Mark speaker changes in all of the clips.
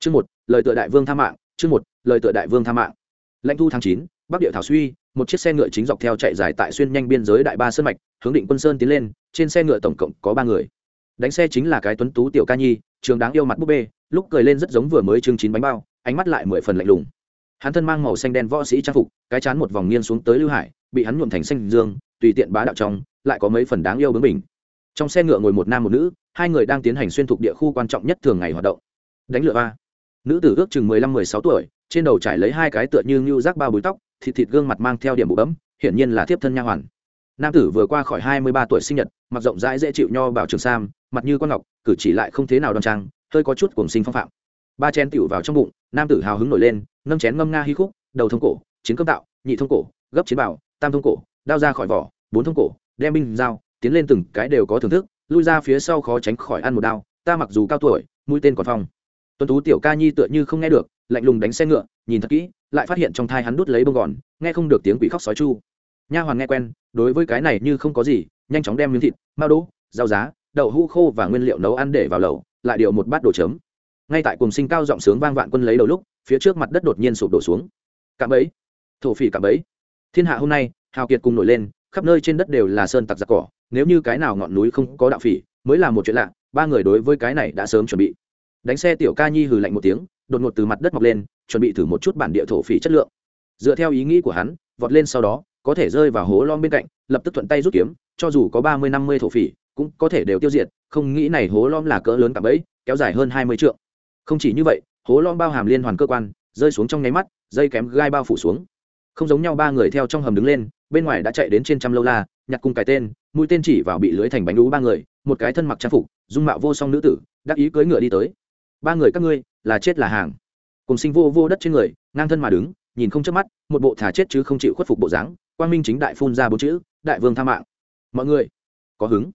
Speaker 1: chương một, lời tựa đại vương tha mạng, chương một, lời tựa đại vương tha mạng. Lãnh thu tháng chín, bắc địa thảo suy, một chiếc xe ngựa chính dọc theo chạy dài tại xuyên nhanh biên giới đại ba sơn mạch, hướng định quân sơn tiến lên, trên xe ngựa tổng cộng có ba người. Đánh xe chính là cái tuấn tú tiểu ca nhi, trường đáng yêu mặt búp bê, lúc cười lên rất giống vừa mới chương chín bánh bao, ánh mắt lại mười phần lạnh lùng. Hắn thân mang màu xanh đen võ sĩ trang phục, cái chán một vòng nghiêng xuống tới lưu hải, bị hắn nhuộm thành xanh dương, tùy tiện bá đạo trong, lại có mấy phần đáng yêu bướng mình trong xe ngựa ngồi một nam một nữ, hai người đang tiến hành xuyên thục địa khu quan trọng nhất thường ngày hoạt động. Đánh lựa ba nữ tử ước chừng mười lăm, mười sáu tuổi, trên đầu trải lấy hai cái tựa như ngưu rác bao búi tóc, thịt thịt gương mặt mang theo điểm bụ bấm hiển nhiên là thiếp thân nha hoàn. Nam tử vừa qua khỏi hai mươi ba tuổi sinh nhật, mặc rộng rãi dễ chịu nho bảo trường sam, mặt như con ngọc, cử chỉ lại không thế nào đoan trang, hơi có chút cuồng sinh phong phạm. Ba chén tiểu vào trong bụng, nam tử hào hứng nổi lên, nâng chén ngâm nga hy khúc, đầu thông cổ, chiến cơm tạo, nhị thông cổ, gấp chiến bảo, tam thông cổ, đao ra khỏi vỏ, bốn thông cổ, đem binh dao tiến lên từng cái đều có thưởng thức, lui ra phía sau khó tránh khỏi ăn một đao, ta mặc dù cao tuổi, mũi tên còn phong tuấn tú tiểu ca nhi tựa như không nghe được, lạnh lùng đánh xe ngựa, nhìn thật kỹ, lại phát hiện trong thai hắn đút lấy bông gòn, nghe không được tiếng quỷ khóc sói chu. Nha hoàn nghe quen, đối với cái này như không có gì, nhanh chóng đem miếng thịt, mao đỗ, rau giá, đậu hũ khô và nguyên liệu nấu ăn để vào lẩu, lại điệu một bát đồ chấm. Ngay tại cùng sinh cao giọng sướng vang vạn quân lấy đầu lúc, phía trước mặt đất đột nhiên sụp đổ xuống. Cạm ấy thổ phỉ cạm ấy thiên hạ hôm nay, hào kiệt cùng nổi lên, khắp nơi trên đất đều là sơn tặc giặc cỏ, nếu như cái nào ngọn núi không có đạo phỉ, mới là một chuyện lạ, ba người đối với cái này đã sớm chuẩn bị đánh xe tiểu ca nhi hừ lạnh một tiếng, đột ngột từ mặt đất mọc lên, chuẩn bị thử một chút bản địa thổ phỉ chất lượng. Dựa theo ý nghĩ của hắn, vọt lên sau đó, có thể rơi vào hố lom bên cạnh, lập tức thuận tay rút kiếm, cho dù có ba mươi, năm mươi thổ phỉ, cũng có thể đều tiêu diệt, không nghĩ này hố lom là cỡ lớn cả bẫy, kéo dài hơn hai mươi trượng. Không chỉ như vậy, hố lom bao hàm liên hoàn cơ quan, rơi xuống trong nháy mắt, dây kém gai bao phủ xuống. Không giống nhau ba người theo trong hầm đứng lên, bên ngoài đã chạy đến trên trăm lâu la, nhặt cùng cái tên, mũi tên chỉ vào bị lưới thành bánh đú ba người, một cái thân mặc trang phục, dung mạo vô song nữ tử, đắc ý cưỡi ngựa đi tới ba người các ngươi là chết là hàng. Cùng sinh vô vô đất trên người, ngang thân mà đứng, nhìn không chớp mắt, một bộ thả chết chứ không chịu khuất phục bộ dáng, quang minh chính đại phun ra bốn chữ, đại vương tha mạng. Mọi người, có hứng?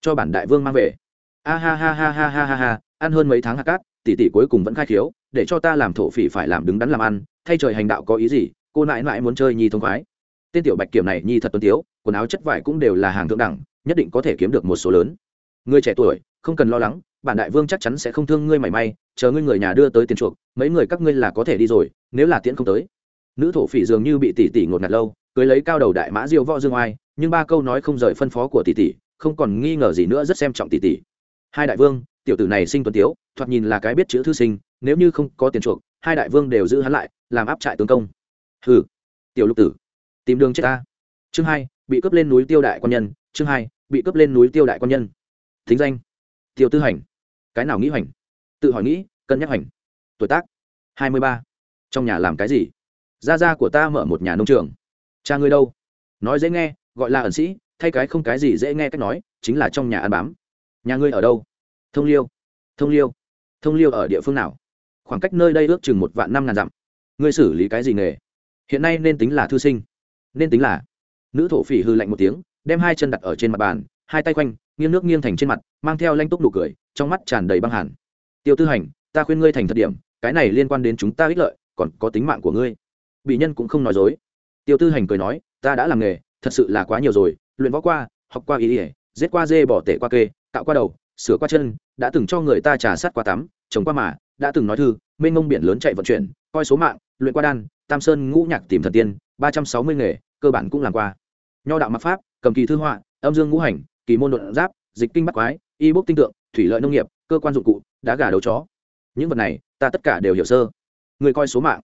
Speaker 1: Cho bản đại vương mang về. A ha ha ha ha ha ha ha, ăn hơn mấy tháng hạt cát, tỷ tỷ cuối cùng vẫn khai khiếu, để cho ta làm thổ phỉ phải làm đứng đắn làm ăn, thay trời hành đạo có ý gì, cô nãi nãi muốn chơi nhi thông khoái. Tên tiểu bạch kiểm này nhi thật tuân tiếu, quần áo chất vải cũng đều là hàng thượng đẳng, nhất định có thể kiếm được một số lớn. Người trẻ tuổi, không cần lo lắng bản đại vương chắc chắn sẽ không thương ngươi mảy may, chờ ngươi người nhà đưa tới tiền chuộc, mấy người các ngươi là có thể đi rồi, nếu là tiễn không tới. Nữ thổ phỉ dường như bị tỷ tỷ ngột ngạt lâu, cưới lấy cao đầu đại mã diêu võ dương oai, nhưng ba câu nói không rời phân phó của tỷ tỷ, không còn nghi ngờ gì nữa, rất xem trọng tỷ tỷ. Hai đại vương, tiểu tử này sinh tuấn tiếu, thoạt nhìn là cái biết chữ thư sinh, nếu như không có tiền chuộc, hai đại vương đều giữ hắn lại, làm áp trại tướng công. Hừ, tiểu lục tử, tìm đường chết ta. Chương hai, bị cướp lên núi tiêu đại quan nhân, chương hai, bị cướp lên núi tiêu đại quan nhân. Thính danh tiêu tư hành cái nào nghĩ hoành? Tự hỏi nghĩ, cân nhắc hoành. Tuổi tác? Hai mươi ba. Trong nhà làm cái gì? Gia gia của ta mở một nhà nông trường. Cha ngươi đâu? Nói dễ nghe, gọi là ẩn sĩ, thay cái không cái gì dễ nghe cách nói, chính là trong nhà ăn bám. Nhà ngươi ở đâu? Thông liêu. Thông liêu. Thông liêu ở địa phương nào? Khoảng cách nơi đây ước chừng một vạn năm ngàn dặm. Ngươi xử lý cái gì nghề? Hiện nay nên tính là thư sinh. Nên tính là nữ thổ phỉ hư lạnh một tiếng, đem hai chân đặt ở trên mặt bàn, hai tay quanh, nghiêng nước nghiêng thành trên mặt, mang theo lanh túc nụ cười trong mắt tràn đầy băng hàn, tiêu tư hành ta khuyên ngươi thành thật điểm cái này liên quan đến chúng ta ích lợi còn có tính mạng của ngươi. Bị nhân cũng không nói dối. Tiêu tư hành cười nói ta đã làm nghề thật sự là quá nhiều rồi luyện võ qua học qua ý ỉa giết qua dê bỏ tể qua kê tạo qua đầu sửa qua chân đã từng cho người ta trà sát qua tắm trồng qua mà đã từng nói thư mênh mông biển lớn chạy vận chuyển coi số mạng luyện qua đan tam sơn ngũ nhạc tìm thần tiên ba trăm sáu mươi nghề cơ bản cũng làm qua. Nho đạo mặc pháp cầm kỳ thư họa âm dương ngũ hành kỳ môn luận giáp dịch kinh bắt quái y bốc tinh tượng thủy lợi nông nghiệp, cơ quan dụng cụ, đá gà đấu chó. Những vật này, ta tất cả đều hiểu sơ. Người coi số mạng.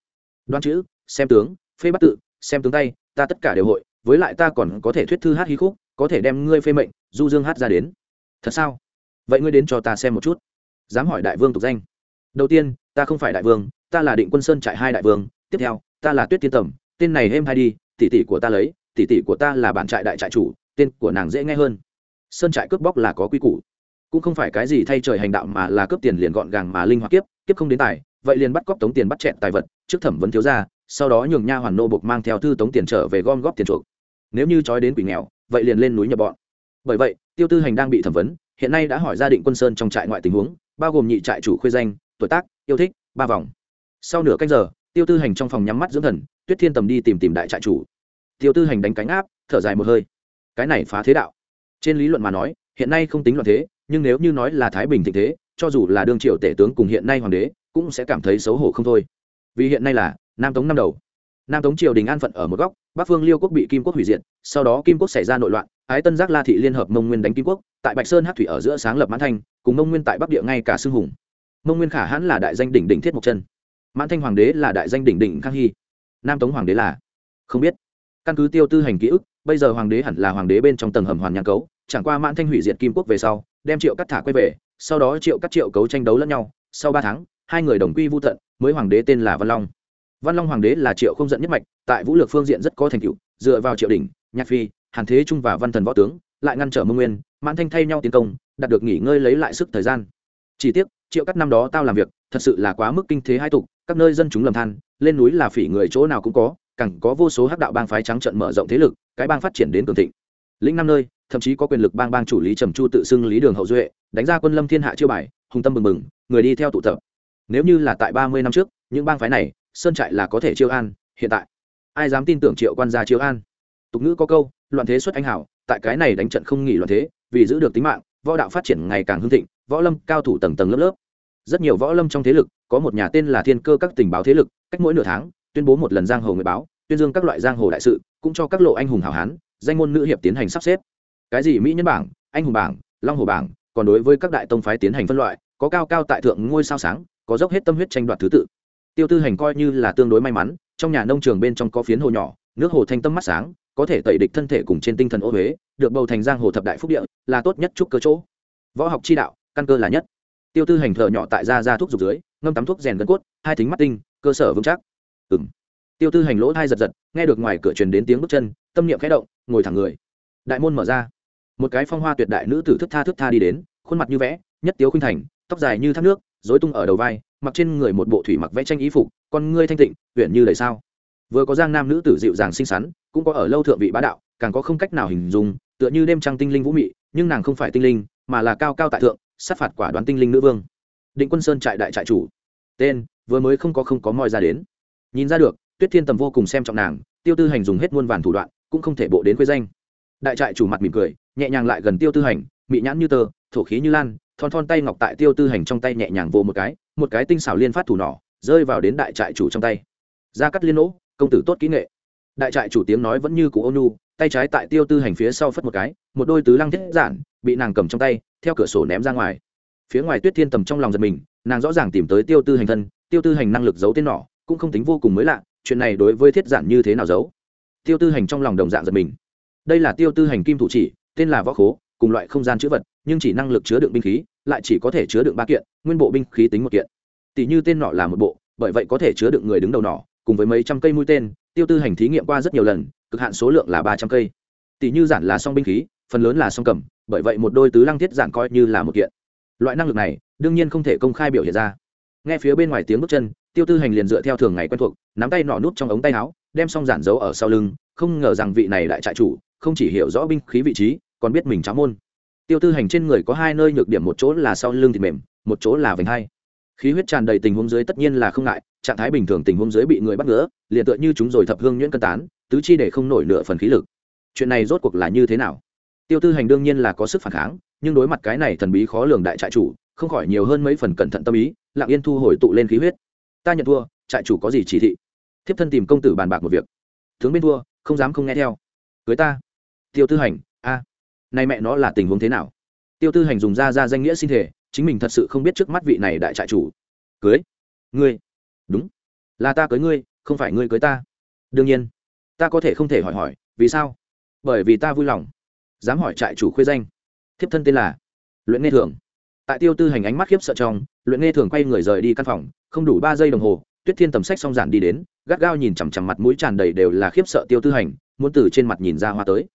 Speaker 1: Đoán chữ, xem tướng, phê bắt tự, xem tướng tay, ta tất cả đều hội. Với lại ta còn có thể thuyết thư hát hí khúc, có thể đem ngươi phê mệnh, du dương hát ra đến. Thật sao? Vậy ngươi đến cho ta xem một chút. Dám hỏi đại vương tục danh. Đầu tiên, ta không phải đại vương, ta là định quân sơn trại hai đại vương. Tiếp theo, ta là tuyết tiên tẩm tên này êm hay đi, tỷ tỷ của ta lấy, tỷ tỷ của ta là bản trại đại trại chủ, tên của nàng dễ nghe hơn. Sơn trại cướp bóc là có quy củ cũng không phải cái gì thay trời hành đạo mà là cướp tiền liền gọn gàng mà linh hoạt kiếp kiếp không đến tài, vậy liền bắt cóc tống tiền bắt chẹn tài vật, trước thẩm vấn thiếu ra sau đó nhường nha hoàn nô buộc mang theo thư tống tiền trở về gom góp tiền chuộc. Nếu như trói đến quỷ nghèo, vậy liền lên núi nhập bọn. Bởi vậy, tiêu tư hành đang bị thẩm vấn, hiện nay đã hỏi gia định quân sơn trong trại ngoại tình huống, bao gồm nhị trại chủ khuê danh, tuổi tác, yêu thích, ba vòng. Sau nửa canh giờ, tiêu tư hành trong phòng nhắm mắt dưỡng thần, tuyết thiên tầm đi tìm tìm đại trại chủ. Tiêu tư hành đánh cánh áp, thở dài một hơi. Cái này phá thế đạo. Trên lý luận mà nói, hiện nay không tính loạn thế nhưng nếu như nói là thái bình thịnh thế, cho dù là đương triều tể tướng cùng hiện nay hoàng đế, cũng sẽ cảm thấy xấu hổ không thôi. Vì hiện nay là nam tống năm đầu. Nam tống triều đình an phận ở một góc, bắc phương liêu quốc bị kim quốc hủy diệt, sau đó kim quốc xảy ra nội loạn, ái tân giác la thị liên hợp mông nguyên đánh kim quốc, tại bạch sơn hát thủy ở giữa sáng lập mãn thanh, cùng mông nguyên tại bắc địa ngay cả xương hùng. Mông nguyên khả hãn là đại danh đỉnh đỉnh thiết mộc chân. Mãn thanh hoàng đế là đại danh đỉnh đỉnh khang hy. Nam tống hoàng đế là? Không biết. Căn cứ tiêu tư hành ký ức, bây giờ hoàng đế hẳn là hoàng đế bên trong tầng hầm hoàn nhang cấu, chẳng qua mãn thanh hủy diệt kim quốc về sau đem triệu cắt thả quay về, sau đó triệu cắt triệu cấu tranh đấu lẫn nhau. Sau ba tháng, hai người đồng quy vô tận, mới hoàng đế tên là văn long. Văn long hoàng đế là triệu không giận nhất mạch, tại vũ lược phương diện rất có thành tựu, dựa vào triệu đình nhạc phi, hàn thế trung và văn thần võ tướng, lại ngăn trở mông nguyên, mãn thanh thay nhau tiến công, đạt được nghỉ ngơi lấy lại sức thời gian. Chỉ tiếc, triệu cắt năm đó tao làm việc, thật sự là quá mức kinh thế hai tục, các nơi dân chúng lầm than, lên núi là phỉ người chỗ nào cũng có cẳng có vô số hắc đạo bang phái trắng trận mở rộng thế lực, cái bang phát triển đến cường thịnh. Lĩnh năm nơi thậm chí có quyền lực bang bang chủ lý trầm chu tự xưng lý đường hậu duệ, đánh ra quân lâm thiên hạ chiêu bài, hùng tâm mừng mừng người đi theo tụ tập. Nếu như là tại ba mươi năm trước, những bang phái này, sơn trại là có thể chiêu an, hiện tại. Ai dám tin tưởng triệu quan gia chiêu an? Tục ngữ có câu, loạn thế xuất anh hảo, tại cái này đánh trận không nghỉ loạn thế, vì giữ được tính mạng, võ đạo phát triển ngày càng hưng thịnh, võ lâm cao thủ tầng tầng lớp lớp. Rất nhiều võ lâm trong thế lực, có một nhà tên là thiên cơ các tình báo thế lực, cách mỗi nửa tháng, tuyên bố một lần giang hồ người báo, tuyên dương các loại giang hồ đại sự, cũng cho các lộ anh hùng hảo hán, danh môn nữ hiệp tiến hành sắp xếp cái gì mỹ nhân bảng, anh hùng bảng, long hồ bảng, còn đối với các đại tông phái tiến hành phân loại, có cao cao tại thượng ngôi sao sáng, có dốc hết tâm huyết tranh đoạt thứ tự. Tiêu tư hành coi như là tương đối may mắn, trong nhà nông trường bên trong có phiến hồ nhỏ, nước hồ thanh tâm mắt sáng, có thể tẩy địch thân thể cùng trên tinh thần ô huế được bầu thành giang hồ thập đại phúc địa, là tốt nhất chúc cơ chỗ. Võ học chi đạo, căn cơ là nhất. Tiêu tư hành thợ nhỏ tại da ra thuốc dục dưới, ngâm tắm thuốc rèn gân cốt, hai thính mắt tinh, cơ sở vững chắc. Ừ m tiêu tư hành lỗ thai giật giật, nghe được ngoài cửa truyền đến tiếng bước chân, tâm niệm khẽ động, ngồi thẳng người. Đại môn mở ra một cái phong hoa tuyệt đại nữ tử thức tha thức tha đi đến, khuôn mặt như vẽ, nhất tiếu khinh thành, tóc dài như thác nước dối tung ở đầu vai, mặc trên người một bộ thủy mặc vẽ tranh ý phục, con ngươi thanh tịnh huyện như đầy sao. Vừa có giang nam nữ tử dịu dàng xinh xắn, cũng có ở lâu thượng vị bá đạo, càng có không cách nào hình dung, tựa như đêm trăng tinh linh vũ mị, nhưng nàng không phải tinh linh, mà là cao cao tại thượng, sát phạt quả đoán tinh linh nữ vương. Định quân sơn trại đại trại chủ. Tên, vừa mới không có không có moi ra đến. Nhìn ra được, tuyết thiên tầm vô cùng xem trọng nàng, tiêu tư hành dùng hết muôn vàn thủ đoạn, cũng không thể bộ đến quê danh đại trại chủ mặt mỉm cười, nhẹ nhàng lại gần tiêu tư hành, mị nhãn như tơ, thổ khí như lan, thon thon tay ngọc tại tiêu tư hành trong tay nhẹ nhàng vô một cái một cái tinh xảo liên phát thủ nỏ, rơi vào đến đại trại chủ trong tay. Ra cắt liên nỗ, công tử tốt kỹ nghệ. Đại trại chủ tiếng nói vẫn như cụ ô nhu, tay trái tại tiêu tư hành phía sau phất một cái, một đôi tứ lăng thiết giản, bị nàng cầm trong tay, theo cửa sổ ném ra ngoài. Phía ngoài tuyết thiên tầm trong lòng giật mình, nàng rõ ràng tìm tới tiêu tư hành thân, tiêu tư hành năng lực giấu tên nỏ, cũng không tính vô cùng mới lạ, chuyện này đối với thiết giản như thế nào giấu? Tiêu tư hành trong lòng đồng dạng giật mình đây là tiêu tư hành kim thủ chỉ, tên là võ khố, cùng loại không gian chữ vật, nhưng chỉ năng lực chứa đựng binh khí, lại chỉ có thể chứa đựng ba kiện, nguyên bộ binh khí tính một kiện. Tỷ như tên nọ là một bộ, bởi vậy có thể chứa đựng người đứng đầu nọ, cùng với mấy trăm cây mũi tên, tiêu tư hành thí nghiệm qua rất nhiều lần, cực hạn số lượng là ba trăm cây. Tỷ như giản là song binh khí, phần lớn là song cầm, bởi vậy một đôi tứ lăng thiết giản coi như là một kiện. Loại năng lực này, đương nhiên không thể công khai biểu hiện ra. Nghe phía bên ngoài tiếng bước chân, tiêu tư hành liền dựa theo thường ngày quen thuộc, nắm tay nọ nút trong ống tay áo, đem xong giản giấu ở sau lưng, không ngờ rằng vị này lại trại chủ không chỉ hiểu rõ binh khí vị trí, còn biết mình cháo môn. Tiêu tư hành trên người có hai nơi nhược điểm, một chỗ là sau lưng thịt mềm, một chỗ là vành hai. Khí huyết tràn đầy tình huống dưới tất nhiên là không ngại, trạng thái bình thường tình huống dưới bị người bắt ngỡ liền tựa như chúng rồi thập hương nhuyễn cân tán, tứ chi để không nổi nửa phần khí lực. Chuyện này rốt cuộc là như thế nào? Tiêu tư hành đương nhiên là có sức phản kháng, nhưng đối mặt cái này thần bí khó lường đại trại chủ, không khỏi nhiều hơn mấy phần cẩn thận tâm ý, lặng yên thu hồi tụ lên khí huyết. Ta nhận thua, trại chủ có gì chỉ thị? Thiếp thân tìm công tử bàn bạc một việc. Tướng bên thua, không dám không nghe theo. Cưới ta tiêu tư hành, a nay mẹ nó là tình huống thế nào? Tiêu tư hành dùng ra ra danh nghĩa xin thể chính mình thật sự không biết trước mắt vị này đại trại chủ. Cưới? Ngươi? Đúng. Là ta cưới ngươi, không phải ngươi cưới ta. Đương nhiên. Ta có thể không thể hỏi hỏi, vì sao? Bởi vì ta vui lòng. Dám hỏi trại chủ khuê danh. Thiếp thân tên là luyện nghe thường. Tại tiêu tư hành ánh mắt khiếp sợ trong, luyện nghe thường quay người rời đi căn phòng, không đủ ba giây đồng hồ, tuyết thiên tầm sách xong giản đi đến, gắt gao nhìn chằm chằm mặt mũi tràn đầy đều là khiếp sợ tiêu tư hành, muốn từ trên mặt nhìn ra hoa tới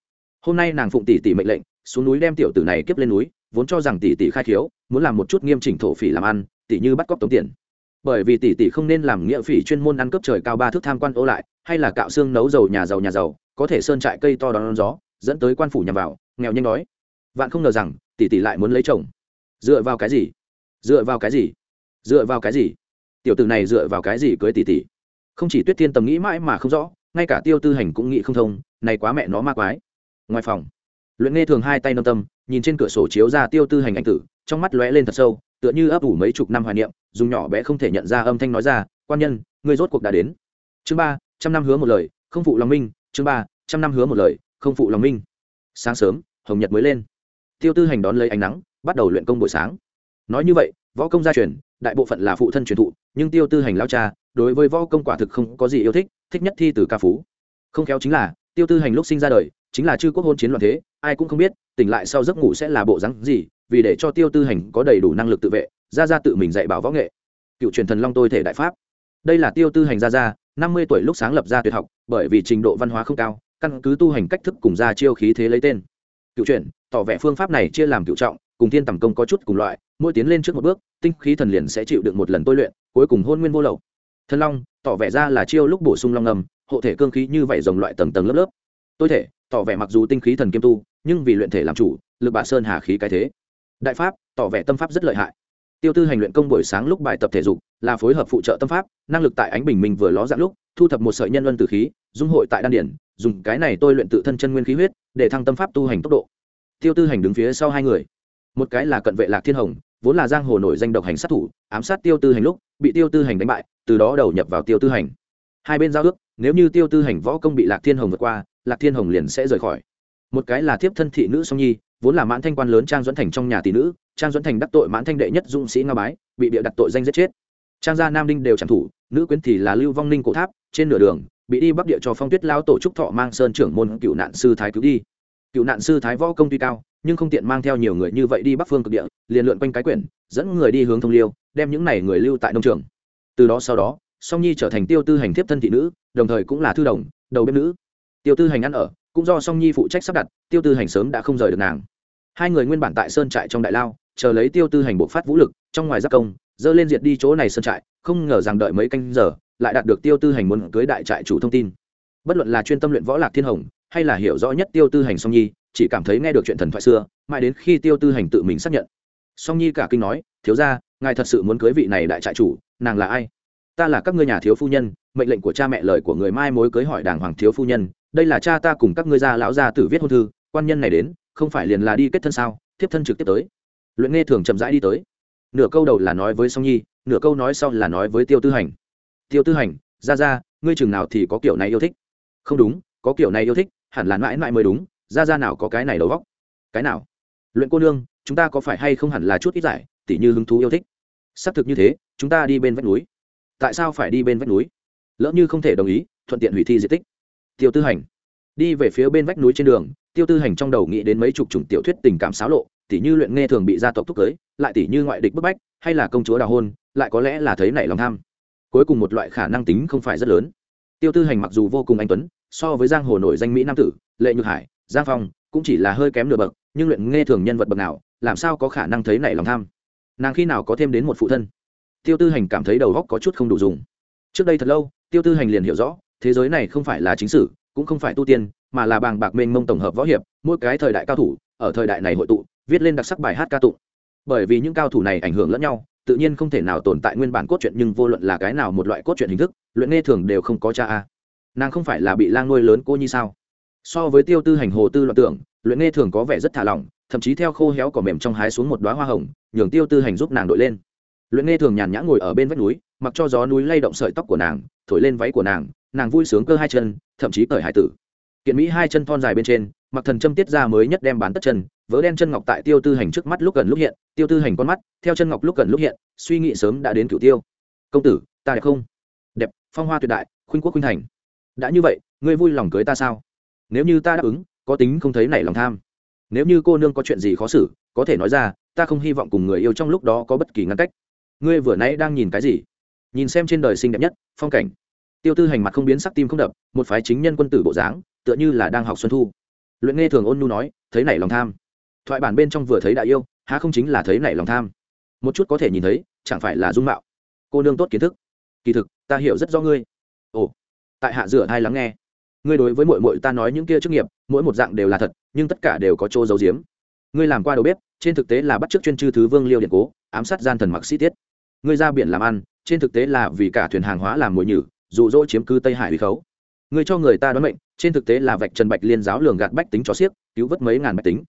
Speaker 1: hôm nay nàng phụng tỷ tỷ mệnh lệnh, xuống núi đem tiểu tử này kiếp lên núi, vốn cho rằng tỷ tỷ khai khiếu, muốn làm một chút nghiêm chỉnh thổ phỉ làm ăn tỷ như bắt cóc tống tiền. Bởi vì tỷ tỷ không nên làm nghĩa phỉ chuyên môn ăn cướp trời cao ba thước tham quan ô lại, hay là cạo xương nấu dầu nhà giàu nhà giàu, có thể sơn trại cây to đón gió, dẫn tới quan phủ nhằm vào, nghèo nhanh đói. Vạn không ngờ rằng, tỷ tỷ lại muốn lấy chồng. Dựa vào cái gì? Dựa vào cái gì? Dựa vào cái gì? Tiểu tử này dựa vào cái gì cưới tỷ tỷ? Không chỉ tuyết thiên tầm nghĩ mãi mà không rõ, ngay cả tiêu tư hành cũng nghĩ không thông, này quá mẹ nó ma quái ngoài phòng. Luyện nghe thường hai tay nâng tâm, nhìn trên cửa sổ chiếu ra tiêu tư hành anh tử, trong mắt lóe lên thật sâu, tựa như ấp ủ mấy chục năm hoài niệm, dùng nhỏ bé không thể nhận ra âm thanh nói ra, quan nhân, ngươi rốt cuộc đã đến. Chương ba, trăm năm hứa một lời, không phụ lòng minh, chương ba, trăm năm hứa một lời, không phụ lòng minh. Sáng sớm, hồng nhật mới lên. Tiêu tư hành đón lấy ánh nắng, bắt đầu luyện công buổi sáng. Nói như vậy, võ công gia truyền, đại bộ phận là phụ thân truyền thụ, nhưng tiêu tư hành lao cha, đối với võ công quả thực không có gì yêu thích thích nhất thi từ ca phú. Không khéo chính là, tiêu tư hành lúc sinh ra đời chính là chư quốc hôn chiến loạn thế, ai cũng không biết, tỉnh lại sau giấc ngủ sẽ là bộ rắn gì, vì để cho tiêu tư hành có đầy đủ năng lực tự vệ, ra ra tự mình dạy bảo võ nghệ. Cựu truyền thần long tôi thể đại pháp. Đây là tiêu tư hành ra ra, năm mươi tuổi lúc sáng lập ra tuyệt học, bởi vì trình độ văn hóa không cao, căn cứ tu hành cách thức cùng ra chiêu khí thế lấy tên. Cựu truyền, tỏ vẻ phương pháp này chia làm cựu trọng, cùng thiên tầm công có chút cùng loại, mỗi tiến lên trước một bước, tinh khí thần liền sẽ chịu được một lần tôi luyện, cuối cùng hôn nguyên vô lậu. Thần long, tỏ vẻ ra là chiêu lúc bổ sung long ngầm, hộ thể cương khí như vậy dòng loại tầng tầng lớp lớp. Tôi thể tỏ vẻ mặc dù tinh khí thần kiêm tu, nhưng vì luyện thể làm chủ, lực bạ sơn hà khí cái thế. Đại pháp, tỏ vẻ tâm pháp rất lợi hại. Tiêu tư hành luyện công buổi sáng lúc bài tập thể dục, là phối hợp phụ trợ tâm pháp, năng lực tại ánh bình minh vừa ló dạng lúc, thu thập một sợi nhân luân từ khí, dung hội tại đan điển, dùng cái này tôi luyện tự thân chân nguyên khí huyết, để thăng tâm pháp tu hành tốc độ. Tiêu tư hành đứng phía sau hai người. Một cái là cận vệ lạc thiên hồng, vốn là giang hồ nổi danh độc hành sát thủ, ám sát tiêu tư hành lúc, bị tiêu tư hành đánh bại, từ đó đầu nhập vào tiêu tư hành. Hai bên giao ước, nếu như tiêu tư hành võ công bị lạc thiên hồng vượt qua lạc thiên hồng liền sẽ rời khỏi. Một cái là thiếp thân thị nữ song nhi, vốn là mãn thanh quan lớn trang Duẫn thành trong nhà tỷ nữ, trang Duẫn thành đắc tội mãn thanh đệ nhất dũng sĩ nga bái, bị bịa đặt tội danh giết chết. Trang gia nam đinh đều chẳng thủ, nữ quyến thì là lưu vong ninh cổ tháp, trên nửa đường, bị đi bắc địa cho phong tuyết lao tổ trúc thọ mang sơn trưởng môn cựu nạn sư thái cứu đi. Cựu nạn sư thái võ công tuy cao, nhưng không tiện mang theo nhiều người như vậy đi bắc phương cực địa, liền lượn quanh cái quyển, dẫn người đi hướng thông liêu, đem những này người lưu tại nông trường. Từ đó sau đó, song nhi trở thành tiêu tư hành thiếp thân thị nữ, đồng thời cũng là thư đồng, đầu bếp nữ tiêu tư hành ăn ở, cũng do song nhi phụ trách sắp đặt, tiêu tư hành sớm đã không rời được nàng. Hai người nguyên bản tại sơn trại trong đại lao, chờ lấy tiêu tư hành bộ phát vũ lực, trong ngoài giác công, dơ lên diệt đi chỗ này sơn trại, không ngờ rằng đợi mấy canh giờ, lại đạt được tiêu tư hành muốn cưới đại trại chủ thông tin. Bất luận là chuyên tâm luyện võ lạc thiên hồng, hay là hiểu rõ nhất tiêu tư hành song nhi, chỉ cảm thấy nghe được chuyện thần thoại xưa, mãi đến khi tiêu tư hành tự mình xác nhận. Song nhi cả kinh nói, thiếu ra ngài thật sự muốn cưới vị này đại trại chủ, nàng là ai? Ta là các ngươi nhà thiếu phu nhân, mệnh lệnh của cha mẹ lời của người mai mối cưới hỏi đàng hoàng thiếu phu nhân đây là cha ta cùng các ngươi gia lão gia tử viết hôn thư, quan nhân này đến, không phải liền là đi kết thân sao? Tiếp thân trực tiếp tới. Luyện nghe thường chậm rãi đi tới. Nửa câu đầu là nói với song nhi, nửa câu nói sau là nói với tiêu tư hành. Tiêu tư hành ra ra ngươi chừng nào thì có kiểu này yêu thích? Không đúng, có kiểu này yêu thích, hẳn là mãi mãi mới đúng ra ra nào có cái này đầu góc cái nào? Luyện cô nương, chúng ta có phải hay không hẳn là chút ít giải, tỉ như hứng thú yêu thích? Xác thực như thế, chúng ta đi bên vách núi. Tại sao phải đi bên vách núi? Lỡ như không thể đồng ý, thuận tiện hủy thi di tích tiêu tư hành. Đi về phía bên vách núi trên đường, tiêu tư hành trong đầu nghĩ đến mấy chục chủng tiểu thuyết tình cảm xáo lộ, tỉ như luyện nghe thường bị gia tộc thúc cưới, lại tỉ như ngoại địch bức bách, hay là công chúa đào hôn, lại có lẽ là thấy nảy lòng tham. Cuối cùng một loại khả năng tính không phải rất lớn. Tiêu tư hành mặc dù vô cùng anh tuấn, so với giang hồ nổi danh mỹ nam tử, lệ nhược hải, giang phong, cũng chỉ là hơi kém nửa bậc, nhưng luyện nghe thường nhân vật bậc nào, làm sao có khả năng thấy nảy lòng tham? Nàng khi nào có thêm đến một phụ thân? Tiêu tư hành cảm thấy đầu góc có chút không đủ dùng. Trước đây thật lâu, tiêu tư hành liền hiểu rõ thế giới này không phải là chính sử, cũng không phải tu tiên, mà là bàng bạc mênh mông tổng hợp võ hiệp, mỗi cái thời đại cao thủ, ở thời đại này hội tụ, viết lên đặc sắc bài hát ca tụng. Bởi vì những cao thủ này ảnh hưởng lẫn nhau, tự nhiên không thể nào tồn tại nguyên bản cốt truyện nhưng vô luận là cái nào một loại cốt truyện hình thức, luyện nghe thường đều không có cha a. Nàng không phải là bị lang nuôi lớn cô như sao? So với tiêu tư hành hồ tư loạn tưởng, luyện nghe thường có vẻ rất thả lỏng, thậm chí theo khô héo cỏ mềm trong hái xuống một đoá hoa hồng, nhường tiêu tư hành giúp nàng đội lên. Luyện nghe thường nhàn nhã ngồi ở bên vách núi, mặc cho gió núi lay động sợi tóc của nàng, thổi lên váy của nàng nàng vui sướng cơ hai chân, thậm chí cởi hải tử. Kiện mỹ hai chân thon dài bên trên mặc thần châm tiết ra mới nhất đem bán tất chân vỡ đen chân ngọc tại tiêu tư hành trước mắt lúc gần lúc hiện, tiêu tư hành con mắt, theo chân ngọc lúc gần lúc hiện, suy nghĩ sớm đã đến cửu tiêu. Công tử, ta đẹp không? Đẹp, phong hoa tuyệt đại, khuynh quốc khuynh thành. Đã như vậy, ngươi vui lòng cưới ta sao? Nếu như ta đáp ứng, có tính không thấy nảy lòng tham. Nếu như cô nương có chuyện gì khó xử, có thể nói ra, ta không hy vọng cùng người yêu trong lúc đó có bất kỳ ngăn cách. Ngươi vừa nãy đang nhìn cái gì? Nhìn xem trên đời xinh đẹp nhất, phong cảnh tiêu tư hành mặt không biến sắc tim không đập, một phái chính nhân quân tử bộ dáng, tựa như là đang học xuân thu. Luyện nghe thường ôn nhu nói, thấy nảy lòng tham. Thoại bản bên trong vừa thấy đại yêu, há không chính là thấy nảy lòng tham? Một chút có thể nhìn thấy, chẳng phải là dung mạo. Cô nương tốt kiến thức. Kỳ thực, ta hiểu rất rõ ngươi. Ồ, tại hạ rửa hai lắng nghe. Ngươi đối với mội mội ta nói những kia chức nghiệp, mỗi một dạng đều là thật, nhưng tất cả đều có chỗ giấu giếm. Ngươi làm qua đầu bếp, trên thực tế là bắt chước chuyên chư thứ vương liêu điện cố, ám sát gian thần mặc sĩ tiết. Ngươi ra biển làm ăn, trên thực tế là vì cả thuyền hàng hóa làm mồi nhử dụ dỗ chiếm cứ tây hải uy khấu. Ngươi cho người ta đoán mệnh, trên thực tế là vạch trần bạch liên giáo lường gạt bách tính cho xiếc cứu vớt mấy ngàn bách tính.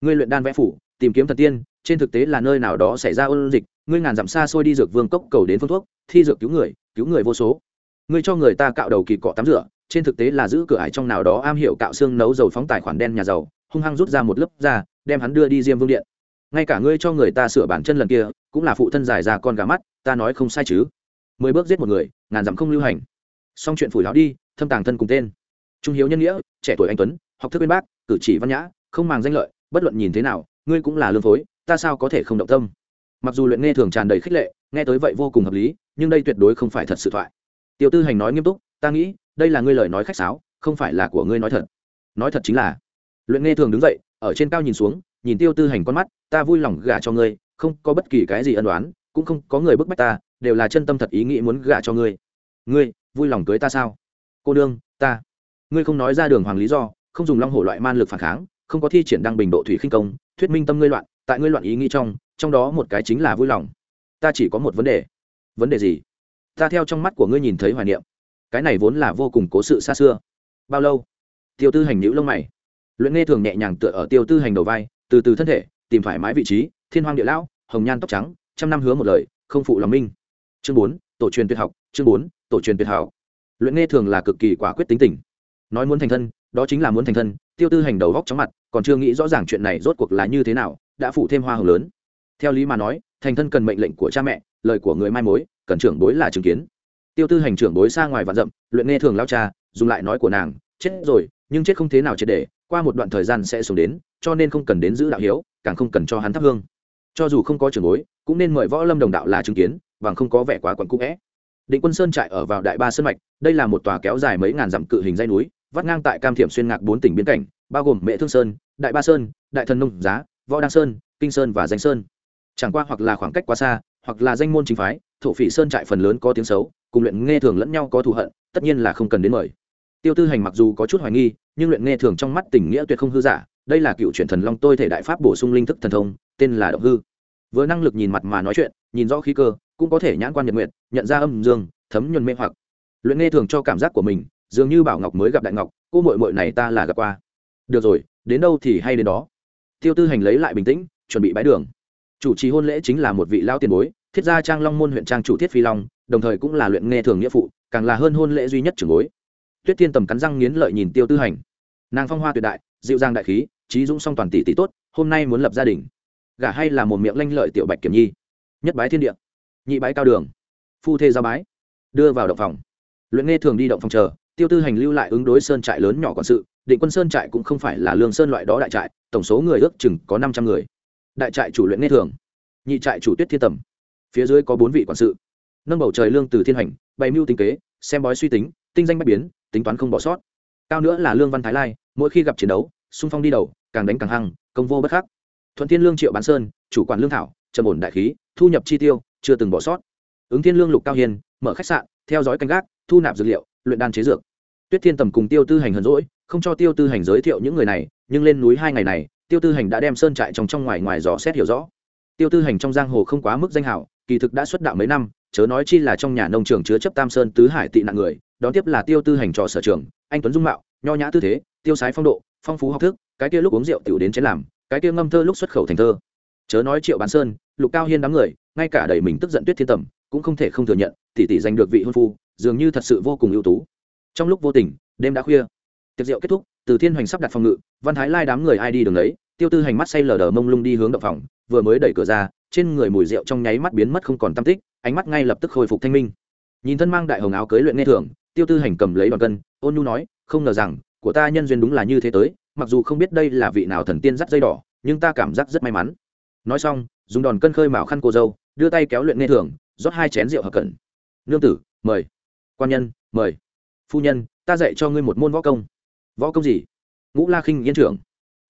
Speaker 1: Ngươi luyện đan vẽ phủ, tìm kiếm thần tiên, trên thực tế là nơi nào đó xảy ra ôn dịch, ngươi ngàn dặm xa xôi đi dược vương cốc cầu đến phương thuốc, thi dược cứu người cứu người vô số. Ngươi cho người ta cạo đầu kỳ cọ tắm rửa, trên thực tế là giữ cửa ải trong nào đó am hiểu cạo xương nấu dầu phóng tài khoản đen nhà giàu, hung hăng rút ra một lớp ra đem hắn đưa đi diêm vương điện. Ngay cả ngươi cho người ta sửa bản chân lần kia, cũng là phụ thân dài ra con gà mắt, ta nói không sai chứ mười bước giết một người, ngàn dặm không lưu hành. Xong chuyện phủi láo đi, thâm tàng thân cùng tên. Trung hiếu nhân nghĩa, trẻ tuổi anh tuấn, học thức bên bác, cử chỉ văn nhã, không màng danh lợi, bất luận nhìn thế nào, ngươi cũng là lương phối, ta sao có thể không động tâm? Mặc dù luyện nghe thường tràn đầy khích lệ, nghe tới vậy vô cùng hợp lý, nhưng đây tuyệt đối không phải thật sự thoại. Tiểu tư hành nói nghiêm túc, ta nghĩ, đây là ngươi lời nói khách sáo, không phải là của ngươi nói thật. Nói thật chính là, luyện nghe thường đứng dậy, ở trên cao nhìn xuống, nhìn tiêu tư hành con mắt, ta vui lòng gả cho ngươi, không có bất kỳ cái gì ân đoán cũng không có người bức bách ta đều là chân tâm thật ý nghĩ muốn gả cho ngươi. Ngươi, vui lòng cưới ta sao? Cô đương ta. Ngươi không nói ra đường hoàng lý do, không dùng long hổ loại man lực phản kháng, không có thi triển đăng bình độ thủy khinh công, thuyết minh tâm ngươi loạn, tại ngươi loạn ý nghĩ trong trong đó một cái chính là vui lòng. Ta chỉ có một vấn đề. Vấn đề gì? Ta theo trong mắt của ngươi nhìn thấy hoài niệm. Cái này vốn là vô cùng cố sự xa xưa. Bao lâu? Tiêu tư hành nhữ lông mày. Luyện nghe thường nhẹ nhàng tựa ở tiêu tư hành đầu vai, từ từ thân thể, tìm thoải mái vị trí, thiên hoang địa lão, hồng nhan tóc trắng, trăm năm hứa một lời, không phụ lòng minh chương bốn, tổ truyền tuyệt học, chương bốn, tổ truyền tuyệt học. Luyện nghe thường là cực kỳ quả quyết tính tình. Nói muốn thành thân, đó chính là muốn thành thân, tiêu tư hành đầu góc chóng mặt, còn chưa nghĩ rõ ràng chuyện này rốt cuộc là như thế nào, đã phụ thêm hoa hồng lớn. Theo lý mà nói, thành thân cần mệnh lệnh của cha mẹ, lời của người mai mối, cần trưởng bối là chứng kiến. Tiêu tư hành trưởng bối xa ngoài vạn dậm luyện nghe thường lao cha, dùng lại nói của nàng, chết rồi, nhưng chết không thế nào chết để, qua một đoạn thời gian sẽ xuống đến, cho nên không cần đến giữ đạo hiếu, càng không cần cho hắn thắp hương. Cho dù không có trưởng bối, cũng nên mời võ lâm đồng đạo là chứng kiến bằng không có vẻ quá quẩn cũ vẽ. Định quân sơn trại ở vào đại ba sơn mạch, đây là một tòa kéo dài mấy ngàn dặm cự hình dây núi, vắt ngang tại cam thiểm xuyên ngạc bốn tỉnh biên cảnh, bao gồm mễ thương sơn, đại ba sơn, đại thần nông giá, võ đăng sơn, kinh sơn và danh sơn. Chẳng qua hoặc là khoảng cách quá xa, hoặc là danh môn chính phái, thổ phỉ sơn trại phần lớn có tiếng xấu, cùng luyện nghe thường lẫn nhau có thù hận, tất nhiên là không cần đến mời. Tiêu tư hành mặc dù có chút hoài nghi, nhưng luyện nghe thường trong mắt tình nghĩa tuyệt không hư giả, đây là cựu truyền thần long tôi thể đại pháp bổ sung linh thức thần thông, tên là động hư. Với năng lực nhìn mặt mà nói chuyện, nhìn rõ khí cơ cũng có thể nhãn quan nhật nguyện nhận ra âm dương, thấm nhuần mê hoặc. Luyện nghe thường cho cảm giác của mình, dường như bảo ngọc mới gặp đại ngọc, cô mội mội này ta là gặp qua. Được rồi, đến đâu thì hay đến đó. Tiêu tư hành lấy lại bình tĩnh, chuẩn bị bãi đường. Chủ trì hôn lễ chính là một vị lao tiền bối, thiết gia trang long môn huyện trang chủ thiết phi long, đồng thời cũng là luyện nghe thường nghĩa phụ, càng là hơn hôn lễ duy nhất trưởng bối. Tuyết thiên tầm cắn răng nghiến lợi nhìn tiêu tư hành. Nàng phong hoa tuyệt đại, dịu dàng đại khí, trí dũng song toàn tỷ tỷ tốt, hôm nay muốn lập gia đình. Gả hay là một miệng lanh lợi tiểu bạch kiểm nhi. Nhất bái thiên địa nhị bái cao đường. Phu thê giao bái. Đưa vào động phòng. Luyện nghe thường đi động phòng chờ, tiêu tư hành lưu lại ứng đối sơn trại lớn nhỏ quản sự, định quân sơn trại cũng không phải là lương sơn loại đó đại trại, tổng số người ước chừng có năm trăm người. Đại trại chủ luyện nghe thường, nhị trại chủ tuyết thiên tầm. Phía dưới có bốn vị quản sự. Nâng bầu trời lương từ thiên hành, bày mưu tính kế, xem bói suy tính, tinh danh bách biến, tính toán không bỏ sót. Cao nữa là lương văn thái lai, mỗi khi gặp chiến đấu, xung phong đi đầu, càng đánh càng hăng, công vô bất khắc. Thuận thiên lương triệu bán sơn, chủ quản lương thảo, trầm ổn đại khí, thu nhập chi tiêu chưa từng bỏ sót. Ứng thiên lương lục cao hiền, mở khách sạn, theo dõi canh gác, thu nạp dược liệu, luyện đan chế dược. Tuyết thiên tầm cùng tiêu tư hành hờn rỗi không cho tiêu tư hành giới thiệu những người này, nhưng lên núi hai ngày này, tiêu tư hành đã đem sơn trại trong trong ngoài ngoài dò xét hiểu rõ. Tiêu tư hành trong giang hồ không quá mức danh hảo, kỳ thực đã xuất đạo mấy năm, chớ nói chi là trong nhà nông trường chứa chấp tam sơn tứ hải tị nạn người, đón tiếp là tiêu tư hành trò sở trường, anh tuấn dung mạo, nho nhã tư thế, tiêu sái phong độ, phong phú học thức, cái kia lúc uống rượu tiểu đến chế làm, cái kia ngâm thơ lúc xuất khẩu thành thơ. Chớ nói triệu bán sơn, lục cao hiên đám người ngay cả đầy mình tức giận tuyết thiên tầm, cũng không thể không thừa nhận, tỷ tỷ giành được vị hôn phu, dường như thật sự vô cùng ưu tú. Trong lúc vô tình, đêm đã khuya. Tiệc rượu kết thúc, từ thiên hoành sắp đặt phòng ngự, văn thái lai đám người ai đi đường đấy tiêu tư hành mắt say lờ đờ mông lung đi hướng động phòng, vừa mới đẩy cửa ra, trên người mùi rượu trong nháy mắt biến mất không còn tam tích, ánh mắt ngay lập tức khôi phục thanh minh. Nhìn thân mang đại hồng áo cưới luyện nghe thường, tiêu tư hành cầm lấy đòn cân, ôn nhu nói, không ngờ rằng, của ta nhân duyên đúng là như thế tới, mặc dù không biết đây là vị nào thần tiên dắt dây đỏ, nhưng ta cảm giác rất may mắn. Nói xong, dùng đòn cân khơi mào khăn cô dâu đưa tay kéo luyện nghe thường, rót hai chén rượu hợp cẩn. Nương tử, mời. Quan nhân, mời. Phu nhân, ta dạy cho ngươi một môn võ công. Võ công gì? Ngũ la khinh yên trưởng.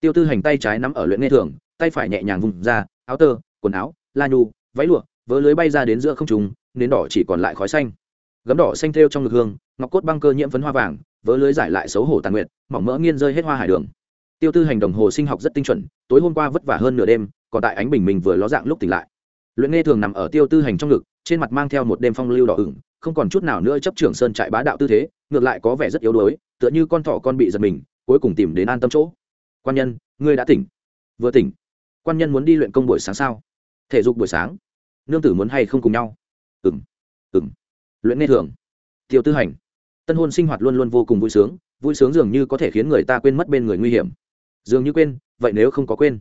Speaker 1: Tiêu tư hành tay trái nắm ở luyện nghe thường, tay phải nhẹ nhàng vùng ra, áo tơ, quần áo, la nhu, váy lụa, vớ lưới bay ra đến giữa không trùng nến đỏ chỉ còn lại khói xanh. Gấm đỏ xanh thêu trong ngực hương, ngọc cốt băng cơ nhiễm phấn hoa vàng, vớ lưới giải lại xấu hổ tàn nguyện mỏng mỡ nghiên rơi hết hoa hải đường. Tiêu tư hành đồng hồ sinh học rất tinh chuẩn, tối hôm qua vất vả hơn nửa đêm, còn tại ánh bình mình vừa ló dạng lúc tỉnh lại luyện nghe thường nằm ở tiêu tư hành trong ngực, trên mặt mang theo một đêm phong lưu đỏ ửng, không còn chút nào nữa chấp trưởng sơn trại bá đạo tư thế, ngược lại có vẻ rất yếu đuối, tựa như con thỏ con bị giật mình, cuối cùng tìm đến an tâm chỗ. Quan nhân, ngươi đã tỉnh. Vừa tỉnh, quan nhân muốn đi luyện công buổi sáng sao? Thể dục buổi sáng. Nương tử muốn hay không cùng nhau? Ừ m ừ m luyện nghe thường. Tiêu tư hành. Tân hôn sinh hoạt luôn luôn vô cùng vui sướng vui sướng dường như có thể khiến người ta quên mất bên người nguy hiểm. Dường như quên, vậy nếu không có quên?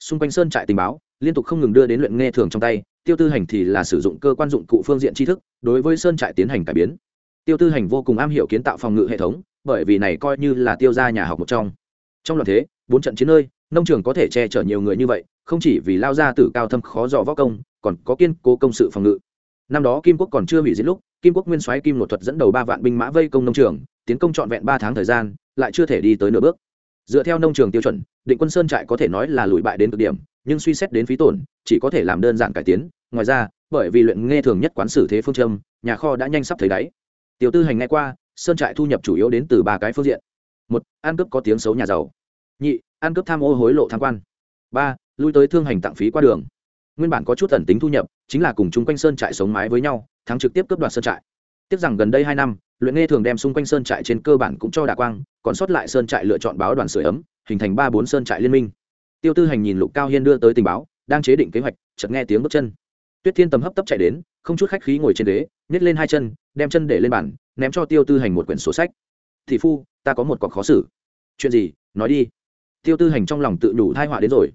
Speaker 1: Xung quanh sơn trại tình báo, liên tục không ngừng đưa đến luyện nghe thường trong tay, tiêu tư hành thì là sử dụng cơ quan dụng cụ phương diện tri thức, đối với sơn trại tiến hành cải biến. Tiêu tư hành vô cùng am hiểu kiến tạo phòng ngự hệ thống, bởi vì này coi như là tiêu ra nhà học một trong. Trong loạt thế, bốn trận chiến nơi, nông trường có thể che chở nhiều người như vậy, không chỉ vì lao ra từ cao thâm khó dò võ công, còn có kiên cố công sự phòng ngự. Năm đó kim quốc còn chưa hủy diệt lúc, kim quốc nguyên soái kim một thuật dẫn đầu ba vạn binh mã vây công nông trường, tiến công trọn vẹn ba tháng thời gian, lại chưa thể đi tới nửa bước. Dựa theo nông trường tiêu chuẩn định quân sơn trại có thể nói là lùi bại đến cực điểm, nhưng suy xét đến phí tổn, chỉ có thể làm đơn giản cải tiến. Ngoài ra, bởi vì luyện nghe thường nhất quán xử thế phương châm, nhà kho đã nhanh sắp thấy đáy. Tiểu tư hành ngay qua, sơn trại thu nhập chủ yếu đến từ ba cái phương diện. Một, ăn cướp có tiếng xấu nhà giàu. Nhị, ăn cướp tham ô hối lộ tham quan. Ba, lui tới thương hành tặng phí qua đường. Nguyên bản có chút tẩn tính thu nhập, chính là cùng chung quanh sơn trại sống mái với nhau, thắng trực tiếp cướp đoạt sơn trại. Tiếc rằng gần đây hai năm, luyện nghe thường đem xung quanh sơn trại trên cơ bản cũng cho đà quang, còn sót lại sơn trại lựa chọn báo đoàn sửa ấm hình thành ba bốn sơn trại liên minh. Tiêu tư hành nhìn lục cao hiên đưa tới tình báo, đang chế định kế hoạch, chợt nghe tiếng bước chân. Tuyết thiên tầm hấp tấp chạy đến, không chút khách khí ngồi trên ghế, nhét lên hai chân, đem chân để lên bàn, ném cho tiêu tư hành một quyển sổ sách. Thị phu, ta có một cọc khó xử. Chuyện gì? Nói đi. Tiêu tư hành trong lòng tự đủ thai họa đến rồi.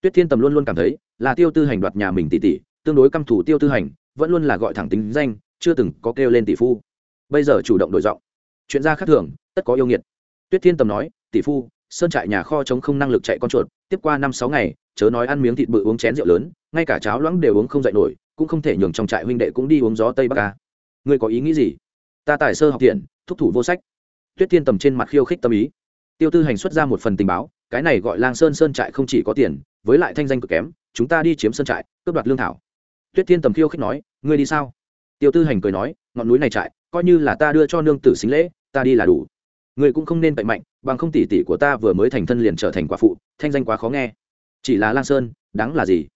Speaker 1: Tuyết thiên tầm luôn luôn cảm thấy là tiêu tư hành đoạt nhà mình tỷ tỷ, tương đối căm thủ tiêu tư hành, vẫn luôn là gọi thẳng tính danh, chưa từng có kêu lên tỷ phu. Bây giờ chủ động đổi giọng. Chuyện ra khác thường, tất có yêu nghiệt. Tuyết thiên tầm nói, tỷ phu sơn trại nhà kho chống không năng lực chạy con chuột, tiếp qua năm sáu ngày, chớ nói ăn miếng thịt bự uống chén rượu lớn, ngay cả cháo loãng đều uống không dậy nổi, cũng không thể nhường trong trại huynh đệ cũng đi uống gió tây bắc ca. Ngươi có ý nghĩ gì? Ta tài sơ học thiện thúc thủ vô sách. Tuyết thiên tầm trên mặt khiêu khích tâm ý. Tiêu tư hành xuất ra một phần tình báo, cái này gọi lang sơn sơn trại không chỉ có tiền, với lại thanh danh cực kém, chúng ta đi chiếm sơn trại, cướp đoạt lương thảo. Tuyết thiên tầm khiêu khích nói, ngươi đi sao? Tiêu tư hành cười nói, ngọn núi này trại, coi như là ta đưa cho nương tử xính lễ, ta đi là đủ. Ngươi cũng không nên bậy mạnh bằng không tỷ tỷ của ta vừa mới thành thân liền trở thành quả phụ, thanh danh quá khó nghe. Chỉ là lang sơn, đáng là gì?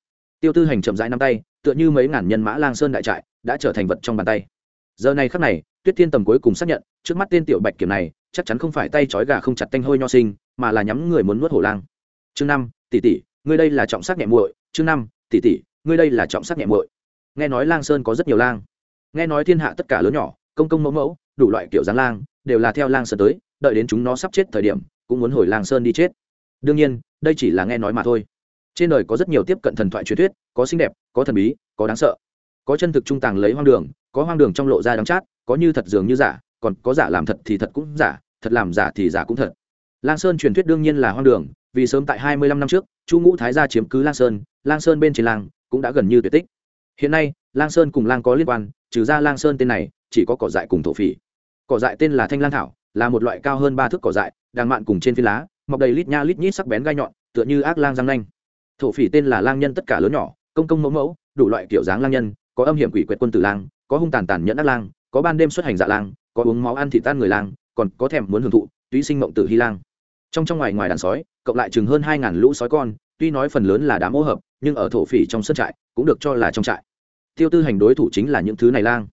Speaker 1: Tiêu tư hành chậm rãi năm tay, tựa như mấy ngàn nhân mã lang sơn đại trại đã trở thành vật trong bàn tay. Giờ này khắc này, tuyết thiên tầm cuối cùng xác nhận, trước mắt tên tiểu bạch kiểm này, chắc chắn không phải tay trói gà không chặt tanh hôi nho sinh, mà là nhắm người muốn nuốt hổ lang. Chương năm tỷ tỷ ngươi đây là trọng sắc nhẹ muội. Chương năm tỷ tỷ ngươi đây là trọng sắc nhẹ muội. Nghe nói lang sơn có rất nhiều lang. Nghe nói thiên hạ tất cả lớn nhỏ, công công mẫu mẫu, đủ loại kiểu dáng lang, đều là theo lang sơn tới đợi đến chúng nó sắp chết thời điểm, cũng muốn hồi lang sơn đi chết. Đương nhiên, đây chỉ là nghe nói mà thôi. Trên đời có rất nhiều tiếp cận thần thoại truyền thuyết, có xinh đẹp, có thần bí, có đáng sợ. Có chân thực trung tàng lấy hoang đường, có hoang đường trong lộ ra đắng chát, có như thật dường như giả, còn có giả làm thật thì thật cũng giả, thật làm giả thì giả cũng thật. Lang sơn truyền thuyết đương nhiên là hoang đường, vì sớm tại hai mươi lăm năm trước, chu ngũ thái gia chiếm cứ lang sơn lang sơn bên trên làng cũng đã gần như tuyệt tích. Hiện nay lang sơn cùng lang có liên quan, trừ ra lang sơn tên này, chỉ có cỏ dại cùng thổ phỉ. Cỏ dại tên là thanh lang thảo là một loại cao hơn ba thước cỏ dại, đang mạn cùng trên phi lá, mọc đầy lít nha lít nhít sắc bén gai nhọn, tựa như ác lang răng nanh. Thổ phỉ tên là lang nhân tất cả lớn nhỏ, công công mẫu mẫu, đủ loại kiểu dáng lang nhân, có âm hiểm quỷ quyệt quân tử lang, có hung tàn tàn nhẫn ác lang, có ban đêm xuất hành dạ lang, có uống máu ăn thịt tan người lang, còn có thèm muốn hưởng thụ, túy sinh mộng tử hy lang. Trong trong ngoài ngoài đàn sói, cộng lại chừng hơn hai ngàn lũ sói con, tuy nói phần lớn là đám ô hợp, nhưng ở thổ phỉ trong sân trại cũng được cho là trong trại. Tiêu tư hành đối thủ chính là những thứ này lang.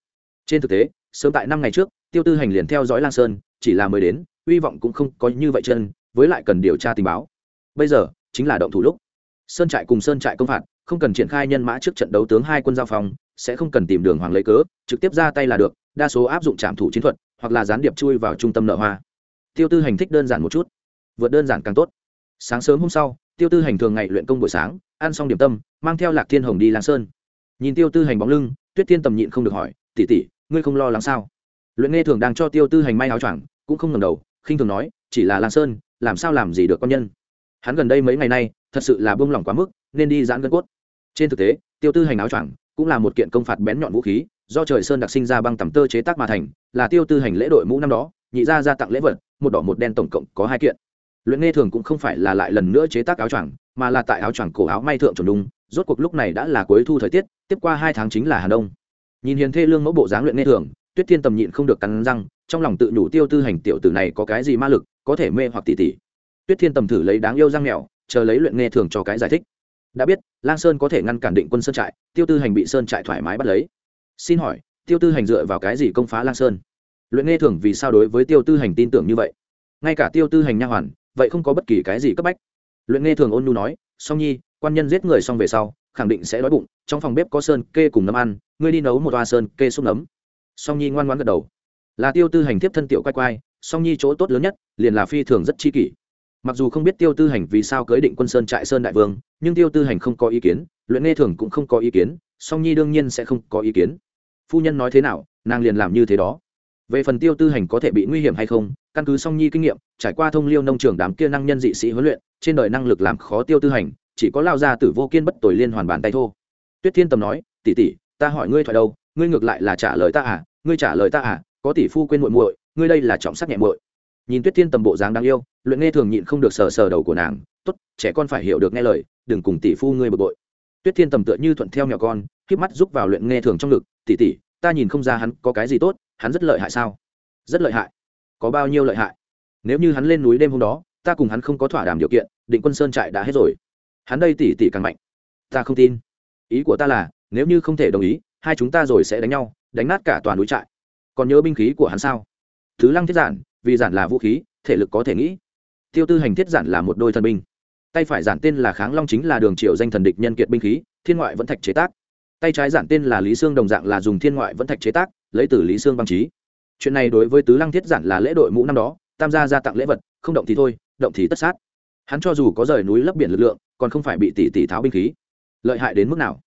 Speaker 1: Trên thực tế, sớm tại năm ngày trước, tiêu tư hành liền theo dõi lang sơn chỉ là mới đến, hy vọng cũng không có như vậy chân, với lại cần điều tra tình báo. Bây giờ, chính là động thủ lúc. Sơn trại cùng sơn trại công phạt, không cần triển khai nhân mã trước trận đấu tướng hai quân giao phòng, sẽ không cần tìm đường hoàng lấy cớ, trực tiếp ra tay là được, đa số áp dụng trạm thủ chiến thuật, hoặc là gián điệp chui vào trung tâm nợ hoa. Tiêu tư hành thích đơn giản một chút. Vượt đơn giản càng tốt. Sáng sớm hôm sau, tiêu tư hành thường ngày luyện công buổi sáng, ăn xong điểm tâm, mang theo lạc thiên hồng đi làng sơn. Nhìn tiêu tư hành bóng lưng, tuyết thiên tầm nhịn không được hỏi tỉ tỉ ngươi không lo lắng sao? Luyện nghe thường đang cho tiêu tư hành may áo choàng, cũng không ngầm đầu, khinh thường nói, chỉ là làng sơn, làm sao làm gì được con nhân? Hắn gần đây mấy ngày nay, thật sự là bông lỏng quá mức, nên đi giãn gân cốt. Trên thực tế, tiêu tư hành áo choàng cũng là một kiện công phạt bén nhọn vũ khí, do trời sơn đặc sinh ra băng tầm tơ chế tác mà thành, là tiêu tư hành lễ đội mũ năm đó, nhị ra ra tặng lễ vật, một đỏ một đen tổng cộng có hai kiện. Luyện nghe thường cũng không phải là lại lần nữa chế tác áo choàng, mà là tại áo choàng cổ áo may thượng chuẩn đúng. rốt cuộc lúc này đã là cuối thu thời tiết, tiếp qua hai tháng chính là hà đông. Nhìn hiền thê lương mẫu bộ dáng luyện nghe thường tuyết thiên tầm nhịn không được cắn răng, trong lòng tự nhủ tiêu tư hành tiểu tử này có cái gì ma lực, có thể mê hoặc tỉ tỉ. Tuyết thiên tầm thử lấy đáng yêu răng mèo, chờ lấy luyện nghe thường cho cái giải thích. Đã biết, lang sơn có thể ngăn cản định quân sơn trại, tiêu tư hành bị sơn trại thoải mái bắt lấy. Xin hỏi, tiêu tư hành dựa vào cái gì công phá lang sơn? Luyện nghe thường vì sao đối với tiêu tư hành tin tưởng như vậy? Ngay cả tiêu tư hành nha hoàn, vậy không có bất kỳ cái gì cấp bách. Luyện nghe thường ôn nhu nói, song nhi, quan nhân giết người xong về sau, khẳng định sẽ đói bụng, trong phòng bếp có sơn kê cùng nấm ăn, ngươi đi nấu một toa sơn kê xúc nấm song nhi ngoan ngoan gật đầu. Là tiêu tư hành tiếp thân tiểu quay quay, song nhi chỗ tốt lớn nhất, liền là phi thường rất chi kỷ. Mặc dù không biết tiêu tư hành vì sao cưới định quân sơn trại sơn đại vương, nhưng tiêu tư hành không có ý kiến, luyện nghe thường cũng không có ý kiến, song nhi đương nhiên sẽ không có ý kiến. Phu nhân nói thế nào, nàng liền làm như thế đó. Về phần tiêu tư hành có thể bị nguy hiểm hay không, căn cứ song nhi kinh nghiệm, trải qua thông liêu nông trường đám kia năng nhân dị sĩ huấn luyện, trên đời năng lực làm khó tiêu tư hành, chỉ có lao ra tử vô kiên bất tồi liên hoàn bàn tay thô. Tuyết thiên tầm nói, tỷ tỷ, ta hỏi ngươi thoại đâu ngươi ngược lại là trả lời ta à ngươi trả lời ta à có tỷ phu quên muội muội, ngươi đây là trọng sắc nhẹ muội. Nhìn tuyết thiên tầm bộ dáng đáng yêu, luyện nghe thường nhịn không được sờ sờ đầu của nàng, tốt, trẻ con phải hiểu được nghe lời, đừng cùng tỷ phu ngươi bực bội. Tuyết thiên tầm tựa như thuận theo nhỏ con k mắt giúp vào luyện nghe thường trong ngực, tỷ tỷ, ta nhìn không ra hắn có cái gì tốt, hắn rất lợi hại sao? Rất lợi hại. Có bao nhiêu lợi hại? Nếu như hắn lên núi đêm hôm đó, ta cùng hắn không có thỏa đàm điều kiện, định quân sơn trại đã hết rồi. Hắn đây tỷ tỷ càng mạnh. Ta không tin. Ý của ta là, nếu như không thể đồng ý hai chúng ta rồi sẽ đánh nhau, đánh nát cả toàn núi trại. Còn nhớ binh khí của hắn sao? Thứ lăng thiết giản, vì giản là vũ khí, thể lực có thể nghĩ. Tiêu tư hành thiết giản là một đôi thần binh. Tay phải giản tên là kháng long chính là đường triệu danh thần địch nhân kiệt binh khí, thiên ngoại vẫn thạch chế tác. Tay trái giản tên là lý sương đồng dạng là dùng thiên ngoại vẫn thạch chế tác, lấy từ lý sương băng trí. Chuyện này đối với tứ lăng thiết giản là lễ đội mũ năm đó, tam gia gia tặng lễ vật, không động thì thôi, động thì tất sát. Hắn cho dù có rời núi lấp biển lực lượng, còn không phải bị tỷ tỷ tháo binh khí. Lợi hại đến mức nào?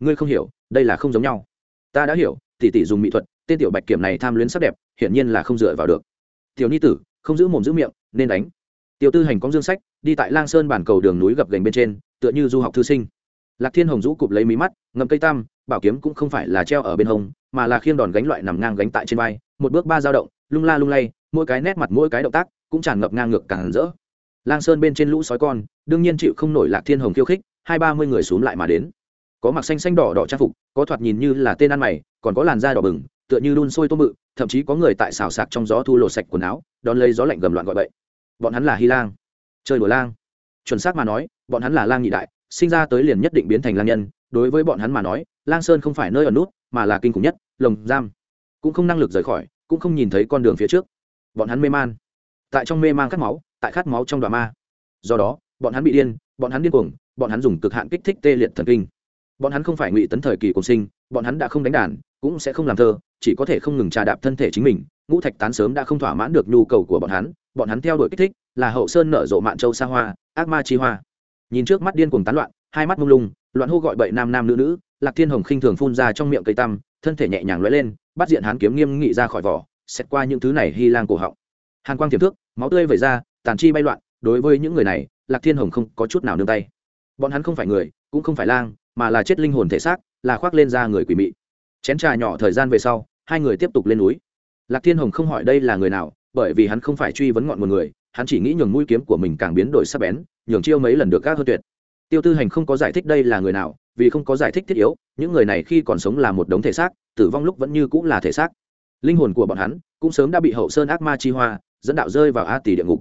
Speaker 1: Ngươi không hiểu đây là không giống nhau. Ta đã hiểu, tỷ tỷ dùng mỹ thuật, tên tiểu bạch kiểm này tham luyến sắc đẹp, hiển nhiên là không dựa vào được. Tiểu ni tử, không giữ mồm giữ miệng, nên đánh. Tiểu tư hành có dương sách, đi tại lang sơn bản cầu đường núi gập gành bên trên, tựa như du học thư sinh. Lạc thiên hồng rũ cụp lấy mí mắt, ngậm cây tam bảo kiếm cũng không phải là treo ở bên hông, mà là khiêng đòn gánh loại nằm ngang gánh tại trên vai, một bước ba dao động, lung la lung lay, mỗi cái nét mặt mỗi cái động tác cũng tràn ngập ngang ngược càng rỡ. Lang sơn bên trên lũ sói con, đương nhiên chịu không nổi lạc thiên hồng khiêu khích, hai ba mươi người xuống lại mà đến có mặc xanh xanh đỏ đỏ trang phục, có thoạt nhìn như là tên ăn mày, còn có làn da đỏ bừng, tựa như đun sôi tôm mự thậm chí có người tại xào sạc trong gió thu lột sạch quần áo, đón lấy gió lạnh gầm loạn gọi bậy. Bọn hắn là hy lang. Chơi đùa lang. Chuẩn xác mà nói, bọn hắn là lang nhị đại, sinh ra tới liền nhất định biến thành lang nhân. Đối với bọn hắn mà nói, lang sơn không phải nơi ở nút, mà là kinh khủng nhất, lồng giam. Cũng không năng lực rời khỏi, cũng không nhìn thấy con đường phía trước. Bọn hắn mê man. Tại trong mê man khát máu, tại khát máu trong đoạn ma. Do đó, bọn hắn bị điên, bọn hắn điên cuồng, bọn hắn dùng cực hạn kích thích tê liệt thần kinh bọn hắn không phải ngụy tấn thời kỳ cùng sinh, bọn hắn đã không đánh đàn, cũng sẽ không làm thơ, chỉ có thể không ngừng trà đạp thân thể chính mình. Ngũ thạch tán sớm đã không thỏa mãn được nhu cầu của bọn hắn bọn hắn theo đuổi kích thích là hậu sơn nở rộ mạn châu xa hoa, ác ma chi hoa. Nhìn trước mắt điên cuồng tán loạn, hai mắt mông lung, loạn hô gọi bậy nam nam nữ nữ, lạc thiên hồng khinh thường phun ra trong miệng cây tăm, thân thể nhẹ nhàng lóe lên, bắt diện hán kiếm nghiêm nghị ra khỏi vỏ, xét qua những thứ này hy lang cổ họng. Hàn quang tiềm thước, máu tươi vẩy ra, tàn chi bay loạn, đối với những người này, lạc thiên hồng không có chút nào nương tay. Bọn hắn không phải người, cũng không phải lang mà là chết linh hồn thể xác, là khoác lên ra người quỷ mị. Chén trà nhỏ thời gian về sau, hai người tiếp tục lên núi. Lạc thiên hồng không hỏi đây là người nào, bởi vì hắn không phải truy vấn ngọn một người, hắn chỉ nghĩ nhường mũi kiếm của mình càng biến đổi sắc bén, nhường chiêu mấy lần được các hơn tuyệt. Tiêu tư hành không có giải thích đây là người nào, vì không có giải thích thiết yếu, những người này khi còn sống là một đống thể xác, tử vong lúc vẫn như cũng là thể xác. Linh hồn của bọn hắn cũng sớm đã bị hậu sơn ác ma chi hoa, dẫn đạo rơi vào a tỷ địa ngục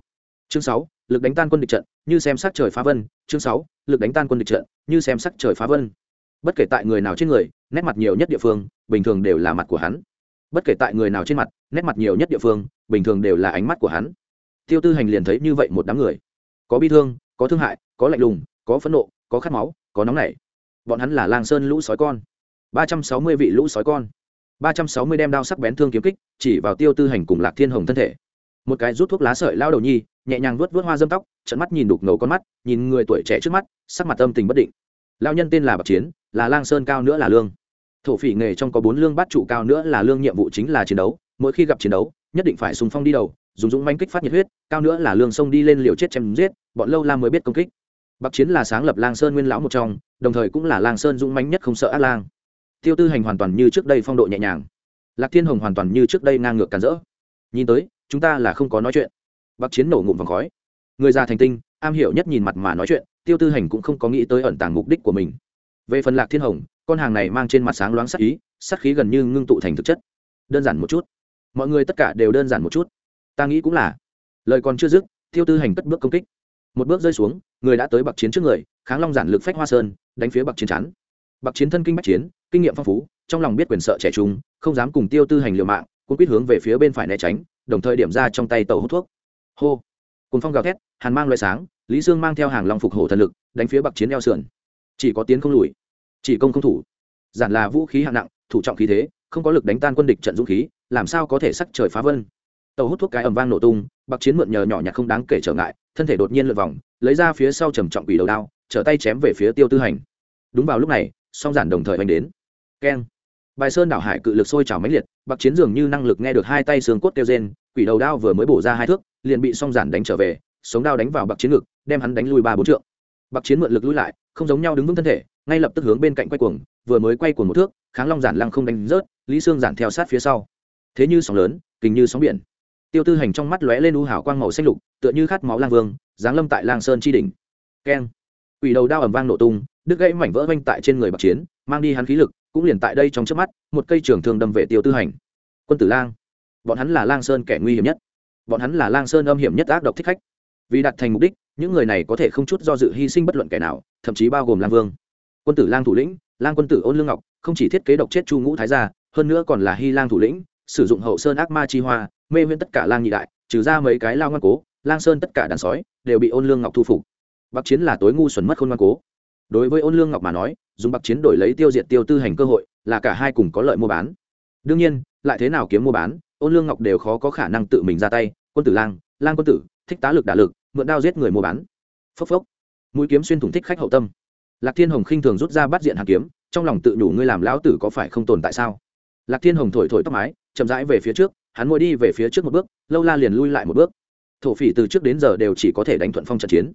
Speaker 1: chương sáu, lực đánh tan quân địch trận, như xem sắc trời phá vân. Chương sáu, lực đánh tan quân địch trận, như xem sắc trời phá vân. Bất kể tại người nào trên người, nét mặt nhiều nhất địa phương, bình thường đều là mặt của hắn. Bất kể tại người nào trên mặt, nét mặt nhiều nhất địa phương, bình thường đều là ánh mắt của hắn. Tiêu tư hành liền thấy như vậy một đám người. Có bi thương, có thương hại, có lạnh lùng, có phẫn nộ, có khát máu, có nóng nảy. Bọn hắn là lang sơn lũ sói con. Ba trăm sáu mươi vị lũ sói con. Ba trăm sáu mươi đem đao sắc bén thương kiếm kích, chỉ vào tiêu tư hành cùng lạc thiên hồng thân thể. Một cái rút thuốc lá sợi lao đầu nhi nhẹ nhàng vuốt vuốt hoa dâm tóc trận mắt nhìn đục ngầu con mắt, nhìn người tuổi trẻ trước mắt, sắc mặt âm tình bất định. Lao nhân tên là bạc chiến, là lang sơn cao nữa là lương. Thổ phỉ nghề trong có bốn lương bát trụ cao nữa là lương, nhiệm vụ chính là chiến đấu, mỗi khi gặp chiến đấu, nhất định phải sùng phong đi đầu, dùng dũng manh kích phát nhiệt huyết, cao nữa là lương sông đi lên liều chết chém giết, bọn lâu la mới biết công kích. Bạc chiến là sáng lập lang sơn nguyên lão một trong, đồng thời cũng là lang sơn dũng manh nhất không sợ ác lang. Tiêu tư hành hoàn toàn như trước đây phong độ nhẹ nhàng. Lạc thiên hồng hoàn toàn như trước đây ngang ngược cản rỡ. Nhìn tới, chúng ta là không có nói chuyện. Bắc chiến nổ ngụm vòng khói. Người già thành tinh, am hiểu nhất nhìn mặt mà nói chuyện, tiêu tư hành cũng không có nghĩ tới ẩn tàng mục đích của mình. Về phần lạc thiên hồng, con hàng này mang trên mặt sáng loáng sắc ý, sắc khí gần như ngưng tụ thành thực chất. Đơn giản một chút. Mọi người tất cả đều đơn giản một chút. Ta nghĩ cũng là. Lời còn chưa dứt, tiêu tư hành cất bước công kích. Một bước rơi xuống, người đã tới bạc chiến trước người, kháng long giản lực phách hoa sơn, đánh phía bạc chiến chắn. Bạc chiến thân kinh bách chiến, kinh nghiệm phong phú, trong lòng biết quyền sợ trẻ trung, không dám cùng tiêu tư hành liều mạng cũng quyết hướng về phía bên phải né tránh, đồng thời điểm ra trong tay tàu hút thuốc hô cùng phong gào thét hàn mang loại sáng lý sương mang theo hàng long phục hổ thần lực đánh phía bạc chiến eo sườn chỉ có tiến không lùi chỉ công không thủ giản là vũ khí hạng nặng thủ trọng khí thế không có lực đánh tan quân địch trận dũng khí làm sao có thể sắc trời phá vân tàu hút thuốc cái ầm vang nổ tung bạc chiến mượn nhờ nhỏ nhặt không đáng kể trở ngại thân thể đột nhiên lượt vòng lấy ra phía sau trầm trọng quỷ đầu đao trở tay chém về phía tiêu tư hành đúng vào lúc này song giản đồng thời hành đến keng bài sơn đảo hải cự lực sôi trào mãnh liệt bạc chiến dường như năng lực nghe được hai tay xương cốt kêu rên quỷ đầu đao vừa mới bổ ra hai thước, liền bị song giản đánh trở về, sống đao đánh vào bạc chiến ngực, đem hắn đánh lui ba bốn trượng. Bạc chiến mượn lực lui lại, không giống nhau đứng vững thân thể, ngay lập tức hướng bên cạnh quay cuồng, vừa mới quay cuồng một thước, kháng long giản lăng không đánh rớt, lý sương giản theo sát phía sau. Thế như sóng lớn, kình như sóng biển. Tiêu tư hành trong mắt lóe lên u hảo quang màu xanh lục, tựa như khát máu lang vương, giáng lâm tại lang sơn chi đỉnh. Keng. Ủy đầu đao ầm vang nổ tung, đứt gãy mảnh vỡ vanh tại trên người bạc chiến, mang đi hắn khí lực, cũng liền tại đây trong trước mắt, một cây trường thương đâm về tiêu tư hành. Quân tử lang bọn hắn là lang sơn kẻ nguy hiểm nhất. Bọn hắn là lang sơn âm hiểm nhất ác độc thích khách. Vì đạt thành mục đích, những người này có thể không chút do dự hy sinh bất luận kẻ nào, thậm chí bao gồm lang vương. Quân tử lang thủ lĩnh, lang quân tử ôn lương ngọc, không chỉ thiết kế độc chết chu ngũ thái gia, hơn nữa còn là hy lang thủ lĩnh, sử dụng hậu sơn ác ma chi hoa, mê huyễn tất cả lang nhị đại, trừ ra mấy cái lao ngoan cố, lang sơn tất cả đàn sói đều bị ôn lương ngọc thu phục. Bắc chiến là tối ngu xuẩn mất khôn ngoan cố. Đối với ôn lương ngọc mà nói, dùng bắc chiến đổi lấy tiêu diệt tiêu tư hành cơ hội, là cả hai cùng có lợi mua bán. Đương nhiên, lại thế nào kiếm mua bán ôn lương ngọc đều khó có khả năng tự mình ra tay, quân tử lang lang quân tử, thích tá lực đả lực, mượn đao giết người mua bán. Phốc phốc. Mũi kiếm xuyên thủng thích khách hậu tâm. Lạc thiên hồng khinh thường rút ra bắt diện hàng kiếm, trong lòng tự đủ ngươi làm lão tử có phải không tồn tại sao? Lạc thiên hồng thổi thổi tóc mái, chậm rãi về phía trước, hắn ngồi đi về phía trước một bước, lâu la liền lui lại một bước. Thổ phỉ từ trước đến giờ đều chỉ có thể đánh thuận phong trận chiến.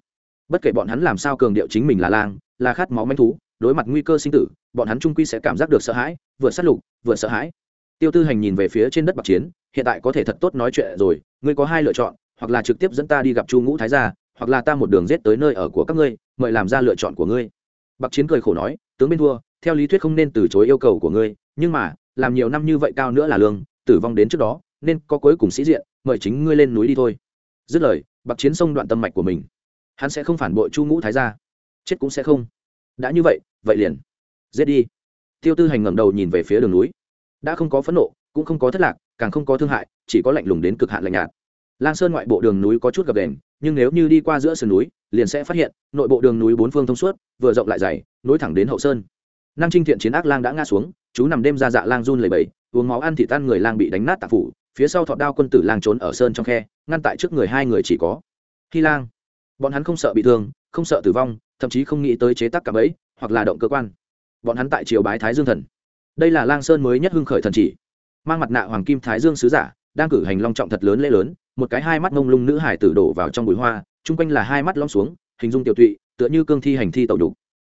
Speaker 1: Bất kể bọn hắn làm sao cường điệu chính mình là lang, là khát máu manh thú, đối mặt nguy cơ sinh tử, bọn hắn trung quy sẽ cảm giác được sợ hãi, vừa sát lục, vừa sợ hãi tiêu tư hành nhìn về phía trên đất bạc chiến, hiện tại có thể thật tốt nói chuyện rồi, ngươi có hai lựa chọn, hoặc là trực tiếp dẫn ta đi gặp chu ngũ thái gia, hoặc là ta một đường rết tới nơi ở của các ngươi, mời làm ra lựa chọn của ngươi. Bạc chiến cười khổ nói, tướng bên thua, theo lý thuyết không nên từ chối yêu cầu của ngươi, nhưng mà, làm nhiều năm như vậy cao nữa là lương, tử vong đến trước đó, nên có cuối cùng sĩ diện, mời chính ngươi lên núi đi thôi. Dứt lời, bạc chiến sông đoạn tâm mạch của mình. Hắn sẽ không phản bội chu ngũ thái gia. Chết cũng sẽ không. Đã như vậy vậy liền, giết đi. Tiêu tư hành ngẩng đầu nhìn về phía đường núi đã không có phẫn nộ, cũng không có thất lạc, càng không có thương hại, chỉ có lạnh lùng đến cực hạn lạnh nhạt. Lang sơn ngoại bộ đường núi có chút gập đền nhưng nếu như đi qua giữa sườn núi, liền sẽ phát hiện, nội bộ đường núi bốn phương thông suốt, vừa rộng lại dày, nối thẳng đến hậu sơn. Năng trinh thiện chiến ác lang đã ngã xuống, chú nằm đêm ra dạ lang run lầy bầy uống máu ăn thị tan người lang bị đánh nát tạp phủ, phía sau thọt đao quân tử lang trốn ở sơn trong khe, ngăn tại trước người hai người chỉ có khi lang. Bọn hắn không sợ bị thương, không sợ tử vong, thậm chí không nghĩ tới chế tác cảm ấy hoặc là động cơ quan. Bọn hắn tại triều bái thái dương thần đây là lang sơn mới nhất hưng khởi thần chỉ. Mang mặt nạ hoàng kim thái dương sứ giả, đang cử hành long trọng thật lớn lễ lớn, một cái hai mắt mông lung nữ hải tử đổ vào trong bụi hoa, chung quanh là hai mắt lom xuống, hình dung tiểu tụy, tựa như cương thi hành thi tẩu đục.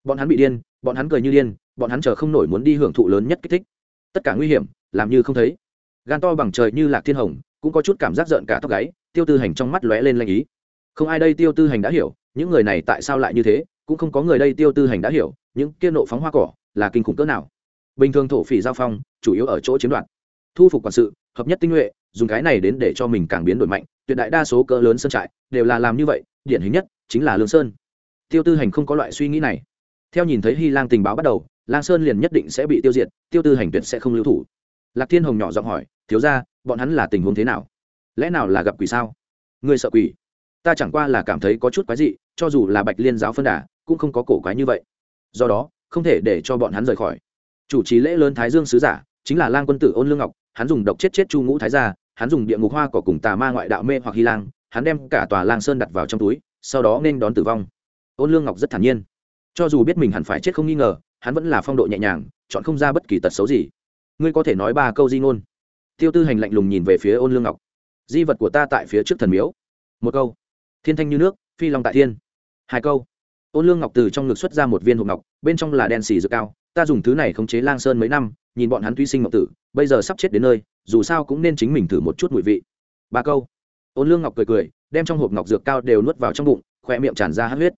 Speaker 1: Bọn hắn bị điên, bọn hắn cười như điên, bọn hắn chờ không nổi muốn đi hưởng thụ lớn nhất kích thích. Tất cả nguy hiểm, làm như không thấy. Gan to bằng trời như lạc thiên hồng, cũng có chút cảm giác giận cả tóc gáy, tiêu tư hành trong mắt lóe lên lanh ý. Không ai đây tiêu tư hành đã hiểu, những người này tại sao lại như thế, cũng không có người đây tiêu tư hành đã hiểu, những kia nộ phóng hoa cỏ là kinh khủng cỡ nào bình thường thổ phỉ giao phong, chủ yếu ở chỗ chiếm đoạt. Thu phục quản sự, hợp nhất tinh nhuệ, dùng cái này đến để cho mình càng biến đổi mạnh, tuyệt đại đa số cỡ lớn sơn trại đều là làm như vậy, điển hình nhất chính là lương sơn. Tiêu tư hành không có loại suy nghĩ này. Theo nhìn thấy hy lang tình báo bắt đầu, lang sơn liền nhất định sẽ bị tiêu diệt, tiêu tư hành tuyệt sẽ không lưu thủ. Lạc thiên hồng nhỏ giọng hỏi, thiếu ra bọn hắn là tình huống thế nào? Lẽ nào là gặp quỷ sao? Người sợ quỷ? Ta chẳng qua là cảm thấy có chút quái dị, cho dù là bạch liên giáo phân đà, cũng không có cổ quái như vậy. Do đó, không thể để cho bọn hắn rời khỏi chủ trì lễ lớn thái dương sứ giả, chính là lang quân tử ôn lương ngọc, hắn dùng độc chết chết chu ngũ thái gia, hắn dùng địa ngục hoa cỏ cùng tà ma ngoại đạo mê hoặc hy lang, hắn đem cả tòa lang sơn đặt vào trong túi, sau đó nên đón tử vong. Ôn lương ngọc rất thản nhiên. Cho dù biết mình hẳn phải chết không nghi ngờ, hắn vẫn là phong độ nhẹ nhàng, chọn không ra bất kỳ tật xấu gì. Ngươi có thể nói ba câu di ngôn. Tiêu tư hành lạnh lùng nhìn về phía ôn lương ngọc. Di vật của ta tại phía trước thần miếu. Một câu. Thiên thanh như nước, phi long tại thiên. Hai câu. Ôn lương ngọc từ trong ngực xuất ra một viên hộp ngọc, bên trong là đen xì dược cao ta dùng thứ này khống chế lang sơn mấy năm, nhìn bọn hắn tuy sinh ngọc tử, bây giờ sắp chết đến nơi, dù sao cũng nên chính mình thử một chút mùi vị. Ba câu. Ôn lương ngọc cười cười, đem trong hộp ngọc dược cao đều nuốt vào trong bụng, khoe miệng tràn ra hát huyết.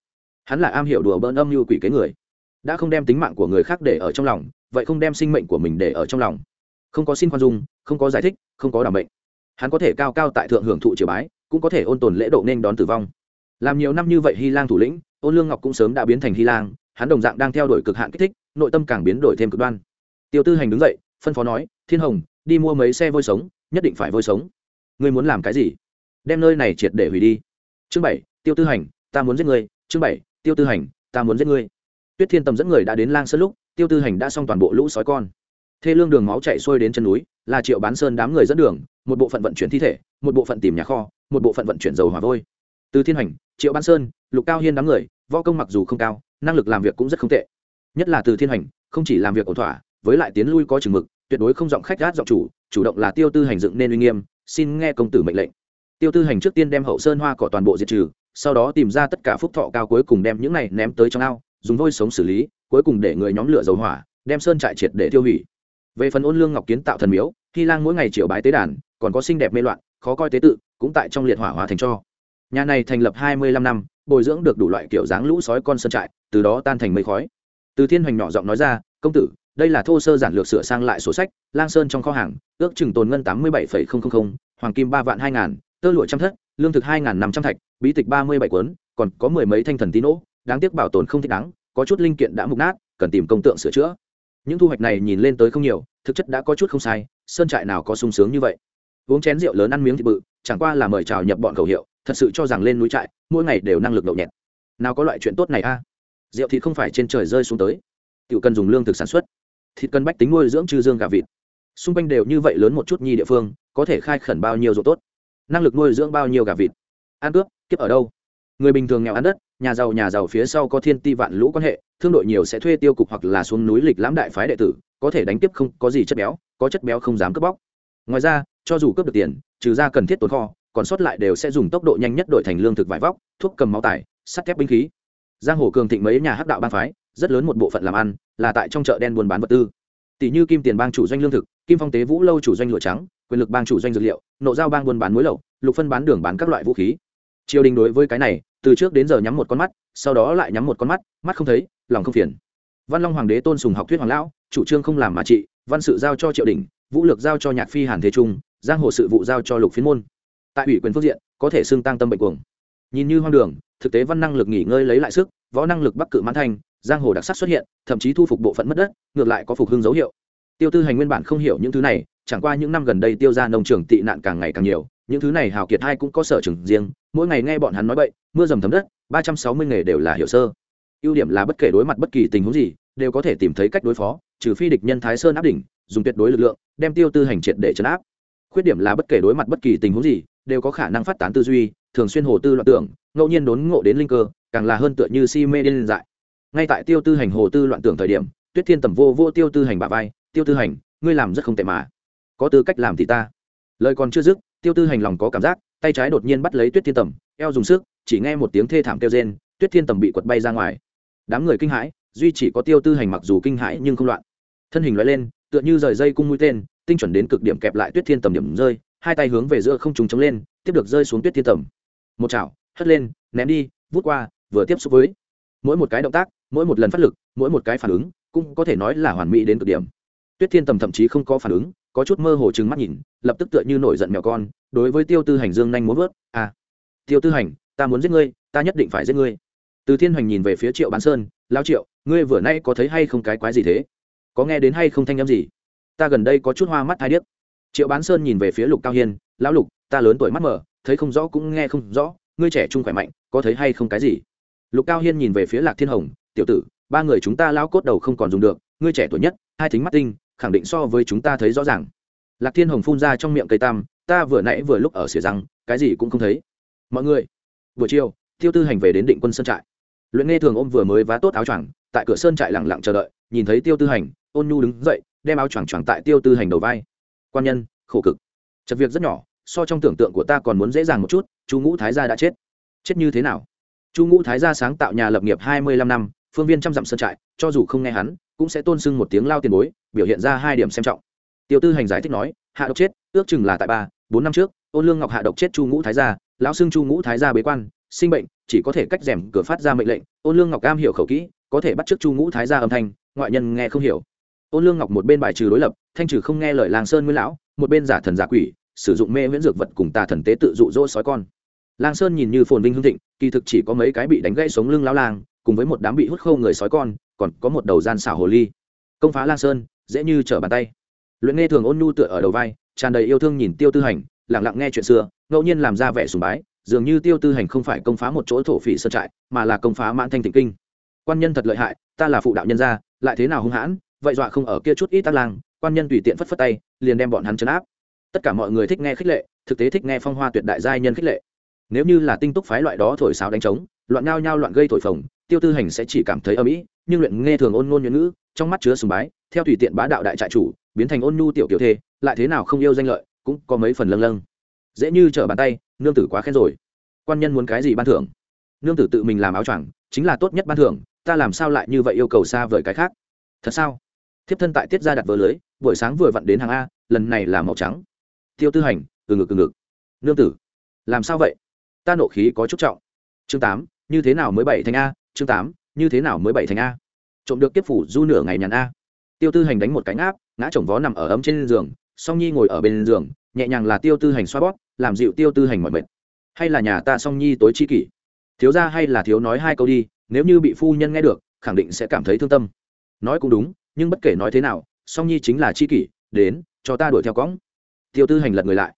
Speaker 1: Hắn là am hiểu đùa bỡn âm như quỷ kế người. Đã không đem tính mạng của người khác để ở trong lòng, vậy không đem sinh mệnh của mình để ở trong lòng. Không có xin khoan dung, không có giải thích, không có đảm bệnh. Hắn có thể cao cao tại thượng hưởng thụ triều bái, cũng có thể ôn tồn lễ độ nên đón tử vong. Làm nhiều năm như vậy hy lang thủ lĩnh, ôn lương ngọc cũng sớm đã biến thành hy lang, hắn đồng dạng đang theo đuổi cực hạn kích thích nội tâm càng biến đổi thêm cực đoan. Tiêu tư hành đứng dậy, phân phó nói, thiên hồng, đi mua mấy xe vôi sống, nhất định phải vôi sống. Ngươi muốn làm cái gì? Đem nơi này triệt để hủy đi. Chương bảy tiêu tư hành, ta muốn giết ngươi. Chương bảy tiêu tư hành, ta muốn giết ngươi. Tuyết thiên tầm dẫn người đã đến lang sơn lúc tiêu tư hành đã xong toàn bộ lũ sói con. Thê lương đường máu chạy xuôi đến chân núi, là triệu bán sơn đám người dẫn đường, một bộ phận vận chuyển thi thể, một bộ phận tìm nhà kho, một bộ phận vận chuyển dầu hỏa vôi. Từ thiên hành, triệu bán sơn, lục cao hiên đám người, võ công mặc dù không cao, năng lực làm việc cũng rất không tệ nhất là từ thiên hành, không chỉ làm việc ổn thỏa, với lại tiến lui có chừng mực, tuyệt đối không giọng khách gát giọng chủ chủ động là tiêu tư hành dựng nên uy nghiêm, xin nghe công tử mệnh lệnh. Tiêu tư hành trước tiên đem hậu sơn hoa cỏ toàn bộ diệt trừ, sau đó tìm ra tất cả phúc thọ cao cuối cùng đem những này ném tới trong ao, dùng vôi sống xử lý, cuối cùng để người nhóm lửa dầu hỏa, đem sơn trại triệt để tiêu hủy. Về phần ôn lương ngọc kiến tạo thần miếu khi lang mỗi ngày triệu bái tế đàn, còn có xinh đẹp mê loạn, khó coi tế tự, cũng tại trong liệt hỏa hóa thành cho. Nhà này thành lập hai mươi lăm năm, bồi dưỡng được đủ loại kiểu dáng lũ sói con sơn trại, từ đó tan thành mây khói từ thiên hoành nhỏ giọng nói ra, công tử, đây là thô sơ giản lược sửa sang lại sổ sách, lang sơn trong kho hàng, ước chừng tồn ngân tám mươi bảy hoàng kim ba vạn hai ngàn, tơ lụa trăm thất, lương thực hai ngàn năm trăm thạch, bí tịch ba mươi bảy cuốn, còn có mười mấy thanh thần tín ỗ đáng tiếc bảo tồn không thích đáng, có chút linh kiện đã mục nát, cần tìm công tượng sửa chữa. Những thu hoạch này nhìn lên tới không nhiều, thực chất đã có chút không sai, sơn trại nào có sung sướng như vậy? Uống chén rượu lớn ăn miếng thịt bự, chẳng qua là mời chào nhập bọn khẩu hiệu, thật sự cho rằng lên núi trại, mỗi ngày đều năng lực nhậu nhẹt. Nào có loại chuyện tốt này a? Rượu thịt không phải trên trời rơi xuống tới. Tiểu cần dùng lương thực sản xuất. Thịt cần bách tính nuôi dưỡng trư dương gà vịt. Xung quanh đều như vậy lớn một chút nhi địa phương, có thể khai khẩn bao nhiêu ruộng tốt. Năng lực nuôi dưỡng bao nhiêu gà vịt. Ăn cướp, kiếp ở đâu? Người bình thường nghèo ăn đất, nhà giàu nhà giàu phía sau có thiên ti vạn lũ quan hệ, thương đội nhiều sẽ thuê tiêu cục hoặc là xuống núi lịch lãm đại phái đệ tử, có thể đánh tiếp không có gì chất béo, có chất béo không dám cướp bóc. Ngoài ra, cho dù cướp được tiền, trừ ra cần thiết tốn kho, còn sót lại đều sẽ dùng tốc độ nhanh nhất đổi thành lương thực vải vóc, thuốc cầm máu tải, sắt thép binh khí giang hồ cường thịnh mấy nhà hắc đạo bang phái, rất lớn một bộ phận làm ăn, là tại trong chợ đen buôn bán vật tư. Tỷ như kim tiền bang chủ doanh lương thực, kim phong tế vũ lâu chủ doanh lụa trắng, quyền lực bang chủ doanh dược liệu, nộ giao bang buôn bán muối lậu lục phân bán đường bán các loại vũ khí. Triều đình đối với cái này, từ trước đến giờ nhắm một con mắt, sau đó lại nhắm một con mắt mắt không thấy, lòng không phiền. Văn long hoàng đế tôn sùng học thuyết hoàng lão, chủ trương không làm mà trị, văn sự giao cho triệu đình, vũ lược giao cho nhạc phi hàn thế trung, giang hồ sự vụ giao cho lục phiến môn. Tại ủy quyền phước diện, có thể xưng tăng tâm bệnh cuồng nhìn như hoang đường thực tế văn năng lực nghỉ ngơi lấy lại sức võ năng lực bắc cự mãn thanh giang hồ đặc sắc xuất hiện thậm chí thu phục bộ phận mất đất ngược lại có phục hưng dấu hiệu. Tiêu tư hành nguyên bản không hiểu những thứ này chẳng qua những năm gần đây tiêu ra nông trường tị nạn càng ngày càng nhiều những thứ này hào kiệt hai cũng có sở trường riêng mỗi ngày nghe bọn hắn nói vậy, mưa dầm thấm đất ba trăm sáu mươi nghề đều là hiểu sơ. Ưu điểm là bất kể đối mặt bất kỳ tình huống gì đều có thể tìm thấy cách đối phó trừ phi địch nhân thái sơn áp đỉnh dùng tuyệt đối lực lượng đem tiêu tư hành triệt để chấn áp khuyết điểm là bất kể đối mặt bất kỳ tình huống gì, đều có khả năng phát tán tư duy, thường xuyên hồ tư loạn tưởng, ngẫu nhiên đốn ngộ đến linh cơ, càng là hơn tựa như si mê điên dại. Ngay tại tiêu tư hành hồ tư loạn tưởng thời điểm, tuyết thiên tầm vô vô tiêu tư hành bà vai, tiêu tư hành, ngươi làm rất không tệ mà. Có tư cách làm thì ta. Lời còn chưa dứt, tiêu tư hành lòng có cảm giác, tay trái đột nhiên bắt lấy tuyết thiên tầm, eo dùng sức, chỉ nghe một tiếng thê thảm kêu rên, tuyết thiên tầm bị quật bay ra ngoài. Đám người kinh hãi, duy chỉ có tiêu tư hành mặc dù kinh hãi nhưng không loạn. Thân hình loại lên, tựa như rời dây cung mũi tên tinh chuẩn đến cực điểm kẹp lại tuyết thiên tầm điểm rơi, hai tay hướng về giữa không trùng chống lên, tiếp được rơi xuống tuyết thiên tầm. Một chảo, hất lên, ném đi, vút qua, vừa tiếp xúc với. Mỗi một cái động tác, mỗi một lần phát lực, mỗi một cái phản ứng, cũng có thể nói là hoàn mỹ đến cực điểm. Tuyết thiên tầm thậm chí không có phản ứng, có chút mơ hồ chừng mắt nhìn, lập tức tựa như nổi giận mèo con, đối với tiêu tư hành dương nhanh muốn vớt à tiêu tư hành, ta muốn giết ngươi, ta nhất định phải giết ngươi. Từ thiên hoành nhìn về phía triệu bán sơn lao triệu, ngươi vừa nay có thấy hay không cái quái gì thế? Có nghe đến hay không thanh â m gì? Ta gần đây có chút hoa mắt hai điếc. Triệu bán sơn nhìn về phía lục cao hiên, lão lục, ta lớn tuổi mắt mở thấy không rõ cũng nghe không rõ, ngươi trẻ trung khỏe mạnh, có thấy hay không cái gì? Lục cao hiên nhìn về phía lạc thiên hồng, tiểu tử, ba người chúng ta lao cốt đầu không còn dùng được, ngươi trẻ tuổi nhất, hai thính mắt tinh, khẳng định so với chúng ta thấy rõ ràng. Lạc thiên hồng phun ra trong miệng cây tam, ta vừa nãy vừa lúc ở xỉa răng, cái gì cũng không thấy. Mọi người, buổi chiều, tiêu tư hành về đến định quân sơn trại. Luyện nghe thường ôm vừa mới vá tốt áo choàng, tại cửa sơn trại lẳng lặng chờ đợi, nhìn thấy tiêu tư hành, ôn nhu đứng dậy đem áo choàng choàng tại tiêu tư hành đầu vai. Quan nhân, khổ cực. Chật việc rất nhỏ, so trong tưởng tượng của ta còn muốn dễ dàng một chút chú ngũ thái gia đã chết. Chết như thế nào? Chu ngũ thái gia sáng tạo nhà lập nghiệp hai mươi lăm năm, phương viên trăm dặm sơn trại, cho dù không nghe hắn, cũng sẽ tôn sưng một tiếng lao tiền bối, biểu hiện ra hai điểm xem trọng. Tiêu tư hành giải thích nói, hạ độc chết, ước chừng là tại ba, bốn năm trước, ôn lương ngọc hạ độc chết chu ngũ thái gia, lão xưng chu ngũ thái gia bế quan, sinh bệnh, chỉ có thể cách rèm cửa phát ra mệnh lệnh, ôn lương ngọc cam hiểu khẩu kỹ, có thể bắt chước chu ngũ thái gia âm thanh, ngoại nhân nghe không hiểu ôn lương ngọc một bên bài trừ đối lập, thanh trừ không nghe lời làng sơn nguyên lão, một bên giả thần giả quỷ, sử dụng mê miễn dược vật cùng tà thần tế tự dụ dỗ sói con. Lang sơn nhìn như phồn vinh hương thịnh, kỳ thực chỉ có mấy cái bị đánh gãy sống lưng lao lang cùng với một đám bị hút khâu người sói con, còn có một đầu gian xảo hồ ly. Công phá lang sơn, dễ như trở bàn tay. Luyện nghe thường ôn nhu tựa ở đầu vai, tràn đầy yêu thương nhìn tiêu tư hành lẳng lặng nghe chuyện xưa, ngẫu nhiên làm ra vẻ sùng bái, dường như tiêu tư hành không phải công phá một chỗ thổ phỉ sơn trại, mà là công phá mãn thanh thịnh kinh. Quan nhân thật lợi hại, ta là phụ đạo nhân gia, lại thế nào hung hãn vậy dọa không ở kia chút ít tác lang, quan nhân tùy tiện phất phất tay, liền đem bọn hắn chấn áp. Tất cả mọi người thích nghe khích lệ, thực tế thích nghe phong hoa tuyệt đại giai nhân khích lệ. Nếu như là tinh túc phái loại đó thổi sáo đánh trống, loạn nhao nhao loạn gây thổi phồng, tiêu tư hành sẽ chỉ cảm thấy âm ỉ nhưng luyện nghe thường ôn ngôn nhuận ngữ, trong mắt chứa sùng bái, theo tùy tiện bá đạo đại trại chủ, biến thành ôn nhu tiểu kiểu thê, lại thế nào không yêu danh lợi, cũng có mấy phần lâng lâng. Dễ như trở bàn tay, nương tử quá khen rồi. Quan nhân muốn cái gì ban thưởng? Nương tử tự mình làm áo choàng, chính là tốt nhất ban thưởng, ta làm sao lại như vậy yêu cầu xa vời cái khác? Thật sao? Thiếp thân tại tiết ra đặt vờ lưới, buổi sáng vừa vặn đến hàng a, lần này là màu trắng. Tiêu tư hành, từ ngực từ ngực. Nương tử, làm sao vậy? Ta nộ khí có chút trọng. Chương tám, như thế nào mới bảy thành a? Chương tám, như thế nào mới bảy thành a? Trộm được tiếp phủ du nửa ngày nhàn a. Tiêu tư hành đánh một cánh áp ngã chồng vó nằm ở ấm trên giường, song nhi ngồi ở bên giường, nhẹ nhàng là tiêu tư hành xoa bóp, làm dịu tiêu tư hành mọi mệt. Hay là nhà ta song nhi tối chi kỷ? Thiếu ra hay là thiếu nói hai câu đi, nếu như bị phu nhân nghe được, khẳng định sẽ cảm thấy thương tâm. Nói cũng đúng nhưng bất kể nói thế nào, song nhi chính là chi kỷ, đến, cho ta đuổi theo cõng. Tiêu tư hành lật người lại.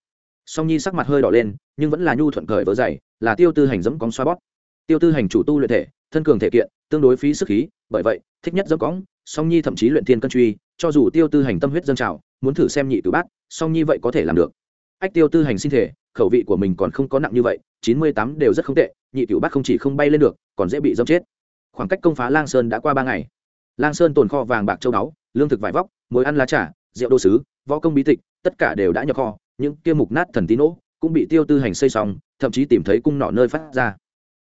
Speaker 1: Song nhi sắc mặt hơi đỏ lên, nhưng vẫn là nhu thuận cởi vỡ dày, là tiêu tư hành dẫm cóng xoa bót. tiêu tư hành chủ tu luyện thể, thân cường thể kiện, tương đối phí sức khí, bởi vậy, thích nhất dẫm cóng song nhi thậm chí luyện thiên cân truy, cho dù tiêu tư hành tâm huyết dân trào, muốn thử xem nhị tử bát, song nhi vậy có thể làm được. Ách tiêu tư hành sinh thể, khẩu vị của mình còn không có nặng như vậy, chín mươi tám đều rất không tệ, nhị tiểu bát không chỉ không bay lên được, còn dễ bị dâm chết. Khoảng cách công phá lang sơn đã qua ba ngày lang sơn tồn kho vàng bạc châu báu, lương thực vải vóc, muối ăn lá trà, rượu đô sứ, võ công bí tịch, tất cả đều đã nhập kho, những kia mục nát thần tí nỗ cũng bị tiêu tư hành xây xong, thậm chí tìm thấy cung nọ nơi phát ra.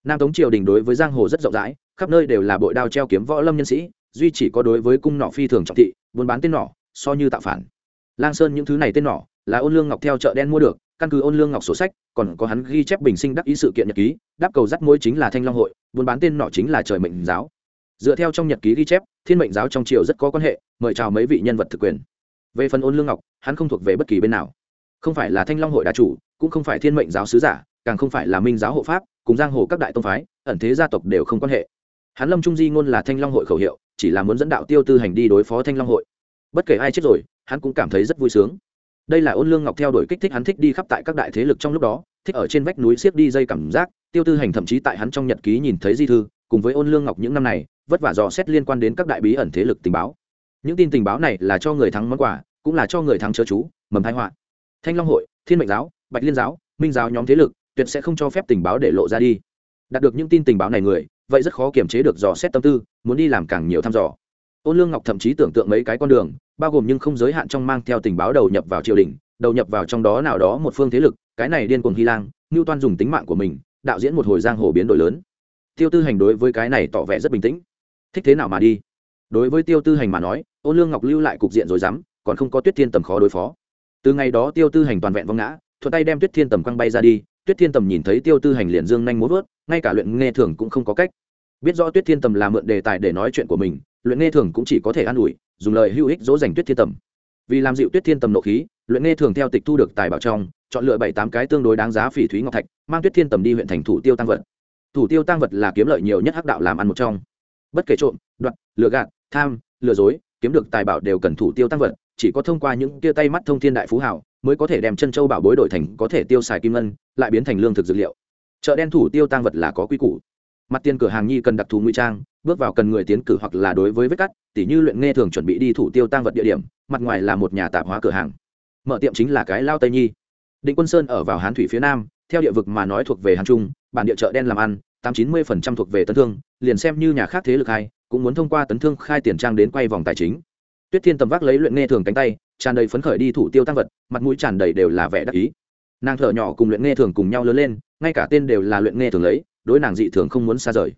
Speaker 1: Nam tống triều đình đối với giang hồ rất rộng rãi, khắp nơi đều là bội đao treo kiếm võ lâm nhân sĩ, duy chỉ có đối với cung nọ phi thường trọng thị, buôn bán tên nọ, so như tạo phản. Lang sơn những thứ này tên nọ là ôn lương ngọc theo chợ đen mua được, căn cứ ôn lương ngọc sổ sách, còn có hắn ghi chép bình sinh đắc ý sự kiện nhật ký, đáp cầu dắt mối chính là thanh long hội, buôn bán tên nọ chính là trời mệnh giáo dựa theo trong nhật ký ghi chép, thiên mệnh giáo trong triều rất có quan hệ, mời chào mấy vị nhân vật thực quyền. Về phần ôn lương ngọc, hắn không thuộc về bất kỳ bên nào. Không phải là thanh long hội đà chủ, cũng không phải thiên mệnh giáo sứ giả, càng không phải là minh giáo hộ pháp, cùng giang hồ các đại tông phái, ẩn thế gia tộc đều không quan hệ. Hắn lâm trung di ngôn là thanh long hội khẩu hiệu, chỉ là muốn dẫn đạo tiêu tư hành đi đối phó thanh long hội. Bất kể ai chết rồi, hắn cũng cảm thấy rất vui sướng. Đây là ôn lương ngọc theo đuổi kích thích hắn thích đi khắp tại các đại thế lực trong lúc đó, thích ở trên vách núi siết đi dây cảm giác. Tiêu tư hành thậm chí tại hắn trong nhật ký nhìn thấy di thư, cùng với ôn lương ngọc những năm này vất vả dò xét liên quan đến các đại bí ẩn thế lực tình báo. Những tin tình báo này là cho người thắng món quà, cũng là cho người thắng chớ chú, mầm thái họa. Thanh long hội, thiên mệnh giáo, bạch liên giáo, minh giáo nhóm thế lực, tuyệt sẽ không cho phép tình báo để lộ ra đi. Đạt được những tin tình báo này người, vậy rất khó kiềm chế được dò xét tâm tư, muốn đi làm càng nhiều thăm dò. Ôn lương ngọc thậm chí tưởng tượng mấy cái con đường, bao gồm nhưng không giới hạn trong mang theo tình báo đầu nhập vào triều đình, đầu nhập vào trong đó nào đó một phương thế lực, cái này điên cuồng hy lang ngưu toan dùng tính mạng của mình, đạo diễn một hồi giang hồ biến đổi lớn. Tiêu tư hành đối với cái này tỏ vẻ rất bình tĩnh thích thế nào mà đi. Đối với tiêu tư hành mà nói, ô lương ngọc lưu lại cục diện rồi dám, còn không có tuyết thiên tầm khó đối phó. Từ ngày đó tiêu tư hành toàn vẹn vong ngã, thuận tay đem tuyết thiên tầm quăng bay ra đi, tuyết thiên tầm nhìn thấy tiêu tư hành liền dương nhanh muốn vớt, ngay cả luyện nghe thường cũng không có cách. Biết rõ tuyết thiên tầm là mượn đề tài để nói chuyện của mình, luyện nghe thường cũng chỉ có thể an ủi, dùng lời hữu ích dỗ dành tuyết thiên tầm. Vì làm dịu tuyết thiên tầm nộ khí, luyện nghe thường theo tịch thu được tài bảo trong, chọn lựa bảy tám cái tương đối đáng giá phỉ thúy ngọc thạch, mang tuyết thiên tầm đi huyện thành thủ tiêu tăng vật. Thủ tiêu tăng vật là kiếm lợi nhiều nhất hắc đạo làm ăn một trong bất kể trộm, đoạt, lừa gạt, tham, lừa dối, kiếm được tài bảo đều cần thủ tiêu tăng vật, chỉ có thông qua những tia tay mắt thông thiên đại phú hảo mới có thể đem chân châu bảo bối đổi thành có thể tiêu xài kim ngân, lại biến thành lương thực dược liệu. Chợ đen thủ tiêu tăng vật là có quy củ. Mặt tiền cửa hàng nhi cần đặc thù nguy trang, bước vào cần người tiến cử hoặc là đối với vết cắt, tỉ như luyện nghe thường chuẩn bị đi thủ tiêu tăng vật địa điểm, mặt ngoài là một nhà tạp hóa cửa hàng. Mở tiệm chính là cái lao tây nhi. Định quân sơn ở vào hán thủy phía nam, theo địa vực mà nói thuộc về hán trung, bản địa chợ đen làm ăn tám chín mươi phần trăm thuộc về tấn thương, liền xem như nhà khác thế lực hai, cũng muốn thông qua tấn thương khai tiền trang đến quay vòng tài chính. Tuyết thiên tầm vác lấy luyện nghe thường cánh tay, tràn đầy phấn khởi đi thủ tiêu tăng vật, mặt mũi tràn đầy đều là vẻ đắc ý. Nàng thợ nhỏ cùng luyện nghe thường cùng nhau lớn lên, ngay cả tên đều là luyện nghe thường lấy, đối nàng dị thường không muốn xa rời.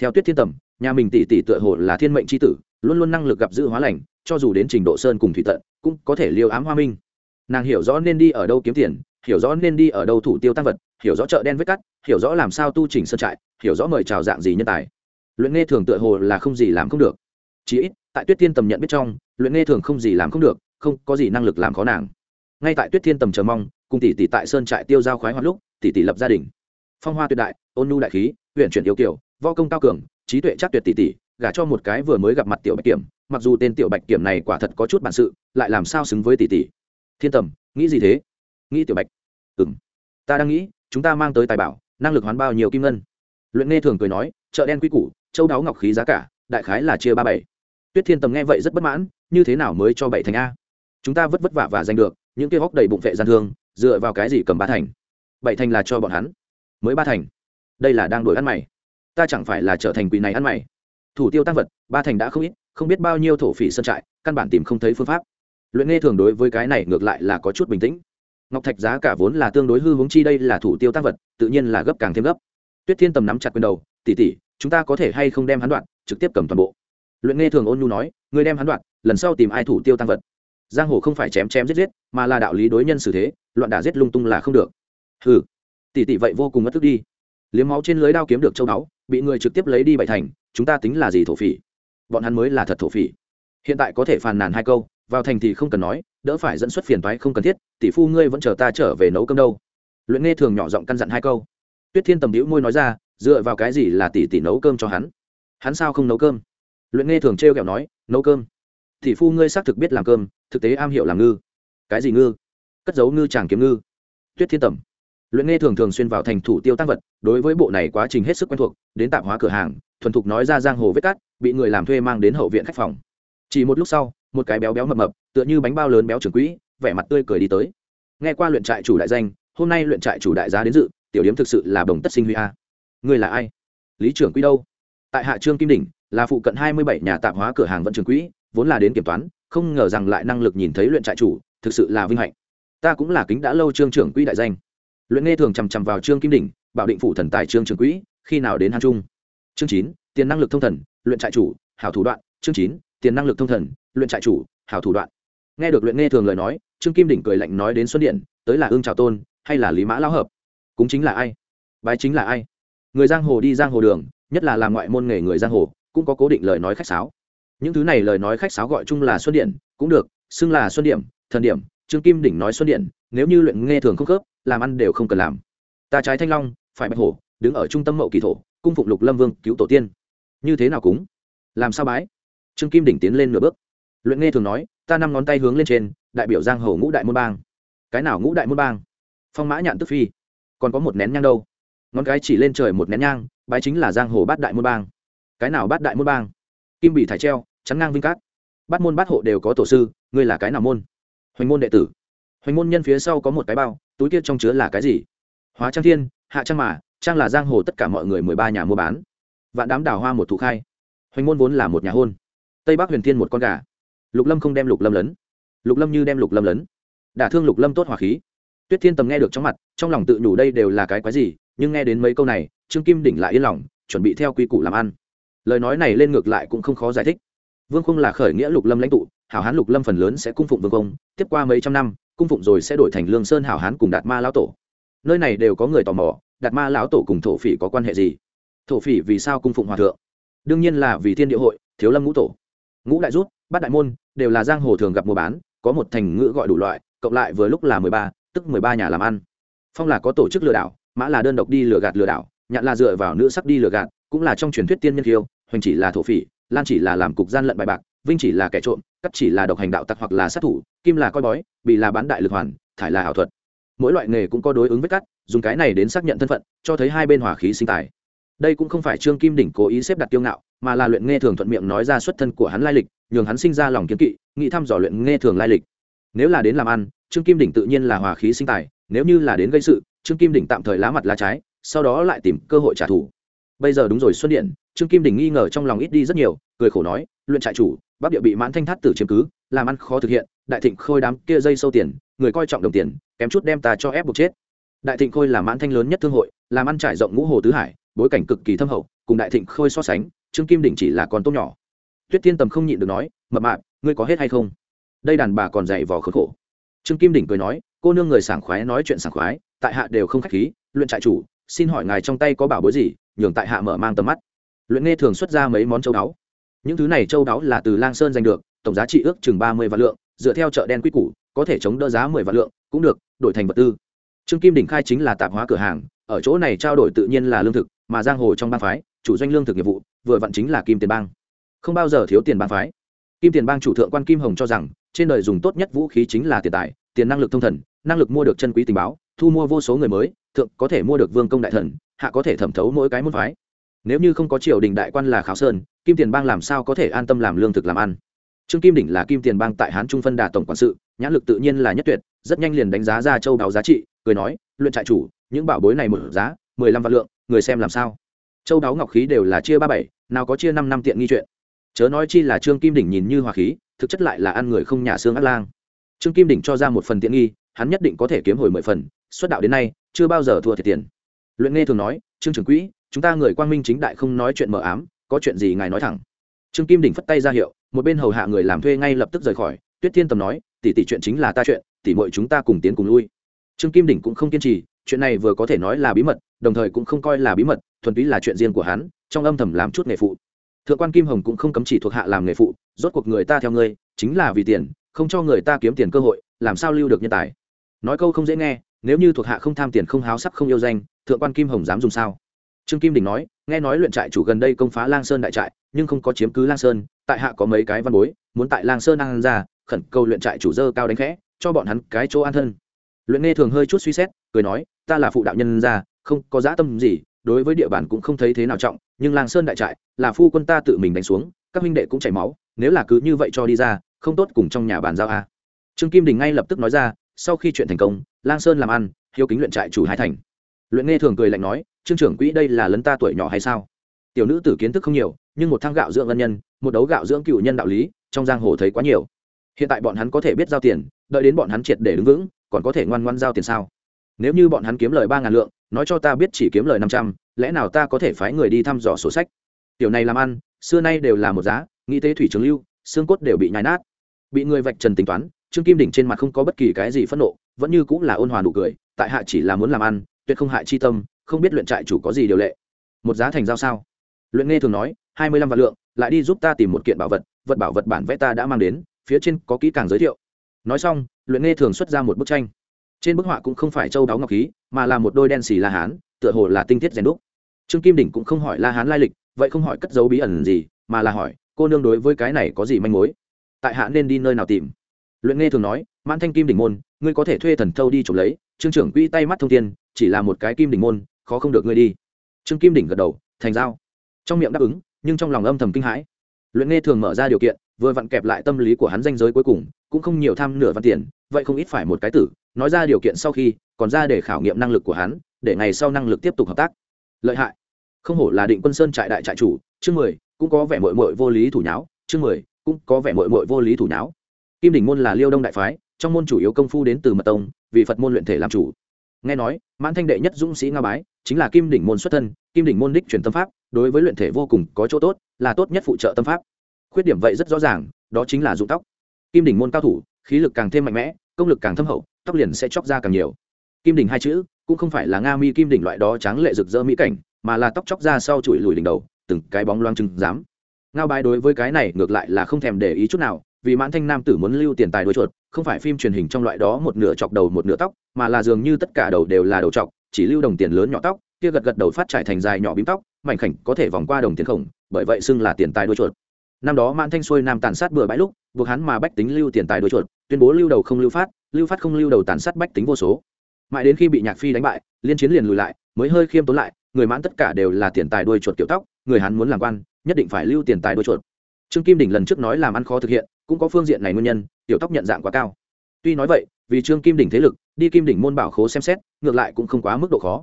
Speaker 1: Theo tuyết thiên tầm, nhà mình tỷ tỷ tựa hồ là thiên mệnh c h i tử, luôn luôn năng lực gặp dự hóa lành, cho dù đến trình độ sơn cùng thủy tận, cũng có thể liêu ám hoa minh. Nàng hiểu rõ nên đi ở đâu kiếm tiền, hiểu rõ nên đi ở đâu thủ tiêu tăng vật hiểu rõ chợ đen vết cắt hiểu rõ làm sao tu chỉnh sơn trại hiểu rõ mời chào dạng gì nhân tài. Luyện nghe thường tựa hồ là không gì làm không được. Chí ít tại tuyết thiên tầm nhận biết trong luyện nghe thường không gì làm không được không có gì năng lực làm khó nàng. Ngay tại tuyết thiên tầm chờ mong cùng tỷ tỷ tại sơn trại tiêu giao khoái hoạt lúc tỷ tỷ lập gia đình. Phong hoa tuyệt đại ôn nhu đại khí huyện chuyển yêu kiều, võ công cao cường trí tuệ chắc tuyệt tỷ tỷ gả cho một cái vừa mới gặp mặt tiểu bạch kiểm mặc dù tên tiểu bạch kiểm này quả thật có chút bản sự lại làm sao xứng với tỷ tỷ. Thiên tầm nghĩ gì thế? Nghĩ tiểu bạch. Ừ ta đang nghĩ chúng ta mang tới tài bảo, năng lực hoán bao nhiêu kim ngân? Luyện nghe thường cười nói, chợ đen quy củ, châu đáo ngọc khí giá cả, đại khái là chia ba bảy. Tuyết thiên tầm nghe vậy rất bất mãn, như thế nào mới cho bảy thành a? Chúng ta vất vất vả và giành được, những kia góc đầy bụng vệ gian thương, dựa vào cái gì cầm ba thành? Bảy thành là cho bọn hắn, mới ba thành. Đây là đang đổi ăn mày. Ta chẳng phải là trở thành quỷ này ăn mày. Thủ tiêu tăng vật, ba thành đã không ít, không biết bao nhiêu thổ phỉ sân trại, căn bản tìm không thấy phương pháp. Luyện nghe thường đối với cái này ngược lại là có chút bình tĩnh ngọc thạch giá cả vốn là tương đối hư hướng chi đây là thủ tiêu tăng vật, tự nhiên là gấp càng thêm gấp. Tuyết thiên tầm nắm chặt quyền đầu tỉ tỉ chúng ta có thể hay không đem hắn đoạn trực tiếp cầm toàn bộ. Luyện nghe thường ôn nhu nói người đem hắn đoạn lần sau tìm ai thủ tiêu tăng vật? Giang hồ không phải chém chém giết giết, mà là đạo lý đối nhân xử thế, loạn đả giết lung tung là không được. Hừ, tỷ tỷ vậy vô cùng mất thức đi. Liếm máu trên lưới đao kiếm được châu báu, bị người trực tiếp lấy đi bảy thành, chúng ta tính là gì thổ phỉ? Bọn hắn mới là thật thổ phỉ. Hiện tại có thể phàn nàn hai câu vào thành thì không cần nói, đỡ phải dẫn xuất phiền toái không cần thiết, tỷ phu ngươi vẫn chờ ta trở về nấu cơm đâu. Luyện nghe thường nhỏ giọng căn dặn hai câu. Tuyết thiên tầm đĩu môi nói ra, dựa vào cái gì là tỷ tỷ nấu cơm cho hắn? Hắn sao không nấu cơm? Luyện nghe thường trêu kẹo nói, nấu cơm. Tỷ phu ngươi xác thực biết làm cơm, thực tế am hiểu làm ngư. Cái gì ngư? Cất giấu ngư chàng kiếm ngư. Tuyết thiên tầm. Luyện nghe thường thường xuyên vào thành thủ tiêu tăng vật, đối với bộ này quá trình hết sức quen thuộc, đến tạp hóa cửa hàng, thuần thục nói ra giang hồ vết cát, bị người làm thuê mang đến hậu viện khách phòng. Chỉ một lúc sau một cái béo béo mập mập, tựa như bánh bao lớn béo trưởng quỹ, vẻ mặt tươi cười đi tới. Nghe qua luyện trại chủ đại danh, hôm nay luyện trại chủ đại giá đến dự, tiểu điếm thực sự là đồng tất sinh huy a. Người là ai? Lý trưởng quỹ đâu? Tại hạ trương kim đỉnh, là phụ cận hai mươi bảy nhà tạp hóa cửa hàng vận trường quỹ, vốn là đến kiểm toán, không ngờ rằng lại năng lực nhìn thấy luyện trại chủ, thực sự là vinh hạnh. Ta cũng là kính đã lâu trương trưởng quỹ đại danh. Luyện nghe thường chằm chằm vào trương kim đỉnh, bảo định phủ thần tài trương trưởng quỹ, khi nào đến hàn trung? Chương chín, tiền năng lực thông thần, luyện trại chủ, hảo thủ đoạn, chương chín tiền năng lực thông thần, luyện trại chủ, hảo thủ đoạn. Nghe được luyện nghe thường lời nói, trương kim đỉnh cười lạnh nói đến xuân điện, tới là ương trào tôn, hay là lý mã lão hợp? Cũng chính là ai? Bái chính là ai? Người giang hồ đi giang hồ đường, nhất là làm ngoại môn nghề người giang hồ, cũng có cố định lời nói khách sáo. Những thứ này lời nói khách sáo gọi chung là xuân điện, cũng được, xưng là xuân điểm, thần điểm, trương kim đỉnh nói xuân điện, nếu như luyện nghe thường không khớp, làm ăn đều không cần làm. Ta trái thanh long, phải bạch hổ, đứng ở trung tâm mậu kỳ thổ, cung phụng lục lâm vương, cứu tổ tiên. Như thế nào cúng làm sao bái? Trương kim đỉnh tiến lên nửa bước. Luyện nghe thường nói, ta năm ngón tay hướng lên trên, đại biểu giang hồ ngũ đại môn bang. Cái nào ngũ đại môn bang? Phong mã nhạn tức phi. Còn có một nén nhang đâu? Ngón cái chỉ lên trời một nén nhang, bái chính là giang hồ bát đại môn bang. Cái nào bát đại môn bang? Kim bị thải treo, chắn ngang vinh cát. Bát môn bát hộ đều có tổ sư, ngươi là cái nào môn? Hoành môn đệ tử. Hoành môn nhân phía sau có một cái bao, túi kia trong chứa là cái gì? Hóa trang thiên, hạ trang mà, trang là giang hồ tất cả mọi người mười ba nhà mua bán. Vạn đám đào hoa một thụ khai. Hoành môn vốn là một nhà hôn tây bắc huyền thiên một con gà. Lục lâm không đem lục lâm lấn. Lục lâm như đem lục lâm lấn. Đả thương lục lâm tốt hỏa khí. Tuyết thiên tầm nghe được trong mặt, trong lòng tự nhủ đây đều là cái quái gì, nhưng nghe đến mấy câu này, trương kim đỉnh lại yên lòng, chuẩn bị theo quy củ làm ăn. Lời nói này lên ngược lại cũng không khó giải thích. Vương khung là khởi nghĩa lục lâm lãnh tụ, hảo hán lục lâm phần lớn sẽ cung phụng vương công tiếp qua mấy trăm năm, cung phụng rồi sẽ đổi thành lương sơn hảo hán cùng đạt ma lão tổ. Nơi này đều có người tò mò, đạt ma lão tổ cùng thổ phỉ có quan hệ gì? Thổ phỉ vì sao cung phụng hòa thượng? Đương nhiên là vì thiên địa hội, thiếu lâm ngũ tổ ngũ đại rút, bát đại môn, đều là giang hồ thường gặp mua bán, có một thành ngữ gọi đủ loại, cộng lại vừa lúc là mười ba, tức mười ba nhà làm ăn. Phong là có tổ chức lừa đảo, mã là đơn độc đi lừa gạt lừa đảo, nhạn là dựa vào nữ sắc đi lừa gạt, cũng là trong truyền thuyết tiên nhân kiêu hoành chỉ là thổ phỉ, lan chỉ là làm cục gian lận bài bạc, vinh chỉ là kẻ trộm, cắt chỉ là độc hành đạo tặc hoặc là sát thủ, kim là coi bói bị là bán đại lực hoàn, thải là ảo thuật. Mỗi loại nghề cũng có đối ứng với cắt, dùng cái này đến xác nhận thân phận, cho thấy hai bên hòa khí sinh tài đây cũng không phải trương kim đỉnh cố ý xếp đặt kiêu ngạo, mà là luyện nghe thường thuận miệng nói ra xuất thân của hắn lai lịch, nhường hắn sinh ra lòng kiến kỵ, nghĩ thăm dò luyện nghe thường lai lịch. Nếu là đến làm ăn, trương kim đỉnh tự nhiên là hòa khí sinh tài, nếu như là đến gây sự, trương kim đỉnh tạm thời lá mặt lá trái, sau đó lại tìm cơ hội trả thù. Bây giờ đúng rồi xuất điện, trương kim đỉnh nghi ngờ trong lòng ít đi rất nhiều, cười khổ nói, luyện trại chủ, bắc địa bị mãn thanh thát tử chiếm cứ, làm ăn khó thực hiện, đại thịnh khôi đám kia dây sâu tiền, người coi trọng đồng tiền, kém chút đem ta cho ép buộc chết. Đại thịnh khôi là mãn thanh lớn nhất thương hội, làm ăn trải rộng ngũ hồ tứ hải bối cảnh cực kỳ thâm hậu, cùng đại thịnh khôi so sánh, trương kim đỉnh chỉ là con tốt nhỏ. Tuyết thiên tầm không nhịn được nói, mập mạp, ngươi có hết hay không? Đây đàn bà còn dày vò khốn khổ. Trương kim đỉnh cười nói, cô nương người sảng khoái nói chuyện sảng khoái, tại hạ đều không khách khí, luyện trại chủ, xin hỏi ngài trong tay có bảo bối gì, nhường tại hạ mở mang tầm mắt. Luyện nghe thường xuất ra mấy món châu đáo. Những thứ này châu đáo là từ lang sơn giành được, tổng giá trị ước chừng ba mươi vạn lượng, dựa theo chợ đen quy củ, có thể chống đỡ giá mười vạn lượng, cũng được, đổi thành vật tư. Trương kim đỉnh khai chính là tạp hóa cửa hàng ở chỗ này trao đổi tự nhiên là lương thực, mà giang hồ trong bang phái, chủ doanh lương thực nghiệp vụ, vừa vặn chính là kim tiền bang. Không bao giờ thiếu tiền bang phái. Kim tiền bang chủ thượng quan kim hồng cho rằng, trên đời dùng tốt nhất vũ khí chính là tiền tài, tiền năng lực thông thần, năng lực mua được chân quý tình báo, thu mua vô số người mới, thượng có thể mua được vương công đại thần, hạ có thể thẩm thấu mỗi cái môn phái. Nếu như không có triều đình đại quan là khảo sơn, kim tiền bang làm sao có thể an tâm làm lương thực làm ăn? Trương kim đỉnh là kim tiền bang tại hán trung phân đà tổng quản sự, nhãn lực tự nhiên là nhất tuyệt, rất nhanh liền đánh giá ra châu đáo giá trị, cười nói, luyện trại chủ những bảo bối này một giá, mười lăm vạn lượng, người xem làm sao? Châu đáo ngọc khí đều là chia ba bảy, nào có chia năm năm tiện nghi chuyện. Chớ nói chi là trương kim đỉnh nhìn như hòa khí, thực chất lại là ăn người không nhà xương ác lang. Trương kim đỉnh cho ra một phần tiện nghi, hắn nhất định có thể kiếm hồi mười phần, xuất đạo đến nay, chưa bao giờ thua thiệt tiền. Luyện nghe thường nói, trương trưởng quỹ, chúng ta người quang minh chính đại không nói chuyện mờ ám, có chuyện gì ngài nói thẳng. Trương kim đỉnh phất tay ra hiệu, một bên hầu hạ người làm thuê ngay lập tức rời khỏi, tuyết thiên tầm nói, tỷ tỷ chuyện chính là ta chuyện, tỷ muội chúng ta cùng tiến cùng lui. Trương kim đỉnh cũng không kiên trì chuyện này vừa có thể nói là bí mật, đồng thời cũng không coi là bí mật, thuần túy là chuyện riêng của hắn, trong âm thầm làm chút nghề phụ. Thượng quan kim hồng cũng không cấm chỉ thuộc hạ làm nghề phụ, rốt cuộc người ta theo ngươi, chính là vì tiền, không cho người ta kiếm tiền cơ hội, làm sao lưu được nhân tài? Nói câu không dễ nghe, nếu như thuộc hạ không tham tiền không háo sắc không yêu danh, thượng quan kim hồng dám dùng sao? Trương kim đình nói, nghe nói luyện trại chủ gần đây công phá lang sơn đại trại, nhưng không có chiếm cứ lang sơn, tại hạ có mấy cái văn bối, muốn tại lang sơn ăn ra, khẩn cầu luyện trại chủ dơ cao đánh khẽ, cho bọn hắn cái chỗ an thân. Luyện nghe thường hơi chút suy xét cười nói, ta là phụ đạo nhân ra không có dã tâm gì, đối với địa bàn cũng không thấy thế nào trọng, nhưng lang sơn đại trại, là phu quân ta tự mình đánh xuống, các huynh đệ cũng chảy máu, nếu là cứ như vậy cho đi ra, không tốt cùng trong nhà bàn giao a. Trương kim đình ngay lập tức nói ra, sau khi chuyện thành công lang sơn làm ăn, hiếu kính luyện trại chủ hai thành. Luyện nghe thường cười lạnh nói, trương trưởng quỹ đây là lấn ta tuổi nhỏ hay sao? Tiểu nữ tử kiến thức không nhiều, nhưng một thang gạo dưỡng ân nhân, một đấu gạo dưỡng cựu nhân đạo lý, trong giang hồ thấy quá nhiều. Hiện tại bọn hắn có thể biết giao tiền, đợi đến bọn hắn triệt để đứng vững, còn có thể ngoan ngoan giao tiền sao? Nếu như bọn hắn kiếm lời ba ngàn lượng, nói cho ta biết chỉ kiếm lời năm trăm, lẽ nào ta có thể phái người đi thăm dò sổ sách? Tiểu này làm ăn, xưa nay đều là một giá, nghĩ tế thủy trường lưu, xương cốt đều bị nhai nát. Bị người vạch trần tính toán, trương kim đỉnh trên mặt không có bất kỳ cái gì phẫn nộ, vẫn như cũng là ôn hòa nụ cười, tại hạ chỉ là muốn làm ăn, tuyệt không hại chi tâm, không biết luyện trại chủ có gì điều lệ. Một giá thành giao sao? Luyện nghe thường nói, hai mươi lăm vạn lượng, lại đi giúp ta tìm một kiện bảo vật vật bảo vật bản vẽ ta đã mang đến, phía trên có kỹ càng giới thiệu. Nói xong, luyện nghe thường xuất ra một bức tranh trên bức họa cũng không phải châu đáo ngọc khí, mà là một đôi đen xì la hán, tựa hồ là tinh thiết rèn đúc. Trương kim đỉnh cũng không hỏi la hán lai lịch, vậy không hỏi cất dấu bí ẩn gì, mà là hỏi, cô nương đối với cái này có gì manh mối? Tại hạ nên đi nơi nào tìm? Luyện nghe thường nói, mãn thanh kim đỉnh môn, ngươi có thể thuê thần thâu đi trộm lấy, trương trưởng quỹ tay mắt thông tiên chỉ là một cái kim đỉnh môn, khó không được ngươi đi. Trương kim đỉnh gật đầu, thành giao. Trong miệng đáp ứng, nhưng trong lòng âm thầm kinh hãi. Luyện nghe thường mở ra điều kiện vừa vặn kẹp lại tâm lý của hắn danh giới cuối cùng, cũng không nhiều tham nửa văn tiền, vậy không ít phải một cái tử, nói ra điều kiện sau khi, còn ra để khảo nghiệm năng lực của hắn, để ngày sau năng lực tiếp tục hợp tác. Lợi hại. Không hổ là định quân sơn trại đại trại chủ, chương mười, cũng có vẻ mội mội vô lý thủ nháo, chương mười, cũng có vẻ mội mội vô lý thủ nháo. Kim đỉnh môn là liêu đông đại phái, trong môn chủ yếu công phu đến từ mật tông, vì phật môn luyện thể làm chủ. Nghe nói, mãn thanh đệ nhất dũng sĩ nga bái, chính là kim đỉnh môn xuất thân, kim đỉnh môn đích truyền tâm pháp, đối với luyện thể vô cùng có chỗ tốt, là tốt nhất phụ trợ tâm pháp khuyết điểm vậy rất rõ ràng, đó chính là dụng tóc. Kim đỉnh môn cao thủ, khí lực càng thêm mạnh mẽ, công lực càng thâm hậu, tóc liền sẽ chóc ra càng nhiều. Kim đỉnh hai chữ, cũng không phải là nga mi kim đỉnh loại đó tráng lệ rực rỡ mỹ cảnh, mà là tóc chóc ra sau chùi lùi đỉnh đầu, từng cái bóng loang trừng dám ngao bái đối với cái này ngược lại là không thèm để ý chút nào, vì mãn thanh nam tử muốn lưu tiền tài đuôi chuột, không phải phim truyền hình trong loại đó một nửa chọc đầu một nửa tóc, mà là dường như tất cả đầu đều là đầu chọc, chỉ lưu đồng tiền lớn nhỏ tóc, kia gật gật đầu phát trải thành dài nhỏ bím tóc, mảnh khảnh có thể vòng qua đồng tiền khổng, bởi vậy xưng là tiền tài đuôi chuột năm đó mãn thanh xuôi nam tàn sát bừa bãi lúc, buộc hắn mà bách tính lưu tiền tài đôi chuột, tuyên bố lưu đầu không lưu phát lưu phát không lưu đầu tàn sát bách tính vô số. Mãi đến khi bị nhạc phi đánh bại, liên chiến liền lùi lại, mới hơi khiêm tốn lại, người mãn tất cả đều là tiền tài đuôi chuột kiểu tóc, người hắn muốn làm quan, nhất định phải lưu tiền tài đuôi chuột. Trương kim đỉnh lần trước nói làm ăn khó thực hiện, cũng có phương diện này nguyên nhân, tiểu tóc nhận dạng quá cao. Tuy nói vậy, vì trương kim đỉnh thế lực, đi kim đỉnh môn bảo khố xem xét, ngược lại cũng không quá mức độ khó.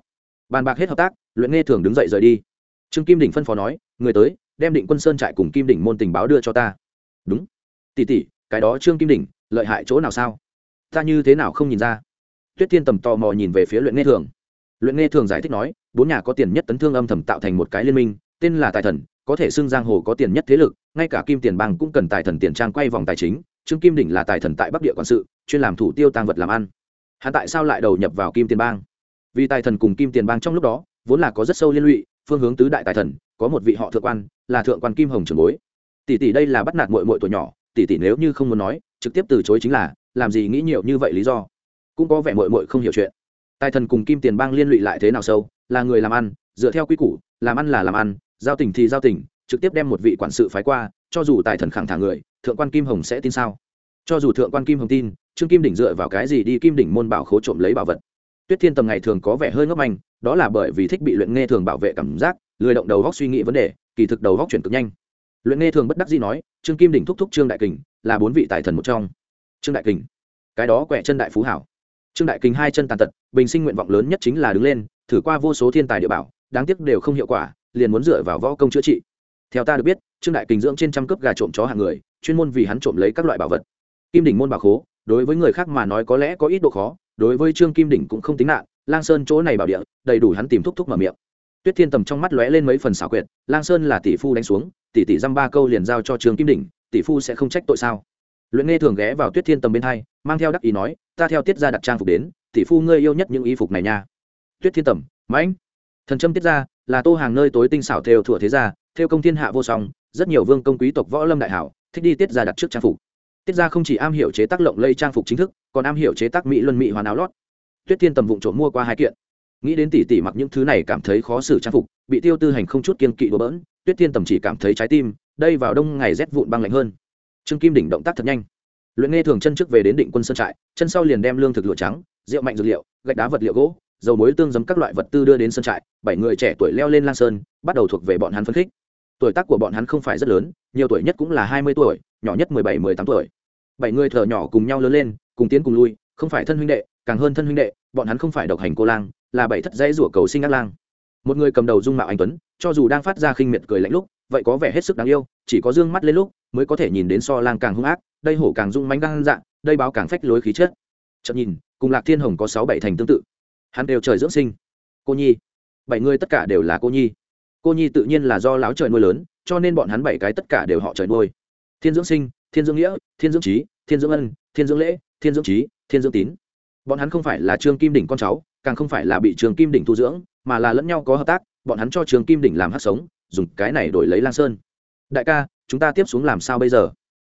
Speaker 1: Bàn bạc hết hợp tác, luyện nghe thường đứng dậy rời đi. Trương kim đỉnh phân phó nói, người tới đem định quân sơn trại cùng kim đỉnh môn tình báo đưa cho ta. Đúng. Tỷ tỷ, cái đó trương kim đỉnh, lợi hại chỗ nào sao? Ta như thế nào không nhìn ra? Tuyết thiên tầm tò mò nhìn về phía luyện nghe thường. Luyện nghe thường giải thích nói, bốn nhà có tiền nhất tấn thương âm thầm tạo thành một cái liên minh, tên là tài thần, có thể xưng giang hồ có tiền nhất thế lực, ngay cả kim tiền bang cũng cần tài thần tiền trang quay vòng tài chính. Trương kim đỉnh là tài thần tại bắc địa quản sự, chuyên làm thủ tiêu tăng vật làm ăn. Hắn tại sao lại đầu nhập vào kim tiền bang? Vì tài thần cùng kim tiền bang trong lúc đó, vốn là có rất sâu liên lụy, phương hướng tứ đại tài thần có một vị họ thượng quan, là thượng quan kim hồng trường bối. Tỷ tỷ đây là bắt nạt mội mội tuổi nhỏ, tỷ tỷ nếu như không muốn nói, trực tiếp từ chối chính là, làm gì nghĩ nhiều như vậy lý do? Cũng có vẻ mội mội không hiểu chuyện. Tài thần cùng kim tiền bang liên lụy lại thế nào sâu, là người làm ăn, dựa theo quy củ, làm ăn là làm ăn, giao tình thì giao tình, trực tiếp đem một vị quản sự phái qua, cho dù tài thần khẳng thả người, thượng quan kim hồng sẽ tin sao? Cho dù thượng quan kim hồng tin, trương kim đỉnh dựa vào cái gì đi kim đỉnh môn bảo khố trộm lấy bảo vật? Tuyết thiên tầm ngày thường có vẻ hơi ngốc manh, đó là bởi vì thích bị luyện nghe thường bảo vệ cảm giác lười động đầu góc suy nghĩ vấn đề, kỳ thực đầu góc chuyển cực nhanh. Luyện nghe thường bất đắc dĩ nói, trương kim đỉnh thúc thúc trương đại kình, là bốn vị tài thần một trong. Trương đại kình. Cái đó quẹ chân đại phú hảo. Trương đại kình hai chân tàn tật, bình sinh nguyện vọng lớn nhất chính là đứng lên, thử qua vô số thiên tài địa bảo, đáng tiếc đều không hiệu quả, liền muốn dựa vào võ công chữa trị. Theo ta được biết, trương đại kình dưỡng trên trăm cướp gà trộm chó hàng người, chuyên môn vì hắn trộm lấy các loại bảo vật. Kim đỉnh môn bảo khố, đối với người khác mà nói có lẽ có ít độ khó, đối với trương kim đỉnh cũng không tính nạn, lang sơn chỗ này bảo địa, đầy đủ hắn tìm thúc thúc mở miệng tuyết thiên tầm trong mắt lóe lên mấy phần xảo quyệt, lang sơn là tỷ phu đánh xuống, tỷ tỷ dăm ba câu liền giao cho Trường kim đỉnh, tỷ phu sẽ không trách tội sao? Luyện nghe thường ghé vào tuyết thiên tầm bên hai, mang theo đắc ý nói, ta theo tiết ra đặt trang phục đến, tỷ phu ngươi yêu nhất những y phục này nha. Tuyết thiên tầm, mãnh. Thần trâm tiết ra là tô hàng nơi tối tinh xảo theo thủa thế gia, theo công thiên hạ vô song, rất nhiều vương công quý tộc võ lâm đại hảo, thích đi tiết ra đặt trước trang phục. Tiết ra không chỉ am hiểu chế tác lộng lây trang phục chính thức, còn am hiểu chế tác mỹ luân mỹ hoàn áo lót. Tuyết thiên tầm vụng trộm mua qua hai kiện nghĩ đến tỷ tỷ mặc những thứ này cảm thấy khó xử trang phục, bị tiêu tư hành không chút kiên kỵ đùa bỡn, tuyết thiên tầm chỉ cảm thấy trái tim, đây vào đông ngày rét vụn băng lạnh hơn. Trương kim đỉnh động tác thật nhanh. Luyện nghe thường chân trước về đến định quân sơn trại, chân sau liền đem lương thực lụa trắng, rượu mạnh dược liệu, gạch đá vật liệu gỗ, dầu muối tương giấm các loại vật tư đưa đến sơn trại, bảy người trẻ tuổi leo lên lang sơn, bắt đầu thuộc về bọn hắn phân khích. Tuổi tác của bọn hắn không phải rất lớn, nhiều tuổi nhất cũng là hai mươi tuổi, nhỏ nhất mười bảy, mười tám tuổi. Bảy người thợ nhỏ cùng nhau lớn lên, cùng tiến cùng lui, không phải thân huynh đệ, càng hơn thân huynh đệ, bọn hắn không phải độc hành cô lang là bảy thất dãy rủa cầu sinh ác lang. Một người cầm đầu dung mạo anh tuấn, cho dù đang phát ra khinh miệt cười lạnh lúc, vậy có vẻ hết sức đáng yêu, chỉ có dương mắt lên lúc mới có thể nhìn đến so lang càng hung ác, đây hổ càng dung mánh gan dạng đây báo càng phách lối khí chất. Chậm nhìn, cùng lạc thiên hồng có sáu bảy thành tương tự. Hắn đều trời dưỡng sinh. Cô nhi. Bảy người tất cả đều là cô nhi. Cô nhi tự nhiên là do láo trời nuôi lớn, cho nên bọn hắn bảy cái tất cả đều họ trời nuôi. Thiên dưỡng sinh, thiên dưỡng nghĩa, thiên dưỡng trí, thiên dưỡng ân, thiên dưỡng lễ, thiên dưỡng trí, thiên dưỡng tín. Bọn hắn không phải là trương kim đỉnh con cháu càng không phải là bị trường kim đỉnh thu dưỡng, mà là lẫn nhau có hợp tác, bọn hắn cho trường kim đỉnh làm hát sống, dùng cái này đổi lấy lang sơn. Đại ca, chúng ta tiếp xuống làm sao bây giờ?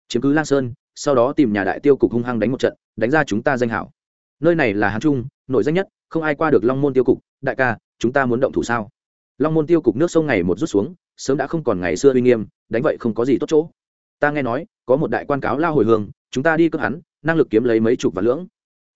Speaker 1: Chiếm cứ lang sơn, sau đó tìm nhà đại tiêu cục hung hăng đánh một trận, đánh ra chúng ta danh hảo. Nơi này là hán trung nội danh nhất, không ai qua được long môn tiêu cục. Đại ca, chúng ta muốn động thủ sao? Long môn tiêu cục nước sông ngày một rút xuống, sớm đã không còn ngày xưa uy nghiêm, đánh vậy không có gì tốt chỗ. Ta nghe nói, có một đại quan cáo lao hồi hương, chúng ta đi cướp hắn, năng lực kiếm lấy mấy chục và lưỡng.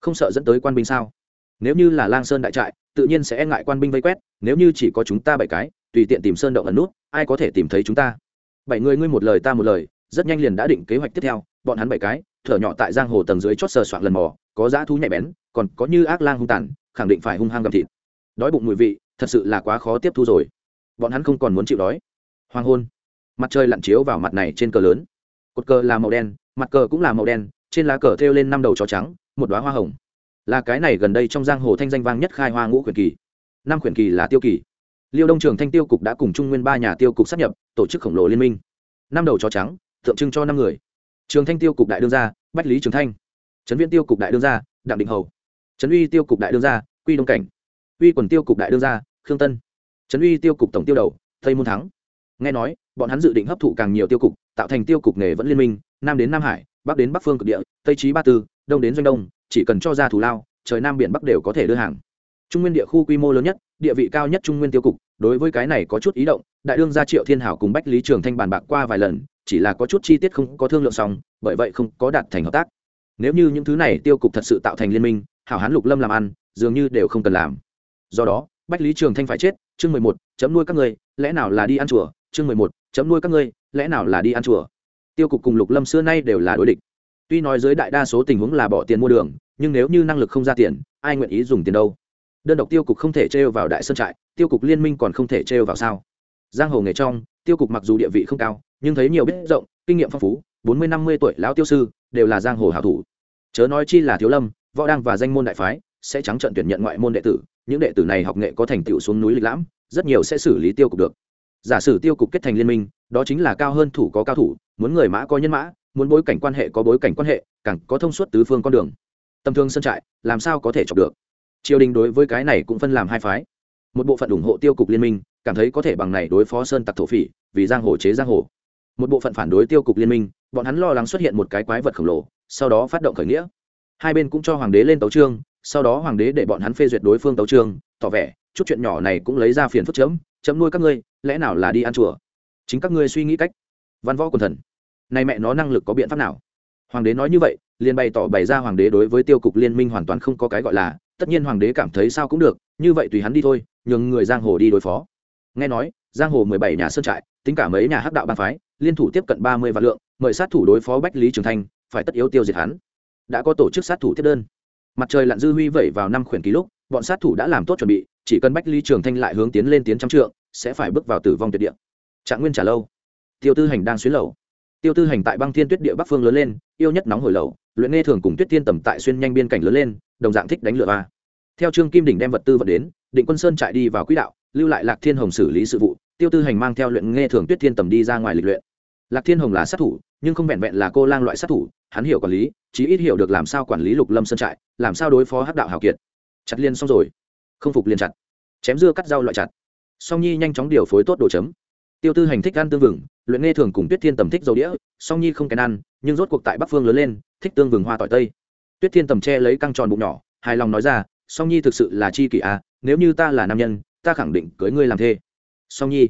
Speaker 1: Không sợ dẫn tới quan binh sao? Nếu như là lang sơn đại trại, tự nhiên sẽ e ngại quan binh vây quét, nếu như chỉ có chúng ta bảy cái, tùy tiện tìm sơn động ẩn nút, ai có thể tìm thấy chúng ta? Bảy người ngươi một lời ta một lời, rất nhanh liền đã định kế hoạch tiếp theo, bọn hắn bảy cái, thở nhỏ tại giang hồ tầng dưới chót sờ soạn lần mò, có dã thú nhạy bén, còn có như ác lang hung tàn, khẳng định phải hung hăng gầm thịt. Đói bụng mùi vị, thật sự là quá khó tiếp thu rồi. Bọn hắn không còn muốn chịu đói. Hoàng hôn. Mặt trời lặn chiếu vào mặt này trên cờ lớn. Cột cờ là màu đen, mặt cờ cũng là màu đen, trên lá cờ thêu lên năm đầu chó trắng, một đoá hoa hồng là cái này gần đây trong giang hồ thanh danh vang nhất khai hoa ngũ khuyển kỳ. Năm khuyển kỳ là tiêu kỳ. Liêu đông trường thanh tiêu cục đã cùng trung nguyên ba nhà tiêu cục sắp nhập, tổ chức khổng lồ liên minh. Năm đầu chó trắng, tượng trưng cho năm người. Trường thanh tiêu cục đại đương gia, bách lý trường thanh. Trấn viên tiêu cục đại đương gia, đặng định hầu. Trấn uy tiêu cục đại đương gia, quy đông cảnh. Uy quần tiêu cục đại đương gia, khương tân. Trấn uy tiêu cục tổng tiêu đầu, tây môn thắng. Nghe nói, bọn hắn dự định hấp thụ càng nhiều tiêu cục, tạo thành tiêu cục nghề vẫn liên minh, nam đến nam hải, bắc đến bắc phương cực địa, tây trí ba tư, đông đến doanh đông chỉ cần cho ra thù lao, trời nam biển bắc đều có thể đưa hàng. Trung nguyên địa khu quy mô lớn nhất, địa vị cao nhất trung nguyên tiêu cục, đối với cái này có chút ý động, đại đương gia triệu thiên hảo cùng bách lý trường thanh bàn bạc qua vài lần, chỉ là có chút chi tiết không có thương lượng xong, bởi vậy không có đạt thành hợp tác. Nếu như những thứ này tiêu cục thật sự tạo thành liên minh, hảo hán lục lâm làm ăn, dường như đều không cần làm. Do đó, bách lý trường thanh phải chết, chương mười một, chấm nuôi các ngươi, lẽ nào là đi ăn chùa? Chương mười một, chấm nuôi các ngươi, lẽ nào là đi ăn chùa? Tiêu cục cùng lục lâm xưa nay đều là đối địch. Tuy nói dưới đại đa số tình huống là bỏ tiền mua đường nhưng nếu như năng lực không ra tiền, ai nguyện ý dùng tiền đâu? Đơn độc tiêu cục không thể trêu vào đại sơn trại, tiêu cục liên minh còn không thể trêu vào sao? Giang hồ nghề trong, tiêu cục mặc dù địa vị không cao, nhưng thấy nhiều biết rộng, kinh nghiệm phong phú, bốn mươi, năm mươi tuổi lão tiêu sư, đều là giang hồ hảo thủ. Chớ nói chi là thiếu lâm, võ đăng và danh môn đại phái, sẽ trắng trận tuyển nhận ngoại môn đệ tử, những đệ tử này học nghệ có thành tựu xuống núi lịch lãm, rất nhiều sẽ xử lý tiêu cục được. Giả sử tiêu cục kết thành liên minh, đó chính là cao hơn thủ có cao thủ, muốn người mã có nhân mã, muốn bối cảnh quan hệ có bối cảnh quan hệ, càng có thông suốt tứ phương con đường tầm thương sân trại, làm sao có thể chọc được? Triều đình đối với cái này cũng phân làm hai phái. Một bộ phận ủng hộ tiêu cục liên minh, cảm thấy có thể bằng này đối phó sơn tặc thổ phỉ, vì giang hồ chế giang hồ. Một bộ phận phản đối tiêu cục liên minh, bọn hắn lo lắng xuất hiện một cái quái vật khổng lồ, sau đó phát động khởi nghĩa. Hai bên cũng cho hoàng đế lên tấu trương sau đó hoàng đế để bọn hắn phê duyệt đối phương tấu trương tỏ vẻ, chút chuyện nhỏ này cũng lấy ra phiền phức chấm chấm nuôi các ngươi, lẽ nào là đi ăn chùa? Chính các ngươi suy nghĩ cách. Văn võ quần thần. Này mẹ nó năng lực có biện pháp nào? Hoàng đế nói như vậy, liền bày tỏ bày ra hoàng đế đối với tiêu cục liên minh hoàn toàn không có cái gọi là, tất nhiên hoàng đế cảm thấy sao cũng được, như vậy tùy hắn đi thôi, nhường người giang hồ đi đối phó. Nghe nói, giang hồ mười bảy nhà sơn trại, tính cả mấy nhà hắc đạo bang phái, liên thủ tiếp cận ba mươi vạn lượng, mời sát thủ đối phó bách lý trường thanh, phải tất yếu tiêu diệt hắn. Đã có tổ chức sát thủ tiếp đơn. Mặt trời lặn dư huy vẩy vào năm khuyển ký lúc, bọn sát thủ đã làm tốt chuẩn bị, chỉ cần bách lý trường thanh lại hướng tiến lên tiến trăm trượng, sẽ phải bước vào tử vong tuyệt địa. Trạng nguyên trả lâu. Tiêu tư hành đang xuyến lầu. Tiêu tư hành tại băng thiên tuyết địa bắc phương lớn lên yêu nhất nóng hồi lẩu, luyện nghe thường cùng tuyết tiên tầm tại xuyên nhanh biên cảnh lớn lên đồng dạng thích đánh lửa a. theo trương kim đỉnh đem vật tư vật đến định quân sơn chạy đi vào quỹ đạo lưu lại lạc thiên hồng xử lý sự vụ tiêu tư hành mang theo luyện nghe thường tuyết thiên tầm đi ra ngoài lịch luyện. Lạc thiên hồng là sát thủ nhưng không vẹn vẹn là cô lang loại sát thủ hắn hiểu quản lý chí ít hiểu được làm sao quản lý lục lâm sơn trại làm sao đối phó hắc đạo hào kiệt. Chặt liên xong rồi. Không phục liên chặt. Chém dưa cắt rau loại chặt. Song nhi nhanh chóng điều phối tốt đồ chấm tiêu tư hành thích ăn tương vừng, luyện nghe thường cùng tuyết thiên tầm thích dầu đĩa, song nhi không kèn ăn, nhưng rốt cuộc tại bắc phương lớn lên, thích tương vừng hoa tỏi tây. Tuyết thiên tầm che lấy căng tròn bụng nhỏ, hài lòng nói ra, song nhi thực sự là chi kỷ à nếu như ta là nam nhân, ta khẳng định cưới ngươi làm thê. Song nhi,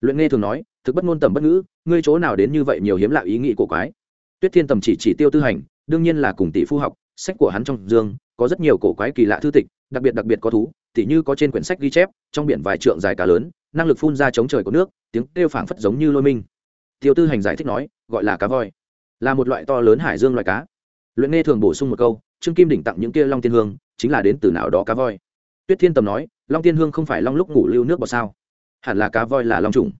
Speaker 1: luyện nghe thường nói, thực bất ngôn tầm bất ngữ, ngươi chỗ nào đến như vậy nhiều hiếm lạ ý nghĩ của quái? Tuyết thiên tầm chỉ chỉ tiêu tư hành, đương nhiên là cùng tỷ phu học, sách của hắn trong dương, có rất nhiều cổ quái kỳ lạ thư tịch, đặc biệt đặc biệt có thú tỷ như có trên quyển sách ghi chép, trong biển vài trượng dài cá lớn năng lực phun ra chống trời của nước, tiếng kêu phảng phất giống như lôi minh. Tiêu tư hành giải thích nói, gọi là cá voi. Là một loại to lớn hải dương loại cá. Luyện nghe thường bổ sung một câu, trương kim đỉnh tặng những kia long tiên hương, chính là đến từ nào đó cá voi. Tuyết thiên tầm nói, long tiên hương không phải long lúc ngủ lưu nước bọt sao? Hẳn là cá voi là long trùng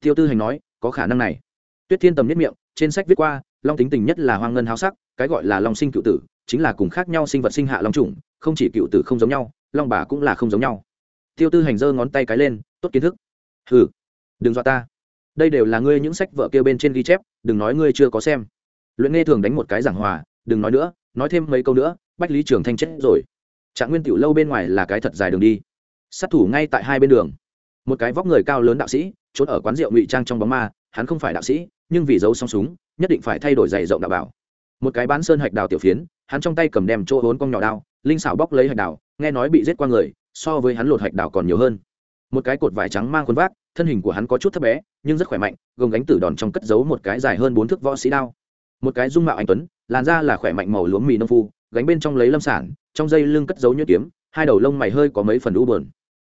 Speaker 1: tiêu tư hành nói, có khả năng này. Tuyết thiên tầm nhất miệng, trên sách viết qua, long tính tình nhất là hoang ngân háo sắc, cái gọi là long sinh cựu tử, chính là cùng khác nhau sinh vật sinh hạ long trùng không chỉ cựu tử không giống nhau, long bà cũng là không giống nhau tiêu tư hành giơ ngón tay cái lên, tốt kiến thức. Hừ, đừng dọa ta. Đây đều là ngươi những sách vợ kêu bên trên ghi chép, đừng nói ngươi chưa có xem. Luyện nghe thường đánh một cái giảng hòa, đừng nói nữa, nói thêm mấy câu nữa, bách lý trường thanh chết rồi. Trạng nguyên tiểu lâu bên ngoài là cái thật dài đường đi. Sát thủ ngay tại hai bên đường. Một cái vóc người cao lớn đạo sĩ, trốn ở quán rượu ngụy trang trong bóng ma, hắn không phải đạo sĩ, nhưng vì giấu song súng, nhất định phải thay đổi giày rộng đạo bảo. Một cái bán sơn hạch đào tiểu phiến, hắn trong tay cầm đem chỗ hốn con nhỏ đao, linh xảo bóc lấy hạch đào, nghe nói bị giết qua người so với hắn lột hạch đào còn nhiều hơn. Một cái cột vải trắng mang khuôn vác, thân hình của hắn có chút thấp bé, nhưng rất khỏe mạnh, gồng gánh tử đòn trong cất giấu một cái dài hơn bốn thước võ sĩ đao. Một cái dung mạo anh tuấn, làn da là khỏe mạnh màu lúa mì nông phu, gánh bên trong lấy lâm sản, trong dây lưng cất giấu nhuyễn kiếm, hai đầu lông mày hơi có mấy phần u bờn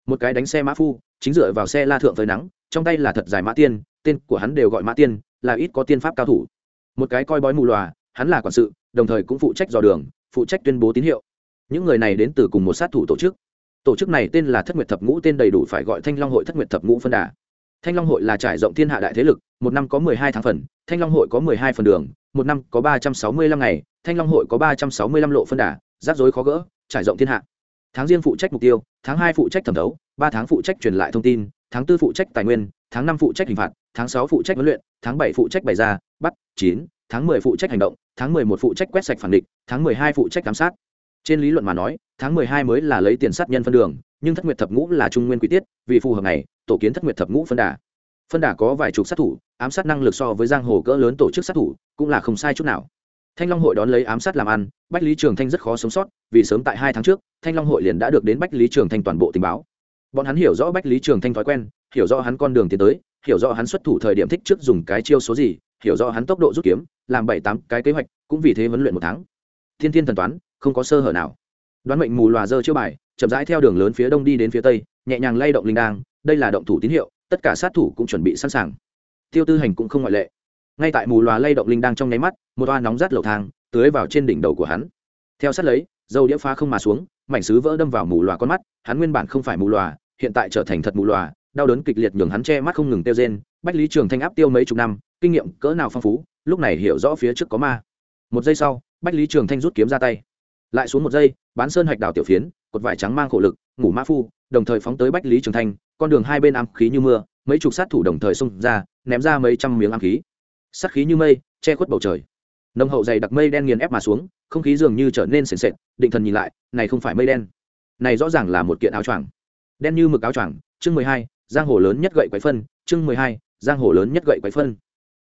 Speaker 1: một cái đánh xe mã phu, chính dựa vào xe la thượng với nắng, trong tay là thật dài mã tiên, tên của hắn đều gọi mã tiên, là ít có tiên pháp cao thủ. Một cái coi bói mù lòa, hắn là quản sự, đồng thời cũng phụ trách dò đường, phụ trách tuyên bố tín hiệu. Những người này đến từ cùng một sát thủ tổ chức tổ chức này tên là thất nguyệt thập ngũ tên đầy đủ phải gọi thanh long hội thất nguyệt thập ngũ phân đà thanh long hội là trải rộng thiên hạ đại thế lực một năm có mười hai tháng phần thanh long hội có mười hai phần đường một năm có ba trăm sáu mươi lăm ngày thanh long hội có ba trăm sáu mươi lăm lộ phân đà rắc rối khó gỡ trải rộng thiên hạ tháng riêng phụ trách mục tiêu tháng hai phụ trách thẩm thấu ba tháng phụ trách truyền lại thông tin tháng tư phụ trách tài nguyên tháng năm phụ trách hình phạt tháng sáu phụ trách huấn luyện tháng bảy phụ trách bày ra bắt chín tháng mười phụ trách hành động tháng mười một phụ trách quét sạch phản địch tháng mười hai phụ trách giám sát trên lý luận mà nói, tháng mười hai mới là lấy tiền sát nhân phân đường, nhưng thất nguyệt thập ngũ là trung nguyên quý tiết, vì phù hợp này, tổ kiến thất nguyệt thập ngũ phân đà. Phân đà có vài chục sát thủ, ám sát năng lực so với giang hồ cỡ lớn tổ chức sát thủ, cũng là không sai chút nào. Thanh long hội đón lấy ám sát làm ăn, bách lý trường thanh rất khó sống sót, vì sớm tại hai tháng trước, thanh long hội liền đã được đến bách lý trường thanh toàn bộ tình báo. Bọn hắn hiểu rõ bách lý trường thanh thói quen, hiểu rõ hắn con đường tiến tới, hiểu rõ hắn xuất thủ thời điểm thích trước dùng cái chiêu số gì, hiểu rõ hắn tốc độ rút kiếm, làm bảy tám cái kế hoạch, cũng vì thế huấn luyện một tháng. Thiên thiên thần toán không có sơ hở nào. Đoán mệnh mù lòa dơ chưa bài, chậm rãi theo đường lớn phía đông đi đến phía tây, nhẹ nhàng lay động linh đang đây là động thủ tín hiệu, tất cả sát thủ cũng chuẩn bị sẵn sàng. Tiêu tư hành cũng không ngoại lệ. Ngay tại mù lòa lay động linh đang trong nháy mắt, một toa nóng rát lầu thang tưới vào trên đỉnh đầu của hắn. Theo sát lấy dâu đĩa phá không mà xuống, mảnh sứ vỡ đâm vào mù lòa con mắt, hắn nguyên bản không phải mù lòa, hiện tại trở thành thật mù lòa, đau đớn kịch liệt nhường hắn che mắt không ngừng tiêu rên, bách lý trường thanh áp tiêu mấy chục năm, kinh nghiệm cỡ nào phong phú, lúc này hiểu rõ phía trước có ma. Một giây sau, bách lý trường thanh rút kiếm ra tay lại xuống một giây, bán sơn hạch đào tiểu phiến, cột vải trắng mang khổ lực, ngủ mã phu, đồng thời phóng tới bách lý trường thanh, con đường hai bên ám khí như mưa, mấy chục sát thủ đồng thời xông ra, ném ra mấy trăm miếng ám khí. Sát khí như mây, che khuất bầu trời. Nông hậu dày đặc mây đen nghiền ép mà xuống, không khí dường như trở nên sền sệt, định thần nhìn lại, này không phải mây đen. Này rõ ràng là một kiện áo choàng. Đen như mực áo choàng, chương mười hai, giang hồ lớn nhất gậy quái phân, chương mười hai, giang hồ lớn nhất gậy quái phân.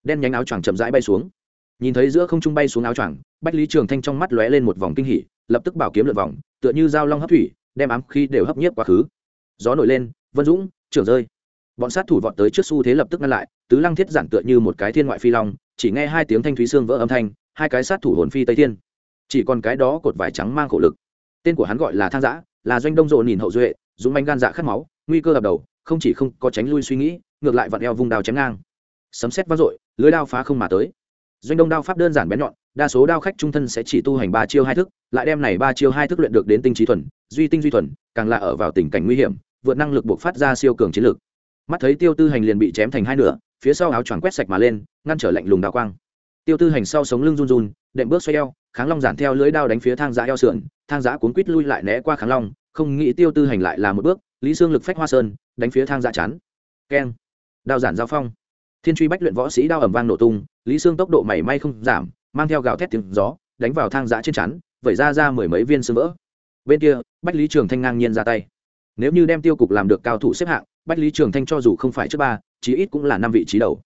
Speaker 1: Đen nhánh áo choàng chậm rãi bay xuống nhìn thấy giữa không trung bay xuống áo choàng, bách lý trường thanh trong mắt lóe lên một vòng kinh hỉ, lập tức bảo kiếm lượt vòng, tựa như dao long hấp thủy, đem ám khi đều hấp nhiếp quá khứ. Gió nổi lên, vân dũng, trưởng rơi. Bọn sát thủ vọt tới trước xu thế lập tức ngăn lại, tứ lăng thiết giản tựa như một cái thiên ngoại phi long, chỉ nghe hai tiếng thanh thúy xương vỡ âm thanh, hai cái sát thủ hồn phi tây thiên. Chỉ còn cái đó cột vải trắng mang khổ lực. Tên của hắn gọi là thang giã là doanh đông rộ nhìn hậu duệ, dũng manh gan dạ khát máu, nguy cơ gặp đầu, không chỉ không có tránh lui suy nghĩ, ngược lại vặn eo vung đào chém ngang. Sấm xét vang dội, lưới đao phá không mà tới doanh đông đao pháp đơn giản bén nhọn, đa số đao khách trung thân sẽ chỉ tu hành ba chiêu hai thức, lại đem này ba chiêu hai thức luyện được đến tinh trí thuần, duy tinh duy thuần, càng là ở vào tình cảnh nguy hiểm, vượt năng lực buộc phát ra siêu cường chiến lược mắt thấy tiêu tư hành liền bị chém thành hai nửa, phía sau áo choàng quét sạch mà lên, ngăn trở lạnh lùng đào quang. Tiêu tư hành sau sống lưng run run, đệm bước xoay eo, kháng long giản theo lưới đao đánh phía thang giã eo sườn, thang giã cuốn quít lui lại né qua kháng long, không nghĩ tiêu tư hành lại là một bước, lý xương lực phách hoa sơn, đánh phía thang giã chắn keng. Đao giản giao phong thiên truy bách luyện võ sĩ đao ẩm vang nổ tung, lý xương tốc độ mảy may không giảm, mang theo gào thét tiếng gió, đánh vào thang giã trên chắn vẩy ra ra mười mấy viên xương vỡ. Bên kia, bách lý trường thanh ngang nhiên ra tay. Nếu như đem tiêu cục làm được cao thủ xếp hạng, bách lý trường thanh cho dù không phải trước ba, chí ít cũng là năm vị trí đầu.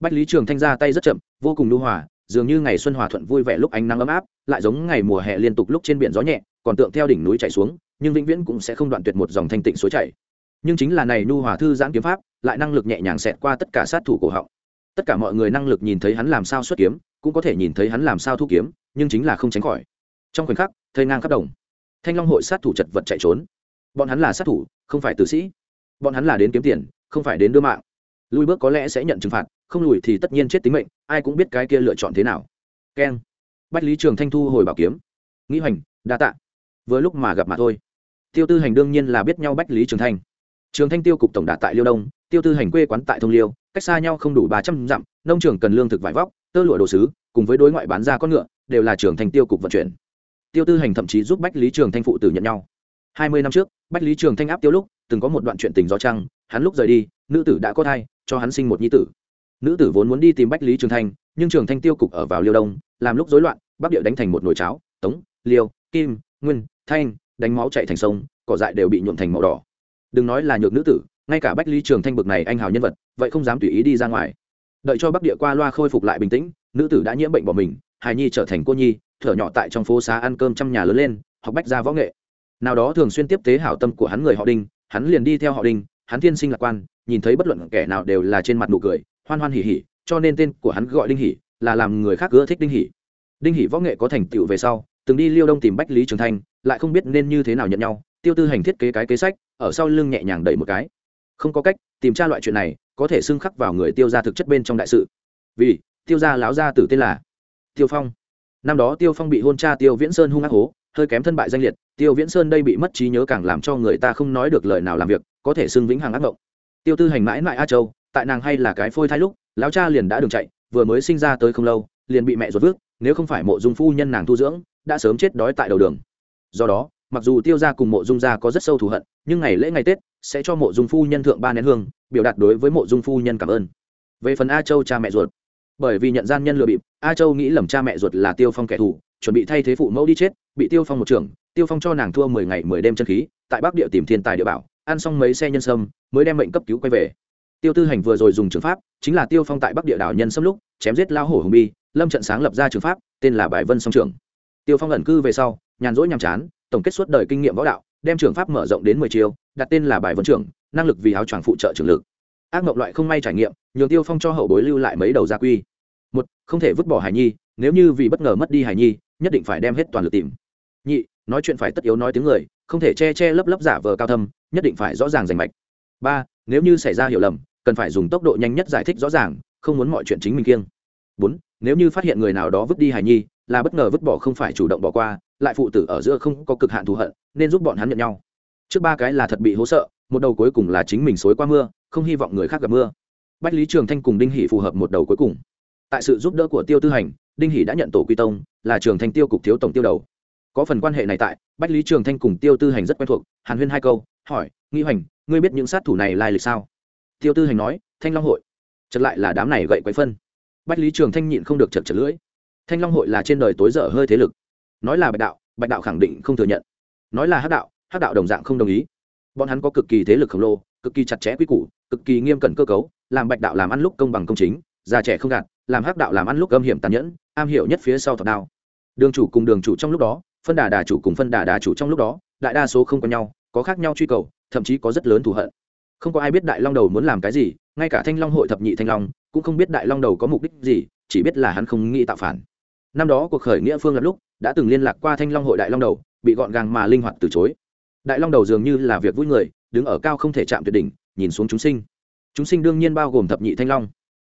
Speaker 1: Bách lý trường thanh ra tay rất chậm, vô cùng lưu hòa, dường như ngày xuân hòa thuận vui vẻ lúc ánh nắng ấm áp, lại giống ngày mùa hè liên tục lúc trên biển gió nhẹ, còn tượng theo đỉnh núi chảy xuống, nhưng vĩnh viễn cũng sẽ không đoạn tuyệt một dòng thanh tịnh suối chảy nhưng chính là này nhu hòa thư giãn kiếm pháp, lại năng lực nhẹ nhàng xẹt qua tất cả sát thủ cổ họng. Tất cả mọi người năng lực nhìn thấy hắn làm sao xuất kiếm, cũng có thể nhìn thấy hắn làm sao thu kiếm, nhưng chính là không tránh khỏi. Trong khoảnh khắc, thây ngang khắp đồng. Thanh long hội sát thủ chật vật chạy trốn. Bọn hắn là sát thủ, không phải tử sĩ. Bọn hắn là đến kiếm tiền, không phải đến đưa mạng. Lùi bước có lẽ sẽ nhận trừng phạt, không lùi thì tất nhiên chết tính mệnh, ai cũng biết cái kia lựa chọn thế nào. Keng. Bách lý trường thanh thu hồi bảo kiếm. Nghĩ hoành, đa tạ. Vừa lúc mà gặp mà thôi. Tiêu tư hành đương nhiên là biết nhau bách lý trường thanh trường thanh tiêu cục tổng đạt tại liêu đông, tiêu tư hành quê quán tại thông liêu, cách xa nhau không đủ ba trăm dặm, nông trường cần lương thực vải vóc, tơ lụa đồ sứ, cùng với đối ngoại bán ra con ngựa, đều là trường thanh tiêu cục vận chuyển. Tiêu tư hành thậm chí giúp bách lý trường thanh phụ tử nhận nhau. Hai mươi năm trước, bách lý trường thanh áp tiêu lúc, từng có một đoạn chuyện tình gió trăng, hắn lúc rời đi, nữ tử đã có thai, cho hắn sinh một nhi tử. Nữ tử vốn muốn đi tìm bách lý trường thanh, nhưng trường thanh tiêu cục ở vào liêu đông, làm lúc rối loạn, bắc điệu đánh thành một nồi cháo, tống, liêu, kim, nguyên, thanh, đánh máu chạy thành sông, cỏ dại đều bị nhuộm thành màu đỏ đừng nói là nhược nữ tử, ngay cả bách lý trường thanh bực này anh hào nhân vật, vậy không dám tùy ý đi ra ngoài. Đợi cho bắc địa qua loa khôi phục lại bình tĩnh, nữ tử đã nhiễm bệnh bỏ mình, hài nhi trở thành cô nhi, thở nhỏ tại trong phố xá ăn cơm trăm nhà lớn lên, học bách ra võ nghệ. Nào đó thường xuyên tiếp tế hảo tâm của hắn người họ đinh, hắn liền đi theo họ đinh, hắn thiên sinh lạc quan, nhìn thấy bất luận kẻ nào đều là trên mặt nụ cười, hoan hoan hỉ hỉ, cho nên tên của hắn gọi đinh hỉ là làm người khác ưa thích đinh hỉ đinh hỉ võ nghệ có thành tựu về sau, từng đi liêu đông tìm bách lý trường thanh, lại không biết nên như thế nào nhận nhau tiêu tư hành thiết kế cái kế sách, ở sau lưng nhẹ nhàng đẩy một cái. Không có cách, tìm tra loại chuyện này, có thể xưng khắc vào người tiêu ra thực chất bên trong đại sự. Vì, tiêu ra láo ra tử tên là tiêu phong. Năm đó tiêu phong bị hôn cha tiêu viễn sơn hung ác hố, hơi kém thân bại danh liệt. Tiêu viễn sơn đây bị mất trí nhớ càng làm cho người ta không nói được lời nào làm việc, có thể xưng vĩnh hằng ác mộng. Tiêu tư hành mãi mãi a châu, tại nàng hay là cái phôi thai lúc, lão cha liền đã đường chạy, vừa mới sinh ra tới không lâu, liền bị mẹ ruột vước nếu không phải mộ dung phu nhân nàng thu dưỡng, đã sớm chết đói tại đầu đường. Do đó mặc dù tiêu gia cùng mộ dung gia có rất sâu thù hận, nhưng ngày lễ ngày tết sẽ cho mộ dung phu nhân thượng ba nén hương, biểu đạt đối với mộ dung phu nhân cảm ơn. Về phần a châu cha mẹ ruột, bởi vì nhận gian nhân lừa bịp, a châu nghĩ lầm cha mẹ ruột là tiêu phong kẻ thù, chuẩn bị thay thế phụ mẫu đi chết, bị tiêu phong một trưởng, tiêu phong cho nàng thua mười ngày mười đêm chân khí, tại bắc địa tìm thiên tài địa bảo, ăn xong mấy xe nhân sâm, mới đem mệnh cấp cứu quay về. Tiêu tư hành vừa rồi dùng trường pháp, chính là tiêu phong tại bắc địa đảo nhân sâm lúc, chém giết lao hổ hùng bi, lâm trận sáng lập ra trường pháp, tên là bài vân song trường tiêu phong ẩn cư về sau, nhàn rỗi nhàm chán tổng kết suốt đời kinh nghiệm võ đạo, đem trường pháp mở rộng đến mười chiều đặt tên là bài vấn trưởng, năng lực vì áo choàng phụ trợ trường lực. Ác mộng loại không may trải nghiệm, nhường tiêu phong cho hậu bối lưu lại mấy đầu gia quy. Một, không thể vứt bỏ hải nhi, nếu như vì bất ngờ mất đi hải nhi, nhất định phải đem hết toàn lực tìm. Nhị, nói chuyện phải tất yếu nói tiếng người, không thể che che lấp lấp giả vờ cao thâm, nhất định phải rõ ràng rành mạch. Ba, nếu như xảy ra hiểu lầm, cần phải dùng tốc độ nhanh nhất giải thích rõ ràng, không muốn mọi chuyện chính mình kiêng. Bốn, nếu như phát hiện người nào đó vứt đi Hải nhi, là bất ngờ vứt bỏ không phải chủ động bỏ qua lại phụ tử ở giữa không có cực hạn thù hận, nên giúp bọn hắn nhận nhau. Trước ba cái là thật bị hố sợ, một đầu cuối cùng là chính mình xối qua mưa, không hy vọng người khác gặp mưa. Bách lý trường thanh cùng đinh hỷ phù hợp một đầu cuối cùng. Tại sự giúp đỡ của tiêu tư hành, đinh hỷ đã nhận tổ quy tông, là trường thanh tiêu cục thiếu tổng tiêu đầu. Có phần quan hệ này tại, bách lý trường thanh cùng tiêu tư hành rất quen thuộc, hàn huyên hai câu, hỏi, nghi hoành, ngươi biết những sát thủ này lai lịch sao? Tiêu tư hành nói, thanh long hội. Chật lại là đám này gậy quấy phân. Bách lý trường thanh nhịn không được chật chật lưỡi. Thanh long hội là trên đời tối dở hơi thế lực nói là bạch đạo bạch đạo khẳng định không thừa nhận. Nói là hắc đạo hắc đạo đồng dạng không đồng ý. Bọn hắn có cực kỳ thế lực khổng lồ, cực kỳ chặt chẽ quy củ, cực kỳ nghiêm cẩn cơ cấu, làm bạch đạo làm ăn lúc công bằng công chính, già trẻ không gạt, làm hắc đạo làm ăn lúc âm hiểm tàn nhẫn, am hiểu nhất phía sau thọc đao. Đường chủ cùng đường chủ trong lúc đó, phân đà đà chủ cùng phân đà đà chủ trong lúc đó, đại đa số không có nhau, có khác nhau truy cầu, thậm chí có rất lớn thù hận. Không có ai biết đại long đầu muốn làm cái gì, ngay cả thanh long hội thập nhị thanh long, cũng không biết đại long đầu có mục đích gì, chỉ biết là hắn không nghĩ tạo phản năm đó cuộc khởi nghĩa phương lập lúc, đã từng liên lạc qua thanh long hội đại long đầu, bị gọn gàng mà linh hoạt từ chối. Đại long đầu dường như là việc vui người, đứng ở cao không thể chạm tuyệt đỉnh, nhìn xuống chúng sinh. Chúng sinh đương nhiên bao gồm thập nhị thanh long.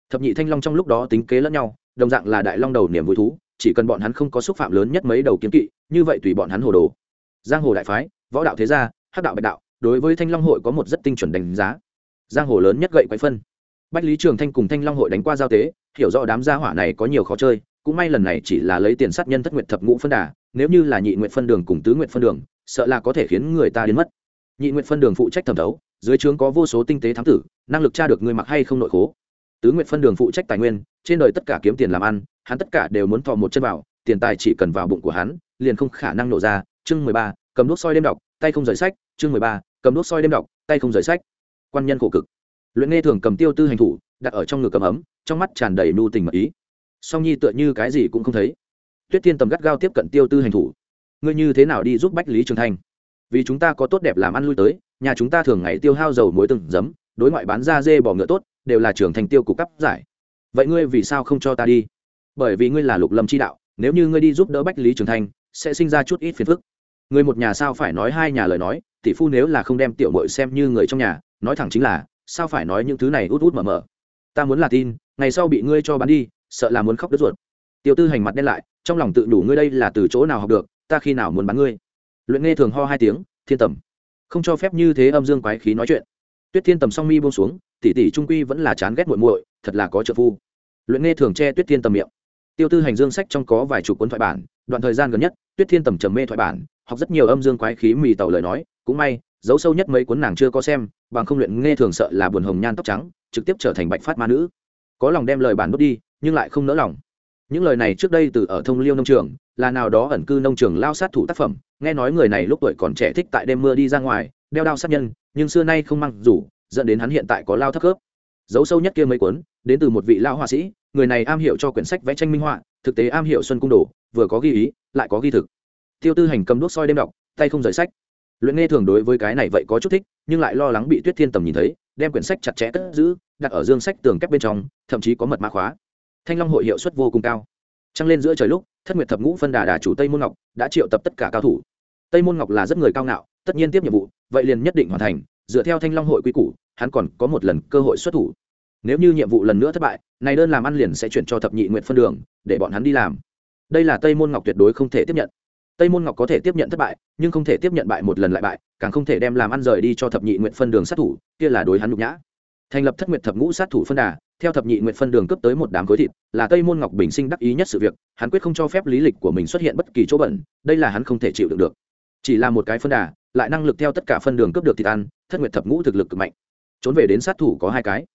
Speaker 1: Thập nhị thanh long trong lúc đó tính kế lẫn nhau, đồng dạng là đại long đầu niềm vui thú, chỉ cần bọn hắn không có xúc phạm lớn nhất mấy đầu kiếm kỵ, như vậy tùy bọn hắn hồ đồ. Giang hồ đại phái, võ đạo thế gia, hắc đạo bạch đạo, đối với thanh long hội có một rất tinh chuẩn đánh giá. Giang hồ lớn nhất gậy quay phân. Bách lý trường thanh cùng thanh long hội đánh qua giao tế, hiểu rõ đám gia hỏa này có nhiều khó chơi cũng may lần này chỉ là lấy tiền sát nhân thất nguyện thập ngũ phân đà, nếu như là nhị nguyện phân đường cùng tứ nguyện phân đường, sợ là có thể khiến người ta đến mất. Nhị nguyện phân đường phụ trách thẩm thấu, dưới trướng có vô số tinh tế thám tử, năng lực tra được người mặc hay không nội khố. Tứ nguyện phân đường phụ trách tài nguyên, trên đời tất cả kiếm tiền làm ăn, hắn tất cả đều muốn thò một chân vào, tiền tài chỉ cần vào bụng của hắn, liền không khả năng nổ ra. Chương mười ba, cầm đuốc soi đêm đọc, tay không rời sách. Chương mười ba, cầm đuốc soi đêm đọc, tay không rời sách. Quan nhân khổ cực. Luyện nghe thường cầm tiêu tư hành thủ, đặt ở trong ngực cầm ấm, trong mắt tràn đầy nu tình mật ý song nhi tựa như cái gì cũng không thấy. Tuyết thiên tầm gắt gao tiếp cận tiêu tư hành thủ. Ngươi như thế nào đi giúp bách lý trường thanh? Vì chúng ta có tốt đẹp làm ăn lui tới, nhà chúng ta thường ngày tiêu hao dầu muối từng giấm, đối ngoại bán ra dê bỏ ngựa tốt, đều là trưởng thành tiêu cục cấp giải. Vậy ngươi vì sao không cho ta đi? Bởi vì ngươi là lục lâm chi đạo, nếu như ngươi đi giúp đỡ bách lý trường thanh, sẽ sinh ra chút ít phiền phức. Người một nhà sao phải nói hai nhà lời nói, tỷ phu nếu là không đem tiểu mội xem như người trong nhà, nói thẳng chính là, sao phải nói những thứ này út út mở mở? Ta muốn là tin, ngày sau bị ngươi cho bán đi sợ là muốn khóc đứt ruột. Tiêu tư hành mặt đen lại, trong lòng tự đủ ngươi đây là từ chỗ nào học được, ta khi nào muốn bán ngươi. Luyện nghe thường ho hai tiếng, thiên tầm. Không cho phép như thế âm dương quái khí nói chuyện. Tuyết thiên tầm song mi buông xuống, tỷ tỷ trung quy vẫn là chán ghét muội muội, thật là có trợ phu. Luyện nghe thường che tuyết thiên tầm miệng. Tiêu tư hành dương sách trong có vài chục cuốn thoại bản, đoạn thời gian gần nhất, tuyết thiên tầm trầm mê thoại bản, học rất nhiều âm dương quái khí mì tàu lời nói, cũng may, dấu sâu nhất mấy cuốn nàng chưa có xem, bằng không luyện nghe thường sợ là buồn hồng nhan tóc trắng, trực tiếp trở thành bạch phát ma nữ. Có lòng đem lời bản đốt đi nhưng lại không nỡ lòng. Những lời này trước đây từ ở thông liêu nông trường, là nào đó ẩn cư nông trường lao sát thủ tác phẩm, nghe nói người này lúc tuổi còn trẻ thích tại đêm mưa đi ra ngoài, đeo đao sát nhân, nhưng xưa nay không mang rủ dẫn đến hắn hiện tại có lao thấp khớp. Dấu sâu nhất kia mấy cuốn, đến từ một vị lao họa sĩ, người này am hiểu cho quyển sách vẽ tranh minh họa, thực tế am hiểu xuân cung đồ, vừa có ghi ý, lại có ghi thực. Tiêu tư hành cầm đuốc soi đêm đọc, tay không rời sách. Luyện nghe thường đối với cái này vậy có chút thích, nhưng lại lo lắng bị tuyết thiên tầm nhìn thấy, đem quyển sách chặt chẽ cất giữ, đặt ở dương sách tường kép bên trong, thậm chí có mật mã khóa thanh long hội hiệu suất vô cùng cao. Trăng lên giữa trời lúc, thất nguyệt thập ngũ phân đà đà chủ tây môn ngọc đã triệu tập tất cả cao thủ. Tây môn ngọc là rất người cao ngạo, tất nhiên tiếp nhiệm vụ, vậy liền nhất định hoàn thành, dựa theo thanh long hội quy củ, hắn còn có một lần cơ hội xuất thủ. Nếu như nhiệm vụ lần nữa thất bại, này đơn làm ăn liền sẽ chuyển cho thập nhị nguyện phân đường, để bọn hắn đi làm. Đây là tây môn ngọc tuyệt đối không thể tiếp nhận. Tây môn ngọc có thể tiếp nhận thất bại, nhưng không thể tiếp nhận bại một lần lại bại, càng không thể đem làm ăn rời đi cho thập nhị nguyện phân đường sát thủ, kia là đối hắn nhục nhã thành lập thất nguyệt thập ngũ sát thủ phân đà, theo thập nhị nguyện phân đường cấp tới một đám khối thịt, là tây môn ngọc bình sinh đắc ý nhất sự việc, hắn quyết không cho phép lý lịch của mình xuất hiện bất kỳ chỗ bẩn, đây là hắn không thể chịu được được. Chỉ là một cái phân đà, lại năng lực theo tất cả phân đường cấp được thịt ăn, thất nguyệt thập ngũ thực lực cực mạnh. Trốn về đến sát thủ có hai cái.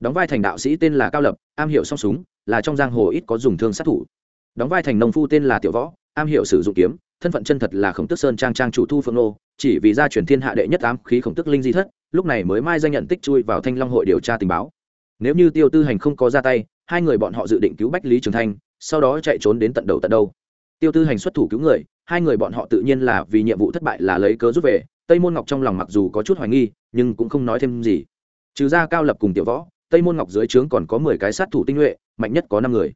Speaker 1: Đóng vai thành đạo sĩ tên là cao lập, am hiểu song súng, là trong giang hồ ít có dùng thương sát thủ. Đóng vai thành nông phu tên là tiểu võ, am hiểu sử dụng kiếm thân phận chân thật là khổng tức sơn trang trang chủ thu phượng nô, chỉ vì gia truyền thiên hạ đệ nhất ám khí khổng tức linh di thất, lúc này mới mai danh nhận tích chui vào thanh long hội điều tra tình báo. Nếu như tiêu tư hành không có ra tay, hai người bọn họ dự định cứu bách lý trường thanh, sau đó chạy trốn đến tận đầu tận đâu. Tiêu tư hành xuất thủ cứu người, hai người bọn họ tự nhiên là vì nhiệm vụ thất bại là lấy cớ rút về, tây môn ngọc trong lòng mặc dù có chút hoài nghi, nhưng cũng không nói thêm gì. Trừ ra cao lập cùng tiểu võ, tây môn ngọc dưới trướng còn có mười cái sát thủ tinh nhuệ, mạnh nhất có năm người.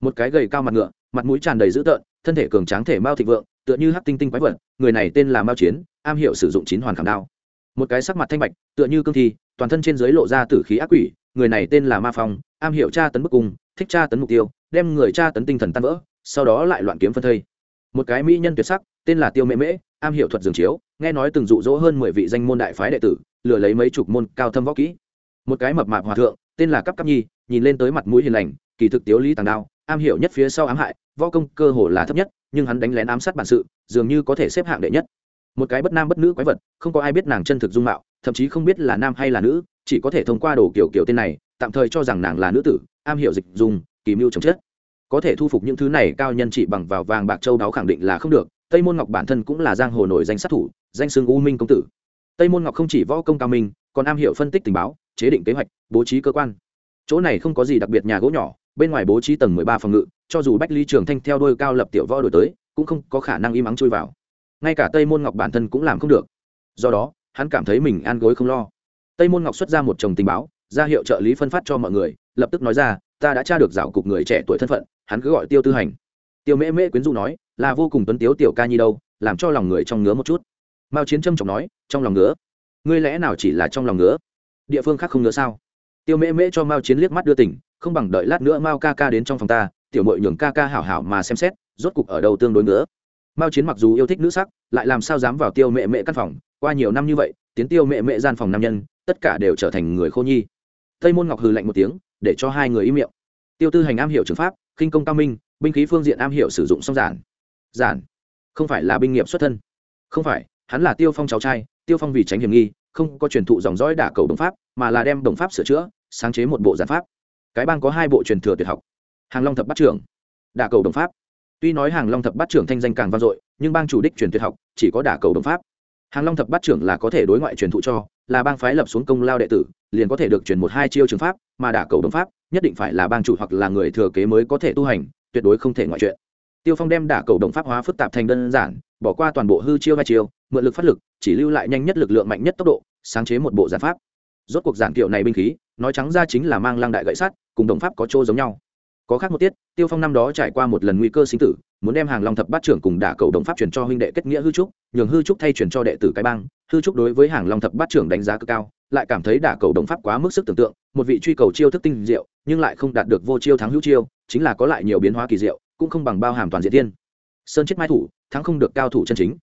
Speaker 1: Một cái gầy cao mặt ngựa, mặt mũi tràn đầy dữ tợn thân thể cường tráng thể mao thịnh vượng, tựa như hắc tinh tinh quái vật, người này tên là mao chiến, am hiểu sử dụng chín hoàn khảm đao. Một cái sắc mặt thanh bạch, tựa như cương thi, toàn thân trên dưới lộ ra tử khí ác quỷ, người này tên là ma phong, am hiểu tra tấn bức cung, thích tra tấn mục tiêu, đem người tra tấn tinh thần tan vỡ, sau đó lại loạn kiếm phân thây. Một cái mỹ nhân tuyệt sắc, tên là tiêu mễ mễ, am hiểu thuật dường chiếu, nghe nói từng dụ dỗ hơn mười vị danh môn đại phái đệ tử, lừa lấy mấy chục môn cao thâm võ kỹ. Một cái mập mạp hòa thượng, tên là cắp cắp nhi, nhìn lên tới mặt mũi hiền lành, kỳ thực tiếu lý tàng đao am hiểu nhất phía sau ám hại, võ công cơ hồ là thấp nhất, nhưng hắn đánh lén ám sát bản sự, dường như có thể xếp hạng đệ nhất. Một cái bất nam bất nữ quái vật, không có ai biết nàng chân thực dung mạo, thậm chí không biết là nam hay là nữ, chỉ có thể thông qua đồ kiểu kiểu tên này, tạm thời cho rằng nàng là nữ tử, am hiểu dịch dùng kỳ mưu chống chết. Có thể thu phục những thứ này, cao nhân chỉ bằng vào vàng bạc châu đáo khẳng định là không được, tây môn ngọc bản thân cũng là giang hồ nổi danh sát thủ, danh xưng u minh công tử. Tây môn ngọc không chỉ võ công cao minh, còn am hiểu phân tích tình báo, chế định kế hoạch, bố trí cơ quan. Chỗ này không có gì đặc biệt nhà gỗ nhỏ bên ngoài bố trí tầng mười ba phòng ngự, cho dù bách ly trường thanh theo đôi cao lập tiểu võ đổi tới, cũng không có khả năng im ắng chui vào. Ngay cả tây môn ngọc bản thân cũng làm không được. Do đó, hắn cảm thấy mình an gối không lo. Tây môn ngọc xuất ra một chồng tình báo, ra hiệu trợ lý phân phát cho mọi người, lập tức nói ra, ta đã tra được rào cục người trẻ tuổi thân phận, hắn cứ gọi tiêu tư hành. Tiêu mễ mễ quyến du nói, là vô cùng tuấn tiếu tiểu ca nhi đâu, làm cho lòng người trong ngứa một chút. Mao chiến trâm trọng nói, trong lòng ngứa? Ngươi lẽ nào chỉ là trong lòng ngứa? Địa phương khác không ngứa sao? Tiêu mễ mễ cho mao chiến liếc mắt đưa tỉnh không bằng đợi lát nữa mao ca ca đến trong phòng ta, tiểu mội nhường ca ca hảo hảo mà xem xét, rốt cục ở đâu tương đối nữa. Mao chiến mặc dù yêu thích nữ sắc, lại làm sao dám vào tiêu mẹ mẹ căn phòng, qua nhiều năm như vậy, tiến tiêu mẹ mẹ gian phòng nam nhân, tất cả đều trở thành người khô nhi. Tây môn ngọc hừ lạnh một tiếng, để cho hai người im miệng. Tiêu tư hành am hiểu trường pháp, khinh công cao minh, binh khí phương diện am hiểu sử dụng song giản. Giản? Không phải là binh nghiệp xuất thân. Không phải, hắn là tiêu phong cháu trai, tiêu phong vì tránh hiểm nghi, không có truyền thụ dòng dõi đả cầu đồng pháp, mà là đem đồng pháp sửa chữa, sáng chế một bộ giản pháp cái bang có hai bộ truyền thừa tuyệt học. Hàng long thập bắt trưởng, đả cầu đồng pháp. Tuy nói hàng long thập bắt trưởng thanh danh càng vang dội, nhưng bang chủ đích truyền tuyệt học chỉ có đả cầu đồng pháp. Hàng long thập bắt trưởng là có thể đối ngoại truyền thụ cho, là bang phái lập xuống công lao đệ tử, liền có thể được truyền một hai chiêu trường pháp, mà đả cầu đồng pháp nhất định phải là bang chủ hoặc là người thừa kế mới có thể tu hành, tuyệt đối không thể ngoại chuyện. Tiêu phong đem đả cầu đồng pháp hóa phức tạp thành đơn giản, bỏ qua toàn bộ hư chiêu hai chiêu, mượn lực phát lực, chỉ lưu lại nhanh nhất lực lượng mạnh nhất tốc độ, sáng chế một bộ giản pháp. Rốt cuộc giản kiệu này binh khí nói trắng ra chính là mang lăng đại gậy sắt, cùng đồng pháp có chỗ giống nhau. Có khác một tiết, tiêu phong năm đó trải qua một lần nguy cơ sinh tử, muốn đem hàng long thập bát trưởng cùng đả cầu đồng pháp truyền cho huynh đệ kết nghĩa hư trúc, nhường hư trúc thay truyền cho đệ tử cái bang. Hư trúc đối với hàng long thập bát trưởng đánh giá cực cao, lại cảm thấy đả cầu đồng pháp quá mức sức tưởng tượng, một vị truy cầu chiêu thức tinh diệu, nhưng lại không đạt được vô chiêu thắng hữu chiêu, chính là có lại nhiều biến hóa kỳ diệu, cũng không bằng bao hàm toàn diện tiên sơn chết mai thủ, thắng không được cao thủ chân chính.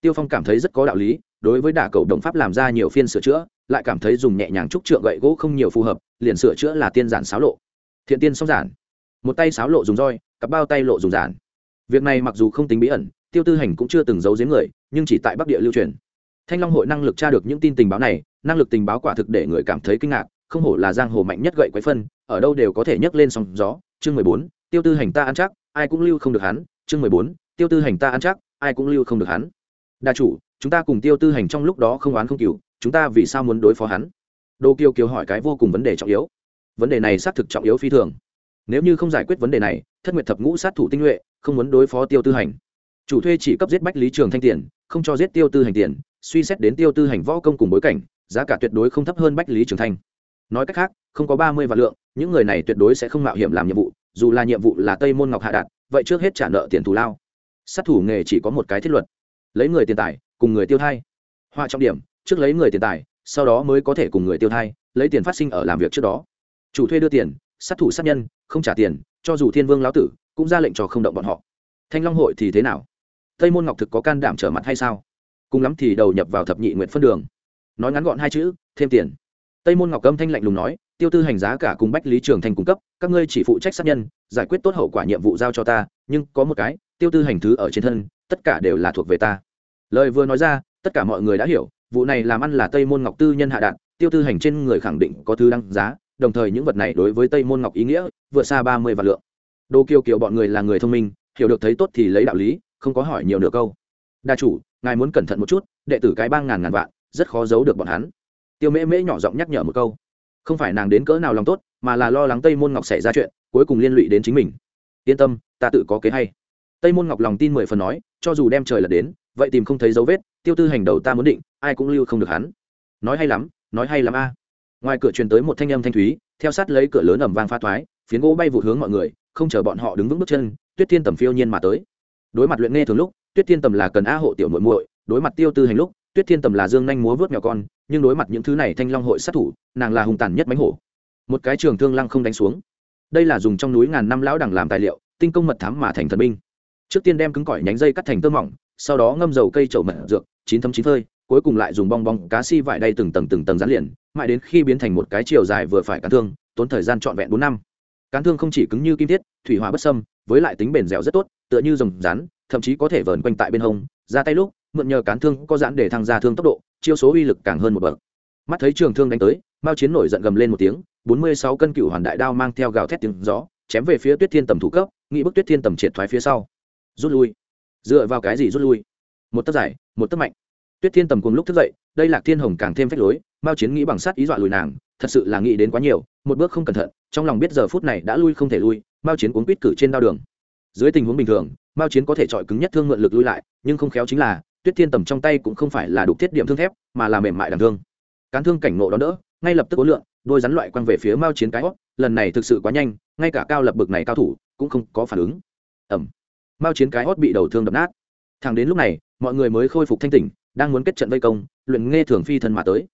Speaker 1: Tiêu phong cảm thấy rất có đạo lý đối với đả cầu đồng pháp làm ra nhiều phiên sửa chữa, lại cảm thấy dùng nhẹ nhàng trúc trượng gậy gỗ không nhiều phù hợp, liền sửa chữa là tiên giản xáo lộ. Thiện tiên song giản. Một tay xáo lộ dùng roi, cặp bao tay lộ dùng giản. Việc này mặc dù không tính bí ẩn, tiêu tư hành cũng chưa từng giấu giếm người, nhưng chỉ tại bắc địa lưu truyền. Thanh long hội năng lực tra được những tin tình báo này, năng lực tình báo quả thực để người cảm thấy kinh ngạc, không hổ là giang hồ mạnh nhất gậy quấy phân, ở đâu đều có thể nhấc lên sóng gió. Chương mười bốn, tiêu tư hành ta ăn chắc, ai cũng lưu không được hắn. Chương mười bốn, tiêu tư hành ta ăn chắc, ai cũng lưu không được hắn. Đa chủ chúng ta cùng tiêu tư hành trong lúc đó không oán không cừu, chúng ta vì sao muốn đối phó hắn? Đô kiều kiều hỏi cái vô cùng vấn đề trọng yếu. Vấn đề này xác thực trọng yếu phi thường. Nếu như không giải quyết vấn đề này, thất nguyệt thập ngũ sát thủ tinh nhuệ, không muốn đối phó tiêu tư hành. Chủ thuê chỉ cấp giết bách lý trường thanh tiền, không cho giết tiêu tư hành tiền, suy xét đến tiêu tư hành võ công cùng bối cảnh, giá cả tuyệt đối không thấp hơn bách lý trường thanh. Nói cách khác, không có ba mươi vạn lượng, những người này tuyệt đối sẽ không mạo hiểm làm nhiệm vụ, dù là nhiệm vụ là tây môn ngọc hạ đạt, vậy trước hết trả nợ tiền thù lao. Sát thủ nghề chỉ có một cái thiết luật. Lấy người tiền tài cùng người tiêu thai. Họa trọng điểm, trước lấy người tiền tài, sau đó mới có thể cùng người tiêu thai, lấy tiền phát sinh ở làm việc trước đó. Chủ thuê đưa tiền, sát thủ sát nhân, không trả tiền, cho dù thiên vương lão tử, cũng ra lệnh cho không động bọn họ. Thanh long hội thì thế nào? Tây môn ngọc thực có can đảm trở mặt hay sao? Cùng lắm thì đầu nhập vào thập nhị nguyện phân đường. Nói ngắn gọn hai chữ, thêm tiền. Tây môn ngọc âm thanh lạnh lùng nói, tiêu tư hành giá cả cùng bách lý trường thành cung cấp, các ngươi chỉ phụ trách sát nhân, giải quyết tốt hậu quả nhiệm vụ giao cho ta, nhưng có một cái, tiêu tư hành thứ ở trên thân, tất cả đều là thuộc về ta lời vừa nói ra, tất cả mọi người đã hiểu, vụ này làm ăn là tây môn ngọc tư nhân hạ đạn tiêu tư hành trên người khẳng định có thứ đăng giá, đồng thời những vật này đối với tây môn ngọc ý nghĩa vượt xa ba mươi vạn lượng. Đô kiều kiều bọn người là người thông minh, hiểu được thấy tốt thì lấy đạo lý, không có hỏi nhiều nửa câu. Đa chủ, ngài muốn cẩn thận một chút, đệ tử cái ba ngàn ngàn vạn, rất khó giấu được bọn hắn. Tiêu mễ mễ nhỏ giọng nhắc nhở một câu. Không phải nàng đến cỡ nào lòng tốt, mà là lo lắng tây môn ngọc xảy ra chuyện, cuối cùng liên lụy đến chính mình. Yên tâm, ta tự có kế hay. Tây môn ngọc lòng tin mười phần nói, cho dù đem trời lật đến vậy tìm không thấy dấu vết, tiêu tư hành đầu ta muốn định, ai cũng lưu không được hắn. Nói hay lắm, nói hay lắm a. Ngoài cửa truyền tới một thanh âm thanh thúy, theo sát lấy cửa lớn ẩm vang pha thoái, phiến gỗ bay vụt hướng mọi người, không chờ bọn họ đứng vững bước chân, tuyết thiên tầm phiêu nhiên mà tới. Đối mặt luyện nghe thường lúc, tuyết thiên tầm là cần a hộ tiểu muội muội, đối mặt tiêu tư hành lúc, tuyết thiên tầm là dương nhanh múa vớt nhỏ con, nhưng đối mặt những thứ này thanh long hội sát thủ, nàng là hùng tàn nhất mánh hổ. Một cái trường thương lăng không đánh xuống. Đây là dùng trong núi ngàn năm lão đẳng làm tài liệu, tinh công mật thám mà thành thần binh. Trước tiên đem cứng cỏi nhánh dây cắt thành tơ mỏng sau đó ngâm dầu cây trầu mật dược, chín thấm chín phơi, cuối cùng lại dùng bong bong cá si vải đay từng tầng từng tầng dán liền, mãi đến khi biến thành một cái chiều dài vừa phải cán thương, tốn thời gian trọn vẹn bốn năm. Cán thương không chỉ cứng như kim thiết, thủy hỏa bất sâm với lại tính bền dẻo rất tốt, tựa như rồng rán, thậm chí có thể vờn quanh tại bên hông, ra tay lúc, mượn nhờ cán thương có giãn để thăng ra thương tốc độ, chiêu số uy lực càng hơn một bậc. Mắt thấy trường thương đánh tới, mao chiến nổi giận gầm lên một tiếng, bốn mươi sáu cân cựu hoàn đại đao mang theo gào thét tiếng gió, chém về phía tuyết thiên tầm thủ cấp nghĩ bức tuyết thiên tầm triệt thoái phía sau. Rút lui dựa vào cái gì rút lui? Một tấc dài, một tấc mạnh. Tuyết thiên tầm cùng lúc thức dậy, đây là thiên hồng càng thêm phách lối, mao chiến nghĩ bằng sát ý dọa lùi nàng, thật sự là nghĩ đến quá nhiều, một bước không cẩn thận, trong lòng biết giờ phút này đã lui không thể lui, mao chiến cuốn quýt cử trên đao đường. Dưới tình huống bình thường, mao chiến có thể chọi cứng nhất thương mượn lực lui lại, nhưng không khéo chính là, tuyết thiên tầm trong tay cũng không phải là đục thiết điểm thương thép, mà là mềm mại đằng thương. Cán thương cảnh nộ đón đỡ, ngay lập tức ố lượng đôi rắn loại quăng về phía mao chiến cái hót, lần này thực sự quá nhanh, ngay cả cao lập bực này cao thủ cũng không có phản ứng. Ẩm mao chiến cái hót bị đầu thương đập nát. Thẳng đến lúc này, mọi người mới khôi phục thanh tỉnh, đang muốn kết trận vây công, luyện nghe thường phi thân mà tới.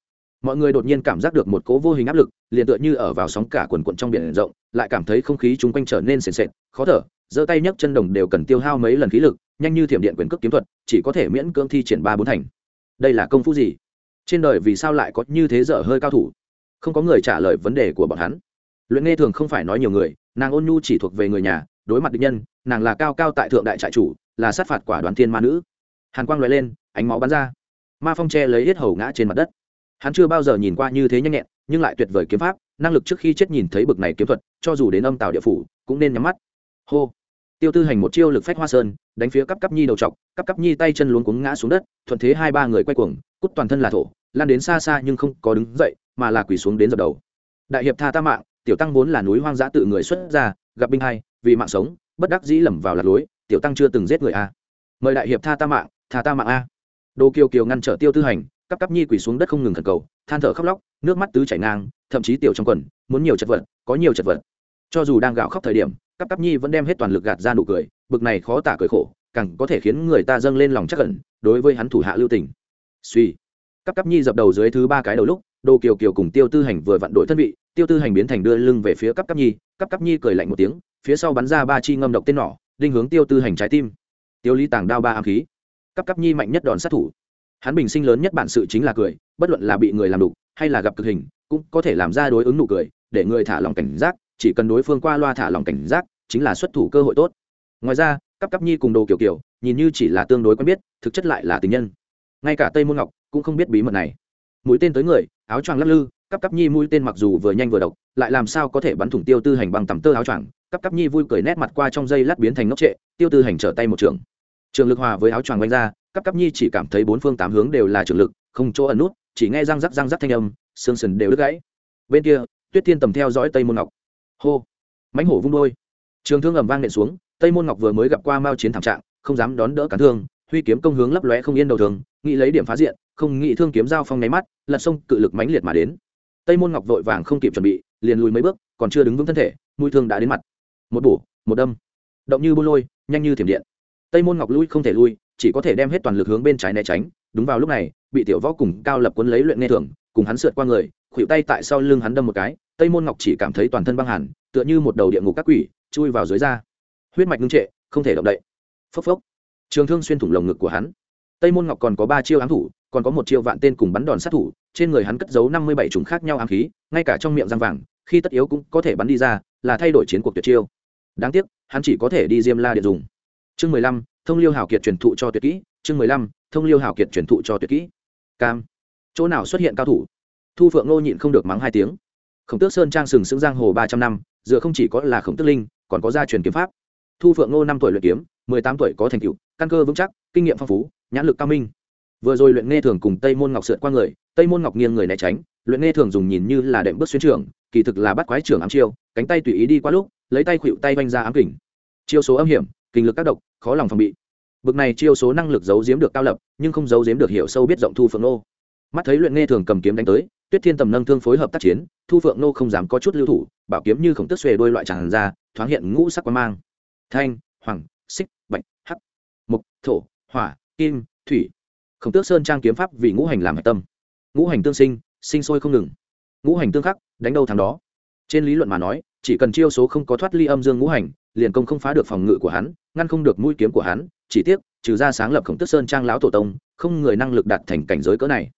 Speaker 1: Mọi người đột nhiên cảm giác được một cố vô hình áp lực, liền tựa như ở vào sóng cả quần quận trong biển rộng, lại cảm thấy không khí chung quanh trở nên sền sệt, khó thở, giơ tay nhấc chân đồng đều cần tiêu hao mấy lần khí lực, nhanh như thiểm điện quyền cước kiếm thuật, chỉ có thể miễn cưỡng thi triển ba bốn thành. Đây là công phu gì? Trên đời vì sao lại có như thế dở hơi cao thủ? Không có người trả lời vấn đề của bọn hắn. Luyện nghe thường không phải nói nhiều người, nàng ôn nhu chỉ thuộc về người nhà đối mặt địch nhân, nàng là cao cao tại thượng đại trại chủ, là sát phạt quả đoàn thiên ma nữ. Hàn quang loại lên, ánh máu bắn ra. Ma phong tre lấy hết hầu ngã trên mặt đất. Hắn chưa bao giờ nhìn qua như thế nhanh nhẹn, nhưng lại tuyệt vời kiếm pháp, năng lực trước khi chết nhìn thấy bực này kiếm thuật, cho dù đến âm tàu địa phủ, cũng nên nhắm mắt. Hô. Tiêu tư hành một chiêu lực phách hoa sơn, đánh phía cắp cắp nhi đầu t cắp cắp nhi tay chân luống cuống ngã xuống đất, thuận thế hai ba người quay cuồng, cút toàn thân là thổ, lan đến xa xa nhưng không có đứng dậy, mà là quỳ xuống đến dập đầu. Đại hiệp tha ta mạng, tiểu tăng vốn là núi hoang dã tự người xuất ra gặp binh hai vì mạng sống, bất đắc dĩ lầm vào lạc lối, tiểu tăng chưa từng giết người a. Mời đại hiệp tha ta mạng, tha ta mạng a. Đồ kiều kiều ngăn trở tiêu tư hành, cắp cắp nhi quỳ xuống đất không ngừng thần cầu, than thở khóc lóc, nước mắt tứ chảy ngang, thậm chí tiểu trong quần, muốn nhiều chật vật, có nhiều chật vật. Cho dù đang gạo khóc thời điểm, cắp cắp nhi vẫn đem hết toàn lực gạt ra nụ cười, bực này khó tả cười khổ, càng có thể khiến người ta dâng lên lòng chắc ẩn. đối với hắn thủ hạ lưu tình. Suy. Cắp cắp nhi dập đầu dưới thứ ba cái đầu lúc đồ kiều kiều cùng tiêu tư hành vừa vặn đổi thân vị, tiêu tư hành biến thành đưa lưng về phía cắp cắp nhi, cắp cắp nhi cười lạnh một tiếng phía sau bắn ra ba chi ngâm độc tên nỏ, đinh hướng tiêu tư hành trái tim. Tiêu lý tàng đao ba ám khí. Cắp cắp nhi mạnh nhất đòn sát thủ. Hắn bình sinh lớn nhất bản sự chính là cười, bất luận là bị người làm đục hay là gặp cực hình, cũng có thể làm ra đối ứng nụ cười, để người thả lòng cảnh giác, chỉ cần đối phương qua loa thả lòng cảnh giác, chính là xuất thủ cơ hội tốt. Ngoài ra, cắp cắp nhi cùng đồ kiểu kiểu, nhìn như chỉ là tương đối quen biết, thực chất lại là tình nhân. Ngay cả tây môn ngọc cũng không biết bí mật này. Mũi tên tới người, áo choàng lắc lư, cắp cắp nhi mũi tên mặc dù vừa nhanh vừa độc, lại làm sao có thể bắn thủng tiêu tư hành bằng tầm tơ áo choàng cắp cắp nhi vui cười nét mặt qua trong dây lát biến thành ngốc trệ, tiêu tư hành trở tay một trường. Trường lực hòa với áo choàng quanh ra, cắp cắp nhi chỉ cảm thấy bốn phương tám hướng đều là trường lực, không chỗ ẩn nút, chỉ nghe răng rắc răng rắc thanh âm xương sần đều đứt gãy. Bên kia, tuyết thiên tầm theo dõi tây môn ngọc. Hô. Mãnh hổ vung đôi. Trường thương ầm vang nện xuống, tây môn ngọc vừa mới gặp qua mao chiến thảm trạng, không dám đón đỡ cản thương, huy kiếm công hướng lấp lóe không yên đầu thường, nghĩ lấy điểm phá diện, không nghĩ thương kiếm giao phong nháy mắt, lật sông cự lực mãnh liệt mà đến. Tây môn ngọc vội vàng không kịp chuẩn bị, liền lùi mấy bước, còn chưa đứng vững thân thể, mũi thương đã đến mặt một bổ, một đâm. Động như bô lôi, nhanh như thiểm điện. Tây môn ngọc lui không thể lui, chỉ có thể đem hết toàn lực hướng bên trái né tránh. Đúng vào lúc này, bị tiểu võ cùng cao lập quân lấy luyện nghe thường cùng hắn sượt qua người, khuỷu tay tại sau lưng hắn đâm một cái. Tây môn ngọc chỉ cảm thấy toàn thân băng hẳn, tựa như một đầu địa ngục các quỷ, chui vào dưới da. Huyết mạch ngưng trệ, không thể động đậy. Phốc phốc. Trường thương xuyên thủng lồng ngực của hắn. Tây môn ngọc còn có ba chiêu ám thủ, còn có một chiêu vạn tên cùng bắn đòn sát thủ, trên người hắn cất giấu năm mươi bảy chủng khác nhau ám khí, ngay cả trong miệng răng vàng, khi tất yếu cũng có thể bắn đi ra, là thay đổi chiến cuộc tuyệt chiêu đáng tiếc hắn chỉ có thể đi diêm la điện dùng. Chương mười lăm thông liêu hảo kiệt truyền thụ cho tuyệt kỹ. Chương mười lăm thông liêu hảo kiệt truyền thụ cho tuyệt kỹ. Cam. Chỗ nào xuất hiện cao thủ? Thu phượng ngô nhịn không được mắng hai tiếng. Khổng tước sơn trang sừng sững giang hồ ba trăm năm dựa không chỉ có là khổng tước linh còn có gia truyền kiếm pháp. Thu phượng ngô năm tuổi luyện kiếm mười tám tuổi có thành tựu căn cơ vững chắc kinh nghiệm phong phú nhãn lực cao minh. Vừa rồi luyện nghe thường cùng tây môn ngọc sượt qua người tây môn ngọc nghiêng người né tránh luyện nghe thường dùng nhìn như là đệm bước xuyên trường, kỳ thực là bắt quái trưởng ám chiêu cánh tay tùy ý đi qua lúc lấy tay khuỵu tay vanh ra ám kình. Chiêu số âm hiểm, kinh lực tác động khó lòng phòng bị. Bực này chiêu số năng lực giấu giếm được cao lập, nhưng không giấu giếm được hiểu sâu biết rộng thu phượng nô. Mắt thấy luyện nghe thường cầm kiếm đánh tới, tuyết thiên tầm nâng thương phối hợp tác chiến, thu phượng nô không dám có chút lưu thủ, bảo kiếm như khổng tức xuề đôi loại tràn ra, thoáng hiện ngũ sắc quan mang. Thanh, hoàng, xích, bạch, hắc mục thổ, hỏa, kim, thủy. Khổng tước sơn trang kiếm pháp vì ngũ hành làm hạch tâm. Ngũ hành tương sinh sinh sôi không ngừng. Ngũ hành tương khắc, đánh đâu thằng đó. Trên lý luận mà nói chỉ cần chiêu số không có thoát ly âm dương ngũ hành, liền công không phá được phòng ngự của hắn, ngăn không được mũi kiếm của hắn, chỉ tiếc, trừ ra sáng lập khổng tước sơn trang lão tổ tông, không người năng lực đạt thành cảnh giới cỡ này.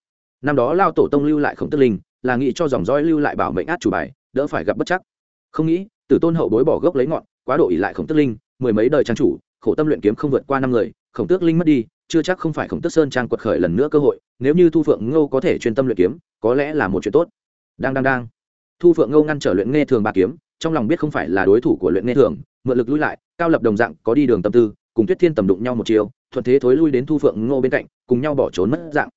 Speaker 1: Năm đó lao tổ tông lưu lại khổng tước linh, là nghĩ cho dòng dõi lưu lại bảo mệnh át chủ bài, đỡ phải gặp bất chắc. Không nghĩ, tử tôn hậu bối bỏ gốc lấy ngọn, quá độ ỉ lại khổng tước linh, mười mấy đời trang chủ, khổ tâm luyện kiếm không vượt qua năm người, khổng tước linh mất đi, chưa chắc không phải khổng tước sơn trang quật khởi lần nữa cơ hội, nếu như thu phượng ngô có thể chuyên tâm luyện kiếm, có lẽ là một chuyện tốt. Đang đang đang. Thu phượng ngô ngăn trở luyện nghe thường ba kiếm trong lòng biết không phải là đối thủ của luyện nghe thường, mượn lực lui lại, cao lập đồng dạng có đi đường tâm tư, cùng tuyết thiên tầm đụng nhau một chiều, thuận thế thối lui đến thu phượng ngô bên cạnh, cùng nhau bỏ trốn mất dạng.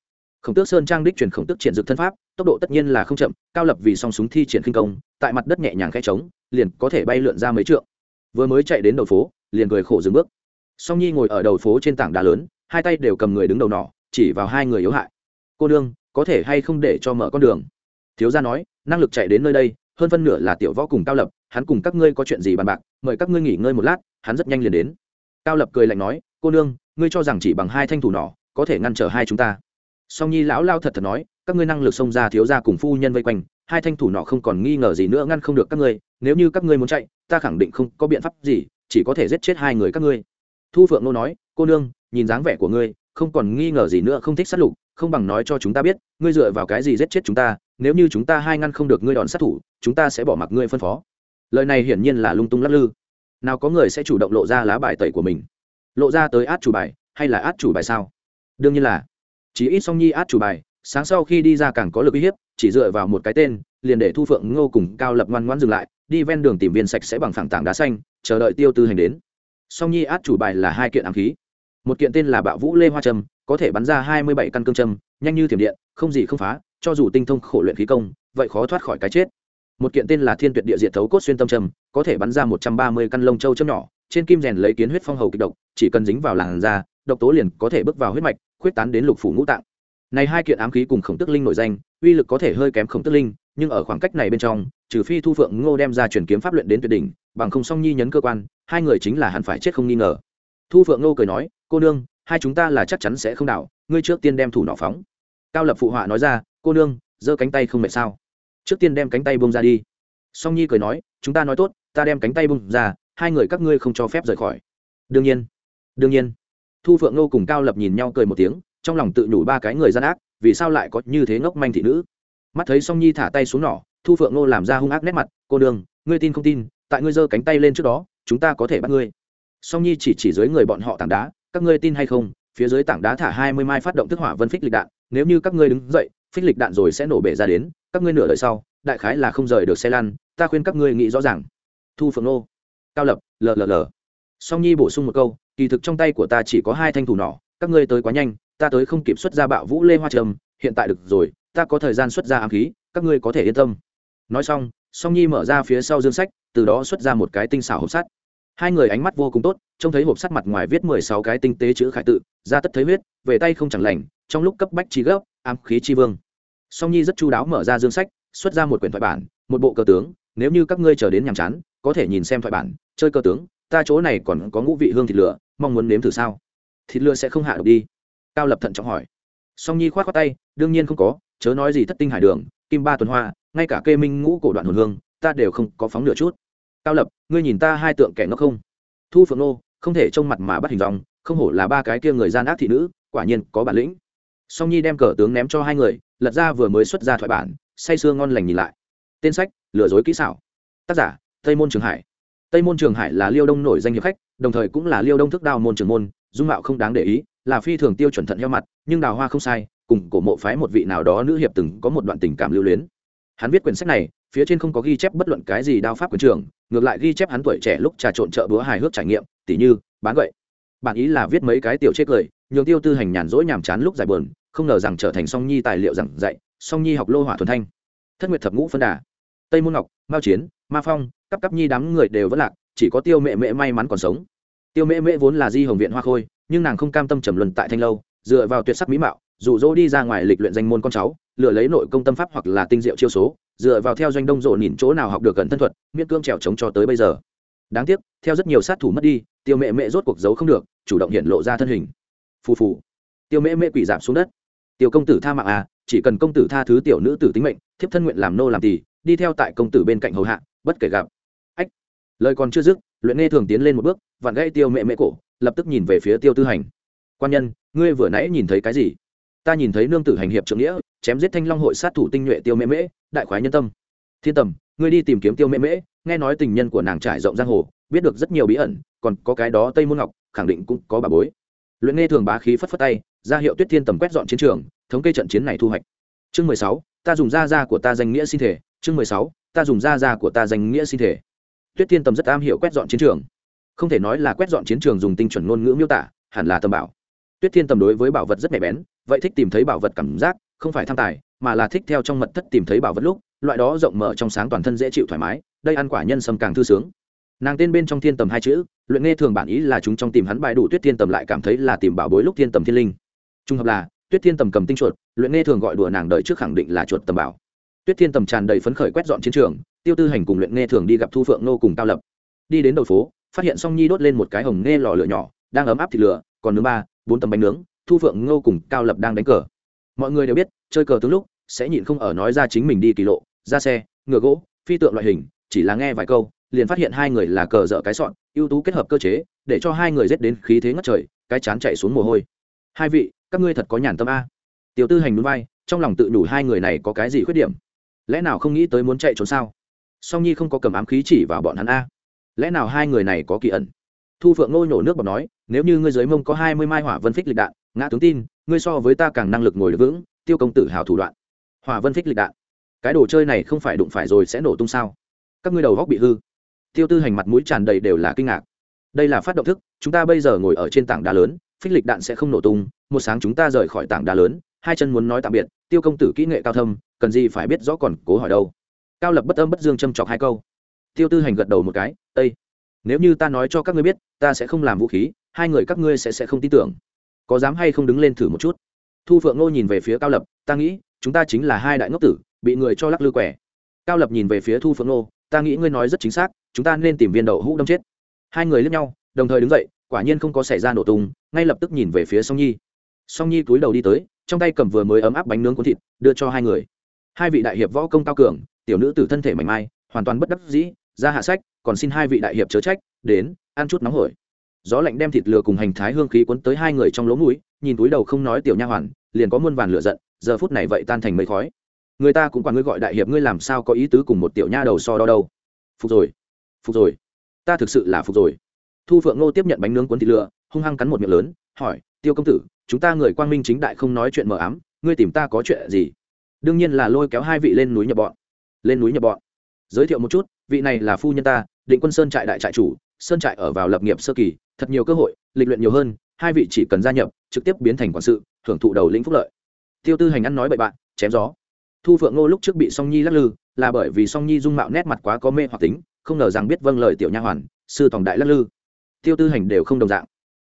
Speaker 1: Khổng tước sơn trang đích truyền khổng tước triển dực thân pháp, tốc độ tất nhiên là không chậm, cao lập vì song súng thi triển khinh công, tại mặt đất nhẹ nhàng khẽ trống, liền có thể bay lượn ra mấy trượng. Vừa mới chạy đến đầu phố, liền cười khổ dừng bước. Song nhi ngồi ở đầu phố trên tảng đá lớn, hai tay đều cầm người đứng đầu nỏ, chỉ vào hai người yếu hại. Cô đương có thể hay không để cho mở con đường? Thiếu gia nói, năng lực chạy đến nơi đây, hơn phân nửa là tiểu võ cùng cao lập hắn cùng các ngươi có chuyện gì bàn bạc, mời các ngươi nghỉ ngơi một lát, hắn rất nhanh liền đến. Cao lập cười lạnh nói, cô nương, ngươi cho rằng chỉ bằng hai thanh thủ nỏ, có thể ngăn trở hai chúng ta? Song nhi lão lao thật thật nói, các ngươi năng lực xông ra thiếu ra cùng phu nhân vây quanh, hai thanh thủ nọ không còn nghi ngờ gì nữa ngăn không được các ngươi, nếu như các ngươi muốn chạy, ta khẳng định không có biện pháp gì, chỉ có thể giết chết hai người các ngươi. Thu phượng nô nói, cô nương, nhìn dáng vẻ của ngươi, không còn nghi ngờ gì nữa không thích sát lục, không bằng nói cho chúng ta biết, ngươi dựa vào cái gì giết chết chúng ta, nếu như chúng ta hai ngăn không được ngươi đòn sát thủ, chúng ta sẽ bỏ mặc ngươi phân phó lời này hiển nhiên là lung tung lắc lư. Nào có người sẽ chủ động lộ ra lá bài tẩy của mình? Lộ ra tới át chủ bài, hay là át chủ bài sao? Đương nhiên là. Chỉ ít song nhi át chủ bài, sáng sau khi đi ra càng có lực uy hiếp, chỉ dựa vào một cái tên, liền để thu phượng ngô cùng cao lập ngoan ngoan dừng lại, đi ven đường tìm viên sạch sẽ bằng phẳng tảng đá xanh, chờ đợi tiêu tư hành đến. Song nhi át chủ bài là hai kiện ám khí. Một kiện tên là bạo vũ lê hoa trâm, có thể bắn ra hai mươi bảy căn cương trâm, nhanh như thiểm điện, không gì không phá, cho dù tinh thông khổ luyện khí công, vậy khó thoát khỏi cái chết một kiện tên là thiên tuyệt địa diệt thấu cốt xuyên tâm trầm có thể bắn ra một trăm ba mươi căn lông châu châm nhỏ, trên kim rèn lấy kiến huyết phong hầu kịch độc, chỉ cần dính vào làn da, độc tố liền có thể bước vào huyết mạch, khuyết tán đến lục phủ ngũ tạng. Này hai kiện ám khí cùng khổng tức linh nổi danh, uy lực có thể hơi kém khổng tức linh, nhưng ở khoảng cách này bên trong, trừ phi thu phượng ngô đem ra chuyển kiếm pháp luyện đến tuyệt đỉnh, bằng không song nhi nhấn cơ quan, hai người chính là hẳn phải chết không nghi ngờ. Thu phượng ngô cười nói, cô nương, hai chúng ta là chắc chắn sẽ không đảo, ngươi trước tiên đem thủ nọ phóng. Cao lập phụ họa nói ra, cô nương, giơ cánh tay không mệt sao? Trước tiên đem cánh tay bông ra đi. Song nhi cười nói, chúng ta nói tốt, ta đem cánh tay bông ra, hai người các ngươi không cho phép rời khỏi. Đương nhiên đương nhiên. Thu phượng nô cùng cao lập nhìn nhau cười một tiếng, trong lòng tự nhủ ba cái người gian ác, vì sao lại có như thế ngốc manh thị nữ? Mắt thấy song nhi thả tay xuống nỏ, thu phượng nô làm ra hung ác nét mặt, cô đường ngươi tin không tin, tại ngươi giơ cánh tay lên trước đó, chúng ta có thể bắt ngươi. Song nhi chỉ chỉ dưới người bọn họ tảng đá, các ngươi tin hay không, phía dưới tảng đá thả hai mươi mai phát động thức hỏa vân phích lịch đạn, nếu như các ngươi đứng dậy phích lịch đạn rồi sẽ nổ bể ra đến, các ngươi nửa đời sau, đại khái là không rời được xe lăn, ta khuyên các ngươi nghĩ rõ ràng. Thu phượng nô, cao lập lll song nhi bổ sung một câu, kỳ thực trong tay của ta chỉ có hai thanh thủ nỏ, các ngươi tới quá nhanh, ta tới không kịp xuất ra bạo vũ lê hoa trầm, hiện tại được rồi, ta có thời gian xuất ra ám khí, các ngươi có thể yên tâm. Nói xong, song nhi mở ra phía sau dương sách, từ đó xuất ra một cái tinh xảo hộp sắt. Hai người ánh mắt vô cùng tốt, trông thấy hộp sắt mặt ngoài viết mười sáu cái tinh tế chữ khải tự ra tất thấy huyết, về tay không chẳng lành, trong lúc cấp bách chi gấp, ám khí chi vương song nhi rất chu đáo mở ra dương sách, xuất ra một quyển thoại bản, một bộ cờ tướng, nếu như các ngươi chờ đến nhàm chán, có thể nhìn xem thoại bản, chơi cờ tướng, ta chỗ này còn có ngũ vị hương thịt lửa, mong muốn nếm thử sao? Thịt lửa sẽ không hạ độc đi. Cao lập thận trọng hỏi. Song nhi k h o á t tay, đương nhiên không có, chớ nói gì thất tinh hải đường, kim ba tuần hoa, ngay cả kê minh ngũ cổ đoạn hồn hương, ta đều không có phóng nửa chút. Cao lập, ngươi nhìn ta hai tượng kẻ ngốc không? Thu phượng nô, không thể trông mặt mà bắt hình dòng không hổ là ba cái kia người gian ác thị nữ, quả nhiên có bản lĩnh. Song nhi đem cờ tướng ném cho hai người lật ra vừa mới xuất ra thoại bản, say sưa ngon lành nhìn lại. Tên sách, lừa dối kỹ xảo. Tác giả, tây môn trường hải. Tây môn trường hải là liêu đông nổi danh hiệp khách, đồng thời cũng là liêu đông thức đao môn trường môn, dung mạo không đáng để ý, là phi thường tiêu chuẩn thận heo mặt, nhưng đào hoa không sai, cùng cổ mộ phái một vị nào đó nữ hiệp từng có một đoạn tình cảm lưu luyến. Hắn viết quyển sách này, phía trên không có ghi chép bất luận cái gì đao pháp quyền trường, ngược lại ghi chép hắn tuổi trẻ lúc trà trộn chợ búa hài hước trải nghiệm, tỉ như, bán gậy. Bản ý là viết mấy cái tiểu chết cười, nhường tiêu tư hành nhàn rỗi nhàm chán lúc giải buồn không ngờ rằng trở thành song nhi tài liệu giảng dạy, song nhi học lô hỏa thuần thanh. Thất nguyệt thập ngũ phân đà. Tây môn ngọc, mao chiến, ma phong cấp cấp nhi đám người đều vẫn lạc, chỉ có tiêu mẹ mẹ may mắn còn sống. Tiêu mẹ mẹ vốn là di hồng viện hoa khôi, nhưng nàng không cam tâm trầm luân tại thanh lâu, dựa vào tuyệt sắc mỹ mạo, dụ dỗ đi ra ngoài lịch luyện danh môn con cháu, lựa lấy nội công tâm pháp hoặc là tinh diệu chiêu số, dựa vào theo doanh đông rộ nhìn chỗ nào học được gần thân thuật, miễn cương trèo trống cho tới bây giờ. Đáng tiếc, theo rất nhiều sát thủ mất đi, tiêu mẹ mẹ rốt cuộc giấu không được, chủ động hiện lộ ra thân hình. Phù phù. Tiêu mẹ mẹ quỷ giảm xuống đất tiêu công tử tha mạng à chỉ cần công tử tha thứ tiểu nữ tử tính mệnh, thiếp thân nguyện làm nô làm tỳ, đi theo tại công tử bên cạnh hầu hạ, bất kể gặp. Ách. Lời còn chưa dứt, luyện nghe thường tiến lên một bước, vặn gãy tiêu mẹ mẹ cổ, lập tức nhìn về phía tiêu tư hành. Quan nhân, ngươi vừa nãy nhìn thấy cái gì? Ta nhìn thấy nương tử hành hiệp trưởng nghĩa, chém giết thanh long hội sát thủ tinh nhuệ tiêu mẹ mễ, đại khoái nhân tâm. Thiên tầm, ngươi đi tìm kiếm tiêu mẹ mễ, nghe nói tình nhân của nàng trải rộng giang hồ, biết được rất nhiều bí ẩn, còn có cái đó tây môn ngọc, khẳng định cũng có bà bối. Luyện nghe thường bá khí phất phất tay ra hiệu tuyết thiên tầm quét dọn chiến trường, thống kê trận chiến này thu hoạch. Chương mười sáu, ta dùng da da của ta danh nghĩa xin thể. Chương mười sáu, ta dùng da da của ta danh nghĩa xin thể. Tuyết thiên tầm rất am hiểu quét dọn chiến trường. Không thể nói là quét dọn chiến trường dùng tinh chuẩn ngôn ngữ miêu tả, hẳn là tầm bảo. Tuyết thiên tầm đối với bảo vật rất nhạy bén, vậy thích tìm thấy bảo vật cảm giác, không phải tham tài, mà là thích theo trong mật thất tìm thấy bảo vật lúc, loại đó rộng mở trong sáng toàn thân dễ chịu thoải mái, đây ăn quả nhân sâm càng thư sướng. Nàng tên bên trong thiên tầm hai chữ, luyện nghe thường bản ý là chúng trong tìm hắn bài đủ tuyết thiên tầm lại cảm thấy là tìm bảo bối lúc thiên tầm thiên linh trung hợp là, tuyết thiên tầm cầm tinh chuột, luyện nghe thường gọi đùa nàng đợi trước khẳng định là chuột tầm bảo. Tuyết thiên tầm tràn đầy phấn khởi quét dọn chiến trường, tiêu tư hành cùng luyện nghe thường đi gặp thu phượng nô cùng cao lập. Đi đến đầu phố, phát hiện song nhi đốt lên một cái hồng nghe lò lửa nhỏ, đang ấm áp thịt lửa, còn nướng ba, bốn tầm bánh nướng, thu phượng ngô cùng cao lập đang đánh cờ. Mọi người đều biết, chơi cờ tướng lúc, sẽ nhịn không ở nói ra chính mình đi kỳ lộ, ra xe, ngựa gỗ, phi tượng loại hình, chỉ là nghe vài câu, liền phát hiện hai người là cờ dở cái sọn, ưu tú kết hợp cơ chế, để cho hai người dết đến khí thế ngất trời, cái chán chạy xuống mồ hôi hai vị, các ngươi thật có nhàn tâm a. Tiểu tư hành núi vai, trong lòng tự nhủ hai người này có cái gì khuyết điểm? Lẽ nào không nghĩ tới muốn chạy trốn sao? Song nhi không có cầm ám khí chỉ vào bọn hắn a. Lẽ nào hai người này có kỳ ẩn? Thu phượng ngôi nhổ nước bọt nói, nếu như ngươi dưới mông có hai mươi mai hỏa vân phích lịch đạn, ngã tướng tin, ngươi so với ta càng năng lực ngồi được vững, tiêu công tử hào thủ đoạn. Hỏa vân phích lịch đạn. Cái đồ chơi này không phải đụng phải rồi sẽ nổ tung sao? Các ngươi đầu góc bị hư. Tiêu tư hành mặt mũi tràn đầy đều là kinh ngạc. Đây là phát động thức, chúng ta bây giờ ngồi ở trên tảng đá lớn phích lịch đạn sẽ không nổ tung, một sáng chúng ta rời khỏi tảng đá lớn, hai chân muốn nói tạm biệt, tiêu công tử kỹ nghệ cao thâm, cần gì phải biết rõ còn cố hỏi đâu. Cao lập bất âm bất dương châm chọc hai câu. Tiêu tư hành gật đầu một cái ây nếu như ta nói cho các ngươi biết, ta sẽ không làm vũ khí, hai người các ngươi sẽ sẽ không tin tưởng. Có dám hay không đứng lên thử một chút. Thu phượng ngô nhìn về phía cao lập, ta nghĩ, chúng ta chính là hai đại ngốc tử, bị người cho lắc lư quẻ. Cao lập nhìn về phía thu phượng ngô, ta nghĩ ngươi nói rất chính xác, chúng ta nên tìm viên đậu hũ đâm chết. Hai người lướt nhau, đồng thời đứng dậy quả nhiên không có xảy ra nổ tung, ngay lập tức nhìn về phía song nhi. Song nhi túi đầu đi tới, trong tay cầm vừa mới ấm áp bánh nướng cuốn thịt, đưa cho hai người. Hai vị đại hiệp võ công cao cường, tiểu nữ từ thân thể mảnh mai, hoàn toàn bất đắc dĩ, ra hạ sách, còn xin hai vị đại hiệp chớ trách, đến, ăn chút nóng hổi. Gió lạnh đem thịt lừa cùng hành thái hương khí cuốn tới hai người trong lỗ mũi, nhìn túi đầu không nói tiểu nha hoàn, liền có muôn vàn lửa giận, giờ phút này vậy tan thành mây khói. Người ta cũng quản ngươi gọi đại hiệp ngươi làm sao có ý tứ cùng một tiểu nha đầu so đo đâu. Phục rồi phục rồi, ta thực sự là phục rồi thu phượng ngô tiếp nhận bánh nướng cuốn thịt lửa hung hăng cắn một miệng lớn, hỏi, tiêu công tử, chúng ta người quang minh chính đại không nói chuyện mờ ám, ngươi tìm ta có chuyện gì? Đương nhiên là lôi kéo hai vị lên núi nhập bọn. Lên núi nhập bọn? Giới thiệu một chút, vị này là phu nhân ta, định quân sơn trại đại trại chủ, sơn trại ở vào lập nghiệp sơ kỳ, thật nhiều cơ hội, lịch luyện nhiều hơn, hai vị chỉ cần gia nhập, trực tiếp biến thành quản sự, thưởng thụ đầu lĩnh phúc lợi. Tiêu tư hành ăn nói bậy bạn, chém gió. Thu phượng ngô lúc trước bị song nhi lắc lư, là bởi vì song nhi dung mạo nét mặt quá có mê hoặc tính, không ngờ rằng biết vâng lời tiểu nha hoàn, sư tòng đại lắc lư tiêu tư hành đều không đồng dạng.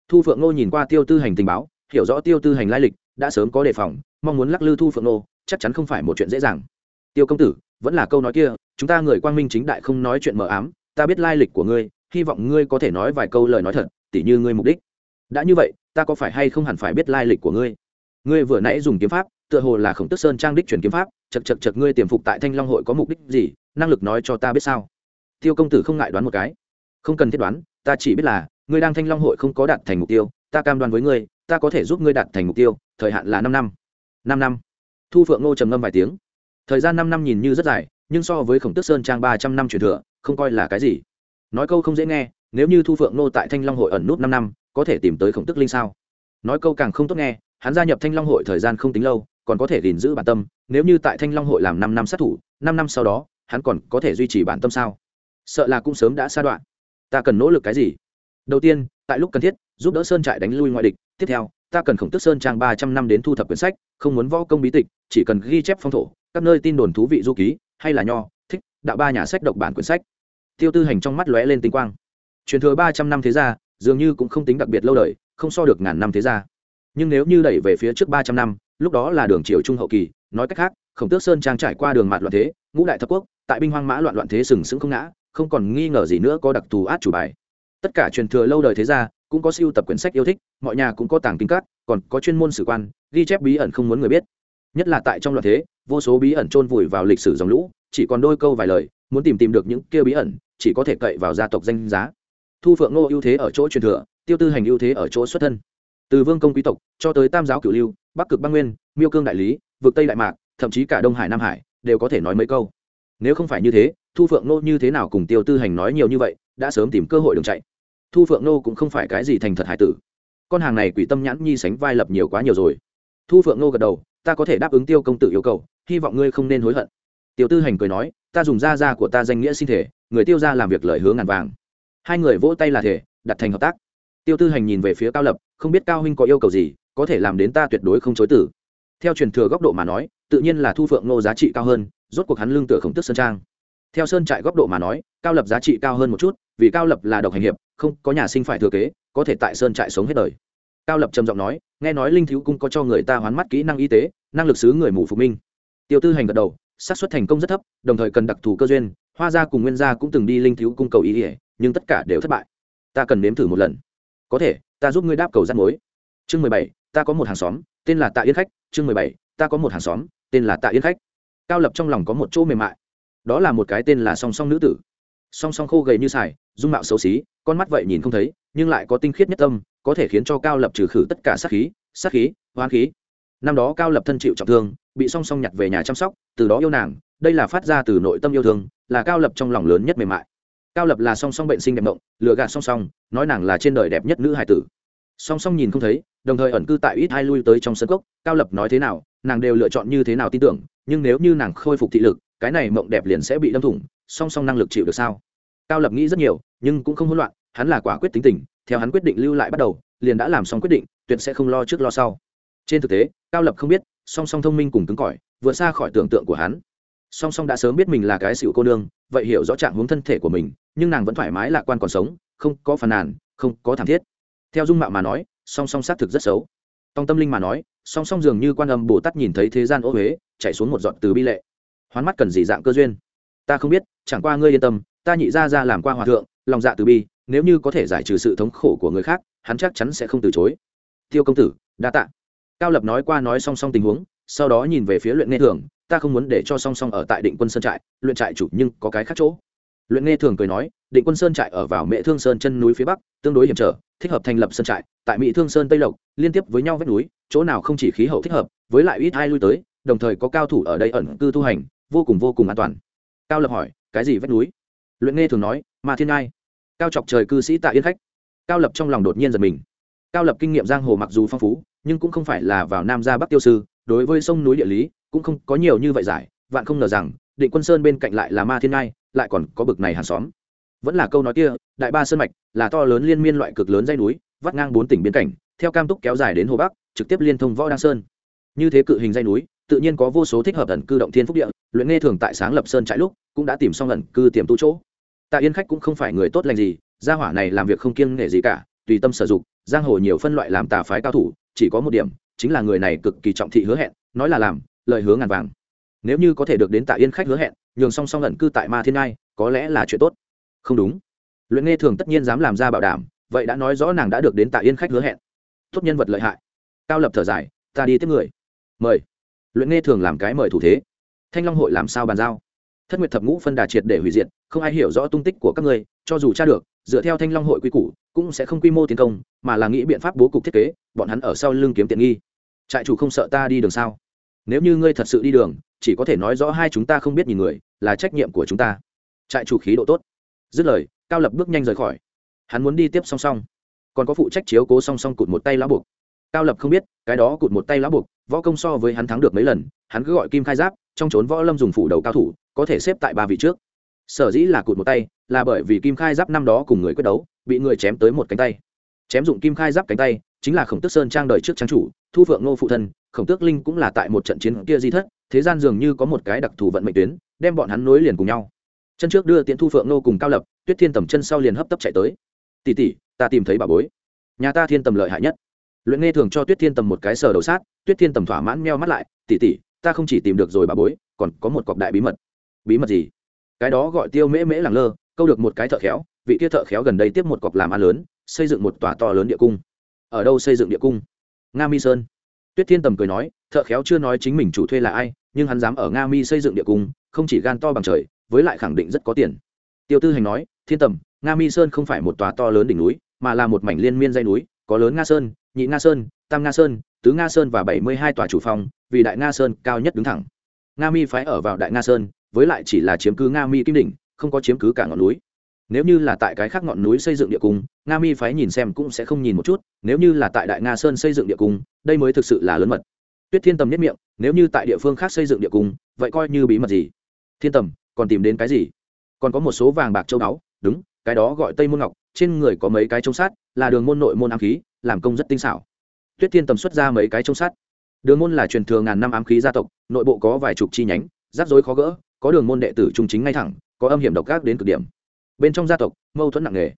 Speaker 1: Thu phượng ngô nhìn qua tiêu tư hành tình báo, hiểu rõ tiêu tư hành lai lịch, đã sớm có đề phòng, mong muốn lắc lư thu phượng ngô, chắc chắn không phải một chuyện dễ dàng. Tiêu công tử, vẫn là câu nói kia, chúng ta người quang minh chính đại không nói chuyện mờ ám, ta biết lai lịch của ngươi, hy vọng ngươi có thể nói vài câu lời nói thật, tỉ như ngươi mục đích. Đã như vậy, ta có phải hay không hẳn phải biết lai lịch của ngươi? Ngươi vừa nãy dùng kiếm pháp, tựa hồ là khổng tức sơn trang đích truyền kiếm pháp chật chật chật ngươi tiềm phục tại thanh long hội có mục đích gì, năng lực nói cho ta biết sao? Tiêu công tử không ngại đoán một cái. Không cần thiết đoán ta chỉ biết là, ngươi đang thanh long hội không có đạt thành mục tiêu, ta cam đoan với ngươi, ta có thể giúp ngươi đạt thành mục tiêu, thời hạn là năm năm. Năm năm. Thu phượng ngô trầm ngâm vài tiếng. Thời gian năm năm nhìn như rất dài, nhưng so với khổng tức sơn trang ba trăm năm truyền thừa, không coi là cái gì. Nói câu không dễ nghe, nếu như thu phượng ngô tại thanh long hội ẩn nút năm năm, có thể tìm tới khổng tức linh sao? Nói câu càng không tốt nghe, hắn gia nhập thanh long hội thời gian không tính lâu, còn có thể gìn giữ bản tâm, nếu như tại thanh long hội làm năm năm sát thủ, năm năm sau đó, hắn còn có thể duy trì bản tâm sao? Sợ là cũng sớm đã sa đoạn ta cần nỗ lực cái gì? Đầu tiên, tại lúc cần thiết, giúp đỡ sơn trại đánh lui ngoại địch. Tiếp theo, ta cần khổng tức sơn trang ba trăm năm đến thu thập quyển sách, không muốn võ công bí tịch, chỉ cần ghi chép phong thổ, các nơi tin đồn thú vị du ký, hay là nho, thích, đạo ba nhà sách độc bản quyển sách. Tiêu tư hành trong mắt lóe lên tinh quang. Truyền thừa ba trăm năm thế gia, dường như cũng không tính đặc biệt lâu đời, không so được ngàn năm thế gia. Nhưng nếu như đẩy về phía trước ba trăm năm, lúc đó là đường triều trung hậu kỳ. Nói cách khác, khổng tước sơn trang trải qua đường mạt loạn thế, ngũ đại thập quốc, tại binh hoang mã loạn loạn thế sừng sững không ngã không còn nghi ngờ gì nữa có đặc thù át chủ bài. Tất cả truyền thừa lâu đời thế gia cũng có siêu tập quyển sách yêu thích, mọi nhà cũng có tàng kinh cát còn có chuyên môn sử quan, ghi chép bí ẩn không muốn người biết. Nhất là tại trong loạn thế, vô số bí ẩn chôn vùi vào lịch sử dòng lũ, chỉ còn đôi câu vài lời, muốn tìm tìm được những kia bí ẩn, chỉ có thể cậy vào gia tộc danh giá. Thu phượng ngô ưu thế ở chỗ truyền thừa, tiêu tư hành ưu thế ở chỗ xuất thân. Từ vương công quý tộc cho tới tam giáo cửu lưu, bắc cực băng nguyên, miêu cương đại lý, vực tây đại mạc, thậm chí cả đông hải nam hải đều có thể nói mấy câu. Nếu không phải như thế thu phượng nô như thế nào cùng tiêu tư hành nói nhiều như vậy, đã sớm tìm cơ hội đường chạy. Thu phượng nô cũng không phải cái gì thành thật hải tử. Con hàng này quỷ tâm nhãn nhi sánh vai lập nhiều quá nhiều rồi. Thu phượng nô gật đầu, ta có thể đáp ứng tiêu công tử yêu cầu, hy vọng ngươi không nên hối hận. Tiêu tư hành cười nói, ta dùng da da của ta danh nghĩa xin thể, người tiêu ra làm việc lời hướng ngàn vàng. Hai người vỗ tay là thể, đặt thành hợp tác. Tiêu tư hành nhìn về phía cao lập, không biết cao huynh có yêu cầu gì, có thể làm đến ta tuyệt đối không chối tử theo truyền thừa góc độ mà nói, tự nhiên là thu phượng nô giá trị cao hơn, rốt cuộc hắn lương tựa khổng tức sơn trang theo sơn trại góc độ mà nói, cao lập giá trị cao hơn một chút, vì cao lập là độc hành hiệp, không có nhà sinh phải thừa kế, có thể tại sơn trại sống hết đời. Cao lập trầm giọng nói, nghe nói linh thiếu cung có cho người ta hoán mắt kỹ năng y tế, năng lực xứ người mù phục minh. Tiêu tư hành gật đầu, xác suất thành công rất thấp, đồng thời cần đặc thù cơ duyên hoa gia cùng nguyên gia cũng từng đi linh thiếu cung cầu ý ỉa nhưng tất cả đều thất bại. Ta cần nếm thử một lần. Có thể, ta giúp ngươi đáp cầu rắt mối. Chương mười bảy, ta có một hàng xóm, tên là tạ yên khách. Chương mười bảy, ta có một hàng xóm, tên là tạ yên khách. Cao lập trong lòng có một chỗ mềm mại đó là một cái tên là song song nữ tử. Song song khô gầy như sài dung mạo xấu xí, con mắt vậy nhìn không thấy, nhưng lại có tinh khiết nhất tâm, có thể khiến cho cao lập trừ khử tất cả sát khí sát khí, hoán khí. Năm đó cao lập thân chịu trọng thương, bị song song nhặt về nhà chăm sóc, từ đó yêu nàng, đây là phát ra từ nội tâm yêu thương, là cao lập trong lòng lớn nhất mềm mại. Cao lập là song song bệnh sinh đẹp động lựa gạt song song, nói nàng là trên đời đẹp nhất nữ hải tử. Song song nhìn không thấy, đồng thời ẩn cư tại ít hai lui tới trong sân cốc, cao lập nói thế nào, nàng đều lựa chọn như thế nào tin tưởng, nhưng nếu như nàng khôi phục thị lực cái này mộng đẹp liền sẽ bị đâm thủng, song song năng lực chịu được sao? Cao lập nghĩ rất nhiều, nhưng cũng không hỗn loạn, hắn là quả quyết tính tình, theo hắn quyết định lưu lại bắt đầu, liền đã làm xong quyết định, tuyệt sẽ không lo trước lo sau. Trên thực tế, cao lập không biết, song song thông minh cùng cứng cỏi, vượt xa khỏi tưởng tượng của hắn. Song song đã sớm biết mình là cái xịu cô nương, vậy hiểu rõ trạng hướng thân thể của mình, nhưng nàng vẫn thoải mái lạc quan còn sống, không có phàn nàn, không có thảm thiết. Theo dung mạo mà nói, song song xác thực rất xấu. Tòng tâm linh mà nói, song song dường như quan âm bồ tát nhìn thấy thế gian ô huế chạy xuống một giọt từ bi lệ hoán mắt cần gì dạng cơ duyên. Ta không biết, chẳng qua ngươi yên tâm, ta nhị ra ra làm qua hòa thượng, lòng dạ từ bi, nếu như có thể giải trừ sự thống khổ của người khác, hắn chắc chắn sẽ không từ chối. Tiêu công tử, đa tạ. Cao lập nói qua nói song song tình huống, sau đó nhìn về phía luyện nghe thường, ta không muốn để cho song song ở tại định quân sơn trại, luyện trại chủ nhưng có cái khác chỗ. Luyện nghe thường cười nói, định quân sơn trại ở vào mễ thương sơn chân núi phía bắc, tương đối hiểm trở, thích hợp thành lập sơn trại, tại mỹ thương sơn tây lộc, liên tiếp với nhau vách núi, chỗ nào không chỉ khí hậu thích hợp, với lại ít ai lui tới, đồng thời có cao thủ ở đây ẩn cư tu hành vô cùng vô cùng an toàn. Cao lập hỏi, cái gì vách núi? Luyện nghe thường nói, ma thiên ngai. Cao chọc trời cư sĩ tạ yên khách. Cao lập trong lòng đột nhiên giật mình. Cao lập kinh nghiệm giang hồ mặc dù phong phú, nhưng cũng không phải là vào nam ra bắc tiêu sư, đối với sông núi địa lý, cũng không có nhiều như vậy giải, vạn không ngờ rằng, định quân sơn bên cạnh lại là ma thiên ngai, lại còn có bực này hàng xóm. Vẫn là câu nói kia, đại ba sơn mạch là to lớn liên miên loại cực lớn dây núi, vắt ngang bốn tỉnh biên cảnh, theo cam túc kéo dài đến hồ bắc, trực tiếp liên thông võ đăng sơn. Như thế cự hình dây núi tự nhiên có vô số thích hợp ẩn cư động thiên phúc địa, luyện nghe thường tại sáng lập sơn trại lúc, cũng đã tìm xong ẩn cư tiềm tu chỗ. Tạ yên khách cũng không phải người tốt lành gì, gia hỏa này làm việc không kiêng nể gì cả, tùy tâm sử dụng giang hồ nhiều phân loại làm tà phái cao thủ, chỉ có một điểm, chính là người này cực kỳ trọng thị hứa hẹn, nói là làm, lời hứa ngàn vàng. Nếu như có thể được đến tạ yên khách hứa hẹn, nhường song song ẩn cư tại ma thiên ngai, có lẽ là chuyện tốt. Không đúng. Luyện nghe thường tất nhiên dám làm ra bảo đảm, vậy đã nói rõ nàng đã được đến tạ yên khách hứa hẹn. Tốt nhân vật lợi hại. Cao lập thở dài, ta đi tiếp người. Mời luyện nghe thường làm cái mời thủ thế. Thanh long hội làm sao bàn giao? Thất nguyệt thập ngũ phân đà triệt để hủy diệt, không ai hiểu rõ tung tích của các ngươi, cho dù tra được, dựa theo thanh long hội quy củ, cũng sẽ không quy mô tiến công, mà là nghĩ biện pháp bố cục thiết kế, bọn hắn ở sau lưng kiếm tiện nghi. Trại chủ không sợ ta đi đường sao? Nếu như ngươi thật sự đi đường, chỉ có thể nói rõ hai chúng ta không biết nhìn người, là trách nhiệm của chúng ta. Trại chủ khí độ tốt. Dứt lời, cao lập bước nhanh rời khỏi. Hắn muốn đi tiếp song song. Còn có phụ trách chiếu cố song song cụt một tay lá buộc cao lập không biết, cái đó cụt một tay lá buộc, võ công so với hắn thắng được mấy lần, hắn cứ gọi kim khai giáp, trong trốn võ lâm dùng phủ đầu cao thủ, có thể xếp tại ba vị trước. Sở dĩ là cụt một tay, là bởi vì kim khai giáp năm đó cùng người quyết đấu, bị người chém tới một cánh tay. Chém dụng kim khai giáp cánh tay, chính là khổng tước sơn trang đời trước trang chủ, thu phượng ngô phụ thân, khổng tước linh cũng là tại một trận chiến kia di thất, thế gian dường như có một cái đặc thù vận mệnh tuyến, đem bọn hắn nối liền cùng nhau. Chân trước đưa tiễn thu phượng ngô cùng cao lập, tuyết thiên tầm chân sau liền hấp tấp chạy tới. Tỉ tỉ ta tìm thấy bà bối. Nhà ta thiên tầm lợi hại nhất luyện nghe thường cho tuyết thiên tầm một cái sờ đầu sát, tuyết thiên tầm thỏa mãn meo mắt lại tỉ tỉ ta không chỉ tìm được rồi bà bối, còn có một cọc đại bí mật. Bí mật gì? Cái đó gọi tiêu mễ mễ làng lơ, câu được một cái thợ khéo, vị kia thợ khéo gần đây tiếp một cọc làm ăn lớn, xây dựng một tòa to lớn địa cung. Ở đâu xây dựng địa cung? Nga mi sơn. Tuyết thiên tầm cười nói, thợ khéo chưa nói chính mình chủ thuê là ai, nhưng hắn dám ở nga mi xây dựng địa cung, không chỉ gan to bằng trời, với lại khẳng định rất có tiền. Tiêu tư hành nói, thiên tầm, nga mi sơn không phải một tòa to lớn đỉnh núi, mà là một mảnh liên miên dây núi, có lớn nga sơn nhị nga sơn, tam nga sơn, tứ nga sơn và bảy mươi hai tòa chủ phong vì đại nga sơn cao nhất đứng thẳng. Nga mi phái ở vào đại nga sơn, với lại chỉ là chiếm cứ nga mi kim đỉnh, không có chiếm cứ cả ngọn núi. Nếu như là tại cái khác ngọn núi xây dựng địa cung, nga mi phái nhìn xem cũng sẽ không nhìn một chút, nếu như là tại đại nga sơn xây dựng địa cung, đây mới thực sự là lớn mật. Tuyết thiên tầm nhất miệng, nếu như tại địa phương khác xây dựng địa cung, vậy coi như bí mật gì? Thiên tầm, còn tìm đến cái gì? Còn có một số vàng bạc châu báu, đúng, cái đó gọi tây môn ngọc, trên người có mấy cái trông sát, là đường môn nội môn ám khí làm công rất tinh xảo. Tuyết thiên tầm xuất ra mấy cái trông sát đường môn là truyền thừa ngàn năm ám khí gia tộc nội bộ có vài chục chi nhánh rắc rối khó gỡ có đường môn đệ tử trung chính ngay thẳng có âm hiểm độc ác đến cực điểm. Bên trong gia tộc mâu thuẫn nặng nề.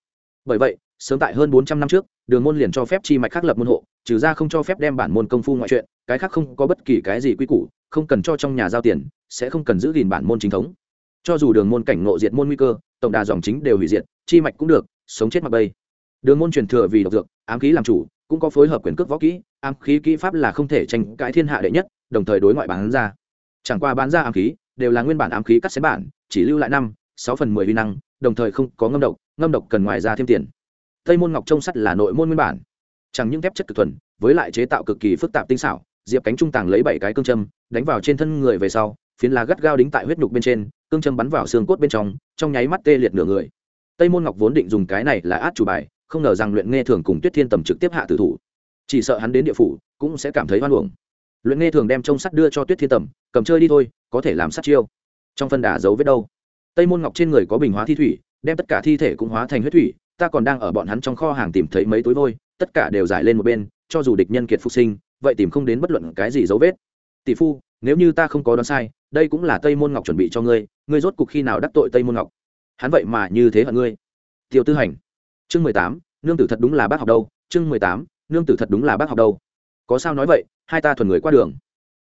Speaker 1: Bởi vậy sớm tại hơn bốn trăm năm trước đường môn liền cho phép chi mạch khác lập môn hộ trừ ra không cho phép đem bản môn công phu ngoại truyện, cái khác không có bất kỳ cái gì quy củ không cần cho trong nhà giao tiền sẽ không cần giữ gìn bản môn chính thống. Cho dù đường môn cảnh ngộ diệt môn nguy cơ tổng đà dòng chính đều hủy diệt chi mạch cũng được sống chết mặc bây đường môn truyền thừa vì độc dược, ám khí làm chủ, cũng có phối hợp quyền cước võ kỹ, ám khí kỹ pháp là không thể tranh cãi thiên hạ đệ nhất, đồng thời đối ngoại bán ra. Chẳng qua bán ra ám khí, đều là nguyên bản ám khí cắt xén bản, chỉ lưu lại năm, sáu phần mười vi năng, đồng thời không có ngâm độc ngâm độc cần ngoài ra thêm tiền. Tây môn ngọc trông sắt là nội môn nguyên bản. Chẳng những thép chất cực thuần, với lại chế tạo cực kỳ phức tạp tinh xảo, diệp cánh trung tàng lấy bảy cái cương châm, đánh vào trên thân người về sau, phiến lá gắt gao đính tại huyết nhục bên trên, cương châm bắn vào xương cốt bên trong trong nháy mắt tê liệt nửa người. Tây môn ngọc vốn định dùng cái này là át chủ bài không ngờ rằng luyện nghe thường cùng tuyết thiên tầm trực tiếp hạ tử thủ. Chỉ sợ hắn đến địa phủ, cũng sẽ cảm thấy hoan hưởng luyện nghe thường đem trông sắt đưa cho tuyết thiên tầm, cầm chơi đi thôi, có thể làm sát chiêu. Trong phân đà giấu vết đâu? Tây môn ngọc trên người có bình hóa thi thủy, đem tất cả thi thể cũng hóa thành huyết thủy, ta còn đang ở bọn hắn trong kho hàng tìm thấy mấy túi vôi, tất cả đều giải lên một bên, cho dù địch nhân kiệt phục sinh, vậy tìm không đến bất luận cái gì dấu vết. Tỷ phu, nếu như ta không có đoán sai, đây cũng là tây môn ngọc chuẩn bị cho ngươi ngươi rốt cuộc khi nào đắc tội tây môn ngọc? Hắn vậy mà như thế hận ngươi. Tiêu tư hành chương mười tám, nương tử thật đúng là bác học đâu, chương mười tám, nương tử thật đúng là bác học đâu. Có sao nói vậy, hai ta thuần người qua đường.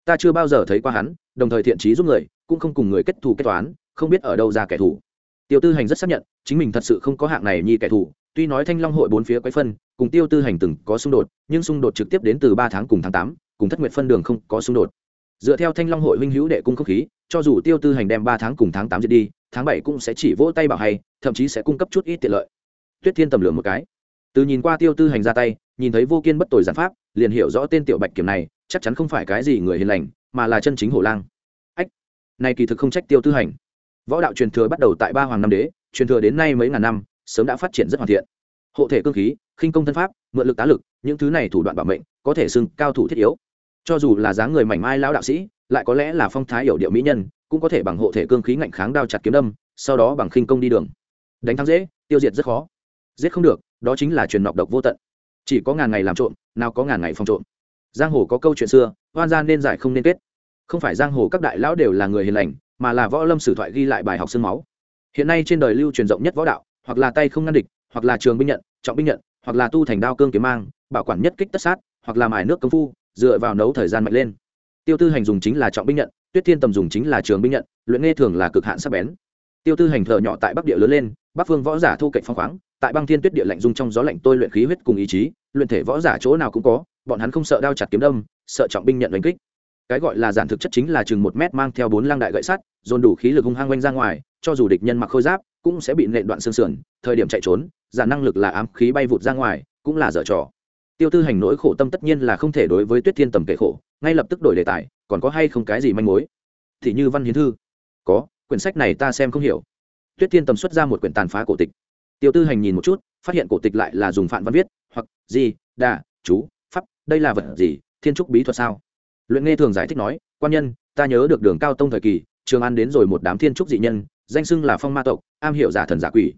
Speaker 1: Ta chưa bao giờ thấy qua hắn, đồng thời thiện trí giúp người, cũng không cùng người kết thù kết toán, không biết ở đâu ra kẻ thù. Tiêu tư hành rất xác nhận, chính mình thật sự không có hạng này nhi kẻ thù, tuy nói thanh long hội bốn phía quấy phân, cùng tiêu tư hành từng có xung đột, nhưng xung đột trực tiếp đến từ ba tháng cùng tháng tám, cùng thất nguyện phân đường không có xung đột. Dựa theo thanh long hội huynh hữu đệ cung không khí, cho dù tiêu tư hành đem ba tháng cùng tháng tám diệt đi, tháng bảy cũng sẽ chỉ vỗ tay bảo hay, thậm chí sẽ cung cấp chút ít tiện lợi tuyết thiên tầm lửa một cái. Từ nhìn qua tiêu tư hành ra tay, nhìn thấy vô kiên bất tồi giản pháp, liền hiểu rõ tên tiểu bạch kiểm này chắc chắn không phải cái gì người hiền lành, mà là chân chính hổ lang. Ách, này kỳ thực không trách tiêu tư hành. Võ đạo truyền thừa bắt đầu tại ba hoàng năm đế, truyền thừa đến nay mấy ngàn năm, sớm đã phát triển rất hoàn thiện. Hộ thể cương khí, khinh công thân pháp, mượn lực tá lực, những thứ này thủ đoạn bảo mệnh, có thể xưng cao thủ thiết yếu. Cho dù là dáng người mảnh mai lão đạo sĩ, lại có lẽ là phong thái hiểu điệu mỹ nhân, cũng có thể bằng hộ thể cương khí ngạnh kháng đao chặt kiếm đâm, sau đó bằng khinh công đi đường. Đánh thắng dễ, tiêu diệt rất khó giết không được, đó chính là truyền nọc độc vô tận. Chỉ có ngàn ngày làm trộm, nào có ngàn ngày phòng trộm. Giang hồ có câu chuyện xưa, hoan gia nên giải không nên kết. Không phải giang hồ các đại lão đều là người hiền lành, mà là võ lâm sử thoại ghi lại bài học sương máu. Hiện nay trên đời lưu truyền rộng nhất võ đạo, hoặc là tay không ngăn địch, hoặc là trường binh nhận, trọng binh nhận, hoặc là tu thành đao cương kiếm mang, bảo quản nhất kích tất sát, hoặc là mài nước công phu, dựa vào nấu thời gian mạnh lên. Tiêu tư hành dùng chính là trọng binh nhận, tuyết thiên tầm dùng chính là trường binh nhận, luyện nghe thường là cực hạn sắc bén. Tiêu tư hành thợ nhỏ tại bắc địa lớn lên, bắc phương võ giả thu cạnh phong khoáng tại băng thiên tuyết địa lạnh dung trong gió lạnh tôi luyện khí huyết cùng ý chí, luyện thể võ giả chỗ nào cũng có, bọn hắn không sợ đao chặt kiếm đâm, sợ trọng binh nhận đánh kích. Cái gọi là giản thực chất chính là chừng một mét mang theo bốn lang đại gậy sắt, dồn đủ khí lực hung hăng quanh ra ngoài, cho dù địch nhân mặc khôi giáp, cũng sẽ bị nện đoạn xương sườn, thời điểm chạy trốn, giản năng lực là ám khí bay vụt ra ngoài, cũng là dở trò. Tiêu tư hành nỗi khổ tâm tất nhiên là không thể đối với tuyết thiên tầm kệ khổ, ngay lập tức đổi đề tài, còn có hay không cái gì manh mối? Thì như văn hiến thư, có, quyển sách này ta xem không hiểu. Tuyết thiên tầm xuất ra một quyển tàn phá cổ tịch tiêu tư hành nhìn một chút, phát hiện cổ tịch lại là dùng phạn văn viết, hoặc, gì, đà, chú, pháp, đây là vật gì, thiên trúc bí thuật sao? Luyện nghe thường giải thích nói, quan nhân, ta nhớ được đường cao tông thời kỳ, trường an đến rồi một đám thiên trúc dị nhân, danh xưng là phong ma tộc, am hiểu giả thần giả quỷ.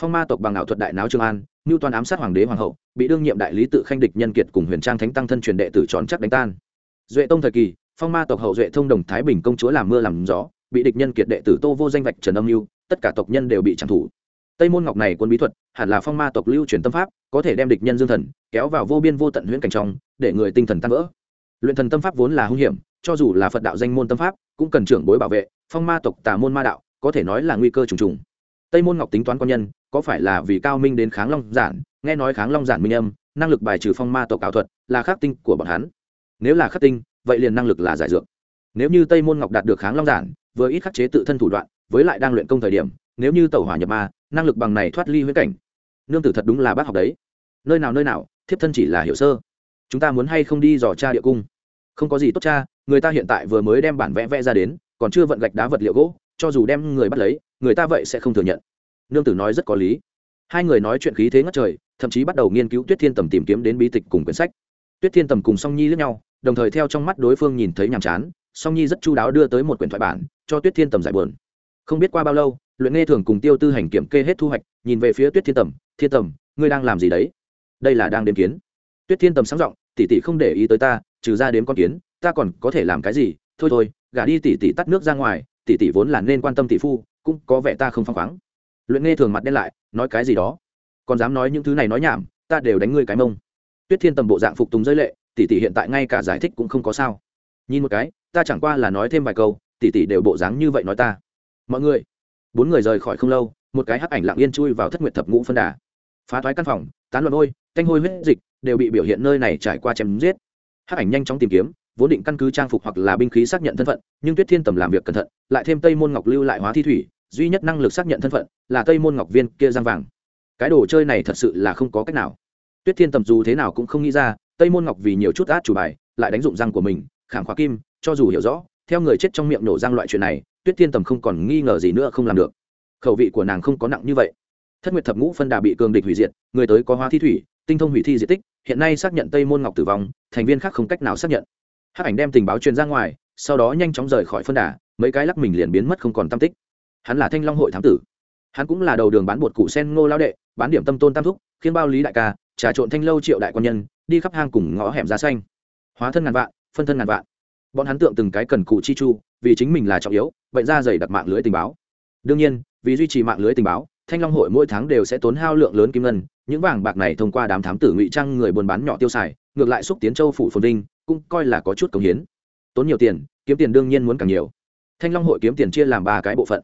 Speaker 1: Phong ma tộc bằng ảo thuật đại náo trường an ngưu toàn ám sát hoàng đế hoàng hậu, bị đương nhiệm đại lý tự khanh địch nhân kiệt cùng huyền trang thánh tăng thân truyền đệ tử tròn chắc đánh tan. Duệ tông thời kỳ, phong ma tộc hậu duệ thông đồng thái bình công chúa làm mưa làm gió, bị địch nhân kiệt đệ tử tô vô danh vạch trần âm mưu, tất cả tộc nhân đều bị trảm thủ tây môn ngọc này quân bí thuật, hẳn là phong ma tộc lưu truyền tâm pháp, có thể đem địch nhân dương thần kéo vào vô biên vô tận huyễn cảnh trong, để người tinh thần tan vỡ. Luyện thần tâm pháp vốn là hung hiểm, cho dù là phật đạo danh môn tâm pháp, cũng cần trưởng bối bảo vệ, phong ma tộc tà môn ma đạo, có thể nói là nguy cơ trùng trùng. Tây môn ngọc tính toán quan nhân, có phải là vì cao minh đến kháng long giản? Nghe nói kháng long giản minh âm, năng lực bài trừ phong ma tộc ảo thuật là khắc tinh của bọn hắn. Nếu là khắc tinh, vậy liền năng lực là giải dược. Nếu như tây môn ngọc đạt được kháng long giản, vừa ít khắc chế tự thân thủ đoạn, với lại đang luyện công thời điểm nếu như tẩu hỏa nhập ma, năng lực bằng này thoát ly huyễn cảnh. Nương tử thật đúng là bác học đấy. Nơi nào nơi nào, thiếp thân chỉ là hiểu sơ. Chúng ta muốn hay không đi dò cha địa cung? Không có gì tốt cha, người ta hiện tại vừa mới đem bản vẽ vẽ ra đến, còn chưa vận gạch đá vật liệu gỗ, cho dù đem người bắt lấy, người ta vậy sẽ không thừa nhận. Nương tử nói rất có lý. Hai người nói chuyện khí thế ngất trời, thậm chí bắt đầu nghiên cứu tuyết thiên tầm tìm kiếm đến bí tịch cùng quyển sách. Tuyết thiên tầm cùng song nhi lướt nhau, đồng thời theo trong mắt đối phương nhìn thấy nhàm chán, song nhi rất chu đáo đưa tới một quyển thoại bản, cho tuyết thiên tầm giải bờn không biết qua bao lâu luyện nghe thường cùng tiêu tư hành kiểm kê hết thu hoạch, nhìn về phía tuyết thiên tầm thiên tầm, ngươi đang làm gì đấy? Đây là đang đếm kiến. Tuyết thiên tầm sáng giọng, tỷ tỷ không để ý tới ta, trừ ra đếm con kiến, ta còn có thể làm cái gì? Thôi thôi, gả đi tỷ tỷ tắt nước ra ngoài, tỷ tỷ vốn là nên quan tâm tỷ phu, cũng có vẻ ta không phăng khoáng. Luyện nghe thường mặt đen lại, nói cái gì đó? Còn dám nói những thứ này nói nhảm, ta đều đánh ngươi cái mông. Tuyết thiên tầm bộ dạng phục tùng giới lệ, tỷ tỷ hiện tại ngay cả giải thích cũng không có sao. Nhìn một cái, ta chẳng qua là nói thêm vài câu, tỷ tỷ đều bộ dáng như vậy nói ta. Mọi người bốn người rời khỏi không lâu, một cái hắc ảnh lặng yên chui vào thất nguyệt thập ngũ phân đà. Phá thoái căn phòng, tán loạn ôi canh hôi huyết dịch đều bị biểu hiện nơi này trải qua chém giết. Hắc ảnh nhanh chóng tìm kiếm, vốn định căn cứ trang phục hoặc là binh khí xác nhận thân phận, nhưng tuyết thiên tầm làm việc cẩn thận, lại thêm tây môn ngọc lưu lại hóa thi thủy, duy nhất năng lực xác nhận thân phận là tây môn ngọc viên kia giang vàng. Cái đồ chơi này thật sự là không có cách nào. Tuyết thiên tầm dù thế nào cũng không nghĩ ra, tây môn ngọc vì nhiều chút át chủ bài, lại đánh dụng răng của mình, khảm khóa kim, cho dù hiểu rõ theo người chết trong miệng nổ răng loại chuyện này, tuyết thiên tầm không còn nghi ngờ gì nữa không làm được. Khẩu vị của nàng không có nặng như vậy. Thất nguyệt thập ngũ phân đà bị cường địch hủy diệt, người tới có hóa thi thủy, tinh thông hủy thi diện tích, hiện nay xác nhận tây môn ngọc tử vong, thành viên khác không cách nào xác nhận. Hắc ảnh đem tình báo truyền ra ngoài, sau đó nhanh chóng rời khỏi phân đà, mấy cái lắc mình liền biến mất không còn tam tích. Hắn là thanh long hội thám tử. Hắn cũng là đầu đường bán bột cụ sen ngô lao đệ, bán điểm tâm tôn tam thúc, khiến bao lý đại ca, trà trộn thanh lâu triệu đại quan nhân, đi khắp hang cùng ngõ hẻm giá xanh. Hóa thân ngàn vạn, phân thân ngàn vạn bọn hắn tượng từng cái cần cụ chi chu, vì chính mình là trọng yếu, bệnh ra dày đặt mạng lưới tình báo. Đương nhiên, vì duy trì mạng lưới tình báo, thanh long hội mỗi tháng đều sẽ tốn hao lượng lớn kim ngân, những vàng bạc này thông qua đám thám tử ngụy trang người buôn bán nhỏ tiêu xài, ngược lại xúc tiến châu phủ phồn vinh, cũng coi là có chút công hiến. Tốn nhiều tiền, kiếm tiền đương nhiên muốn càng nhiều. Thanh long hội kiếm tiền chia làm ba cái bộ phận.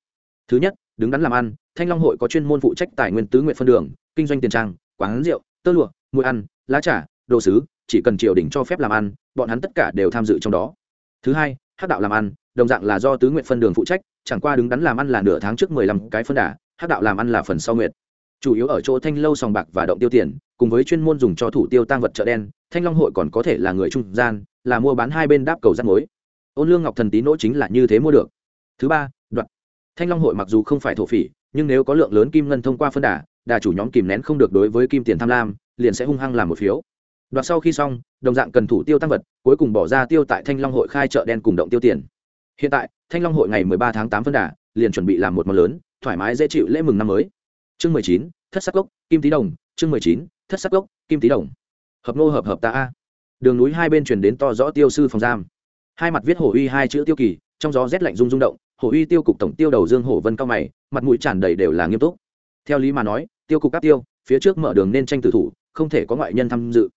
Speaker 1: Thứ nhất, đứng đắn làm ăn, thanh long hội có chuyên môn phụ trách tài nguyên tứ nguyện phân đường, kinh doanh tiền trang, quán rượu, tơ lụa mũi ăn, lá trà, đồ sứ, chỉ cần triều đình cho phép làm ăn, bọn hắn tất cả đều tham dự trong đó thứ hai, hắc đạo làm ăn, đồng dạng là do tứ nguyện phân đường phụ trách, chẳng qua đứng đắn làm ăn là nửa tháng trước mười lăm cái phân đà, hắc đạo làm ăn là phần sau nguyện chủ yếu ở chỗ thanh lâu sòng bạc và động tiêu tiền, cùng với chuyên môn dùng cho thủ tiêu tăng vật chợ đen, thanh long hội còn có thể là người trung gian, là mua bán hai bên đáp cầu rắt mối. Ôn lương ngọc thần tín nỗ chính là như thế mua được. Thứ ba, đoạt. Thanh long hội mặc dù không phải thổ phỉ, nhưng nếu có lượng lớn kim ngân thông qua phân đà đà chủ nhóm kìm nén không được đối với kim tiền tham lam, liền sẽ hung hăng làm một phiếu đoạt sau khi xong đồng dạng cần thủ tiêu tăng vật cuối cùng bỏ ra tiêu tại thanh long hội khai chợ đen cùng động tiêu tiền. Hiện tại thanh long hội ngày 13 tháng 8 phân đà liền chuẩn bị làm một món lớn thoải mái dễ chịu lễ mừng năm mới. Chương 19, thất sắc gốc kim tý đồng. Chương 19, thất sắc gốc kim tý đồng. Hợp nô hợp hợp ta a. Đường núi hai bên truyền đến to rõ tiêu sư phòng giam. Hai mặt viết hổ uy hai chữ tiêu kỳ trong gió rét lạnh rung rung động hổ uy tiêu cục tổng tiêu đầu dương hổ vân cao mày mặt mũi tràn đầy đều là nghiêm túc. Theo lý mà nói tiêu cục các tiêu phía trước mở đường nên tranh tử thủ không thể có ngoại nhân tham dự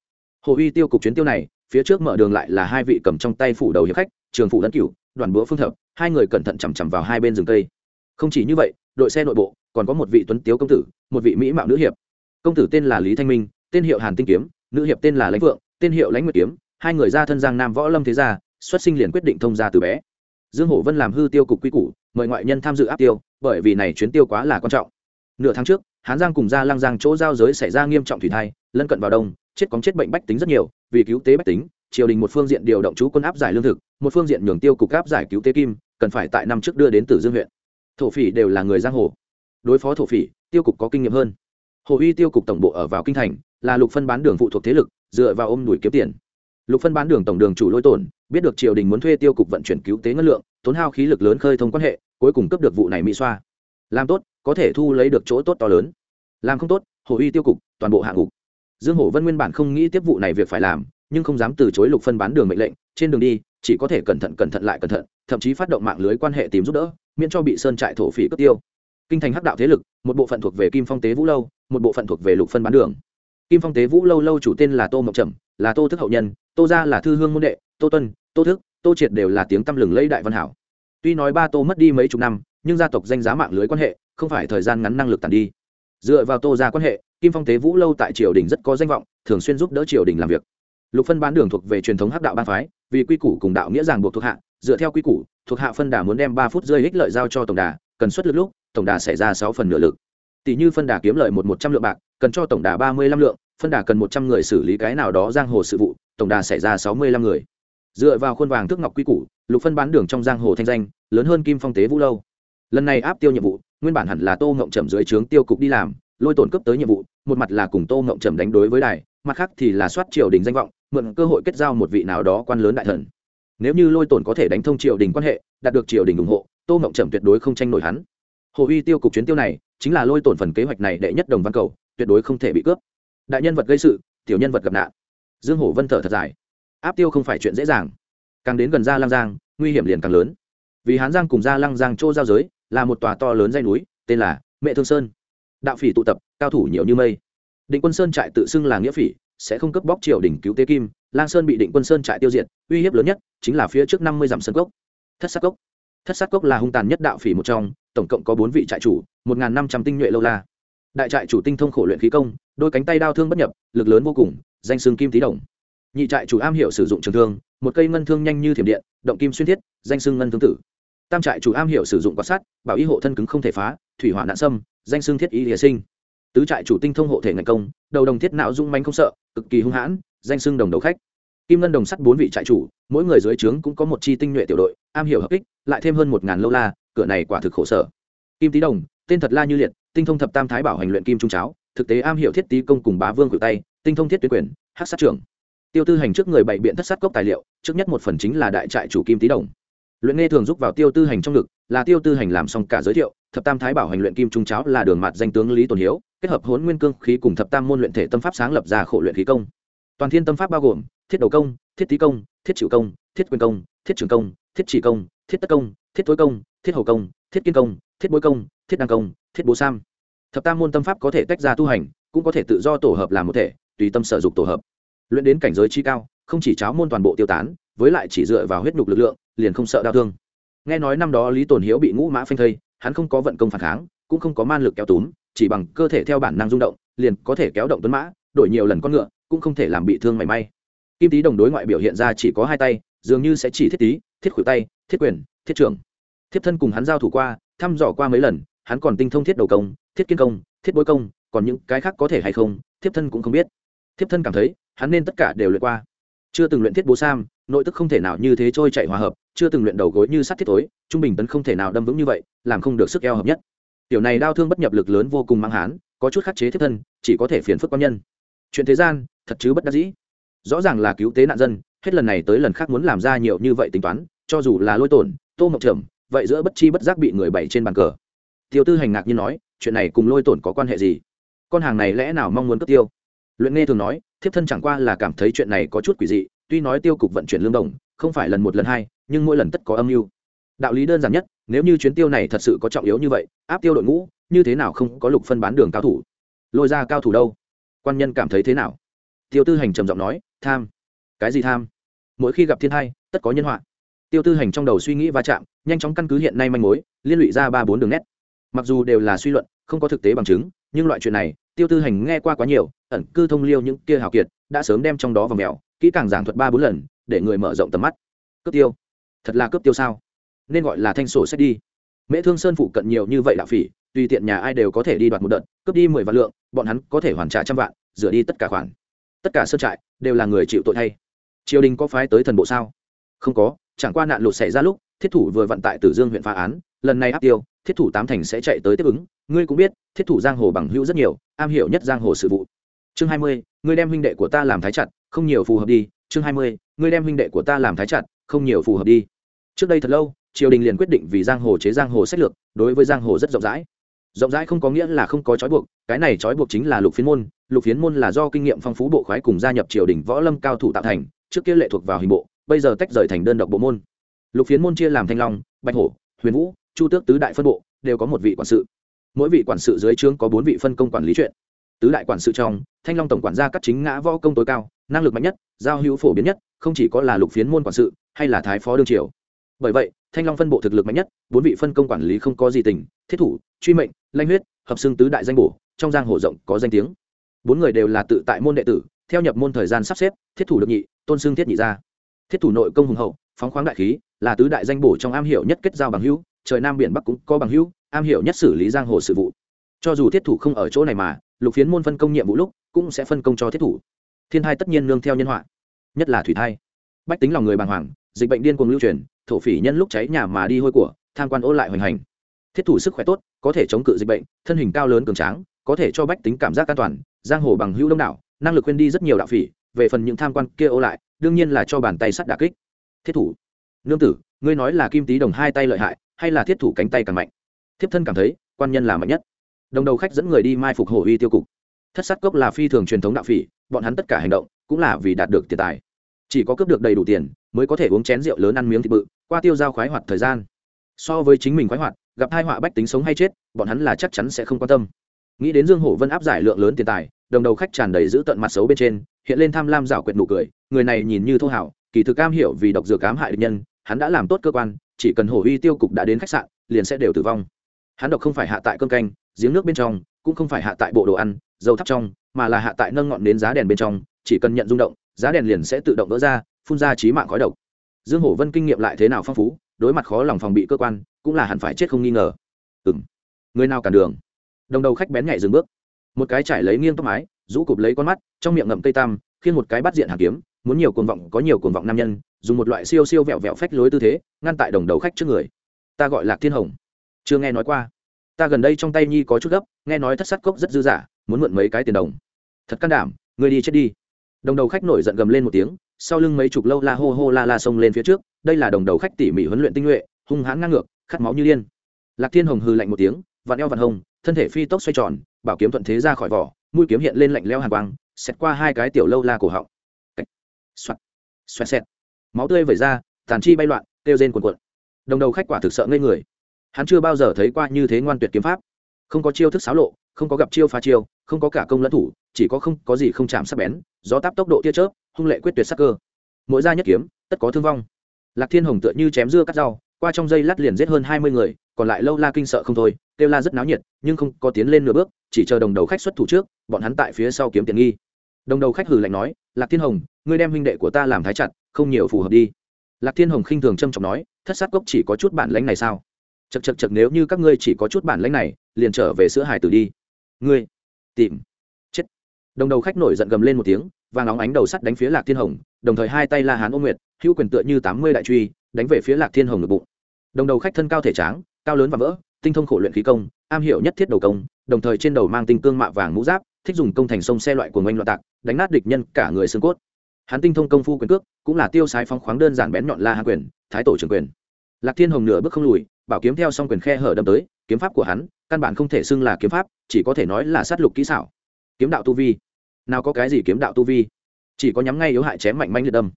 Speaker 1: hồ uy tiêu cục chuyến tiêu này, phía trước mở đường lại là hai vị cầm trong tay phủ đầu hiệp khách, trường phủ lẫn cửu, đoàn búa phương thập, hai người cẩn thận chằm chằm vào hai bên rừng cây. Không chỉ như vậy, đội xe nội bộ, còn có một vị tuấn tiếu công tử, một vị mỹ mạo nữ hiệp. Công tử tên là lý thanh minh, tên hiệu hàn tinh kiếm, nữ hiệp tên là lãnh vượng, tên hiệu lãnh nguyệt kiếm, hai người ra thân giang nam võ lâm thế gia, xuất sinh liền quyết định thông gia từ bé. Dương hổ vân làm hư tiêu cục quy củ, mời ngoại nhân tham dự áp tiêu, bởi vì này chuyến tiêu quá là quan trọng. Nửa tháng trước, hán giang cùng gia lang giang chỗ giao giới xảy ra nghiêm trọng thủy thai, lân cận vào đông chết có chết bệnh bách tính rất nhiều, vì cứu tế bách tính, triều đình một phương diện điều động chú quân áp giải lương thực, một phương diện nhường tiêu cục áp giải cứu tế kim, cần phải tại năm trước đưa đến tử dương huyện. Thổ phỉ đều là người giang hồ. Đối phó thổ phỉ, tiêu cục có kinh nghiệm hơn. Hồ uy tiêu cục tổng bộ ở vào kinh thành, là lục phân bán đường phụ thuộc thế lực, dựa vào ôm đuổi kiếm tiền. Lục phân bán đường tổng đường chủ lôi tổn, biết được triều đình muốn thuê tiêu cục vận chuyển cứu tế ngân lượng, tốn hao khí lực lớn khơi thông quan hệ, cuối cùng cấp được vụ này mỹ xoa. Làm tốt, có thể thu lấy được chỗ tốt to lớn. Làm không tốt, hồ uy tiêu cục, toàn bộ hạng mục dương hổ vân nguyên bản không nghĩ tiếp vụ này việc phải làm, nhưng không dám từ chối lục phân bán đường mệnh lệnh, trên đường đi, chỉ có thể cẩn thận cẩn thận lại cẩn thận, thậm chí phát động mạng lưới quan hệ tìm giúp đỡ, miễn cho bị sơn trại thổ phỉ cướp tiêu. Kinh thành hắc đạo thế lực, một bộ phận thuộc về kim phong tế vũ lâu, một bộ phận thuộc về lục phân bán đường. Kim phong tế vũ lâu lâu chủ tên là tô mộc trầm, là tô thức hậu nhân, tô gia là thư hương môn đệ, tô tuân, tô thức, tô triệt đều là tiếng tăm lừng lẫy đại văn hảo. Tuy nói ba tô mất đi mấy chục năm, nhưng gia tộc danh giá mạng lưới quan hệ, không phải thời gian ngắn năng lực tàn đi. Dựa vào tô gia quan hệ kim phong tế vũ lâu tại triều đình rất có danh vọng, thường xuyên giúp đỡ triều đình làm việc. Lục phân bán đường thuộc về truyền thống hắc đạo ban phái, vì quy củ cùng đạo nghĩa ràng buộc thuộc hạ, dựa theo quy củ, thuộc hạ phân đà muốn đem ba phút rơi ích lợi giao cho tổng đà, cần xuất lực lúc, tổng đà xảy ra sáu phần nửa lực. Tỷ như phân đà kiếm lợi một một trăm lượng bạc, cần cho tổng đà ba mươi lăm lượng, phân đà cần một trăm người xử lý cái nào đó giang hồ sự vụ, tổng đà xảy ra sáu mươi lăm người. Dựa vào khuôn vàng thước ngọc quy củ, lục phân bán đường trong giang hồ thanh danh, lớn hơn kim phong tế vũ lâu. Lần này áp tiêu nhiệm vụ, nguyên bản hẳn là tô ngộng trầm dưới trướng tiêu cục đi làm lôi tổn cấp tới nhiệm vụ, một mặt là cùng tô ngộng trầm đánh đối với đài, mặt khác thì là soát triều đình danh vọng, mượn cơ hội kết giao một vị nào đó quan lớn đại thần. Nếu như lôi tổn có thể đánh thông triều đình quan hệ, đạt được triều đình ủng hộ, tô ngộng trầm tuyệt đối không tranh nổi hắn. Hồ uy tiêu cục chuyến tiêu này, chính là lôi tổn phần kế hoạch này đệ nhất đồng văn cầu, tuyệt đối không thể bị cướp. Đại nhân vật gây sự, tiểu nhân vật gặp nạn. Dương hổ vân thở thật dài. Áp tiêu không phải chuyện dễ dàng. Càng đến gần gia lang giang, nguy hiểm liền càng lớn. Vì hán giang cùng gia lăng giang chỗ giao giới, là một tòa to lớn dây núi, tên là mẹ thương sơn đạo phỉ tụ tập, cao thủ nhiều như mây. Định quân sơn trại tự xưng là nghĩa phỉ, sẽ không cướp bóc triều đình cứu tế kim. Lang sơn bị định quân sơn trại tiêu diệt, uy hiếp lớn nhất chính là phía trước năm mươi dặm sân cốc. Thất sát cốc. Thất sát cốc là hung tàn nhất đạo phỉ một trong, tổng cộng có bốn vị trại chủ, một n g h n năm trăm tinh nhuệ lâu la. Đại trại chủ tinh thông khổ luyện khí công, đôi cánh tay đao thương bất nhập, lực lớn vô cùng, danh xương kim tý đồng. Nhị trại chủ am hiểu sử dụng trường thương, một cây ngân thương nhanh như thiểm điện, động kim xuyên thiết, danh xương ngân thương tử tam trại chủ am hiểu sử dụng quạt sắt, bảo y hộ thân cứng không thể phá, thủy hỏa nạn sâm danh xương thiết y hiệ sinh. Tứ trại chủ tinh thông hộ thể ngành công, đầu đồng thiết não dung manh không sợ, cực kỳ hung hãn, danh xưng đồng đầu khách. Kim ngân đồng sắt bốn vị trại chủ, mỗi người dưới trướng cũng có một chi tinh nhuệ tiểu đội, am hiểu hợp ích lại thêm hơn một ngàn lâu la, cửa này quả thực khổ sở. Kim tý đồng, tên thật la như liệt, tinh thông thập tam thái bảo hành luyện kim trung cháo, thực tế am hiểu thiết tý công cùng bá vương cự tay, tinh thông thiết tuyến quyền, hát sát trưởng. Tiêu tư hành trước người bày biện thất sát cốc tài liệu, trước nhất một phần chính là đại trại chủ kim tý đồng luyện nghe thường giúp vào tiêu tư hành trong lực, là tiêu tư hành làm xong cả giới thiệu thập tam thái bảo hành luyện kim trung cháo là đường mặt danh tướng lý tồn hiếu kết hợp hốn nguyên cương khí cùng thập tam môn luyện thể tâm pháp sáng lập ra khổ luyện khí công toàn thiên tâm pháp bao gồm thiết đầu công thiết tý công thiết chịu công thiết quyền công thiết trường công thiết chỉ công thiết tất công thiết tối công thiết hầu công thiết kiên công thiết bối công thiết đăng công thiết bố sam thập tam môn tâm pháp có thể tách ra tu hành cũng có thể tự do tổ hợp làm một thể tùy tâm sở dục tổ hợp luyện đến cảnh giới chi cao không chỉ cháo môn toàn bộ tiêu tán với lại chỉ dựa vào huyết nhục lực lượng liền không sợ đau thương. Nghe nói năm đó lý tồn hiếu bị ngũ mã phanh thây, hắn không có vận công phản kháng, cũng không có man lực kéo túm, chỉ bằng cơ thể theo bản năng rung động, liền có thể kéo động tuấn mã, đổi nhiều lần con ngựa, cũng không thể làm bị thương mảy may. Kim tý đồng đối ngoại biểu hiện ra chỉ có hai tay, dường như sẽ chỉ thiết tý thiết khuỷu tay, thiết quyền, thiết trưởng. Thiếp thân cùng hắn giao thủ qua, thăm dò qua mấy lần, hắn còn tinh thông thiết đầu công, thiết kiên công, thiết bối công, còn những cái khác có thể hay không, thiếp thân cũng không biết. Thiếp thân cảm thấy, hắn nên tất cả đều luyện qua chưa từng luyện thiết bố sam, nội tức không thể nào như thế trôi chạy hòa hợp, chưa từng luyện đầu gối như sắt thiết tối trung bình tấn không thể nào đâm vững như vậy, làm không được sức eo hợp nhất. Tiểu này đau thương bất nhập lực lớn vô cùng mang hán, có chút khắc chế thiết thân, chỉ có thể phiền phức quan nhân. Chuyện thế gian, thật chứ bất đắc dĩ. Rõ ràng là cứu tế nạn dân, hết lần này tới lần khác muốn làm ra nhiều như vậy tính toán, cho dù là lôi tổn, tô mộng trầm, vậy giữa bất chi bất giác bị người bày trên bàn cờ. Tiêu tư hành ngạc như nói, chuyện này cùng lôi tổn có quan hệ gì? Con hàng này lẽ nào mong muốn cướp tiêu? Luyện nghe thường nói thiếp thân chẳng qua là cảm thấy chuyện này có chút quỷ dị, tuy nói tiêu cục vận chuyển lương đồng, không phải lần một lần hai, nhưng mỗi lần tất có âm mưu. Đạo lý đơn giản nhất, nếu như chuyến tiêu này thật sự có trọng yếu như vậy, áp tiêu đội ngũ, như thế nào không có lục phân bán đường cao thủ? Lôi ra cao thủ đâu? Quan nhân cảm thấy thế nào? Tiêu tư hành trầm giọng nói, tham. Cái gì tham? Mỗi khi gặp thiên hai, tất có nhân họa. Tiêu tư hành trong đầu suy nghĩ va chạm, nhanh chóng căn cứ hiện nay manh mối, liên lụy ra ba bốn đường nét. Mặc dù đều là suy luận, không có thực tế bằng chứng, nhưng loại chuyện này tiêu tư hành nghe qua quá nhiều, ẩn cư thông liêu những kia hào kiệt, đã sớm đem trong đó vào mèo, kỹ càng giảng thuật ba bốn lần, để người mở rộng tầm mắt. Cướp tiêu. Thật là cướp tiêu sao? Nên gọi là thanh sổ sách đi. Mễ thương sơn phụ cận nhiều như vậy đạo phỉ, tùy tiện nhà ai đều có thể đi đoạt một đợt, cướp đi mười vạn lượng, bọn hắn có thể hoàn trả trăm vạn, rửa đi tất cả khoản. Tất cả sơn trại đều là người chịu tội thay. Triều đình có phái tới thần bộ sao? Không có, chẳng qua nạn lụt xảy ra lúc, thiết thủ vừa vận tại tử dương huyện phá án, lần này áp tiêu, thiết thủ tám thành sẽ chạy tới tiếp ứng, ngươi cũng biết thiết thủ giang hồ bằng hữu rất nhiều, am hiểu nhất giang hồ sự vụ. Chương hai mươi, ngươi đem huynh đệ của ta làm thái chặt, không nhiều phù hợp đi. Chương hai mươi, ngươi đem huynh đệ của ta làm thái chặt, không nhiều phù hợp đi. Trước đây thật lâu, triều đình liền quyết định vì giang hồ chế giang hồ sách lược, đối với giang hồ rất rộng rãi. Rộng rãi không có nghĩa là không có trói buộc, cái này trói buộc chính là lục phiến môn. Lục phiến môn là do kinh nghiệm phong phú bộ khoái cùng gia nhập triều đình võ lâm cao thủ tạo thành, trước kia lệ thuộc vào hình bộ, bây giờ tách rời thành đơn độc bộ môn. Lục phiến môn chia làm thanh long, bạch hổ, huyền vũ, chu tước tứ đại phân bộ, đều có một vị quản sự mỗi vị quản sự dưới trướng có bốn vị phân công quản lý chuyện. Tứ đại quản sự trong, thanh long tổng quản gia cắt chính ngã võ công tối cao, năng lực mạnh nhất, giao hữu phổ biến nhất, không chỉ có là lục phiến môn quản sự, hay là thái phó đương triều. Bởi vậy, thanh long phân bộ thực lực mạnh nhất, bốn vị phân công quản lý không có gì tình, thiết thủ, truy mệnh, lanh huyết, hợp xưng tứ đại danh bổ, trong giang hồ rộng có danh tiếng. Bốn người đều là tự tại môn đệ tử, theo nhập môn thời gian sắp xếp, thiết thủ được nhị, tôn xưng thiết nhị ra thiết thủ nội công hùng hậu, phóng khoáng đại khí, là tứ đại danh bổ trong am hiểu nhất kết giao bằng hữu trời nam biển bắc cũng có bằng hữu, am hiểu nhất xử lý giang hồ sự vụ. Cho dù thiết thủ không ở chỗ này mà, lục phiến môn phân công nhiệm vụ lúc cũng sẽ phân công cho thiết thủ. Thiên thai tất nhiên nương theo nhân họa, nhất là thủy thai. Bách tính lòng người bàng hoàng, dịch bệnh điên cuồng lưu truyền, thổ phỉ nhân lúc cháy nhà mà đi hôi của, tham quan ô lại hoành hành. Thiết thủ sức khỏe tốt, có thể chống cự dịch bệnh, thân hình cao lớn cường tráng, có thể cho bách tính cảm giác an toàn, giang hồ bằng hữu đông đảo, năng lực quên đi rất nhiều đạo phỉ, về phần những tham quan kia ô lại, đương nhiên là cho bàn tay sắt đà kích. Thiết thủ, nương tử, ngươi nói là kim tý đồng hai tay lợi hại hay là thiết thủ cánh tay càng mạnh? Thiếp thân cảm thấy, quan nhân là mạnh nhất. Đồng đầu khách dẫn người đi mai phục hổ uy tiêu cục. Thất sát cốc là phi thường truyền thống đạo phỉ, bọn hắn tất cả hành động cũng là vì đạt được tiền tài. Chỉ có cướp được đầy đủ tiền mới có thể uống chén rượu lớn ăn miếng thịt bự, qua tiêu giao khoái hoạt thời gian. So với chính mình khoái hoạt, gặp hai họa bách tính sống hay chết, bọn hắn là chắc chắn sẽ không quan tâm. Nghĩ đến dương hổ vân áp giải lượng lớn tiền tài, đồng đầu khách tràn đầy giữ tận mặt xấu bên trên, hiện lên tham lam rảo quyệt nụ cười, người này nhìn như thô hảo, kỳ thực cam hiểu vì độc dược cám hại địch nhân, hắn đã làm tốt cơ quan chỉ cần hổ uy tiêu cục đã đến khách sạn, liền sẽ đều tử vong. Hắn độc không phải hạ tại cơm canh, giếng nước bên trong, cũng không phải hạ tại bộ đồ ăn, dầu thắp trong, mà là hạ tại nâng ngọn đến giá đèn bên trong, chỉ cần nhận rung động, giá đèn liền sẽ tự động vỡ ra, phun ra trí mạng khói độc. Dương hổ vân kinh nghiệm lại thế nào phong phú, đối mặt khó lòng phòng bị cơ quan, cũng là hẳn phải chết không nghi ngờ. Ừ m người nào cản đường? Đồng đầu khách bén nhảy dừng bước. Một cái trải lấy nghiêng tóc mái, rũ cụp lấy con mắt, trong miệng ngậm cây tam khiến một cái bắt diện hàng kiếm muốn nhiều cuồng vọng, có nhiều cuồng vọng nam nhân, dùng một loại siêu siêu vẹo vẹo phách lối tư thế, ngăn tại đồng đầu khách trước người. Ta gọi lạc thiên hồng. Chưa nghe nói qua. Ta gần đây trong tay nhi có chút gấp, nghe nói thất sát cốc rất dư dả, muốn mượn mấy cái tiền đồng. Thật can đảm, người đi chết đi. Đồng đầu khách nổi giận gầm lên một tiếng, sau lưng mấy chục lâu la hô hô la la xông lên phía trước, đây là đồng đầu khách tỉ mỉ huấn luyện tinh nhuệ, hung hãn ngang ngược, khát máu như điên. Lạc thiên hồng hừ lạnh một tiếng, vặn eo vặn hồng thân thể phi tốc xoay tròn, bảo kiếm thuận thế ra khỏi vỏ, mũi kiếm hiện lên lạnh leo hàn quang, xẹt qua hai cái tiểu lâu la cổ họng xoẹt xoẹt xẹt. Máu tươi vẩy ra, tàn chi bay loạn, kêu rên cuồn cuộn. Đồng đầu khách quả thực sợ ngây người. Hắn chưa bao giờ thấy qua như thế ngoan tuyệt kiếm pháp. Không có chiêu thức xáo lộ, không có gặp chiêu phá chiêu, không có cả công lẫn thủ, chỉ có không, có gì không chạm sắc bén, gió táp tốc độ tia chớp, hung lệ quyết tuyệt sắc cơ. Mỗi ra nhất kiếm, tất có thương vong. Lạc thiên hồng tựa như chém dưa cắt rau, qua trong dây lát liền giết hơn hai mươi người, còn lại lâu la kinh sợ không thôi, kêu la rất náo nhiệt, nhưng không có tiến lên nửa bước, chỉ chờ đồng đầu khách xuất thủ trước, bọn hắn tại phía sau kiếm tiền nghi đồng đầu khách hử lạnh nói, lạc thiên hồng, ngươi đem huynh đệ của ta làm thái chặt, không nhiều phù hợp đi. Lạc thiên hồng khinh thường trâm trọng nói, thất sát cốc chỉ có chút bản lãnh này sao? Chật chật chật nếu như các ngươi chỉ có chút bản lãnh này, liền trở về sữa hải tử đi. Ngươi, tìm, chết. Đồng đầu khách nổi giận gầm lên một tiếng và nóng ánh đầu sắt đánh phía lạc thiên hồng, đồng thời hai tay la hán ôm nguyệt, hữu quyền tựa như tám mươi đại truy, đánh về phía lạc thiên hồng ngực bụng. Đồng đầu khách thân cao thể tráng, cao lớn và vỡ, tinh thông khổ luyện khí công, am hiểu nhất thiết đầu công, đồng thời trên đầu mang tinh cương mạ vàng mũ giáp thích dùng công thành sông xe loại của ngoanh loạn tạc, đánh nát địch nhân cả người xương cốt. Hắn tinh thông công phu quyền cước, cũng là tiêu sái phóng khoáng đơn giản bén nhọn la hạ quyền, thái tổ trưởng quyền. Lạc thiên hồng nửa bước không lùi, bảo kiếm theo xong quyền khe hở đâm tới, kiếm pháp của hắn, căn bản không thể xưng là kiếm pháp, chỉ có thể nói là sát lục kỹ xảo. Kiếm đạo tu vi. Nào có cái gì kiếm đạo tu vi? Chỉ có nhắm ngay yếu hại chém mạnh manh liệt đâm.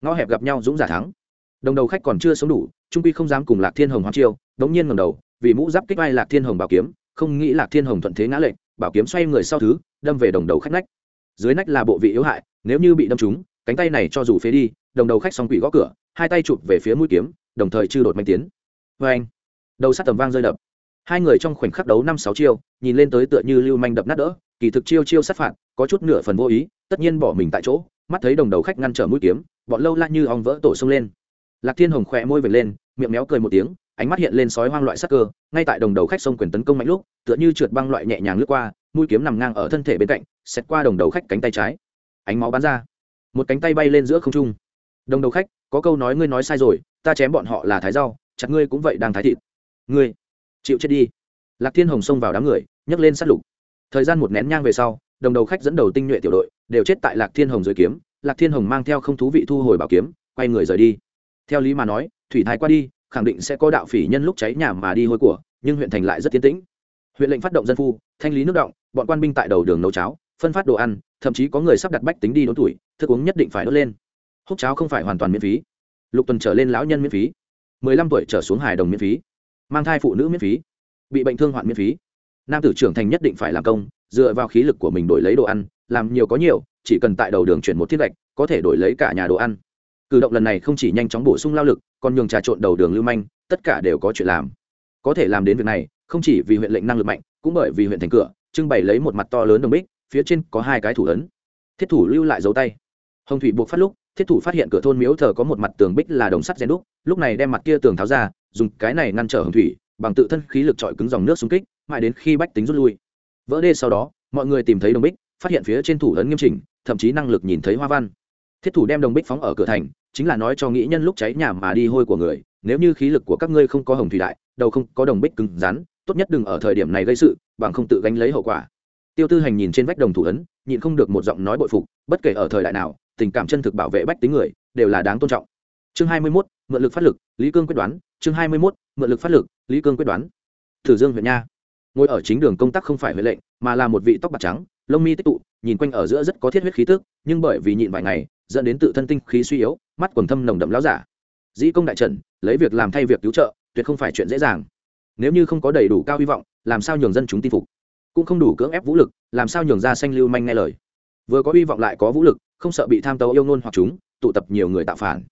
Speaker 1: Ngõ hẹp gặp nhau dũng giả thắng. Đồng đầu khách còn chưa sống đủ, trung quy không dám cùng lạc thiên hồng hoang chiêu, đống nhiên ngầm đầu, vì mũ giáp kích vai lạc thiên hồng bảo kiếm, không nghĩ lạc thiên hồng thuận thế ngã lệnh bảo kiếm xoay người sau thứ, đâm về đồng đầu khách nách. Dưới nách là bộ vị yếu hại, nếu như bị đâm trúng, cánh tay này cho dù phế đi, đồng đầu khách xong quỷ gõ cửa, hai tay chụp về phía mũi kiếm, đồng thời chư đột manh tiến. Vê anh, đầu sát tầm vang rơi đập. Hai người trong khoảnh khắc đấu năm sáu chiêu, nhìn lên tới tựa như lưu manh đập nát đỡ, kỳ thực chiêu chiêu sát phạt, có chút nửa phần vô ý, tất nhiên bỏ mình tại chỗ, mắt thấy đồng đầu khách ngăn trở mũi kiếm, bọn lâu la như ong vỡ tổ xông lên. Lạc thiên hồng khỏe môi vệt lên, miệng méo cười một tiếng ánh mắt hiện lên sói hoang loại sắc cơ, ngay tại đồng đầu khách sông quyền tấn công mạnh lúc, tựa như trượt băng loại nhẹ nhàng lướt qua, mũi kiếm nằm ngang ở thân thể bên cạnh xét qua đồng đầu khách cánh tay trái. Ánh máu bắn ra. Một cánh tay bay lên giữa không trung. Đồng đầu khách, có câu nói ngươi nói sai rồi, ta chém bọn họ là thái rau, chặt ngươi cũng vậy đang thái thịt. Ngươi, chịu chết đi. Lạc thiên hồng xông vào đám người, nhấc lên sát lục. Thời gian một nén nhang về sau, đồng đầu khách dẫn đầu tinh nhuệ tiểu đội, đều chết tại lạc thiên hồng dưới kiếm. Lạc thiên hồng mang theo không thú vị thu hồi bảo kiếm, quay người rời đi. Theo lý mà nói, thủy thái qua đi khẳng định sẽ có đạo phỉ nhân lúc cháy nhà mà đi hôi của, nhưng huyện thành lại rất tiến tĩnh. Huyện lệnh phát động dân phu, thanh lý nước động, bọn quan binh tại đầu đường nấu cháo, phân phát đồ ăn, thậm chí có người sắp đặt bách tính đi đốn tuổi, thức uống nhất định phải đốt lên. Hút cháo không phải hoàn toàn miễn phí. Lục tuần trở lên lão nhân miễn phí. Mười lăm tuổi trở xuống hài đồng miễn phí. Mang thai phụ nữ miễn phí. Bị bệnh thương hoạn miễn phí. Nam tử trưởng thành nhất định phải làm công, dựa vào khí lực của mình đổi lấy đồ ăn, làm nhiều có nhiều, chỉ cần tại đầu đường chuyển một thiết lệch có thể đổi lấy cả nhà đồ ăn cử động lần này không chỉ nhanh chóng bổ sung lao lực, còn nhường trà trộn đầu đường lưu manh, tất cả đều có chuyện làm. Có thể làm đến việc này, không chỉ vì huyện lệnh năng lực mạnh, cũng bởi vì huyện thành cửa, trưng bày lấy một mặt to lớn đồng bích, phía trên có hai cái thủ ấn. Thiết thủ lưu lại dấu tay. Hồng thủy buộc phát lúc, thiết thủ phát hiện cửa thôn miếu thờ có một mặt tường bích là đồng sắt rèn đúc, lúc này đem mặt kia tường tháo ra, dùng cái này ngăn trở hồng thủy, bằng tự thân khí lực trọi cứng dòng nước xung kích, mãi đến khi bách tính rút lui. Vỡ đê sau đó, mọi người tìm thấy đồng bích, phát hiện phía trên thủ ấn nghiêm chỉnh, thậm chí năng lực nhìn thấy hoa văn thiết thủ đem đồng bích phóng ở cửa thành chính là nói cho nghĩ nhân lúc cháy nhà mà đi hôi của người nếu như khí lực của các ngươi không có hồng thủy đại đầu không có đồng bích cứng rắn tốt nhất đừng ở thời điểm này gây sự bằng không tự gánh lấy hậu quả. Tiêu tư hành nhìn trên vách đồng thủ ấn nhịn không được một giọng nói bội phục bất kể ở thời đại nào tình cảm chân thực bảo vệ bách tính người đều là đáng tôn trọng. Chương hai mươi 21, mượn lực phát lực lý cương quyết đoán. Chương hai mươi 21, mượn lực phát lực lý cương quyết đoán. Thử dương huyện nha. Ngồi ở chính đường công tác không phải huệ lệnh mà là một vị tóc bạc trắng lông mi tích tụ nhìn quanh ở giữa rất có thiết huyết khí tức nhưng bởi vì nhịn vài ngày dẫn đến tự thân tinh khí suy yếu, mắt quần thâm nồng đậm láo giả. Dĩ công đại trần, lấy việc làm thay việc cứu trợ, tuyệt không phải chuyện dễ dàng. Nếu như không có đầy đủ cao hy vọng, làm sao nhường dân chúng tin phục? Cũng không đủ cưỡng ép vũ lực, làm sao nhường ra sanh lưu manh nghe lời? Vừa có hy vọng lại có vũ lực, không sợ bị tham tấu yêu ngôn hoặc chúng, tụ tập nhiều người tạo phản.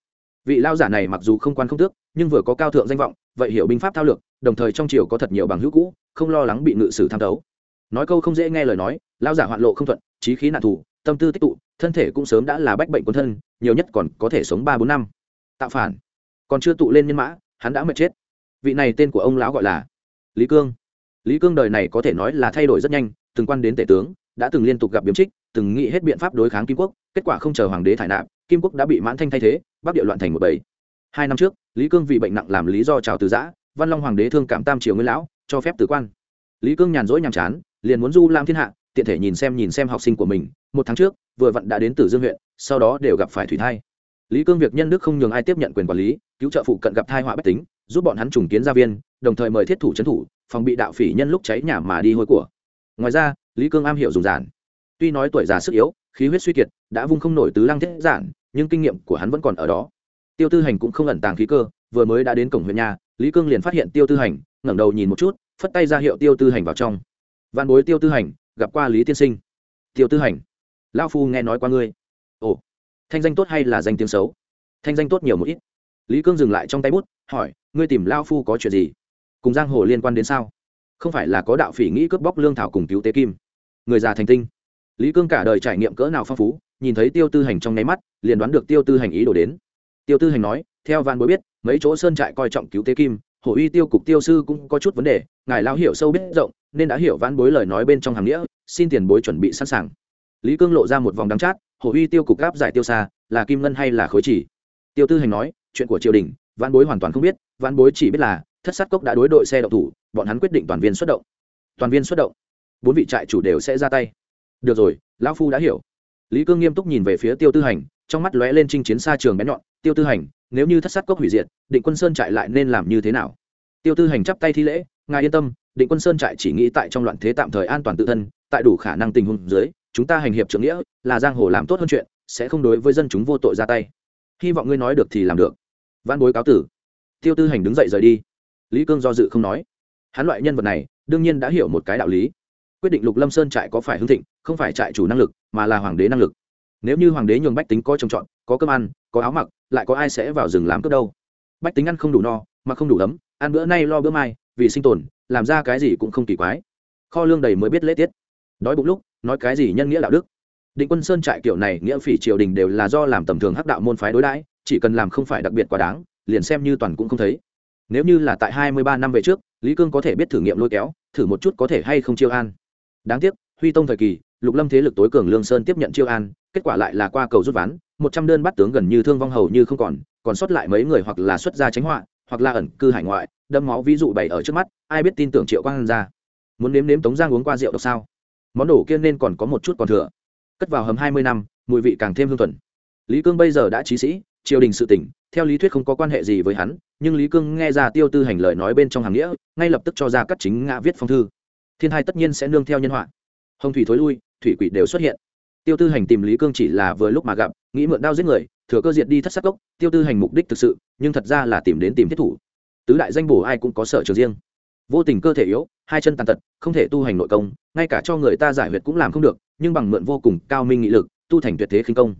Speaker 1: Vị lao giả này mặc dù không quan không tước, nhưng vừa có cao thượng danh vọng, vậy hiểu binh pháp thao lược, đồng thời trong triều có thật nhiều bằng hữu cũ, không lo lắng bị ngự sử tham tấu. Nói câu không dễ nghe lời nói lao giả hoạn lộ không thuận trí khí nạn thủ, tâm tư tích tụ thân thể cũng sớm đã là bách bệnh quân thân, nhiều nhất còn có thể sống ba bốn năm. Tạo phản. Còn chưa tụ lên nhân mã, hắn đã mệt chết. Vị này tên của ông lão gọi là lý cương. Lý cương đời này có thể nói là thay đổi rất nhanh, từng quan đến tể tướng, đã từng liên tục gặp biếm trích, từng nghĩ hết biện pháp đối kháng kim quốc, kết quả không chờ hoàng đế thải nạp, kim quốc đã bị mãn thanh thay thế, bắc địa loạn thành một bảy hai năm trước, lý cương vì bệnh nặng làm lý do trào từ giã, văn long hoàng đế thương cảm tam triều nguyên lão, cho phép tử quan. Lý cương nhàn rỗi nhàm chán, liền muốn du lam thiên hạ, tiện thể nhìn xem nhìn xem học sinh của mình một tháng trước, vừa vặn đã đến Tử dương huyện, sau đó đều gặp phải thủy thai. Lý cương việc nhân đức không nhường ai tiếp nhận quyền quản lý, cứu trợ phụ cận gặp thai họa bách tính, giúp bọn hắn trùng kiến gia viên, đồng thời mời thiết thủ trấn thủ, phòng bị đạo phỉ nhân lúc cháy nhà mà đi hôi của. Ngoài ra, lý cương am hiểu dùng giản. Tuy nói tuổi già sức yếu, khí huyết suy kiệt, đã vung không nổi tứ lăng thiết giản, nhưng kinh nghiệm của hắn vẫn còn ở đó. Tiêu tư hành cũng không ẩn tàng khí cơ, vừa mới đã đến cổng huyện nhà, lý cương liền phát hiện tiêu tư hành, ngẩng đầu nhìn một chút, phất tay ra hiệu tiêu tư hành vào trong. Văn bối tiêu tư hành, gặp qua lý tiên sinh. Tiêu tư hành lao phu nghe nói qua ngươi. Ồ, thanh danh tốt hay là danh tiếng xấu? Thanh danh tốt nhiều một ít. Lý cương dừng lại trong tay bút, hỏi, ngươi tìm lao phu có chuyện gì? Cùng giang hồ liên quan đến sao? Không phải là có đạo phỉ nghĩ cướp bóc lương thảo cùng cứu tế kim. Người già thành tinh. Lý cương cả đời trải nghiệm cỡ nào phong phú, nhìn thấy tiêu tư hành trong nháy mắt, liền đoán được tiêu tư hành ý đổ đến. Tiêu tư hành nói, theo van bối biết, mấy chỗ sơn trại coi trọng cứu tế kim, hổ uy tiêu cục tiêu sư cũng có chút vấn đề, ngài lao hiểu sâu biết rộng, nên đã hiểu van bối lời nói bên trong hàm nghĩa, xin tiền bối chuẩn bị sẵn sàng lý cương lộ ra một vòng đắng chát, hổ uy tiêu cục gáp giải tiêu xa là kim ngân hay là khối chỉ? Tiêu tư hành nói, chuyện của triều đình, vãn bối hoàn toàn không biết, vãn bối chỉ biết là, thất sát cốc đã đối đội xe đậu thủ, bọn hắn quyết định toàn viên xuất động. Toàn viên xuất động. Bốn vị trại chủ đều sẽ ra tay. Được rồi, lão phu đã hiểu. Lý cương nghiêm túc nhìn về phía tiêu tư hành, trong mắt lóe lên chinh chiến xa trường bén nhọn, tiêu tư hành, nếu như thất sát cốc hủy diệt, định quân sơn trại lại nên làm như thế nào? Tiêu tư hành chắp tay thi lễ, ngài yên tâm, định quân sơn trại chỉ nghĩ tại trong loạn thế tạm thời an toàn tự thân, tại đủ khả năng tình huống dưới chúng ta hành hiệp trưởng nghĩa, là giang hồ làm tốt hơn chuyện, sẽ không đối với dân chúng vô tội ra tay. Hy vọng ngươi nói được thì làm được. Văn bối cáo tử. Tiêu tư hành đứng dậy rời đi. Lý cương do dự không nói. Hắn loại nhân vật này, đương nhiên đã hiểu một cái đạo lý. Quyết định lục lâm sơn trại có phải hưng thịnh, không phải trại chủ năng lực, mà là hoàng đế năng lực. Nếu như hoàng đế nhường bách tính có trồng trọt, có cơm ăn, có áo mặc, lại có ai sẽ vào rừng làm cướp đâu? Bách tính ăn không đủ no, mà không đủ ấm, ăn bữa nay lo bữa mai, vì sinh tồn, làm ra cái gì cũng không kỳ quái. Kho lương đầy mới biết lễ tiết. Đói bụng lúc nói cái gì nhân nghĩa đạo đức. Định quân sơn trại kiểu này nghĩa phỉ triều đình đều là do làm tầm thường hắc đạo môn phái đối đãi, chỉ cần làm không phải đặc biệt quá đáng, liền xem như toàn cũng không thấy. Nếu như là tại hai mươi ba năm về trước, lý cương có thể biết thử nghiệm lôi kéo, thử một chút có thể hay không chiêu an. Đáng tiếc, huy tông thời kỳ, lục lâm thế lực tối cường lương sơn tiếp nhận chiêu an, kết quả lại là qua cầu rút ván, một trăm đơn bắt tướng gần như thương vong hầu như không còn còn sót lại mấy người hoặc là xuất gia tránh họa, hoặc là ẩn cư hải ngoại, đâm máu ví dụ bày ở trước mắt, ai biết tin tưởng triệu quang ra. Muốn nếm nếm tống giang uống qua rượu độc sao? Món đồ kia nên còn có một chút còn thừa. Cất vào hầm hai mươi năm, mùi vị càng thêm hương thuần. Lý cương bây giờ đã trí sĩ, triều đình sự tỉnh, theo lý thuyết không có quan hệ gì với hắn, nhưng lý cương nghe ra tiêu tư hành lời nói bên trong hàng nghĩa, ngay lập tức cho ra các chính ngã viết phong thư. Thiên hai tất nhiên sẽ nương theo nhân họa. Hồng thủy thối lui, thủy quỷ đều xuất hiện. Tiêu tư hành tìm lý cương chỉ là vừa lúc mà gặp, nghĩ mượn đao giết người, thừa cơ diệt đi thất sắc cốc. Tiêu tư hành mục đích thực sự, nhưng thật ra là tìm đến tìm thiết thủ. Tứ đại danh bổ ai cũng có sở trường riêng vô tình cơ thể yếu, hai chân tàn tật, không thể tu hành nội công, ngay cả cho người ta giải huyệt cũng làm không được, nhưng bằng mượn vô cùng cao minh nghị lực, tu thành tuyệt thế khinh công.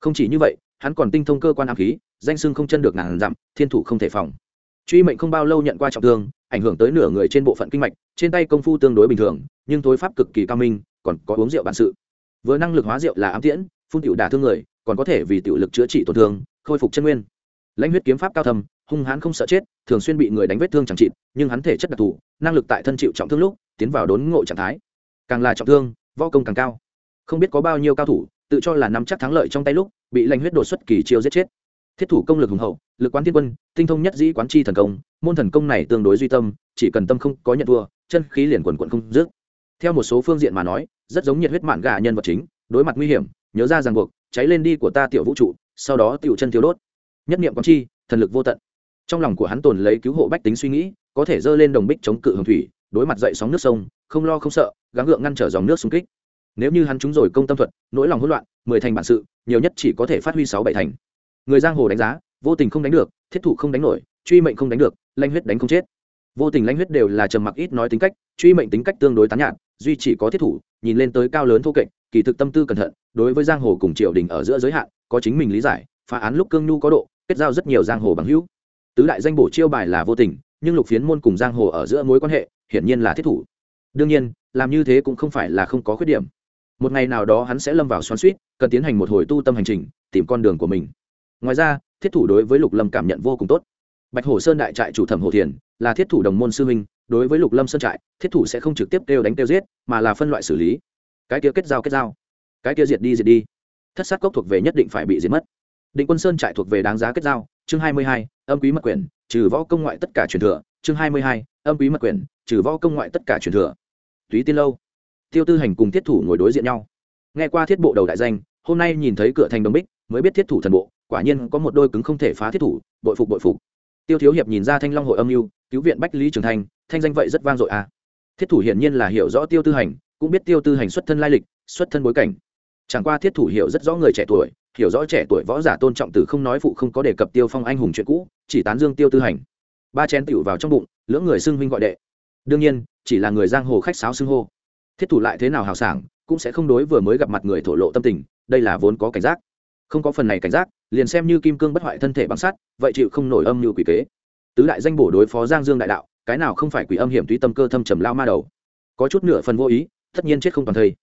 Speaker 1: Không chỉ như vậy, hắn còn tinh thông cơ quan ám khí, danh sưng không chân được ngàn dặm, thiên thủ không thể phòng. Truy mệnh không bao lâu nhận qua trọng thương, ảnh hưởng tới nửa người trên bộ phận kinh mạch, trên tay công phu tương đối bình thường, nhưng tối pháp cực kỳ cao minh, còn có uống rượu bản sự. Vừa năng lực hóa rượu là ám tiễn, phun tiểu đả thương người, còn có thể vì tiểu lực chữa trị tổn thương, khôi phục chân nguyên. Lãnh huyết kiếm pháp cao thầm hung hãn không sợ chết, thường xuyên bị người đánh vết thương chẳng trị nhưng hắn thể chất đặc thù, năng lực tại thân chịu trọng thương lúc, tiến vào đốn ngộ trạng thái. Càng là trọng thương, võ công càng cao. Không biết có bao nhiêu cao thủ, tự cho là nắm chắc thắng lợi trong tay lúc, bị lãnh huyết đột xuất kỳ chiêu giết chết. Thiết thủ công lực hùng hậu, lực quán thiên quân, tinh thông nhất dĩ quán chi thần công, môn thần công này tương đối duy tâm, chỉ cần tâm không có nhận thua, chân khí liền quần quận không dứt. Theo một số phương diện mà nói, rất giống nhiệt huyết mạn gà nhân vật chính, đối mặt nguy hiểm, nhớ ra ràng buộc, cháy lên đi của ta tiểu vũ trụ, sau đó tiểu chân thiếu đốt. Nhất niệm quán chi, thần lực vô tận trong lòng của hắn tồn lấy cứu hộ bách tính suy nghĩ, có thể dơ lên đồng bích chống cự hồng thủy, đối mặt dậy sóng nước sông, không lo không sợ, gắng gượng ngăn trở dòng nước xung kích. Nếu như hắn trúng rồi công tâm thuật, nỗi lòng hỗn loạn, mười thành bản sự, nhiều nhất chỉ có thể phát huy sáu bảy thành. Người giang hồ đánh giá, vô tình không đánh được, thiết thủ không đánh nổi, truy mệnh không đánh được, lanh huyết đánh không chết. Vô tình lãnh huyết đều là trầm mặc ít nói tính cách, truy mệnh tính cách tương đối tán nhạt, duy chỉ có thiết thủ, nhìn lên tới cao lớn thô kệch, kỳ thực tâm tư cẩn thận, đối với giang hồ cùng triều đình ở giữa giới hạn, có chính mình lý giải, phá án lúc cương nhu có độ, kết giao rất nhiều giang hồ bằng hữu tứ đại danh bổ chiêu bài là vô tình, nhưng lục phiến môn cùng giang hồ ở giữa mối quan hệ, hiển nhiên là thiết thủ. Đương nhiên, làm như thế cũng không phải là không có khuyết điểm. Một ngày nào đó hắn sẽ lâm vào xoắn suýt cần tiến hành một hồi tu tâm hành trình, tìm con đường của mình. Ngoài ra, thiết thủ đối với lục lâm cảm nhận vô cùng tốt. Bạch hồ sơn đại trại chủ thẩm hồ thiền, là thiết thủ đồng môn sư huynh, đối với lục lâm sơn trại, thiết thủ sẽ không trực tiếp kêu đánh kêu giết, mà là phân loại xử lý. Cái kia kết giao kết giao. Cái kia diệt đi diệt đi. Thất sát cốc thuộc về nhất định phải bị diệt mất. Định quân sơn trại thuộc về đáng giá kết giao, chương hai mươi hai âm quý mật quyển, trừ võ công ngoại tất cả truyền thừa, chương hai mươi hai, âm quý mật quyển, trừ võ công ngoại tất cả truyền thừa. Túy tiên lâu, tiêu tư hành cùng thiết thủ ngồi đối diện nhau. Nghe qua thiết bộ đầu đại danh, hôm nay nhìn thấy cửa thành đồng bích, mới biết thiết thủ thần bộ, quả nhiên có một đôi cứng không thể phá thiết thủ, bội phục bội phục. Tiêu thiếu hiệp nhìn ra thanh long hội âm mưu, cứu viện bách lý trường thanh thanh danh vậy rất vang dội à. thiết thủ hiển nhiên là hiểu rõ tiêu tư hành, cũng biết tiêu tư hành xuất thân lai lịch, xuất thân bối cảnh. Chẳng qua thiết thủ hiểu rất rõ người trẻ tuổi hiểu rõ trẻ tuổi võ giả tôn trọng từ không nói phụ không có đề cập tiêu phong anh hùng chuyện cũ, chỉ tán dương tiêu tư hành. Ba chén tiểu vào trong bụng, lưỡng người xưng huynh gọi đệ. Đương nhiên, chỉ là người giang hồ khách sáo xưng hô. Thiết thủ lại thế nào hào sảng, cũng sẽ không đối vừa mới gặp mặt người thổ lộ tâm tình, đây là vốn có cảnh giác. Không có phần này cảnh giác, liền xem như kim cương bất hoại thân thể bằng sắt, vậy chịu không nổi âm như quỷ kế. Tứ đại danh bổ đối phó giang dương đại đạo, cái nào không phải quỷ âm hiểm tuy tâm cơ thâm trầm lao ma đầu. Có chút nửa phần vô ý, tất nhiên chết không toàn thây.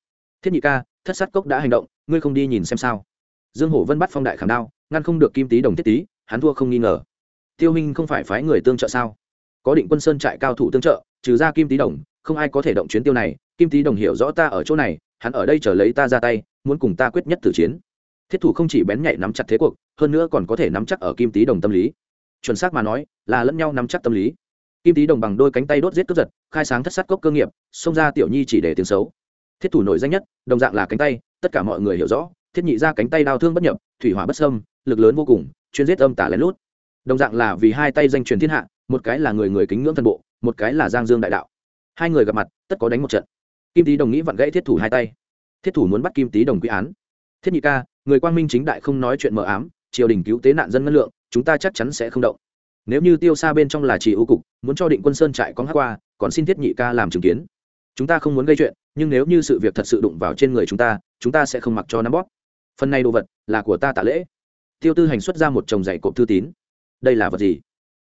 Speaker 1: Thiết nhị ca, thất sát cốc đã hành động, ngươi không đi nhìn xem sao dương hổ vân bắt phong đại khảm đao, ngăn không được kim tý đồng thiết tý, hắn thua không nghi ngờ. Tiêu minh không phải phái người tương trợ sao? Có định quân sơn trại cao thủ tương trợ, trừ ra kim tý đồng, không ai có thể động chuyến tiêu này. Kim tý đồng hiểu rõ ta ở chỗ này, hắn ở đây chờ lấy ta ra tay, muốn cùng ta quyết nhất tử chiến. Thiết thủ không chỉ bén nhạy nắm chặt thế cuộc, hơn nữa còn có thể nắm chắc ở kim tý đồng tâm lý. Chuẩn xác mà nói, là lẫn nhau nắm chắc tâm lý. Kim tý đồng bằng đôi cánh tay đốt giết cướp giật, khai sáng thất sát cốc cơ nghiệp, xông ra tiểu nhi chỉ để tiếng xấu. Thiết thủ nổi danh nhất, đồng dạng là cánh tay, tất cả mọi người hiểu rõ thiết nhị ra cánh tay đao thương bất nhập, thủy hỏa bất sâm lực lớn vô cùng, chuyên giết âm tả lén lút. Đồng dạng là vì hai tay danh truyền thiên hạ, một cái là người người kính ngưỡng thần bộ, một cái là giang dương đại đạo. Hai người gặp mặt, tất có đánh một trận. Kim tý đồng nghĩ vặn gãy thiết thủ hai tay. Thiết thủ muốn bắt kim tý đồng quy án. Thiết nhị ca, người quang minh chính đại không nói chuyện mờ ám, triều đình cứu tế nạn dân ngân lượng, chúng ta chắc chắn sẽ không động. Nếu như tiêu xa bên trong là chỉ ưu cục, muốn cho định quân sơn trại con hát qua, còn xin thiết nhị ca làm chứng kiến. Chúng ta không muốn gây chuyện, nhưng nếu như sự việc thật sự đụng vào trên người chúng ta chúng ta sẽ không mặc cho nắm bóp phần này đồ vật là của ta tạ lễ. Tiêu tư hành xuất ra một chồng giày cộp thư tín. Đây là vật gì?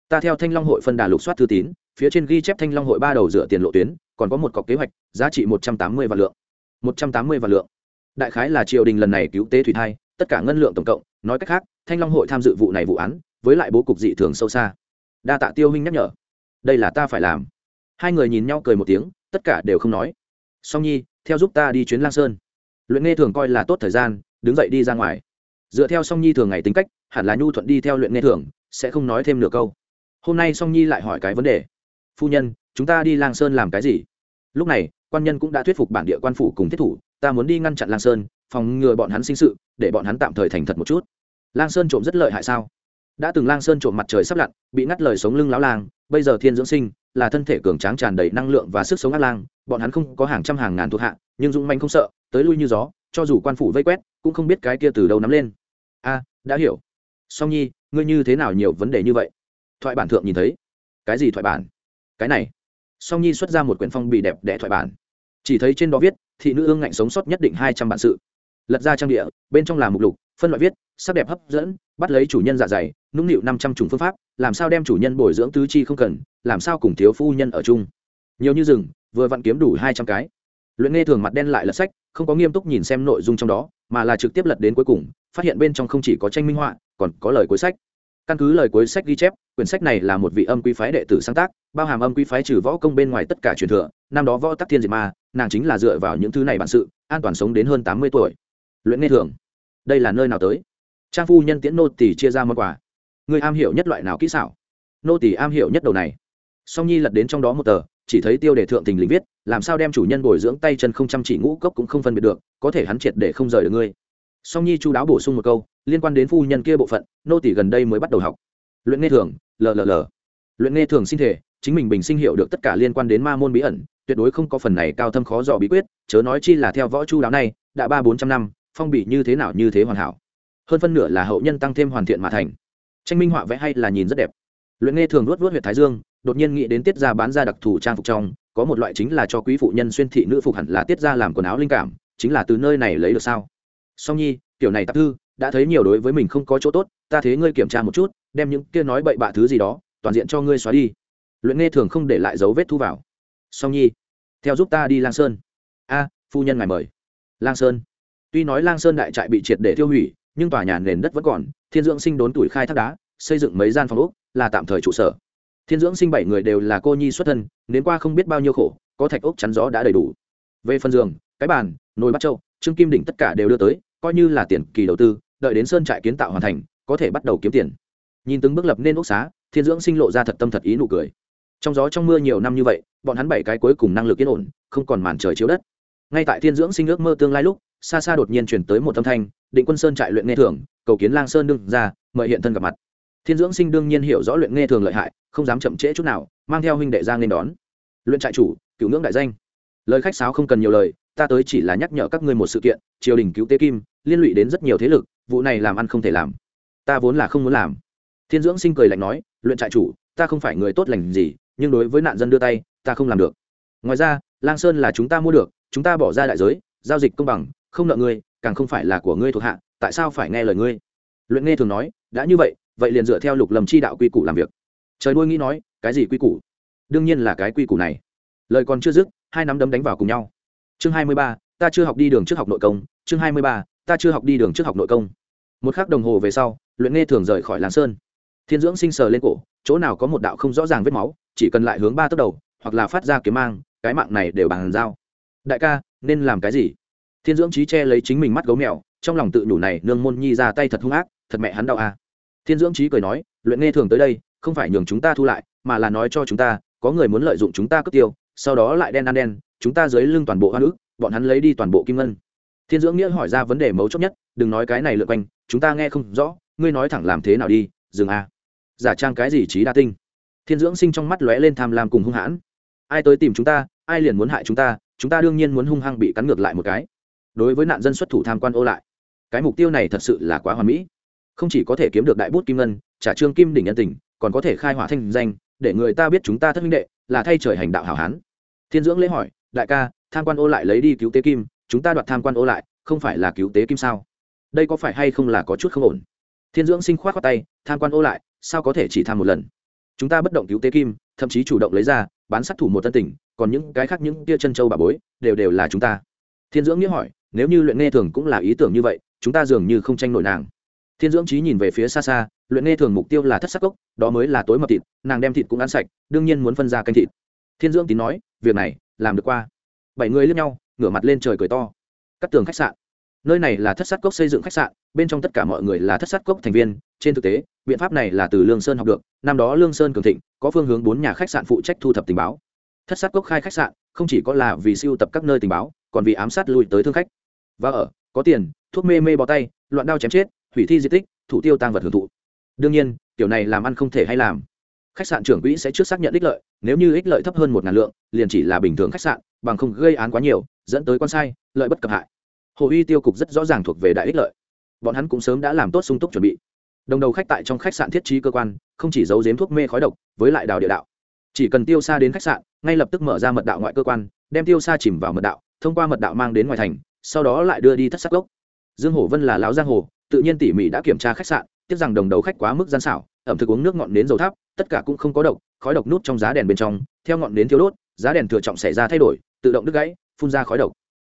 Speaker 1: Ta theo thanh long hội phân đà lục soát thư tín, phía trên ghi chép thanh long hội ba đầu dựa tiền lộ tuyến, còn có một cọc kế hoạch, giá trị một trăm tám mươi vạn lượng. Một trăm tám mươi vạn lượng. Đại khái là triều đình lần này cứu tế thủy thai, tất cả ngân lượng tổng cộng. Nói cách khác, thanh long hội tham dự vụ này vụ án, với lại bố cục dị thường sâu xa. Đa tạ tiêu huynh nhắc nhở. Đây là ta phải làm. Hai người nhìn nhau cười một tiếng, tất cả đều không nói. Song nhi, theo giúp ta đi chuyến lang sơn. Luyện nghe thường coi là tốt thời gian đứng dậy đi ra ngoài. Dựa theo song nhi thường ngày tính cách, hẳn là nhu thuận đi theo luyện nghe thường sẽ không nói thêm nửa câu. Hôm nay song nhi lại hỏi cái vấn đề. Phu nhân, chúng ta đi lang sơn làm cái gì? Lúc này, quan nhân cũng đã thuyết phục bản địa quan phủ cùng thiết thủ, ta muốn đi ngăn chặn lang sơn, phòng ngừa bọn hắn sinh sự, để bọn hắn tạm thời thành thật một chút. Lang sơn trộm rất lợi hại sao? Đã từng lang sơn trộm mặt trời sắp lặn, bị ngắt lời sống lưng lão lang, bây giờ thiên dưỡng sinh, là thân thể cường tráng tràn đầy năng lượng và sức sống ác lang, bọn hắn không có hàng trăm hàng ngàn thuộc hạ, nhưng dũng manh không sợ, tới lui như gió cho dù quan phủ vây quét, cũng không biết cái kia từ đâu nắm lên. A đã hiểu. Song nhi, ngươi như thế nào nhiều vấn đề như vậy? Thoại bản thượng nhìn thấy. Cái gì thoại bản? Cái này. Song nhi xuất ra một quyển phong bì đẹp đẽ thoại bản. Chỉ thấy trên đó viết, thị nữ ương ngạnh sống sót nhất định hai trăm bản sự. Lật ra trang địa, bên trong là mục lục, phân loại viết, sắc đẹp hấp dẫn, bắt lấy chủ nhân dạ dày, nũng nịu năm trăm chủng phương pháp, làm sao đem chủ nhân bồi dưỡng tứ chi không cần, làm sao cùng thiếu phu nhân ở chung. Nhiều như rừng, vừa vặn kiếm đủ hai trăm cái luyện nghe thường mặt đen lại lật sách, không có nghiêm túc nhìn xem nội dung trong đó, mà là trực tiếp lật đến cuối cùng, phát hiện bên trong không chỉ có tranh minh họa, còn có lời cuối sách. Căn cứ lời cuối sách ghi chép, quyển sách này là một vị âm quý phái đệ tử sáng tác, bao hàm âm quý phái trừ võ công bên ngoài tất cả truyền thừa, năm đó võ tắc thiên diệt ma, nàng chính là dựa vào những thứ này bản sự, an toàn sống đến hơn tám mươi tuổi. Luyện nghe thường, đây là nơi nào tới? Trang phu nhân tiễn nô tỷ chia ra món quà. Người am hiểu nhất loại nào kỹ xảo? Nô tỷ am hiểu nhất đầu này. Song nhi lật đến trong đó một tờ chỉ thấy tiêu đề thượng tình lính viết, làm sao đem chủ nhân bồi dưỡng tay chân không chăm chỉ ngũ cốc cũng không phân biệt được, có thể hắn triệt để không rời được ngươi. Song nhi chu đáo bổ sung một câu, liên quan đến phu nhân kia bộ phận, nô tỷ gần đây mới bắt đầu học. Luyện nghe thường lll luyện nghe thường sinh thể chính mình bình sinh hiểu được tất cả liên quan đến ma môn bí ẩn, tuyệt đối không có phần này cao thâm khó dò bí quyết, chớ nói chi là theo võ chu đáo này, đã ba bốn trăm năm, phong bị như thế nào như thế hoàn hảo. Hơn phân nửa là hậu nhân tăng thêm hoàn thiện mà thành. Tranh minh họa vẽ hay là nhìn rất đẹp luyện nghe thường luốt luốt huyện thái dương, đột nhiên nghĩ đến tiết ra bán ra đặc thù trang phục trong, có một loại chính là cho quý phụ nhân xuyên thị nữ phục hẳn là tiết ra làm quần áo linh cảm, chính là từ nơi này lấy được sao? Song nhi, kiểu này tạp thư, đã thấy nhiều đối với mình không có chỗ tốt, ta thế ngươi kiểm tra một chút, đem những kia nói bậy bạ thứ gì đó, toàn diện cho ngươi xóa đi. Luyện nghe thường không để lại dấu vết thu vào. Song nhi, theo giúp ta đi lang sơn. A, phu nhân ngài mời. Lang sơn. Tuy nói lang sơn đại trại bị triệt để tiêu hủy, nhưng tòa nhà nền đất vẫn còn, thiên dưỡng sinh đốn tuổi khai thác đá, xây dựng mấy gian phòng ốc là tạm thời trụ sở. Thiên dưỡng sinh bảy người đều là cô nhi xuất thân đến qua không biết bao nhiêu khổ có thạch ốc chắn gió đã đầy đủ. Về phần giường cái bàn nồi bắt trâu trương kim đỉnh tất cả đều đưa tới coi như là tiền kỳ đầu tư đợi đến sơn trại kiến tạo hoàn thành có thể bắt đầu kiếm tiền. Nhìn từng bước lập nên ốc xá thiên dưỡng sinh lộ ra thật tâm thật ý nụ cười. Trong gió trong mưa nhiều năm như vậy bọn hắn bảy cái cuối cùng năng lực yên ổn không còn màn trời chiếu đất. Ngay tại thiên dưỡng sinh ước mơ tương lai lúc xa xa đột nhiên chuyển tới một âm thanh định quân sơn trại luyện nghe thưởng, cầu kiến lang sơn đương ra mời hiện thân gặp mặt thiên dưỡng sinh đương nhiên hiểu rõ luyện nghe thường lợi hại, không dám chậm trễ chút nào, mang theo huynh đệ giang nên đón. Luyện trại chủ cựu ngưỡng đại danh. Lời khách sáo không cần nhiều lời, ta tới chỉ là nhắc nhở các ngươi một sự kiện, triều đình cứu tế kim, liên lụy đến rất nhiều thế lực, vụ này làm ăn không thể làm. Ta vốn là không muốn làm. Thiên dưỡng sinh cười lạnh nói, luyện trại chủ, ta không phải người tốt lành gì, nhưng đối với nạn dân đưa tay, ta không làm được. Ngoài ra, lang sơn là chúng ta mua được, chúng ta bỏ ra đại giới, giao dịch công bằng, không nợ ngươi, càng không phải là của ngươi thuộc hạ, tại sao phải nghe lời ngươi? Luyện nghe thường nói, đã như vậy vậy liền dựa theo lục lầm chi đạo quy củ làm việc. Trời đuôi nghĩ nói, cái gì quy củ? Đương nhiên là cái quy củ này. Lời còn chưa dứt, hai nắm đấm đánh vào cùng nhau. Chương hai mươi ba, ta chưa học đi đường trước học nội công. Chương hai mươi ba, ta chưa học đi đường trước học nội công. Một k h ắ c đồng hồ về sau, luyện nghe thường rời khỏi làng sơn. Thiên dưỡng sinh sờ lên cổ, chỗ nào có một đạo không rõ ràng vết máu, chỉ cần lại hướng ba tốc đầu, hoặc là phát ra kiếm mang, cái mạng này đều bàn giao đại ca, nên làm cái gì? Thiên dưỡng trí che lấy chính mình mắt gấu mèo, trong lòng tự nhủ này, nương môn nhi ra tay thật hung ác, thật mẹ hắn đau à thiên dưỡng trí cười nói, luyện nghe thường tới đây, không phải nhường chúng ta thu lại, mà là nói cho chúng ta, có người muốn lợi dụng chúng ta cướp tiêu, sau đó lại đen ăn đen, chúng ta dưới lưng toàn bộ hoa nữ bọn hắn lấy đi toàn bộ kim ngân. Thiên dưỡng nghĩa hỏi ra vấn đề mấu chốt nhất, đừng nói cái này lượn quanh, chúng ta nghe không rõ, ngươi nói thẳng làm thế nào đi, dừng a giả trang cái gì trí đa tinh? Thiên dưỡng sinh trong mắt lóe lên tham lam cùng hung hãn. Ai tới tìm chúng ta, ai liền muốn hại chúng ta chúng ta đương nhiên muốn hung hăng bị cắn ngược lại một cái. Đối với nạn dân xuất thủ tham quan ô lại, cái mục tiêu này thật sự là quá hoàn mỹ không chỉ có thể kiếm được đại bút kim ngân, trả trương kim đỉnh nhân tình, còn có thể khai hỏa thanh danh, để người ta biết chúng ta thất minh đệ, là thay trời hành đạo hảo hán. Thiên dưỡng lễ hỏi, đại ca, tham quan ô lại lấy đi cứu tế kim, chúng ta đoạt tham quan ô lại, không phải là cứu tế kim sao? Đây có phải hay không là có chút không ổn? Thiên dưỡng sinh khoát khoát tay, tham quan ô lại, sao có thể chỉ tham một lần? Chúng ta bất động cứu tế kim, thậm chí chủ động lấy ra, bán sát thủ một tân tỉnh, còn những cái khác những tia chân châu bà bối, đều đều là chúng ta. Thiên dưỡng nghĩa hỏi, nếu như luyện nghe thường cũng là ý tưởng như vậy, chúng ta dường như không tranh nổi nàng thiên dưỡng trí nhìn về phía xa xa, luyện nghe thường mục tiêu là thất sắc cốc, đó mới là tối mập thịt, nàng đem thịt cũng ăn sạch, đương nhiên muốn phân ra canh thịt. Thiên dưỡng tín nói, việc này, làm được qua. Bảy người lướt nhau, ngửa mặt lên trời cười to. Cắt tường khách sạn. Nơi này là thất sát cốc xây dựng khách sạn, bên trong tất cả mọi người là thất sát cốc thành viên. Trên thực tế, biện pháp này là từ lương sơn học được. Năm đó lương sơn cường thịnh, có phương hướng bốn nhà khách sạn phụ trách thu thập tình báo. Thất sát cốc khai khách sạn, không chỉ có là vì siêu tập các nơi tình báo, còn vì ám sát lùi tới thương khách. Và ở, có tiền, thuốc mê mê bó tay, loạn đao chém chết hủy thi di tích, thủ tiêu tăng vật hưởng thụ. Đương nhiên, kiểu này làm ăn không thể hay làm. Khách sạn trưởng quỹ sẽ trước xác nhận ích lợi, nếu như ích lợi thấp hơn một ngàn lượng, liền chỉ là bình thường khách sạn, bằng không gây án quá nhiều, dẫn tới con sai, lợi bất cập hại. Hồ uy tiêu cục rất rõ ràng thuộc về đại ích lợi. Bọn hắn cũng sớm đã làm tốt sung túc chuẩn bị. Đồng đầu khách tại trong khách sạn thiết trí cơ quan, không chỉ giấu giếm thuốc mê khói độc, với lại đào địa đạo. Chỉ cần tiêu xa đến khách sạn, ngay lập tức mở ra mật đạo ngoại cơ quan, đem tiêu xa chìm vào mật đạo, thông qua mật đạo mang đến ngoài thành, sau đó lại đưa đi thất sắc gốc. Dương hổ vân là lão giang hồ tự nhiên tỉ mỉ đã kiểm tra khách sạn, tiếc rằng đồng đầu khách quá mức gian xảo, ẩm thực uống nước ngọn nến dầu tháp, tất cả cũng không có độc, khói độc nút trong giá đèn bên trong, theo ngọn nến thiếu đốt, giá đèn thừa trọng xảy ra thay đổi, tự động đứt gãy, phun ra khói độc.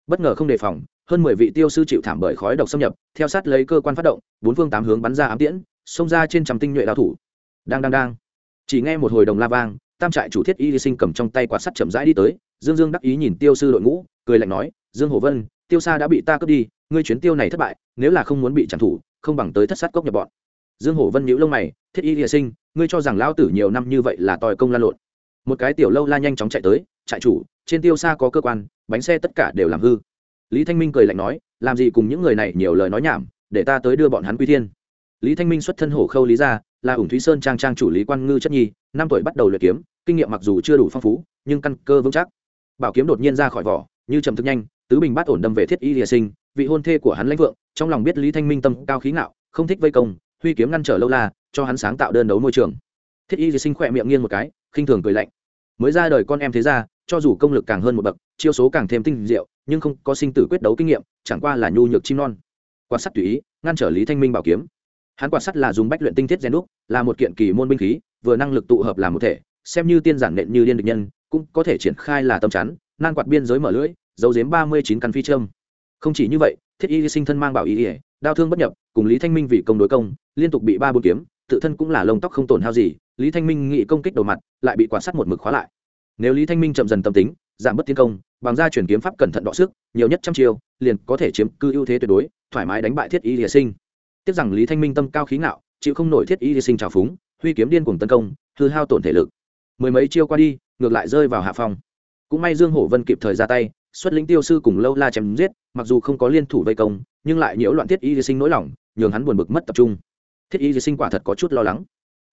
Speaker 1: Bất ngờ không đề phòng, hơn mười vị tiêu sư chịu thảm bởi khói độc xâm nhập, theo sát lấy cơ quan phát động, bốn phương tám hướng bắn ra ám tiễn, xông ra trên trăm tinh nhuệ đao thủ. Đang đang đang. Chỉ nghe một hồi đồng la vang, tam trại chủ thiết y sinh cầm trong tay quạt sắt chậm rãi đi tới, dương dương đắc ý nhìn tiêu sư đội ngũ, cười lạnh nói, dương hồ vân, tiêu xa đã bị ta cướp đi ngươi chuyến tiêu này thất bại, nếu là không muốn bị trảm thủ, không bằng tới thất sát cốc nhập bọn. Dương hổ vân nhíu lông mày, thiết y địa sinh, ngươi cho rằng lão tử nhiều năm như vậy là tòi công lan lộn. Một cái tiểu lâu la nhanh chóng chạy tới, trại chủ, trên tiêu xa có cơ quan, bánh xe tất cả đều làm hư. Lý thanh minh cười lạnh nói, làm gì cùng những người này nhiều lời nói nhảm, để ta tới đưa bọn hắn quy thiên. Lý thanh minh xuất thân hổ khâu lý gia, là ủng thúy sơn trang trang chủ lý quan ngư chất nhi, năm tuổi bắt đầu luyện kiếm, kinh nghiệm mặc dù chưa đủ phong phú, nhưng căn cơ vững chắc. Bảo kiếm đột nhiên ra khỏi vỏ, như trầm thức nhanh, tứ bình bát ổn đâm về thiết y địa sinh vị hôn thê của hắn lãnh vượng, trong lòng biết lý thanh minh tâm cao khí ngạo, không thích vây công, huy kiếm ngăn trở lâu la, cho hắn sáng tạo đơn đấu môi trường. Thiết y địa sinh khỏe miệng nghiêng một cái, khinh thường cười lạnh. Mới ra đời con em thế ra cho dù công lực càng hơn một bậc, chiêu số càng thêm tinh diệu, nhưng không có sinh tử quyết đấu kinh nghiệm, chẳng qua là nhu nhược chim non. Quan sát tùy ý, ngăn trở lý thanh minh bảo kiếm. Hắn quan sát là dùng bách luyện tinh thiết gen đúc, là một kiện kỳ môn binh khí, vừa năng lực tụ hợp làm một thể, xem như tiên giản nện như liên địch nhân, cũng có thể triển khai là tâm chắn, nan quạt biên giới mở lưỡi, dấu dếm ba mươi chín căn phi trâm không chỉ như vậy, thiết y sinh thân mang bảo ý ỉa đau thương bất nhập, cùng lý thanh minh vì công đối công, liên tục bị ba bốn kiếm, tự thân cũng là lông tóc không tổn hao gì, lý thanh minh nghị công kích đầu mặt, lại bị quan sát một mực khóa lại. Nếu lý thanh minh chậm dần tâm tính, giảm bớt tiến công, bằng ra chuyển kiếm pháp cẩn thận đọ sức, nhiều nhất trăm chiêu, liền có thể chiếm cư ưu thế tuyệt đối, thoải mái đánh bại thiết y địa sinh. Tiếc rằng lý thanh minh tâm cao khí ngạo, chịu không nổi thiết y địa sinh trào phúng, huy kiếm điên cùng tấn công, hư hao tổn thể lực. Mười mấy chiêu qua đi, ngược lại rơi vào hạ phong. Cũng may dương hổ vân kịp thời ra tay xuất lĩnh tiêu sư cùng lâu la chém giết, mặc dù không có liên thủ vây công, nhưng lại nhiễu loạn thiết y di sinh nỗi lòng, nhường hắn buồn bực mất tập trung. Thiết y di sinh quả thật có chút lo lắng.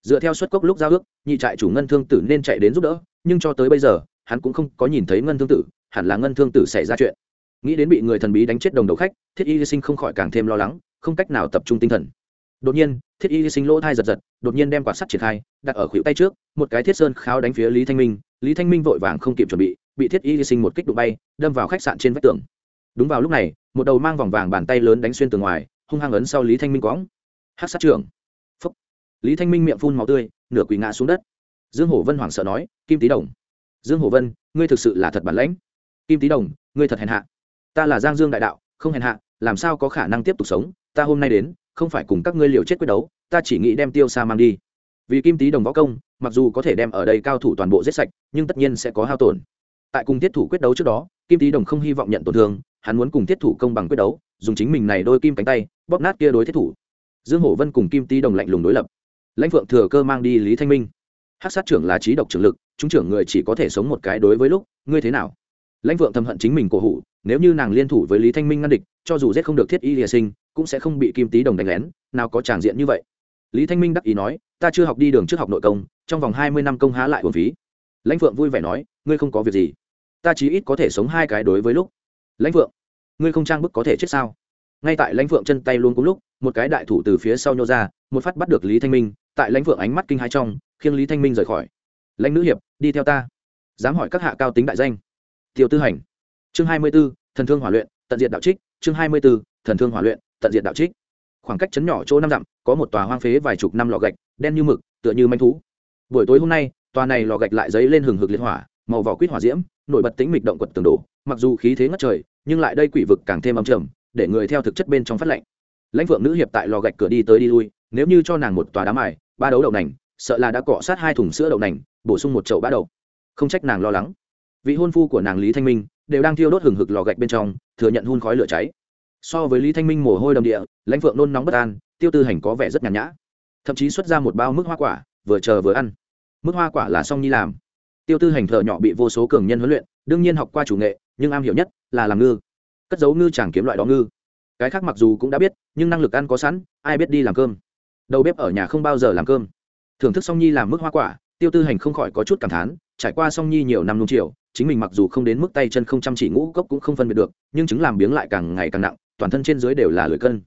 Speaker 1: Dựa theo xuất cốc lúc giao ước, nhị trại chủ ngân thương tử nên chạy đến giúp đỡ, nhưng cho tới bây giờ, hắn cũng không có nhìn thấy ngân thương tử, hẳn là ngân thương tử xảy ra chuyện. Nghĩ đến bị người thần bí đánh chết đồng đầu khách, thiết y sinh không khỏi càng thêm lo lắng, không cách nào tập trung tinh thần. Đột nhiên, thiết y sinh lỗ thai giật giật, đột nhiên đem quả sắt triển khai, đặt ở khuỷu tay trước, một cái thiết sơn kháo đánh phía lý thanh minh, lý thanh minh vội vàng không kịp chuẩn bị bị thiết y sinh một kích đụng bay, đâm vào khách sạn trên vách tường. Đúng vào lúc này, một đầu mang vòng vàng bàn tay lớn đánh xuyên tường ngoài, hung hăng ấn sau lý thanh minh quõng hát sát trưởng. Phúc. lý thanh minh miệng phun màu tươi, nửa quỳ ngã xuống đất. Dương hổ vân hoảng sợ nói, kim tý đồng. Dương hổ vân, ngươi thực sự là thật bản lãnh. Kim tý đồng, ngươi thật hèn hạ. Ta là giang dương đại đạo, không hèn hạ, làm sao có khả năng tiếp tục sống? Ta hôm nay đến, không phải cùng các ngươi liều chết quyết đấu, ta chỉ nghĩ đem tiêu xa mang đi. Vì kim tý đồng võ công, mặc dù có thể đem ở đây cao thủ toàn bộ giết sạch, nhưng tất nhiên sẽ có hao tổn tại cùng tiết thủ quyết đấu trước đó, kim tý đồng không hy vọng nhận tổn thương, hắn muốn cùng tiết thủ công bằng quyết đấu, dùng chính mình này đôi kim cánh tay, bóp nát kia đối thiết thủ. Dương hổ vân cùng kim tý đồng lạnh lùng đối lập. Lãnh phượng thừa cơ mang đi lý thanh minh. Hát sát trưởng là trí độc trưởng lực, chúng trưởng người chỉ có thể sống một cái đối với lúc, ngươi thế nào? Lãnh vượng thầm hận chính mình cổ hủ, nếu như nàng liên thủ với lý thanh minh ngăn địch, cho dù giết không được thiết y lìa sinh, cũng sẽ không bị kim tý đồng đánh lén, nào có tràng diện như vậy. Lý thanh minh đắc ý nói, ta chưa học đi đường trước học nội công, trong vòng hai mươi năm công há lại hồn phí. Lãnh vượng vui vẻ nói, ngươi không có việc gì ta chí ít có thể sống hai cái đối với lúc. Lãnh vượng ngươi không trang bức có thể chết sao? Ngay tại lãnh vượng chân tay luôn cùng lúc, một cái đại thủ từ phía sau nhô ra, một phát bắt được lý thanh minh, tại lãnh vượng ánh mắt kinh hai trong khiêng lý thanh minh rời khỏi. Lãnh nữ hiệp, đi theo ta. Dám hỏi các hạ cao tính đại danh. Tiêu tư hành. Chương hai mươi b ố thần thương hỏa luyện, tận diện đạo trích. Chương hai mươi b ố thần thương hỏa luyện, tận diện đạo trích. Khoảng cách chấn nhỏ chỗ năm dặm, có một tòa hoang phế vài chục năm lò gạch, đen như mực, tựa như manh thú. Buổi tối hôm nay, tòa này lò gạch lại dấy lên hừng hực liên hỏa, màu vỏ quýt hỏa diễm nổi bật tính mịch động quật tường đổ, mặc dù khí thế ngất trời, nhưng lại đây quỷ vực càng thêm âm trầm, để người theo thực chất bên trong phát lệnh. Lãnh phượng nữ hiệp tại lò gạch cửa đi tới đi lui, nếu như cho nàng một tòa đá mài, ba đấu đậu nành, sợ là đã cọ sát hai thùng sữa đậu nành, bổ sung một chậu bã đậu. Không trách nàng lo lắng. Vị hôn phu của nàng lý thanh minh đều đang thiêu đốt hừng hực lò gạch bên trong, thừa nhận hun khói lửa cháy. So với lý thanh minh mồ hôi đầm địa, lãnh phượng nôn nóng bất an, tiêu tư hành có vẻ rất nhàn nhã. Thậm chí xuất ra một bao mức hoa quả, vừa chờ vừa ăn. Mức hoa quả là song nhi làm tiêu tư hành thợ nhỏ bị vô số cường nhân huấn luyện, đương nhiên học qua chủ nghệ, nhưng am hiểu nhất là làm ngư. Cất giấu ngư chẳng kiếm loại đó ngư. Cái khác mặc dù cũng đã biết, nhưng năng lực ăn có sẵn, ai biết đi làm cơm. Đầu bếp ở nhà không bao giờ làm cơm. Thưởng thức song nhi làm mức hoa quả, tiêu tư hành không khỏi có chút cảm thán, trải qua song nhi nhiều năm nung chiều, chính mình mặc dù không đến mức tay chân không chăm chỉ ngũ cốc cũng không phân biệt được, nhưng chứng làm biếng lại càng ngày càng nặng, toàn thân trên dưới đều là lưỡi cân.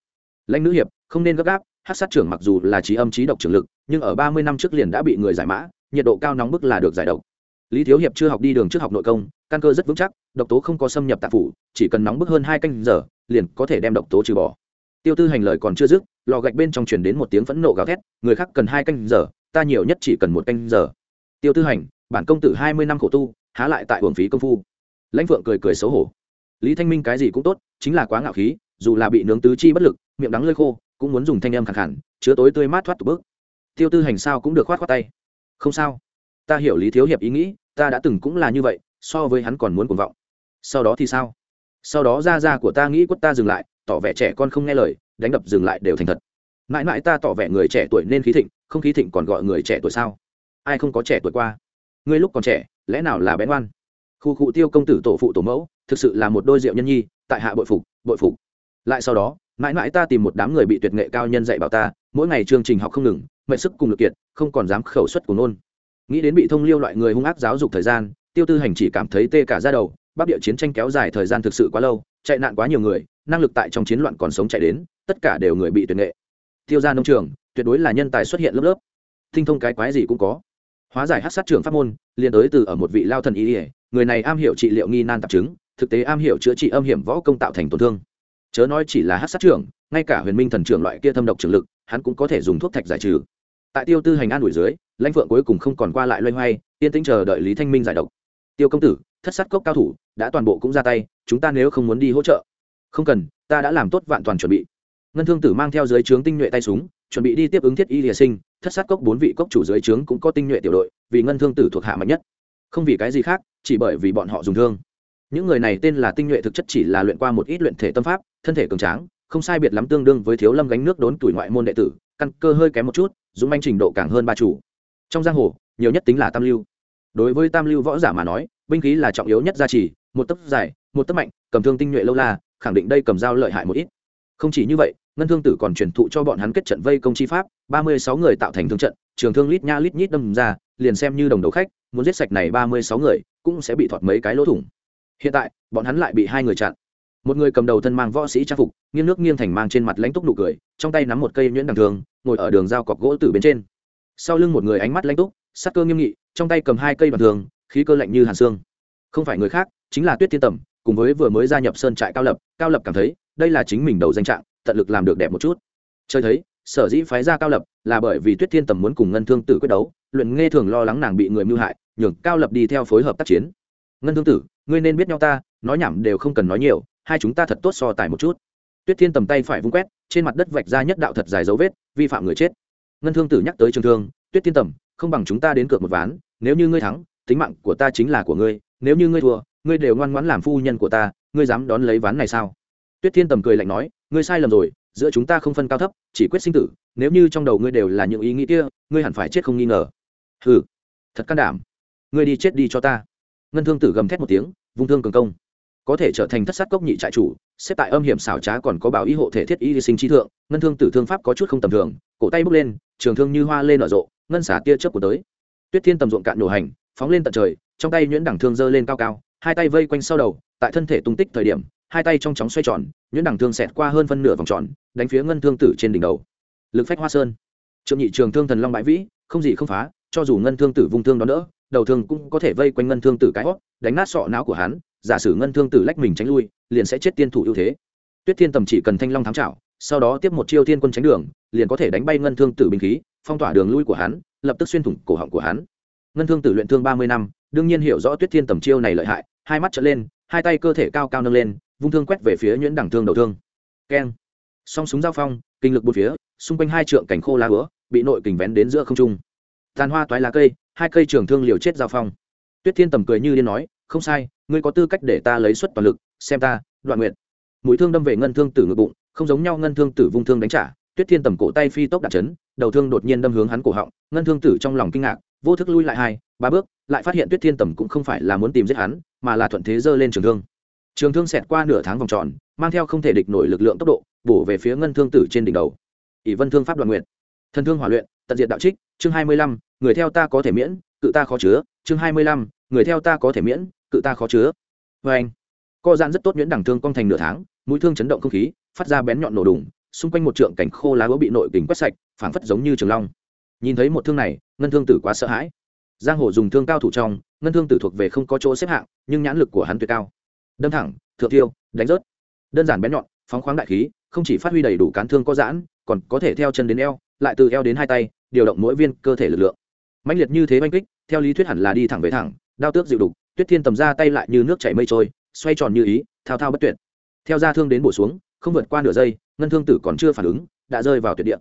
Speaker 1: Lãnh nữ hiệp, không nên gấp gáp, hát sát trưởng mặc dù là trí âm trí độc trưởng lực, nhưng ở ba mươi năm trước liền đã bị người giải mã, nhiệt độ cao nóng bức là được giải độc lý thiếu hiệp chưa học đi đường trước học nội công, căn cơ rất vững chắc, độc tố không có xâm nhập tạp phủ, chỉ cần nóng bức hơn hai canh giờ, liền có thể đem độc tố trừ bỏ. Tiêu tư hành lời còn chưa dứt, lò gạch bên trong truyền đến một tiếng phẫn nộ gào thét, người khác cần hai canh giờ, ta nhiều nhất chỉ cần một canh giờ. Tiêu tư hành, bản công tử hai mươi năm khổ tu, há lại tại hưởng phí công phu. Lãnh phượng cười cười xấu hổ. Lý thanh minh cái gì cũng tốt, chính là quá ngạo khí, dù là bị nướng tứ chi bất lực, miệng đắng lơi khô, cũng muốn dùng thanh âm khẳng khẳng chứa tối tươi mát thoát tục bước. Tiêu tư hành sao cũng được khoát khoát tay. Không sao. Ta hiểu lý thiếu hiệp ý nghĩ ta đã từng cũng là như vậy, so với hắn còn muốn cuồng vọng. Sau đó thì sao? Sau đó ra ra của ta nghĩ quất ta dừng lại, tỏ vẻ trẻ con không nghe lời, đánh đập dừng lại đều thành thật. Mãi mãi ta tỏ vẻ người trẻ tuổi nên khí thịnh, không khí thịnh còn gọi người trẻ tuổi sao? Ai không có trẻ tuổi qua? Ngươi lúc còn trẻ, lẽ nào là bén oan khu cụ tiêu công tử tổ phụ tổ mẫu, thực sự là một đôi rượu nhân nhi, tại hạ bội phục bội phục. Lại sau đó, mãi mãi ta tìm một đám người bị tuyệt nghệ cao nhân dạy bảo ta, mỗi ngày chương trình học không ngừng mệnh sức cùng lực kiệt, không còn dám khẩu suất của nôn nghĩ đến bị thông liêu loại người hung ác giáo dục thời gian, tiêu tư hành chỉ cảm thấy tê cả ra đầu, bắc địa chiến tranh kéo dài thời gian thực sự quá lâu, chạy nạn quá nhiều người, năng lực tại trong chiến loạn còn sống chạy đến, tất cả đều người bị tuyệt nghệ. Tiêu ra nông trường, tuyệt đối là nhân tài xuất hiện lớp lớp. Tinh thông cái quái gì cũng có. Hóa giải hát sát trưởng pháp môn liên tới từ ở một vị lao thần ý ỉa người này am hiểu trị liệu nghi nan tạp chứng, thực tế am hiểu chữa trị âm hiểm võ công tạo thành tổn thương. Chớ nói chỉ là hát sát trưởng, ngay cả huyền minh thần trưởng loại kia thâm độc trường lực, hắn cũng có thể dùng thuốc thạch giải trừ tại tiêu tư hành an ủi dưới, lãnh phượng cuối cùng không còn qua lại loay hoay, yên tĩnh chờ đợi lý thanh minh giải độc. Tiêu công tử, thất sát cốc cao thủ, đã toàn bộ cũng ra tay, chúng ta nếu không muốn đi hỗ trợ. Không cần, ta đã làm tốt vạn toàn chuẩn bị. Ngân thương tử mang theo dưới trướng tinh nhuệ tay súng, chuẩn bị đi tiếp ứng thiết y lìa sinh. Thất sát cốc bốn vị cốc chủ dưới trướng cũng có tinh nhuệ tiểu đội, vì ngân thương tử thuộc hạ mạnh nhất. Không vì cái gì khác, chỉ bởi vì bọn họ dùng thương. Những người này tên là tinh nhuệ thực chất chỉ là luyện qua một ít luyện thể tâm pháp, thân thể cường tráng, không sai biệt lắm tương đương với thiếu lâm gánh nước đốn tuổi ngoại môn đệ tử căn cơ hơi kém một chút, dũng manh trình độ càng hơn ba chủ. Trong giang hồ, nhiều nhất tính là tam lưu. Đối với tam lưu võ giả mà nói, binh khí là trọng yếu nhất gia trì, một tấc dài, một tấc mạnh, cầm thương tinh nhuệ lâu la, khẳng định đây cầm dao lợi hại một ít. Không chỉ như vậy, ngân thương tử còn truyền thụ cho bọn hắn kết trận vây công chi pháp, ba mươi sáu người tạo thành thương trận, trường thương lít nha lít nhít đâm ra, liền xem như đồng đầu khách, muốn giết sạch này ba mươi sáu người, cũng sẽ bị thọt mấy cái lỗ thủng. Hiện tại, bọn hắn lại bị hai người chặn một người cầm đầu thân mang võ sĩ trang phục, nghiêng nước nghiêng thành mang trên mặt lãnh túc nụ cười, trong tay nắm một cây nhuyễn đằng thường, ngồi ở đường dao cọc gỗ từ bên trên. Sau lưng một người ánh mắt lãnh túc, sắc cơ nghiêm nghị, trong tay cầm hai cây bằng thường, khí cơ lạnh như hàn xương. Không phải người khác, chính là tuyết thiên tầm, cùng với vừa mới gia nhập sơn trại cao lập cao lập cảm thấy, đây là chính mình đầu danh trạng, tận lực làm được đẹp một chút. Chơi thấy, sở dĩ phái ra cao lập, là bởi vì tuyết thiên tầm muốn cùng ngân thương tử quyết đấu, luyện nghe thường lo lắng nàng bị người mưu hại, nhường cao lập đi theo phối hợp tác chiến. Ngân thương tử, ngươi nên biết nhau ta, nói nhảm đều không cần nói nhiều hai chúng ta thật tốt so tài một chút. Tuyết thiên tầm tay phải vung quét, trên mặt đất vạch ra nhất đạo thật dài dấu vết, vi phạm người chết. Ngân thương tử nhắc tới trường thương, tuyết thiên tầm, không bằng chúng ta đến cược một ván, nếu như ngươi thắng, tính mạng của ta chính là của ngươi, nếu như ngươi thua, ngươi đều ngoan ngoãn làm phu nhân của ta, ngươi dám đón lấy ván này sao? Tuyết thiên tầm cười lạnh nói, ngươi sai lầm rồi, giữa chúng ta không phân cao thấp, chỉ quyết sinh tử, nếu như trong đầu ngươi đều là những ý nghĩ kia, ngươi hẳn phải chết không nghi ngờ. Hừ, thật can đảm. Ngươi đi chết đi cho ta. Ngân thương tử gầm thét một tiếng, vung thương cường công có thể trở thành thất sát cốc nhị trại chủ, xếp tại âm hiểm xảo trá còn có bảo ý hộ thể thiết y sinh trí thượng, ngân thương tử thương pháp có chút không tầm thường, cổ tay bước lên, trường thương như hoa lên nở rộ, ngân xả tia chớp của tới. Tuyết thiên tầm ruộng cạn nổ hành, phóng lên tận trời, trong tay nhuyễn đẳng thương giơ lên cao cao, hai tay vây quanh sau đầu, tại thân thể tung tích thời điểm, hai tay trong chóng xoay tròn, nhuyễn đẳng thương xẹt qua hơn phân nửa vòng tròn, đánh phía ngân thương tử trên đỉnh đầu. Lực phách hoa sơn. Trượng nhị trường thương thần long bãi vĩ, không gì không phá, cho dù ngân thương tử vung thương đó nữa đầu thương cũng có thể vây quanh ngân thương tử cái hót, đánh nát sọ não của hắn giả sử ngân thương tử lách mình tránh lui, liền sẽ chết tiên thủ ưu thế. Tuyết thiên tầm chỉ cần thanh long thám trảo, sau đó tiếp một chiêu thiên quân tránh đường, liền có thể đánh bay ngân thương tử binh khí, phong tỏa đường lui của hắn, lập tức xuyên thủng cổ họng của hắn. Ngân thương tử luyện thương ba mươi năm, đương nhiên hiểu rõ tuyết thiên tầm chiêu này lợi hại, hai mắt trở lên, hai tay cơ thể cao cao nâng lên, vung thương quét về phía nhuyễn đẳng thương đầu thương. Keng. Song súng giao phong, kinh lực bốn phía, xung quanh hai trượng cảnh khô lá hứa bị nội kình vén đến giữa không trung. Tàn hoa toái lá cây, hai cây trường thương liều chết giao phong. Tuyết thiên tầm cười như điên nói không sai, ngươi có tư cách để ta lấy suất toàn lực, xem ta, đoạn nguyện mũi thương đâm về ngân thương tử ngực bụng, không giống nhau ngân thương tử vung thương đánh trả, tuyết thiên tầm cổ tay phi tốc đặt chấn, đầu thương đột nhiên đâm hướng hắn cổ họng, ngân thương tử trong lòng kinh ngạc, vô thức lui lại hai, ba bước, lại phát hiện tuyết thiên tầm cũng không phải là muốn tìm giết hắn, mà là thuận thế giơ lên trường thương. Trường thương xẹt qua nửa tháng vòng tròn, mang theo không thể địch nổi lực lượng tốc độ, bổ về phía ngân thương tử trên đỉnh đầu. Ỷ vân thương pháp đoạn nguyện thần thương hỏa luyện, tận diện đạo trích, chương hai mươi lăm, người theo ta có thể miễn, cự ta khó chứa, chương hai mươi lăm, người theo ta có thể miễn cự ta khó chứa. Vê anh. Co giãn rất tốt nhuyễn đẳng thương cong thành nửa tháng, mũi thương chấn động không khí, phát ra bén nhọn nổ đùng, xung quanh một trượng cảnh khô lá gỗ bị nội kình quét sạch, phảng phất giống như trường long. Nhìn thấy một thương này, ngân thương tử quá sợ hãi. Giang hồ dùng thương cao thủ trong, ngân thương tử thuộc về không có chỗ xếp hạng, nhưng nhãn lực của hắn tuyệt cao. Đâm thẳng, thượng tiêu đánh rớt. Đơn giản bén nhọn, phóng khoáng đại khí, không chỉ phát huy đầy đủ cán thương có giãn, còn có thể theo chân đến eo, lại từ eo đến hai tay, điều động mỗi viên cơ thể lực lượng. Mãnh liệt như thế oanh kích, theo lý thuyết hẳn là đi thẳng về thẳng, đao tước dịu đục tuyết thiên tầm ra tay lại như nước chảy mây trôi, xoay tròn như ý, thao thao bất tuyệt. Theo ra thương đến bổ xuống, không vượt qua nửa giây, ngân thương tử còn chưa phản ứng, đã rơi vào tuyệt địa.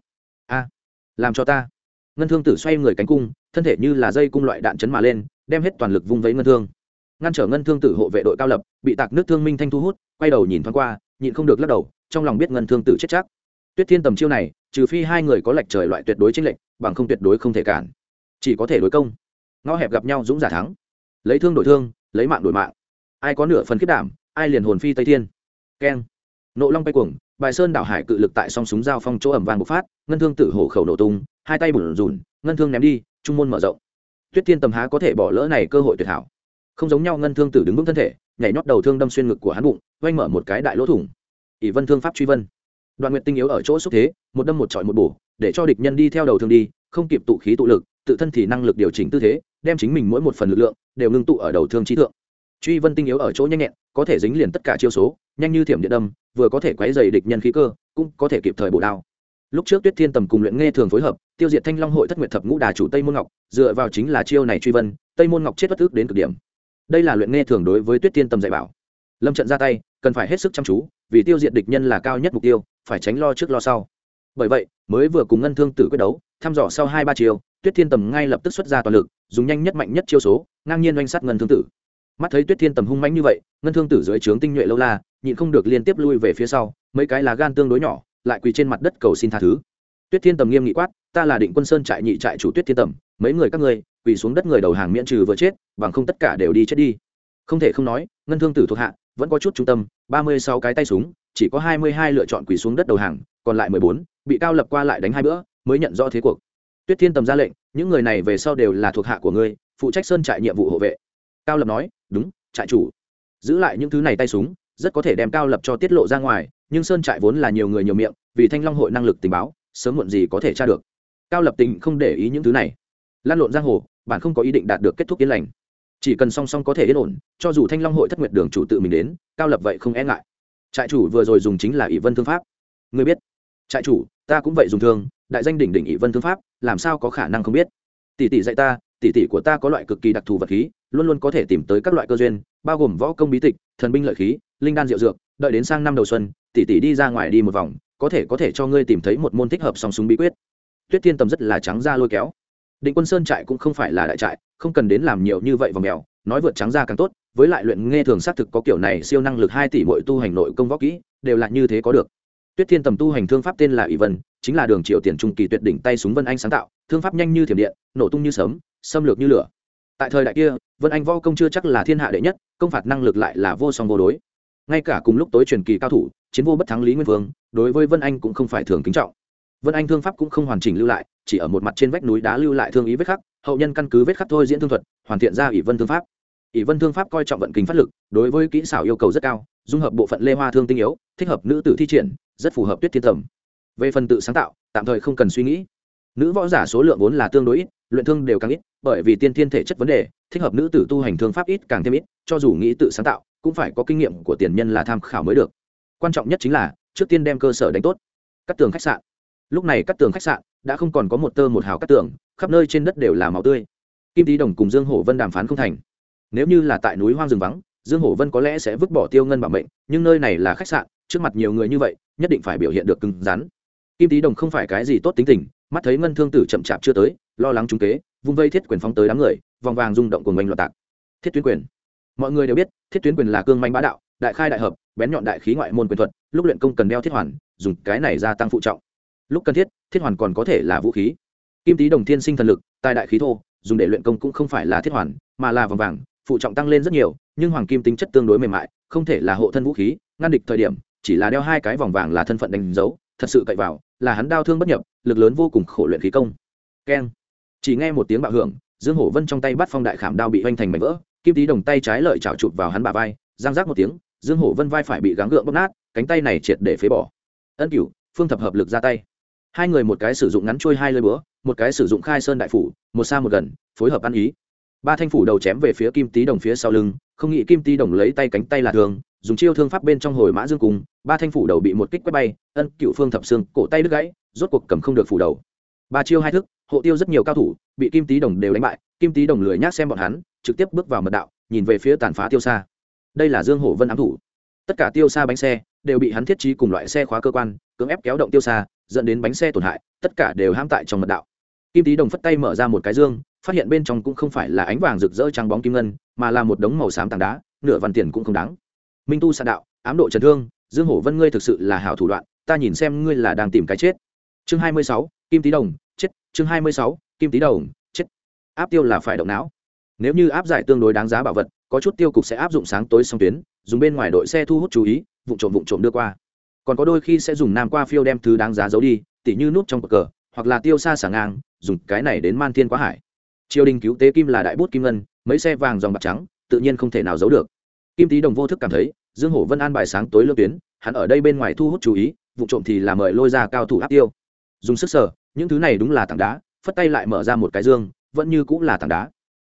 Speaker 1: A, làm cho ta. Ngân thương tử xoay người cánh cung, thân thể như là dây cung loại đạn chấn mà lên, đem hết toàn lực vung vấy ngân thương. Ngăn trở ngân thương tử hộ vệ đội cao lập, bị tạc nước thương minh thanh thu hút, quay đầu nhìn thoáng qua, nhịn không được lắc đầu, trong lòng biết ngân thương tử chết chắc. Tuyết thiên tầm chiêu này, trừ phi hai người có lệch trời loại tuyệt đối chênh lệch, bằng không tuyệt đối không thể cản. Chỉ có thể đối công. Ngõ hẹp gặp nhau dũng giả thắng lấy thương đổi thương, lấy mạng đổi mạng. Ai có nửa phần khiết đảm, ai liền hồn phi tây thiên. Keng. Nộ long bay cuồng, bài sơn đảo hải cự lực tại song súng giao phong chỗ ẩm vàng bộc phát, ngân thương tử hổ khẩu nổ tung, hai tay bùn rùn, ngân thương ném đi, trung môn mở rộng. Tuyết thiên tầm há có thể bỏ lỡ này cơ hội tuyệt hảo. Không giống nhau ngân thương tử đứng vững thân thể, nhảy nhót đầu thương đâm xuyên ngực của hắn bụng oanh mở một cái đại lỗ thủng. Ỷ vân thương pháp truy vân. Đoạn nguyện tinh yếu ở chỗ xúc thế, một đâm một trọi một bổ, để cho địch nhân đi theo đầu thương đi không kịp tụ khí tụ lực, tự thân thì năng lực điều chỉnh tư thế, đem chính mình mỗi một phần lực lượng đều ngưng tụ ở đầu thương trí thượng. Truy vân tinh yếu ở chỗ nhanh nhẹn, có thể dính liền tất cả chiêu số, nhanh như thiểm điện đâm, vừa có thể quấy dày địch nhân khí cơ, cũng có thể kịp thời bổ đao. Lúc trước tuyết thiên tầm cùng luyện nghe thường phối hợp, tiêu diệt thanh long hội thất nguyệt thập ngũ đà chủ tây môn ngọc, dựa vào chính là chiêu này truy vân, tây môn ngọc chết bất ức đến cực điểm. Đây là luyện nghe thường đối với tuyết thiên tầm dạy bảo. Lâm trận ra tay, cần phải hết sức chăm chú, vì tiêu diệt địch nhân là cao nhất mục tiêu, phải tránh lo trước lo sau. Bởi vậy, mới vừa cùng ngân thương tử quyết đấu thăm dò sau hai ba chiều, tuyết thiên tầm ngay lập tức xuất ra toàn lực, dùng nhanh nhất mạnh nhất chiêu số, ngang nhiên oanh sát ngân thương tử. Mắt thấy tuyết thiên tầm hung mãnh như vậy, ngân thương tử dưới trướng tinh nhuệ lâu la, nhịn không được liên tiếp lui về phía sau, mấy cái lá gan tương đối nhỏ, lại quỳ trên mặt đất cầu xin tha thứ. Tuyết thiên tầm nghiêm nghị quát, ta là định quân sơn trại nhị trại chủ tuyết thiên tầm, mấy người các ngươi, quỳ xuống đất người đầu hàng miễn trừ vừa chết, bằng không tất cả đều đi chết đi. Không thể không nói, ngân thương tử thuộc hạ, vẫn có chút trung tâm, ba mươi sáu cái tay súng, chỉ có hai mươi hai lựa chọn quỳ xuống đất đầu hàng, còn lại mười bốn, bị cao lập qua lại đánh hai bữa mới nhận rõ thế cuộc. Tuyết thiên tầm ra lệnh, những người này về sau đều là thuộc hạ của ngươi, phụ trách sơn trại nhiệm vụ hộ vệ. Cao lập nói, đúng, trại chủ. Giữ lại những thứ này tay súng, rất có thể đem cao lập cho tiết lộ ra ngoài, nhưng sơn trại vốn là nhiều người nhiều miệng, vì thanh long hội năng lực tình báo, sớm muộn gì có thể tra được. Cao lập tình không để ý những thứ này. Lan lộn giang hồ bạn không có ý định đạt được kết thúc yên lành. Chỉ cần song song có thể yên ổn, cho dù thanh long hội thất nguyệt đường chủ tự mình đến, cao lập vậy không e ngại. Trại chủ vừa rồi dùng chính là ỷ vân thương pháp. Người biết, trại chủ, ta cũng vậy dùng thương đại danh đỉnh đỉnh ỷ vân thương pháp, làm sao có khả năng không biết? Tỷ tỷ dạy ta, tỷ tỷ của ta có loại cực kỳ đặc thù vật khí, luôn luôn có thể tìm tới các loại cơ duyên, bao gồm võ công bí tịch, thần binh lợi khí, linh đan diệu dược, đợi đến sang năm đầu xuân, tỷ tỷ đi ra ngoài đi một vòng, có thể có thể cho ngươi tìm thấy một môn thích hợp song súng bí quyết. Tuyết thiên tầm rất là trắng ra lôi kéo. Định quân sơn trại cũng không phải là đại trại, không cần đến làm nhiều như vậy vào mèo, nói vượt trắng ra càng tốt, với lại luyện nghe thường xác thực có kiểu này siêu năng lực hai tỷ mỗi tu hành nội công võ kỹ, đều là như thế có được tuyết thiên tầm tu hành thương pháp tên là ỷ vân, chính là đường triệu tiền trung kỳ tuyệt đỉnh tay súng vân anh sáng tạo, thương pháp nhanh như thiểm điện, nổ tung như sớm xâm lược như lửa. Tại thời đại kia, vân anh võ công chưa chắc là thiên hạ đệ nhất, công phạt năng lực lại là vô song vô đối. Ngay cả cùng lúc tối truyền kỳ cao thủ, chiến vô bất thắng lý nguyên vương, đối với vân anh cũng không phải thường kính trọng. Vân anh thương pháp cũng không hoàn chỉnh lưu lại, chỉ ở một mặt trên vách núi đá lưu lại thương ý vết khắc, hậu nhân căn cứ vết khắc thôi diễn thương thuật, hoàn thiện ra ỷ vân thương pháp. Ỷ vân thương pháp coi trọng vận kính phát lực, đối với kỹ xảo yêu cầu rất cao, dung hợp bộ phận lê hoa thương tinh yếu, thích hợp nữ tử thi triển rất phù hợp tuyết thiên thẩm về phần tự sáng tạo, tạm thời không cần suy nghĩ. Nữ võ giả số lượng vốn là tương đối ít, luyện thương đều càng ít, bởi vì tiên thiên thể chất vấn đề, thích hợp nữ tử tu hành thương pháp ít càng thêm ít, cho dù nghĩ tự sáng tạo, cũng phải có kinh nghiệm của tiền nhân là tham khảo mới được. Quan trọng nhất chính là, trước tiên đem cơ sở đánh tốt. Cắt tường khách sạn. Lúc này cắt tường khách sạn đã không còn có một tơ một hào cắt tường, khắp nơi trên đất đều là máu tươi. Kim tý đồng cùng dương hổ vân đàm phán không thành. Nếu như là tại núi hoang rừng vắng, dương hổ vân có lẽ sẽ vứt bỏ tiêu ngân bảo mệnh, nhưng nơi này là khách sạn, trước mặt nhiều người như vậy nhất định phải biểu hiện được cứng rắn. Kim tý đồng không phải cái gì tốt tính tình, mắt thấy ngân thương tử chậm chạp chưa tới, lo lắng trúng kế, vung vây thiết quyền phóng tới đám người, vòng vàng rung động của mình loạt tạc. Thiết tuyến quyền. Mọi người đều biết, thiết tuyến quyền là cương manh bá đạo, đại khai đại hợp, bén nhọn đại khí ngoại môn quyền thuật, lúc luyện công cần đeo thiết hoàn, dùng cái này gia tăng phụ trọng. Lúc cần thiết thiết hoàn còn có thể là vũ khí. Kim tý đồng thiên sinh thần lực, tài đại khí thô, dùng để luyện công cũng không phải là thiết hoàn, mà là vòng vàng, phụ trọng tăng lên rất nhiều, nhưng hoàng kim tính chất tương đối mềm mại, không thể là hộ thân vũ khí, ngăn địch thời điểm chỉ là đeo hai cái vòng vàng là thân phận đánh dấu, thật sự cậy vào, là hắn đau thương bất nhập, lực lớn vô cùng khổ luyện khí công. Keng. Chỉ nghe một tiếng bạo hưởng, dương hổ vân trong tay bắt phong đại khảm đao bị hoành thành mảnh vỡ, kim tý đồng tay trái lợi chảo chụp vào hắn bả vai giang rác một tiếng, dương hổ vân vai phải bị gắng gượng bóp nát, cánh tay này triệt để phế bỏ. Ân cửu, phương thập hợp lực ra tay. Hai người một cái sử dụng ngắn trôi hai lơi búa, một cái sử dụng khai sơn đại phủ, một xa một gần, phối hợp ăn ý. Ba thanh phủ đầu chém về phía kim tý đồng phía sau lưng không nghĩ kim tý đồng lấy tay cánh tay là thường, dùng chiêu thương pháp bên trong hồi mã dương cùng, ba thanh phủ đầu bị một kích quét bay, ân cựu phương thập xương, cổ tay đứt gãy, rốt cuộc cầm không được phủ đầu. Ba chiêu hai thức, hộ tiêu rất nhiều cao thủ, bị kim tý đồng đều đánh bại, kim tý đồng lười nhác xem bọn hắn, trực tiếp bước vào mật đạo, nhìn về phía tàn phá tiêu xa đây là dương hổ vân ám thủ. Tất cả tiêu xa bánh xe đều bị hắn thiết trí cùng loại xe khóa cơ quan, cưỡng ép kéo động tiêu xa dẫn đến bánh xe tổn hại, tất cả đều ham tại trong mật đạo. Kim tý đồng phất tay mở ra một cái dương phát hiện bên trong cũng không phải là ánh vàng rực rỡ trắng bóng kim ngân, mà là một đống màu xám tảng đá, nửa văn tiền cũng không đáng. Minh tu sạn đạo, ám độ trần thương, dương hổ vân ngươi thực sự là hảo thủ đoạn, ta nhìn xem ngươi là đang tìm cái chết. Chương hai mươi sáu, kim tý đồng, chết. Chương hai mươi sáu, kim tý đồng, chết. Áp tiêu là phải động não. Nếu như áp giải tương đối đáng giá bảo vật, có chút tiêu cục sẽ áp dụng sáng tối song tuyến, dùng bên ngoài đội xe thu hút chú ý vụ trộm vụ trộm đưa qua. Còn có đôi khi sẽ dùng nam qua phiêu đem thứ đáng giá giấu đi, tỉ như nút trong cờ, hoặc là tiêu xa xả ngang, dùng cái này đến man thiên quá hải triều đình cứu tế kim là đại bút kim ngân, mấy xe vàng dòng bạc trắng, tự nhiên không thể nào giấu được. Kim tý đồng vô thức cảm thấy, dương hổ vân an bài sáng tối lương tuyến, hắn ở đây bên ngoài thu hút chú ý, vụ trộm thì là mời lôi ra cao thủ áp tiêu. Dùng sức sở, những thứ này đúng là tảng đá, phất tay lại mở ra một cái dương, vẫn như cũng là tảng đá.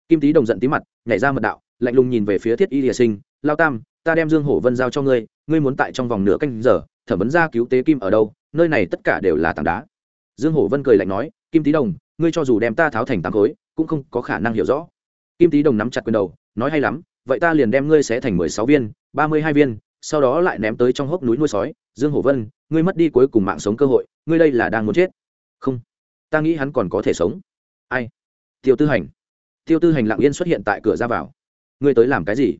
Speaker 1: Kim tý đồng giận tí mặt, nhảy ra mật đạo, lạnh lùng nhìn về phía thiết y địa sinh, lao tam, ta đem dương hổ vân giao cho ngươi ngươi muốn tại trong vòng nửa canh giờ, thẩm vấn ra cứu tế kim ở đâu, nơi này tất cả đều là tảng đá. Dương hổ vân cười lạnh nói, kim tý đồng, ngươi cho dù đem ta tháo thành tám khối cũng không có khả năng hiểu rõ. Kim tý đồng nắm chặt quyền đầu, nói hay lắm, vậy ta liền đem ngươi xé thành mười sáu viên, ba mươi hai viên, sau đó lại ném tới trong hốc núi nuôi sói. Dương hổ vân, ngươi mất đi cuối cùng mạng sống cơ hội, ngươi đây là đang muốn chết. Không, ta nghĩ hắn còn có thể sống. Ai? Tiêu tư hành. Tiêu tư hành lặng yên xuất hiện tại cửa ra vào. Ngươi tới làm cái gì?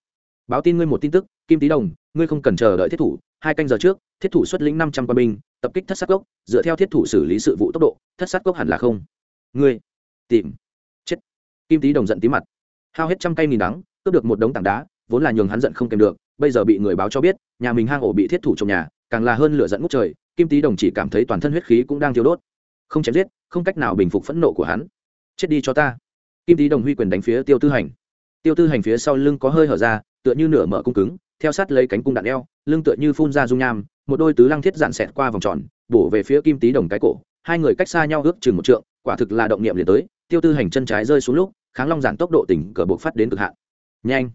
Speaker 1: Báo tin ngươi một tin tức, kim tý đồng, ngươi không cần chờ đợi thiết thủ. Hai canh giờ trước, thiết thủ xuất lĩnh năm trăm quân binh, tập kích thất sát cốc, dựa theo thiết thủ xử lý sự vụ tốc độ, thất sát cốc hẳn là không. Ngươi, tìm kim tý đồng giận tí mặt. Hao hết trăm cây nghìn đắng, cướp được một đống tảng đá, vốn là nhường hắn giận không kèm được, bây giờ bị người báo cho biết, nhà mình hang ổ bị thiết thủ trong nhà, càng là hơn lửa dẫn ngút trời, kim tý đồng chỉ cảm thấy toàn thân huyết khí cũng đang thiếu đốt. Không chém giết, không cách nào bình phục phẫn nộ của hắn. Chết đi cho ta. Kim tý đồng huy quyền đánh phía tiêu tư hành. Tiêu tư hành phía sau lưng có hơi hở ra, tựa như nửa mở cung cứng, theo sát lấy cánh cung đạn eo, lưng tựa như phun ra dung nham, một đôi tứ lăng thiết dạn xẹt qua vòng tròn, bổ về phía kim tý đồng cái cổ, hai người cách xa nhau ước chừng một trượng, quả thực là động niệm liền tới, tiêu tư hành chân trái rơi xuống lúc kháng long giản tốc độ tỉnh cờ buộc phát đến cực hạn. Nhanh.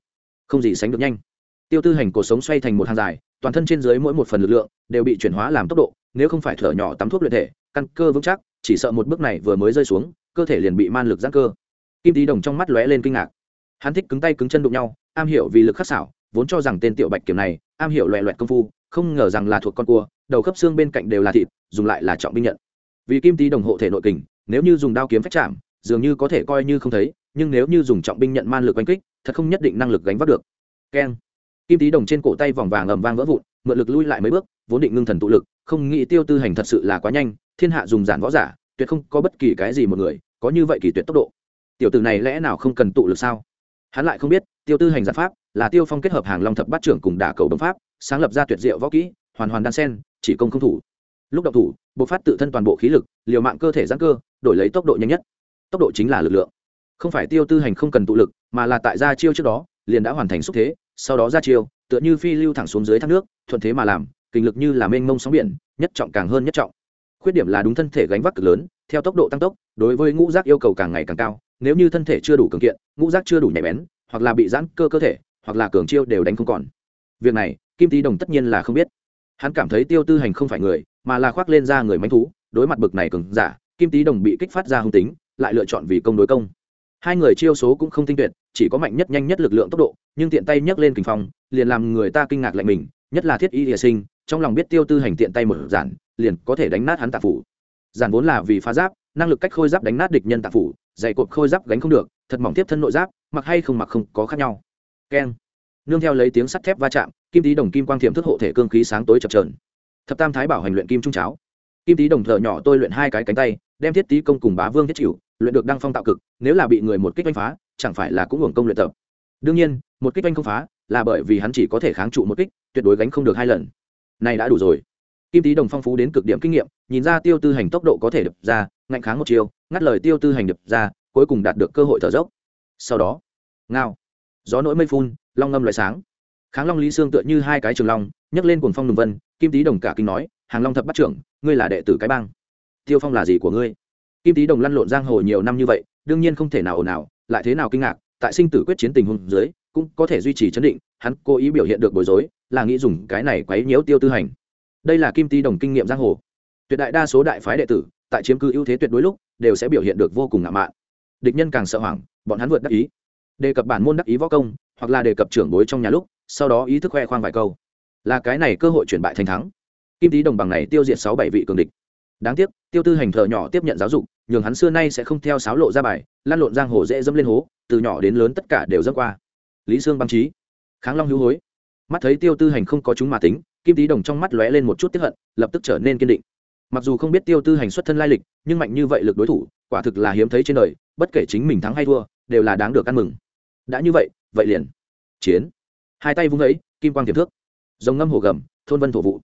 Speaker 1: Không gì sánh được nhanh. Tiêu tư hành cuộc sống xoay thành một hàng dài, toàn thân trên dưới mỗi một phần lực lượng đều bị chuyển hóa làm tốc độ, nếu không phải thở nhỏ tắm thuốc luyện thể, căn cơ vững chắc, chỉ sợ một bước này vừa mới rơi xuống, cơ thể liền bị man lực giãn cơ. Kim tý đồng trong mắt lóe lên kinh ngạc. Hắn thích cứng tay cứng chân đụng nhau, am hiểu vì lực khắc xảo, vốn cho rằng tên tiểu bạch kiểm này, am hiểu loẹ loẹt công phu, không ngờ rằng là thuộc con cua, đầu khớp xương bên cạnh đều là thịt, dùng lại là trọng binh nhận. Vì kim tý đồng hộ thể nội kình, nếu như dùng đao kiếm phách chạm, dường như có thể coi như không thấy nhưng nếu như dùng trọng binh nhận man lực oanh kích, thật không nhất định năng lực gánh vác được. Keng. Kim tý đồng trên cổ tay vòng vàng ầm vang vỡ vụn, mượn lực lui lại mấy bước, vốn định ngưng thần tụ lực, không nghĩ tiêu tư hành thật sự là quá nhanh, thiên hạ dùng giản võ giả, tuyệt không có bất kỳ cái gì một người, có như vậy kỳ tuyệt tốc độ. Tiểu tử này lẽ nào không cần tụ lực sao? Hắn lại không biết, tiêu tư hành giản pháp, là tiêu phong kết hợp hàng long thập bát trưởng cùng đả cầu đồng pháp, sáng lập ra tuyệt diệu võ kỹ, hoàn hoàn đan sen, chỉ công không thủ. Lúc động thủ, bộc phát tự thân toàn bộ khí lực, liều mạng cơ thể giãn cơ, đổi lấy tốc độ nhanh nhất. Tốc độ chính là lực lượng không phải tiêu tư hành không cần tụ lực, mà là tại ra chiêu trước đó, liền đã hoàn thành xúc thế, sau đó ra chiêu, tựa như phi lưu thẳng xuống dưới thác nước, thuận thế mà làm, kinh lực như là mênh mông sóng biển, nhất trọng càng hơn nhất trọng. Khuyết điểm là đúng thân thể gánh vác cực lớn, theo tốc độ tăng tốc, đối với ngũ giác yêu cầu càng ngày càng cao, nếu như thân thể chưa đủ cường kiện, ngũ giác chưa đủ nhạy bén, hoặc là bị giãn cơ cơ thể, hoặc là cường chiêu đều đánh không còn. Việc này, kim tý đồng tất nhiên là không biết. Hắn cảm thấy tiêu tư hành không phải người, mà là khoác lên ra người manh thú, đối mặt bực này cường giả, kim tý đồng bị kích phát ra hung tính, lại lựa chọn vì công đối công hai người chiêu số cũng không tinh tuyệt, chỉ có mạnh nhất nhanh nhất lực lượng tốc độ, nhưng tiện tay nhấc lên kinh phong, liền làm người ta kinh ngạc lạnh mình, nhất là thiết y địa sinh, trong lòng biết tiêu tư hành tiện tay một giản, liền có thể đánh nát hắn tạp phủ. Giản vốn là vì phá giáp, năng lực cách khôi giáp đánh nát địch nhân tạp phủ dạy cột khôi giáp gánh không được, thật mỏng tiếp thân nội giáp, mặc hay không mặc không có khác nhau. Keng. Nương theo lấy tiếng sắt thép va chạm, kim tý đồng kim quang thiểm thức hộ thể cương khí sáng tối chập trờn thập tam thái bảo hành luyện kim trung cháo. Kim tý đồng thợ nhỏ tôi luyện hai cái cánh tay, đem thiết tý công cùng bá vương thiết chịu luyện được đăng phong tạo cực, nếu là bị người một kích oanh phá, chẳng phải là cũng hưởng công luyện tập. Đương nhiên, một kích oanh không phá là bởi vì hắn chỉ có thể kháng trụ một kích, tuyệt đối gánh không được hai lần. Này đã đủ rồi. Kim tý đồng phong phú đến cực điểm kinh nghiệm, nhìn ra tiêu tư hành tốc độ có thể đập ra, ngạnh kháng một chiều ngắt lời tiêu tư hành đập ra, cuối cùng đạt được cơ hội thở dốc. Sau đó, ngao, gió nỗi mây phun, long ngâm loại sáng. Kháng long lý sương tựa như hai cái trường long, nhấc lên cuồng phong đùng vân, kim tý đồng cả kinh nói, hàng long thập bắt trưởng, ngươi là đệ tử cái bang. Tiêu phong là gì của ngươi? Kim tý đồng lăn lộn giang hồ nhiều năm như vậy, đương nhiên không thể nào ồn ào, lại thế nào kinh ngạc, tại sinh tử quyết chiến tình huống dưới, cũng có thể duy trì chấn định, hắn cố ý biểu hiện được bối rối, là nghĩ dùng cái này quấy nhiễu tiêu tư hành. Đây là kim tý đồng kinh nghiệm giang hồ. Tuyệt đại đa số đại phái đệ tử, tại chiếm cứ ưu thế tuyệt đối lúc, đều sẽ biểu hiện được vô cùng ngạo mạn. Địch nhân càng sợ hoảng, bọn hắn vượt đắc ý. Đề cập bản môn đắc ý võ công, hoặc là đề cập trưởng bối trong nhà lúc, sau đó ý thức khoe khoang vài câu. Là cái này cơ hội chuyển bại thành thắng. Kim tý đồng bằng này tiêu diệt sáu bảy vị cường địch đáng tiếc, tiêu tư hành thợ nhỏ tiếp nhận giáo dục, nhường hắn xưa nay sẽ không theo sáo lộ ra bài lan lộn giang hồ dễ dẫm lên hố, từ nhỏ đến lớn tất cả đều dẫm qua. Lý sương băng trí. Kháng long hữu hối. Mắt thấy tiêu tư hành không có chúng mà tính, kim tý đồng trong mắt lóe lên một chút tiếp hận, lập tức trở nên kiên định. Mặc dù không biết tiêu tư hành xuất thân lai lịch, nhưng mạnh như vậy lực đối thủ, quả thực là hiếm thấy trên đời, bất kể chính mình thắng hay thua, đều là đáng được ăn mừng. Đã như vậy vậy liền. Chiến. Hai tay vung ấy, kim quang tiềm thước dòng ngâm hồ gầm, thôn vân thổ vụ.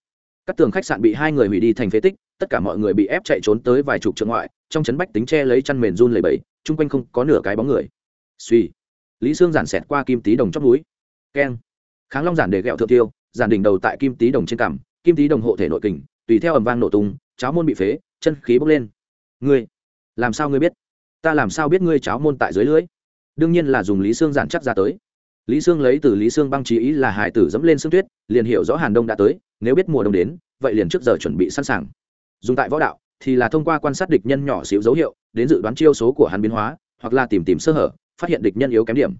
Speaker 1: Các tường khách sạn bị hai người hủy đi thành phế tích tất cả mọi người bị ép chạy trốn tới vài chục trượng ngoại, trong chấn bách tính che lấy chăn mền run lầy bẫy chung quanh không có nửa cái bóng người. Suy lý sương giản xẹt qua kim tý đồng chót núi keng. Kháng long giản để gẹo thượng tiêu, giản đỉnh đầu tại kim tý đồng trên cằm, kim tý đồng hộ thể nội kình, tùy theo ầm vang nổ tung, cháo môn bị phế, chân khí bốc lên. Ngươi, làm sao ngươi biết? Ta làm sao biết ngươi cháo môn tại dưới lưới? Đương nhiên là dùng lý sương giản chắc ra tới. Lý sương lấy từ lý sương băng trí ý là hải tử dẫm lên sương tuyết, liền hiểu rõ hàn đông đã tới, nếu biết mùa đông đến, vậy liền trước giờ chuẩn bị sẵn sàng dùng tại võ đạo thì là thông qua quan sát địch nhân nhỏ xíu dấu hiệu đến dự đoán chiêu số của hắn biến hóa, hoặc là tìm tìm sơ hở, phát hiện địch nhân yếu kém điểm.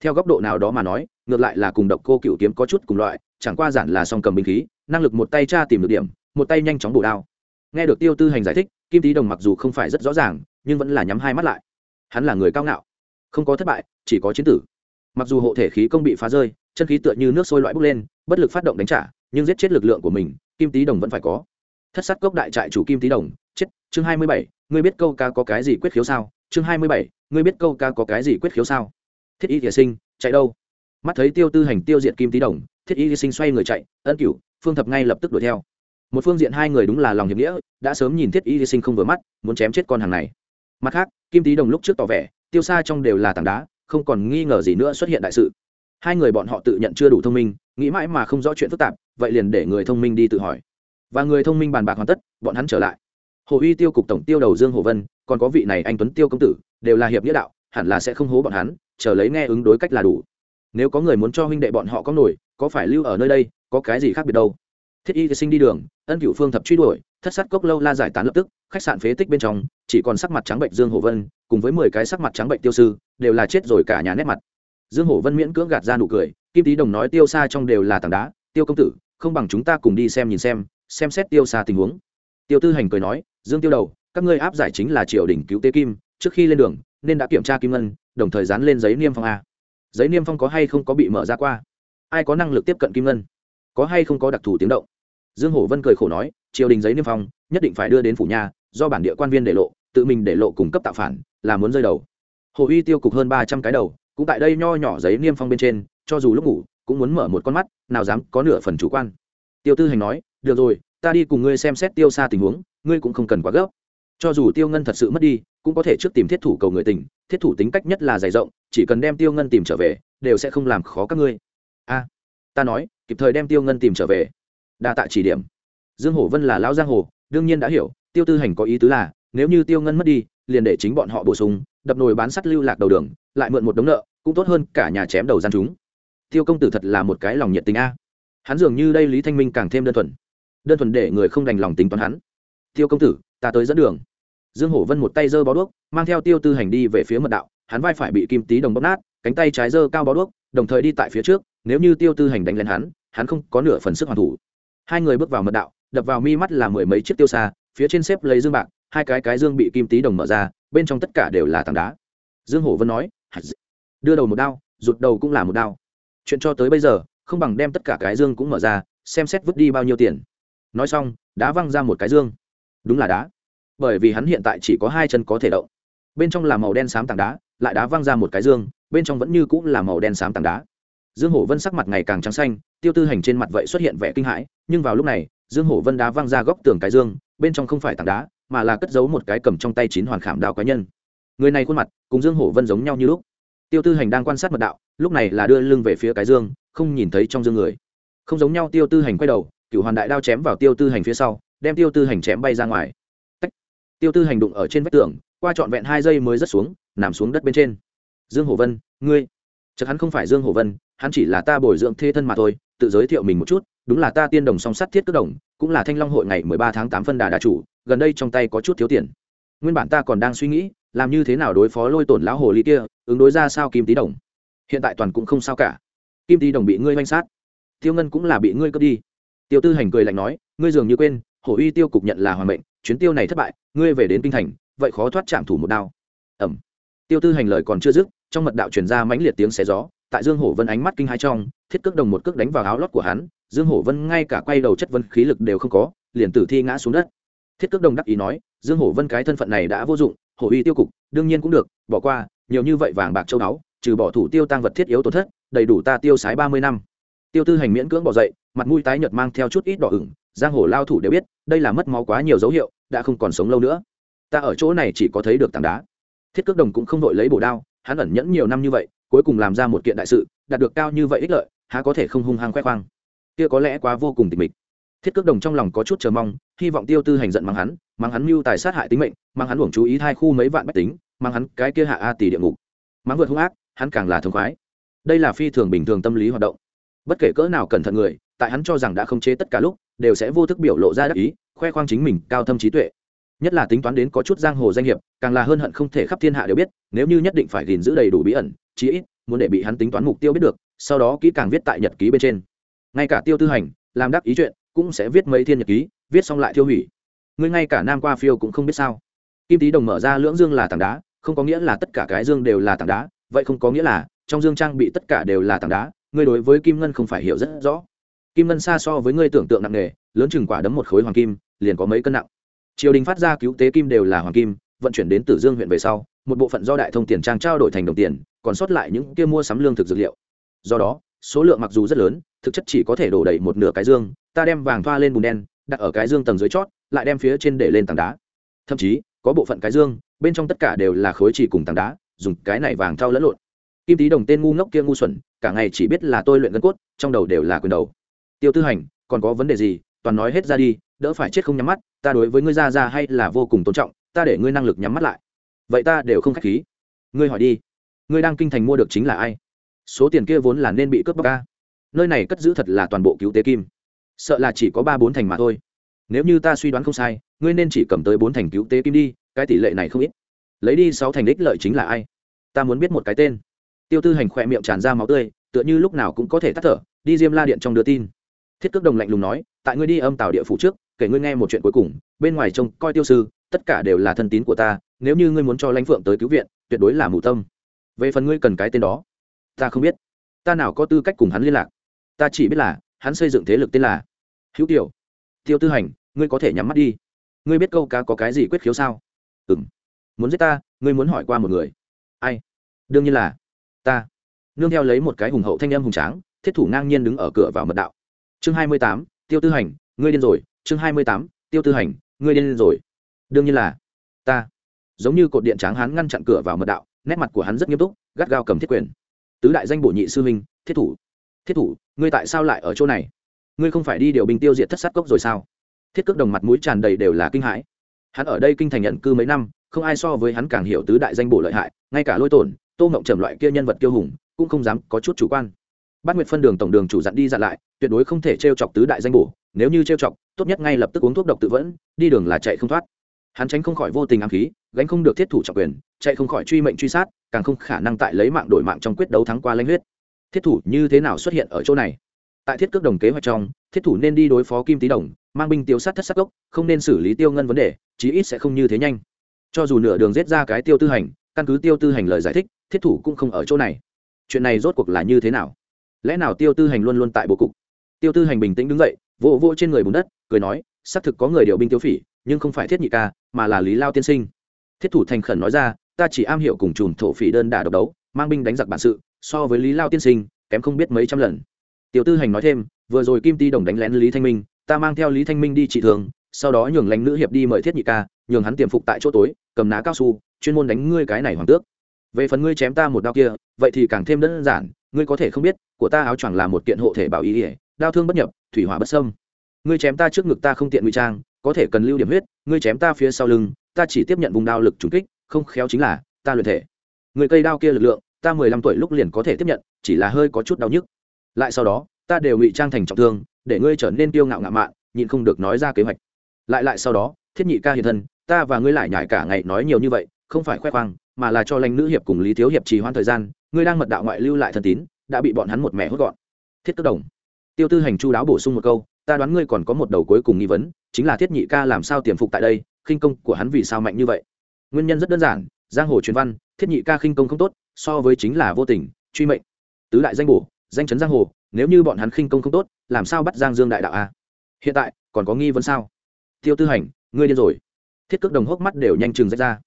Speaker 1: Theo góc độ nào đó mà nói, ngược lại là cùng độc cô cựu kiếm có chút cùng loại, chẳng qua giản là song cầm binh khí, năng lực một tay tra tìm được điểm, một tay nhanh chóng bổ đao. Nghe được tiêu tư hành giải thích, kim tý đồng mặc dù không phải rất rõ ràng, nhưng vẫn là nhắm hai mắt lại. Hắn là người cao ngạo, không có thất bại, chỉ có chiến tử. Mặc dù hộ thể khí công bị phá rơi, chân khí tựa như nước sôi loại bốc lên, bất lực phát động đánh trả, nhưng giết chết lực lượng của mình, kim tý đồng vẫn phải có thất sát cốc đại trại chủ kim tý đồng, chết, chương hai mươi bảy, ngươi biết câu ca có cái gì quyết khiếu sao? Chương hai mươi bảy, ngươi biết câu ca có cái gì quyết khiếu sao? Thiết y thìa sinh, chạy đâu? Mắt thấy tiêu tư hành tiêu diệt kim tý đồng, thiết y sinh xoay người chạy, ân cửu, phương thập ngay lập tức đuổi theo. Một phương diện hai người đúng là lòng hiệp nghĩa, đã sớm nhìn thiết y sinh không vừa mắt, muốn chém chết con hàng này. Mặt khác, kim tý đồng lúc trước tỏ vẻ, tiêu xa trong đều là tảng đá, không còn nghi ngờ gì nữa xuất hiện đại sự. Hai người bọn họ tự nhận chưa đủ thông minh, nghĩ mãi mà không rõ chuyện phức tạp, vậy liền để người thông minh đi tự hỏi và người thông minh bàn bạc hoàn tất, bọn hắn trở lại. Hồ uy tiêu cục tổng tiêu đầu dương hồ vân, còn có vị này anh tuấn tiêu công tử, đều là hiệp nghĩa đạo, hẳn là sẽ không hố bọn hắn, chờ lấy nghe ứng đối cách là đủ. Nếu có người muốn cho huynh đệ bọn họ có nổi, có phải lưu ở nơi đây, có cái gì khác biệt đâu? Thiết y sinh đi đường, ân cửu phương thập truy đuổi, thất sát cốc lâu la giải tán lập tức, khách sạn phế tích bên trong, chỉ còn sắc mặt trắng bệnh dương hồ vân, cùng với mười cái sắc mặt trắng bệnh tiêu sư, đều là chết rồi cả nhà nét mặt. Dương hồ vân miễn cưỡng gạt ra nụ cười, kim tý đồng nói tiêu xa trong đều là tảng đá, tiêu công tử, không bằng chúng ta cùng đi xem nhìn xem xem xét tiêu xa tình huống. Tiêu tư hành cười nói, dương tiêu đầu, các ngươi áp giải chính là triều đình cứu tế kim, trước khi lên đường, nên đã kiểm tra kim ngân, đồng thời dán lên giấy niêm phong a. Giấy niêm phong có hay không có bị mở ra qua? Ai có năng lực tiếp cận kim ngân? Có hay không có đặc thù tiếng động? Dương hổ vân cười khổ nói, triều đình giấy niêm phong, nhất định phải đưa đến phủ nhà, do bản địa quan viên để lộ, tự mình để lộ cung cấp tạo phản, là muốn rơi đầu. Hồ uy tiêu cục hơn ba trăm cái đầu, cũng tại đây nho nhỏ giấy niêm phong bên trên, cho dù lúc ngủ, cũng muốn mở một con mắt, nào dám có nửa phần chủ quan. Tiêu tư hành nói được rồi, ta đi cùng ngươi xem xét tiêu xa tình huống, ngươi cũng không cần quá gấp. Cho dù tiêu ngân thật sự mất đi, cũng có thể trước tìm thiết thủ cầu người tình, thiết thủ tính cách nhất là dày rộng, chỉ cần đem tiêu ngân tìm trở về, đều sẽ không làm khó các ngươi. A, ta nói, kịp thời đem tiêu ngân tìm trở về. Đa tạ chỉ điểm. Dương hổ vân là lão giang hồ, đương nhiên đã hiểu, tiêu tư hành có ý tứ là, nếu như tiêu ngân mất đi, liền để chính bọn họ bổ sung, đập nồi bán sắt lưu lạc đầu đường, lại mượn một đống nợ, cũng tốt hơn cả nhà chém đầu gian chúng. Tiêu công tử thật là một cái lòng nhiệt tình a. Hắn dường như đây lý thanh minh càng thêm đơn thuần đơn thuần để người không đành lòng tính toán hắn. Tiêu công tử, ta tới dẫn đường. Dương hổ vân một tay giơ bó đuốc, mang theo tiêu tư hành đi về phía mật đạo, hắn vai phải bị kim tý đồng bóp nát, cánh tay trái giơ cao bó đuốc, đồng thời đi tại phía trước, nếu như tiêu tư hành đánh lên hắn hắn không có nửa phần sức hoàn thủ. Hai người bước vào mật đạo, đập vào mi mắt là mười mấy chiếc tiêu xa phía trên xếp lấy dương bạc, hai cái cái dương bị kim tý đồng mở ra, bên trong tất cả đều là tảng đá. Dương hổ vân nói đưa đầu một đao, rụt đầu cũng là một đao. Chuyện cho tới bây giờ, không bằng đem tất cả cái dương cũng mở ra, xem xét vứt đi bao nhiêu tiền nói xong, đá văng ra một cái dương. Đúng là đá. Bởi vì hắn hiện tại chỉ có hai chân có thể động. Bên trong là màu đen xám tảng đá, lại đá văng ra một cái dương, bên trong vẫn như cũng là màu đen xám tảng đá. Dương hổ vân sắc mặt ngày càng trắng xanh, tiêu tư hành trên mặt vậy xuất hiện vẻ kinh hãi, nhưng vào lúc này, dương hổ vân đá văng ra góc tường cái dương, bên trong không phải tảng đá, mà là cất giấu một cái cầm trong tay chín hoàn khảm đao cá nhân. Người này khuôn mặt cùng dương hổ vân giống nhau như lúc. Tiêu tư hành đang quan sát mật đạo, lúc này là đưa lưng về phía cái dương, không nhìn thấy trong dương người. Không giống nhau, tiêu tư hành quay đầu cựu hoàn đại đao chém vào tiêu tư hành phía sau, đem tiêu tư hành chém bay ra ngoài. Tách. tiêu tư hành đụng ở trên vách tường, qua trọn vẹn hai giây mới rớt xuống, nằm xuống đất bên trên. Dương hổ vân, ngươi. Chắc hắn không phải dương hổ vân, hắn chỉ là ta bồi dưỡng thê thân mà thôi, tự giới thiệu mình một chút, đúng là ta tiên đồng song sắt thiết cất đồng, cũng là thanh long hội ngày mười ba tháng tám phân đà đà chủ, gần đây trong tay có chút thiếu tiền. Nguyên bản ta còn đang suy nghĩ, làm như thế nào đối phó lôi tổn lão hồ ly kia, ứng đối ra sao kim tý đồng. Hiện tại toàn cũng không sao cả. Kim tý đồng bị ngươi oanh sát. Tiêu ngân cũng là bị ngươi cướp đi tiêu tư hành cười lạnh nói, ngươi dường như quên, hổ uy tiêu cục nhận là hoàn mệnh, chuyến tiêu này thất bại, ngươi về đến kinh thành, vậy khó thoát chạm thủ một đao. Ẩm. Tiêu tư hành lời còn chưa dứt, trong mật đạo truyền ra mãnh liệt tiếng xé gió, tại dương hổ vân ánh mắt kinh hai trong, thiết cước đồng một cước đánh vào áo lót của hắn, dương hổ vân ngay cả quay đầu chất vân khí lực đều không có, liền tử thi ngã xuống đất. Thiết cước đồng đắc ý nói, dương hổ vân cái thân phận này đã vô dụng, hổ uy tiêu cục, đương nhiên cũng được, bỏ qua, nhiều như vậy vàng bạc châu báu, trừ bỏ thủ tiêu tăng vật thiết yếu tổn thất, đầy đủ ta tiêu sái ba mươi năm. Tiêu tư hành miễn cưỡng bỏ dậy mặt mũi tái nhợt mang theo chút ít đỏ ửng, giang hồ lao thủ đều biết, đây là mất máu quá nhiều dấu hiệu, đã không còn sống lâu nữa. Ta ở chỗ này chỉ có thấy được tảng đá. Thiết cước đồng cũng không đội lấy bổ đao, hắn ẩn nhẫn nhiều năm như vậy, cuối cùng làm ra một kiện đại sự, đạt được cao như vậy ích lợi, há có thể không hung hăng khoe khoang. Kia có lẽ quá vô cùng tịch mịch. Thiết cước đồng trong lòng có chút chờ mong, hy vọng tiêu tư hành giận mắng hắn mắng hắn mưu tài sát hại tính mệnh, mắng hắn uổng chú ý hai khu mấy vạn bách tính, mắng hắn cái kia hạ a tỷ địa ngục. Mắng vượt hung ác, hắn càng là thống khoái. Đây là phi thường bình thường tâm lý hoạt động. Bất kể cỡ nào cẩn thận người tại hắn cho rằng đã không chế tất cả lúc, đều sẽ vô thức biểu lộ ra đắc ý, khoe khoang chính mình cao thâm trí tuệ. Nhất là tính toán đến có chút giang hồ danh hiệp, càng là hơn hận không thể khắp thiên hạ đều biết, nếu như nhất định phải gìn giữ đầy đủ bí ẩn, chí ít muốn để bị hắn tính toán mục tiêu biết được, sau đó kỹ càng viết tại nhật ký bên trên. Ngay cả tiêu tư hành, làm đắc ý chuyện, cũng sẽ viết mấy thiên nhật ký, viết xong lại tiêu hủy. Ngươi ngay cả nam qua phiêu cũng không biết sao. Kim tý đồng mở ra lưỡng dương là tảng đá, không có nghĩa là tất cả cái dương đều là tảng đá, vậy không có nghĩa là trong dương trang bị tất cả đều là tảng đá, ngươi đối với kim ngân không phải hiểu rất rõ kim ngân xa so với ngươi tưởng tượng nặng nề, lớn chừng quả đấm một khối hoàng kim, liền có mấy cân nặng. Triều đình phát ra cứu tế kim đều là hoàng kim, vận chuyển đến tử dương huyện về sau, một bộ phận do đại thông tiền trang trao đổi thành đồng tiền, còn sót lại những kia mua sắm lương thực dược liệu. Do đó, số lượng mặc dù rất lớn, thực chất chỉ có thể đổ đầy một nửa cái dương, ta đem vàng thoa lên bùn đen, đặt ở cái dương tầng dưới chót, lại đem phía trên để lên tảng đá. Thậm chí, có bộ phận cái dương, bên trong tất cả đều là khối chỉ cùng tảng đá, dùng cái này vàng thao lẫn lộn. Kim tý đồng tên ngu ngốc kia ngu xuẩn, cả ngày chỉ biết là tôi luyện gân cốt, trong đầu đều là quyền đầu tiêu tư hành, còn có vấn đề gì, toàn nói hết ra đi, đỡ phải chết không nhắm mắt, ta đối với ngươi ra ra hay là vô cùng tôn trọng, ta để ngươi năng lực nhắm mắt lại. Vậy ta đều không k h á c h khí. Ngươi hỏi đi, ngươi đang kinh thành mua được chính là ai? Số tiền kia vốn là nên bị cướp bóc ca nơi này cất giữ thật là toàn bộ cứu tế kim. Sợ là chỉ có ba bốn thành mà thôi. Nếu như ta suy đoán không sai, ngươi nên chỉ cầm tới bốn thành cứu tế kim đi, cái tỷ lệ này không ít. Lấy đi sáu thành đích lợi chính là ai? Ta muốn biết một cái tên. Tiêu tư hành khỏe miệng tràn ra máu tươi, tựa như lúc nào cũng có thể tắt thở, đi diêm la điện trong đưa tin thiết cước đồng lạnh lùng nói, tại ngươi đi âm tàu địa phủ trước, kể ngươi nghe một chuyện cuối cùng, bên ngoài trông coi tiêu sư, tất cả đều là thân tín của ta, nếu như ngươi muốn cho lãnh phượng tới cứu viện, tuyệt đối là mù tâm. Về phần ngươi cần cái tên đó, ta không biết. Ta nào có tư cách cùng hắn liên lạc? Ta chỉ biết là, hắn xây dựng thế lực tên là hữu tiểu tiêu tư hành, ngươi có thể nhắm mắt đi. Ngươi biết câu cá có cái gì quyết khiếu sao? Ừ m muốn giết ta, ngươi muốn hỏi qua một người. Ai? Đương nhiên là ta. Nương theo lấy một cái hùng hậu thanh âm hùng tráng, thiết thủ ngang nhiên đứng ở cửa vào mật đạo chương hai mươi tám, tiêu tư hành, ngươi điên rồi. Chương hai mươi tám, tiêu tư hành, ngươi điên rồi. Đương nhiên là, ta. Giống như cột điện tráng hắn ngăn chặn cửa vào mật đạo, nét mặt của hắn rất nghiêm túc, gắt gao cầm thiết quyền. Tứ đại danh bổ nhị sư huynh, thiết thủ. Thiết thủ, ngươi tại sao lại ở chỗ này? Ngươi không phải đi điều binh tiêu diệt thất sát cốc rồi sao? Thiết cước đồng mặt mũi tràn đầy đều là kinh hãi. Hắn ở đây kinh thành nhận cư mấy năm, không ai so với hắn càng hiểu tứ đại danh bổ lợi hại, ngay cả lôi tổn, tô mộng trầm loại kia nhân vật kiêu hùng, cũng không dám có chút chủ quan bát nguyệt phân đường tổng đường chủ dặn đi dặn lại, tuyệt đối không thể t r e o chọc tứ đại danh bổ, nếu như t r e o chọc, tốt nhất ngay lập tức uống thuốc độc tự vẫn, đi đường là chạy không thoát. Hắn tránh không khỏi vô tình ám khí, gánh không được thiết thủ trọng quyền, chạy không khỏi truy mệnh truy sát, càng không khả năng tại lấy mạng đổi mạng trong quyết đấu thắng qua lãnh huyết. Thiết thủ như thế nào xuất hiện ở chỗ này? Tại thiết cước đồng kế hoạch trong, thiết thủ nên đi đối phó kim tý đồng, mang binh tiêu sát thất sắc gốc, không nên xử lý tiêu ngân vấn đề, chí ít sẽ không như thế nhanh. Cho dù nửa đường giết ra cái tiêu tư hành, căn cứ tiêu tư hành lời giải thích, thiết thủ cũng không ở chỗ này. Chuyện này rốt cuộc là như thế nào? Lẽ nào tiêu tư hành luôn luôn tại bố cục? Tiêu tư hành bình tĩnh đứng dậy, vỗ vỗ trên người bùn đất, cười nói, xác thực có người điều binh tiêu phỉ, nhưng không phải thiết nhị ca, mà là lý lao tiên sinh. Thiết thủ thành khẩn nói ra, ta chỉ am hiểu cùng chùm thổ phỉ đơn đả độc đấu, mang binh đánh giặc bản sự, so với lý lao tiên sinh, kém không biết mấy trăm lần. Tiêu tư hành nói thêm, vừa rồi kim ti đồng đánh lén lý thanh minh, ta mang theo lý thanh minh đi trị thường, sau đó nhường lãnh nữ hiệp đi mời thiết nhị ca, nhường hắn tiềm phục tại chỗ tối, cầm ná cao su, chuyên môn đánh ngươi cái này hoàng tước. Về phần ngươi chém ta một đao kia, vậy thì càng thêm đơn giản, ngươi có thể không biết của ta áo choàng là một kiện hộ thể bảo ý ỉa đao thương bất nhập, thủy hỏa bất sâm ngươi chém ta trước ngực ta không tiện ngụy trang, có thể cần lưu điểm huyết, ngươi chém ta phía sau lưng, ta chỉ tiếp nhận vùng đao lực trúng kích, không khéo chính là, ta luyện thể. Người cây đao kia lực lượng, ta mười lăm tuổi lúc liền có thể tiếp nhận, chỉ là hơi có chút đau nhức. Lại sau đó, ta đều ngụy trang thành trọng thương, để ngươi trở nên tiêu ngạo ngạo mạn, nhịn không được nói ra kế hoạch. Lại lại sau đó, thiết nhị ca hiện thân, ta và ngươi lại nhải cả ngày nói nhiều như vậy, không phải khoe khoang, mà là cho lãnh nữ hiệp cùng lý thiếu hiệp trì hoãn thời gian, ngươi đang mật đạo ngoại lưu lại thần tín đã bị bọn hắn một mẻ hốt gọn. Thiết tức đồng, tiêu tư hành chu đáo bổ sung một câu, ta đoán ngươi còn có một đầu cuối cùng nghi vấn, chính là thiết nhị ca làm sao tiềm phục tại đây, khinh công của hắn vì sao mạnh như vậy? Nguyên nhân rất đơn giản, giang hồ truyền văn, thiết nhị ca khinh công không tốt, so với chính là vô tình, truy mệnh. Tứ đại danh bổ, danh chấn giang hồ, nếu như bọn hắn khinh công không tốt, làm sao bắt giang dương đại đạo a? Hiện tại, còn có nghi vấn sao? Tiêu tư hành, ngươi điên rồi. Thiết cước đồng hốc mắt đều nhanh chừng rách ra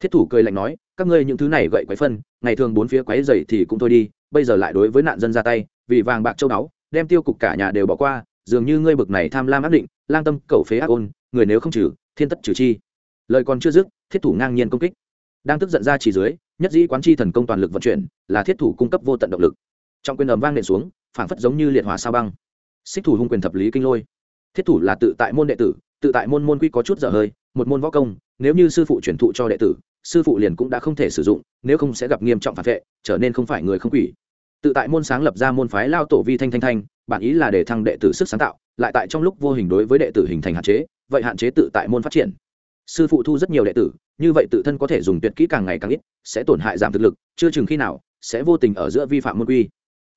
Speaker 1: thiết thủ cười lạnh nói, các ngươi những thứ này gậy quấy phân, ngày thường bốn phía quấy dày thì cũng thôi đi, bây giờ lại đối với nạn dân ra tay, vì vàng bạc châu báu, đem tiêu cục cả nhà đều bỏ qua, dường như ngươi bực này tham lam ác định, lang tâm cầu phế ác ôn, người nếu không trừ, thiên tất trừ chi. Lời còn chưa dứt, thiết thủ ngang nhiên công kích. Đang tức giận ra chỉ dưới, nhất dĩ quán chi thần công toàn lực vận chuyển, là thiết thủ cung cấp vô tận động lực. Trong quyền ầm vang nện xuống, phảng phất giống như liệt hỏa sao băng. Xích thủ hung quyền thập lý kinh lôi. Thiết thủ là tự tại môn đệ tử, tự tại môn môn quy có chút dở hơi, một môn võ công nếu như sư phụ truyền thụ cho đệ tử, sư phụ liền cũng đã không thể sử dụng, nếu không sẽ gặp nghiêm trọng phản vệ, trở nên không phải người không quỷ. Tự tại môn sáng lập ra môn phái lao tổ vi thanh thanh thanh, bản ý là để thăng đệ tử sức sáng tạo, lại tại trong lúc vô hình đối với đệ tử hình thành hạn chế, vậy hạn chế tự tại môn phát triển. Sư phụ thu rất nhiều đệ tử, như vậy tự thân có thể dùng tuyệt kỹ càng ngày càng ít, sẽ tổn hại giảm thực lực, chưa chừng khi nào, sẽ vô tình ở giữa vi phạm môn quy.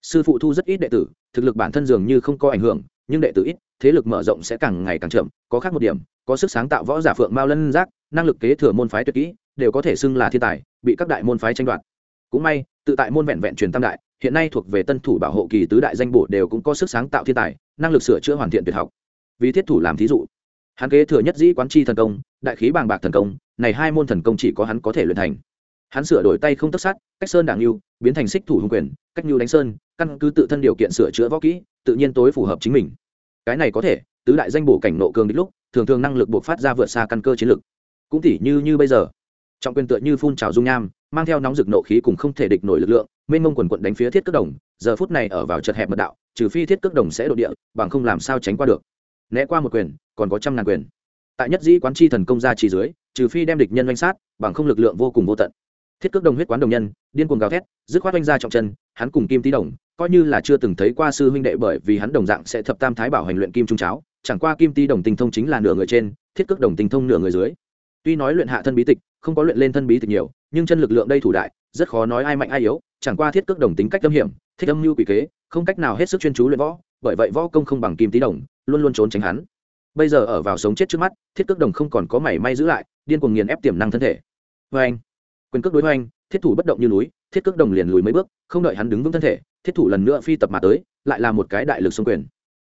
Speaker 1: Sư phụ thu rất ít đệ tử, thực lực bản thân dường như không có ảnh hưởng, nhưng đệ tử ít, thế lực mở rộng sẽ càng ngày càng chậm, có khác một điểm, có sức sáng tạo võ giả phượng mao lân giác năng lực kế thừa môn phái tuyệt kỹ, đều có thể xưng là thiên tài, bị các đại môn phái tranh đoạt. Cũng may, tự tại môn vẹn vẹn truyền tam đại, hiện nay thuộc về tân thủ bảo hộ kỳ tứ đại danh bổ đều cũng có sức sáng tạo thiên tài, năng lực sửa chữa hoàn thiện tuyệt học. Vì thiết thủ làm thí dụ, hắn kế thừa nhất dĩ quán chi thần công, đại khí bàng bạc thần công, này hai môn thần công chỉ có hắn có thể luyện thành. Hắn sửa đổi tay không tất sát, cách sơn đảng lưu, biến thành xích thủ hùng quyền, cách lưu đánh sơn, căn cứ tự thân điều kiện sửa chữa võ kỹ, tự nhiên tối phù hợp chính mình. Cái này có thể, tứ đại danh bổ cảnh nộ cường đến lúc, thường thường năng lực buộc phát ra vượt xa căn cơ chiến lực cũng tỉ như như bây giờ. Trọng quyền tựa như phun trào dung nham, mang theo nóng rực nộ khí cùng không thể địch nổi lực lượng, mênh mông quần quận đánh phía thiết cước đồng, giờ phút này ở vào chật hẹp mật đạo, trừ phi thiết cước đồng sẽ đột địa, bằng không làm sao tránh qua được. Né qua một quyền, còn có trăm ngàn quyền. Tại nhất dĩ quán chi thần công ra chỉ dưới, trừ phi đem địch nhân oanh sát, bằng không lực lượng vô cùng vô tận. Thiết cước đồng huyết quán đồng nhân, điên cuồng gào thét, dứt khoát oanh ra trọng chân, hắn cùng kim tý đồng, coi như là chưa từng thấy qua sư huynh đệ bởi vì hắn đồng dạng sẽ thập tam thái bảo hành luyện kim trung cháo, chẳng qua kim tý đồng tinh thông chính là nửa người trên, thiết cước đồng tinh thông nửa người dưới tuy nói luyện hạ thân bí tịch, không có luyện lên thân bí tịch nhiều, nhưng chân lực lượng đây thủ đại, rất khó nói ai mạnh ai yếu, chẳng qua thiết cước đồng tính cách âm hiểm, thích âm mưu quỷ kế, không cách nào hết sức chuyên chú luyện võ, bởi vậy võ công không bằng kim tý đồng, luôn luôn trốn tránh hắn. Bây giờ ở vào sống chết trước mắt, thiết cước đồng không còn có mảy may giữ lại, điên cuồng nghiền ép tiềm năng thân thể. Vê anh, quyền cước đối với anh, thiết thủ bất động như núi, thiết cước đồng liền lùi mấy bước, không đợi hắn đứng vững thân thể, thiết thủ lần nữa phi tập mà tới, lại là một cái đại lực xung quyền.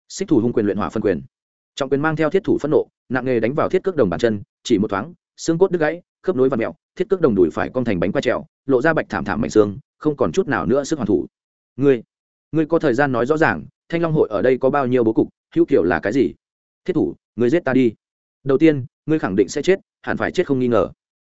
Speaker 1: Xích thủ hung quyền luyện hỏa phân quyền. Trọng quyền mang theo thiết thủ phẫn nộ, nặng nghề đánh vào thiết cước đồng bàn chân, chỉ một thoáng xương cốt đứt gãy, khớp nối và mẹo, thiết cước đồng đùi phải cong thành bánh quay trèo, lộ ra bạch thảm thảm mảnh xương, không còn chút nào nữa sức hoàn thủ. Ngươi ngươi có thời gian nói rõ ràng, thanh long hội ở đây có bao nhiêu bố cục, hữu kiểu là cái gì? Thiết thủ, ngươi giết ta đi. Đầu tiên, ngươi khẳng định sẽ chết, hẳn phải chết không nghi ngờ.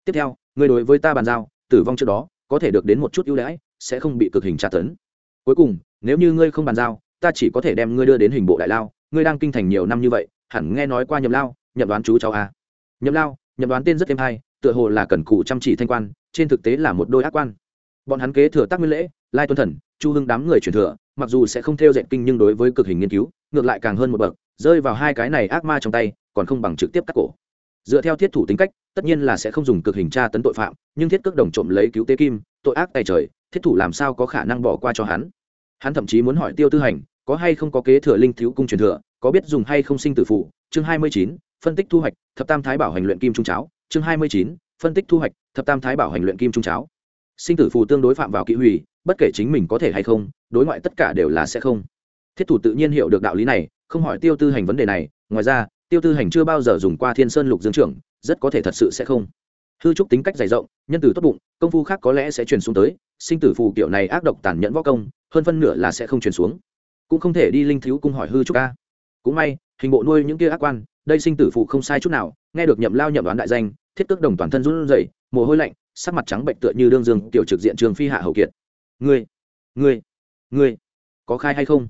Speaker 1: Tiếp theo, ngươi đối với ta bàn giao, tử vong trước đó, có thể được đến một chút ưu đãi, sẽ không bị cực hình tra tấn. Cuối cùng, nếu như ngươi không bàn giao, ta chỉ có thể đem ngươi đưa đến hình bộ đại lao, ngươi đang kinh thành nhiều năm như vậy, hẳn nghe nói qua nhậm lao, nhậm đoán chú cháu a. Nhậm lao nhậm đoán tên rất thêm hay, tựa hồ là cần cù chăm chỉ thanh quan, trên thực tế là một đôi ác quan. Bọn hắn kế thừa tác nguyên lễ, lai tuân thần, chu hưng đám người truyền thừa, mặc dù sẽ không theo dệt kinh nhưng đối với cực hình nghiên cứu, ngược lại càng hơn một bậc, rơi vào hai cái này ác ma trong tay, còn không bằng trực tiếp cắt cổ. Dựa theo thiết thủ tính cách, tất nhiên là sẽ không dùng cực hình tra tấn tội phạm, nhưng thiết cước đồng trộm lấy cứu tế kim, tội ác tay trời, thiết thủ làm sao có khả năng bỏ qua cho hắn? Hắn thậm chí muốn hỏi tiêu tư hành, có hay không có kế thừa linh thiếu cung truyền thừa, có biết dùng hay không sinh tử phụ chương hai mươi chín phân tích thu hoạch, thập tam thái bảo hành luyện kim trung cháo, chương hai mươi chín, phân tích thu hoạch, thập tam thái bảo hành luyện kim trung cháo. Sinh tử phù tương đối phạm vào kỹ hủy, bất kể chính mình có thể hay không, đối ngoại tất cả đều là sẽ không. Thiết thủ tự nhiên hiểu được đạo lý này, không hỏi tiêu tư hành vấn đề này, ngoài ra, tiêu tư hành chưa bao giờ dùng qua thiên sơn lục dương trưởng, rất có thể thật sự sẽ không. Hư trúc tính cách dày rộng, nhân từ tốt bụng, công phu khác có lẽ sẽ truyền xuống tới, sinh tử phù kiểu này ác độc tàn nhẫn võ công, hơn phân nửa là sẽ không truyền xuống. Cũng không thể đi linh thiếu cung hỏi hư trúc ca. Cũng may hình bộ nuôi những kia ác quan, đây sinh tử phụ không sai chút nào, nghe được nhậm lao nhậm đoán đại danh, thiết tước đồng toàn thân run rẩy, mồ hôi lạnh, sắc mặt trắng bệnh tựa như đương dương, tiểu trực diện trường phi hạ hầu kiệt. Ngươi ngươi ngươi, có khai hay không?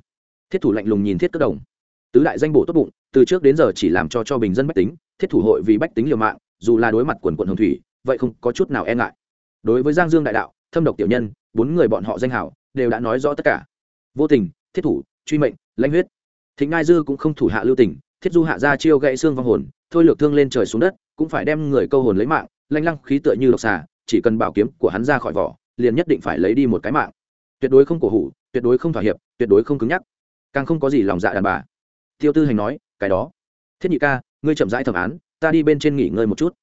Speaker 1: Thiết thủ lạnh lùng nhìn thiết tước đồng. Tứ đại danh bổ tốt bụng, từ trước đến giờ chỉ làm cho cho bình dân bách tính, thiết thủ hội vì bách tính liều mạng, dù là đối mặt quần quận hồng thủy, vậy không có chút nào e ngại. Đối với giang dương đại đạo, thâm độc tiểu nhân, bốn người bọn họ danh hảo, đều đã nói rõ tất cả. Vô tình, thiết thủ, truy mệnh, lãnh huyết thịnh ngai dư cũng không thủ hạ lưu tình, thiết du hạ ra chiêu gãy xương vong hồn, thôi lược thương lên trời xuống đất, cũng phải đem người câu hồn lấy mạng, lanh lăng khí tựa như độc xà, chỉ cần bảo kiếm của hắn ra khỏi vỏ, liền nhất định phải lấy đi một cái mạng. Tuyệt đối không cổ hủ, tuyệt đối không thỏa hiệp, tuyệt đối không cứng nhắc. Càng không có gì lòng dạ đàn bà. Tiêu tư hành nói, cái đó. Thiết nhị ca, ngươi chậm rãi thẩm án, ta đi bên trên nghỉ ngơi một chút.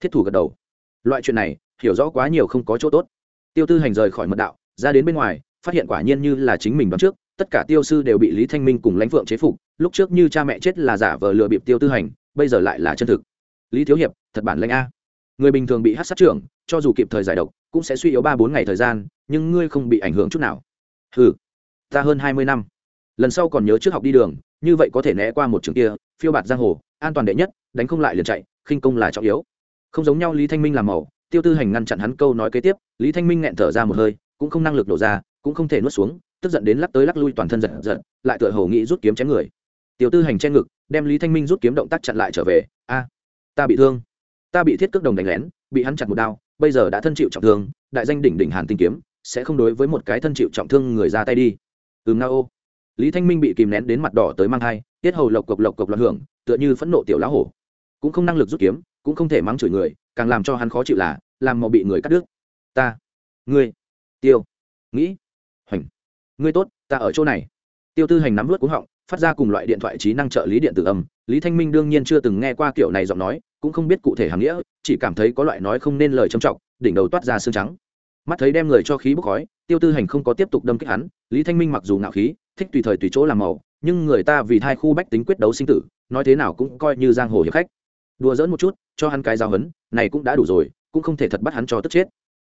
Speaker 1: Thiết thủ gật đầu. Loại chuyện này, hiểu rõ quá nhiều không có chỗ tốt. Tiêu tư hành rời khỏi mật đạo, ra đến bên ngoài, phát hiện quả nhiên như là chính mình đoán trước tất cả tiêu sư đều bị lý thanh minh cùng lãnh phượng chế phục, lúc trước như cha mẹ chết là giả vờ lừa bịp tiêu tư hành, bây giờ lại là chân thực. Lý thiếu hiệp, thật bản lãnh a. Người bình thường bị hát sát trưởng, cho dù kịp thời giải độc, cũng sẽ suy yếu ba bốn ngày thời gian, nhưng ngươi không bị ảnh hưởng chút nào. Ừ ta hơn hai mươi năm. Lần sau còn nhớ trước học đi đường, như vậy có thể né qua một trường kia, phiêu bạt giang hồ, an toàn đệ nhất, đánh không lại liền chạy, khinh công là trọng yếu. Không giống nhau lý thanh minh làm màu tiêu tư hành ngăn chặn hắn câu nói kế tiếp, lý thanh minh nghẹn thở ra một hơi, cũng không năng lực đổ ra, cũng không thể nuốt xuống tức giận đến lắc tới lắc lui toàn thân giật giật, lại tựa hồ nghĩ rút kiếm chém người. Tiểu tư hành che ngực, đem lý thanh minh rút kiếm động tác chặn lại trở về. A, ta bị thương. Ta bị thiết cước đồng đánh lén, bị hắn chặt một đao, bây giờ đã thân chịu trọng thương, đại danh đỉnh đỉnh hàn tinh kiếm, sẽ không đối với một cái thân chịu trọng thương người ra tay đi. Ừm nao ô lý thanh minh bị kìm nén đến mặt đỏ tới mang thai, tiết hầu lộc cộc lộc cộc loạn hưởng, tựa như phẫn nộ tiểu lá hổ. Cũng không năng lực rút kiếm, cũng không thể mắng chửi người, càng làm cho hắn khó chịu là, làm màu bị người cắt đứt. Ta, ngươi, tiêu, nghĩ, hoành ngươi tốt, ta ở chỗ này. Tiêu tư hành nắm vớt cúng họng, phát ra cùng loại điện thoại trí năng trợ lý điện tử âm. Lý thanh minh đương nhiên chưa từng nghe qua kiểu này giọng nói, cũng không biết cụ thể hàm nghĩa, chỉ cảm thấy có loại nói không nên lời trầm trọng, đỉnh đầu toát ra xương trắng. Mắt thấy đem người cho khí bốc khói, tiêu tư hành không có tiếp tục đâm kích hắn, lý thanh minh mặc dù ngạo khí, thích tùy thời tùy chỗ làm màu, nhưng người ta vì thai khu bách tính quyết đấu sinh tử, nói thế nào cũng coi như giang hồ hiệp khách. Đùa dỡn một chút, cho hắn cái giao hấn này cũng đã đủ rồi, cũng không thể thật bắt hắn cho tức chết.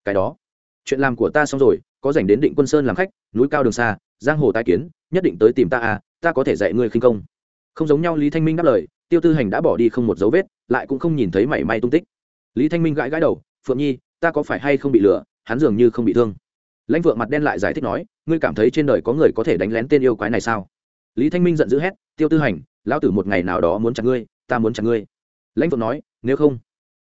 Speaker 1: Cái đó, chuyện làm của ta xong rồi có dành đến định quân sơn làm khách, núi cao đường xa, giang hồ tai kiến, nhất định tới tìm ta à ta có thể dạy ngươi khinh công. Không giống nhau, lý thanh minh đáp lời, tiêu tư hành đã bỏ đi không một dấu vết, lại cũng không nhìn thấy mảy may tung tích. Lý thanh minh gãi gãi đầu, phượng nhi, ta có phải hay không bị lừa, hắn dường như không bị thương. Lãnh vượng mặt đen lại giải thích nói, ngươi cảm thấy trên đời có người có thể đánh lén tên yêu quái này sao? Lý thanh minh giận dữ hét, tiêu tư hành, lão tử một ngày nào đó muốn chặt ngươi, ta muốn chặt ngươi. Lãnh vượng nói, nếu không,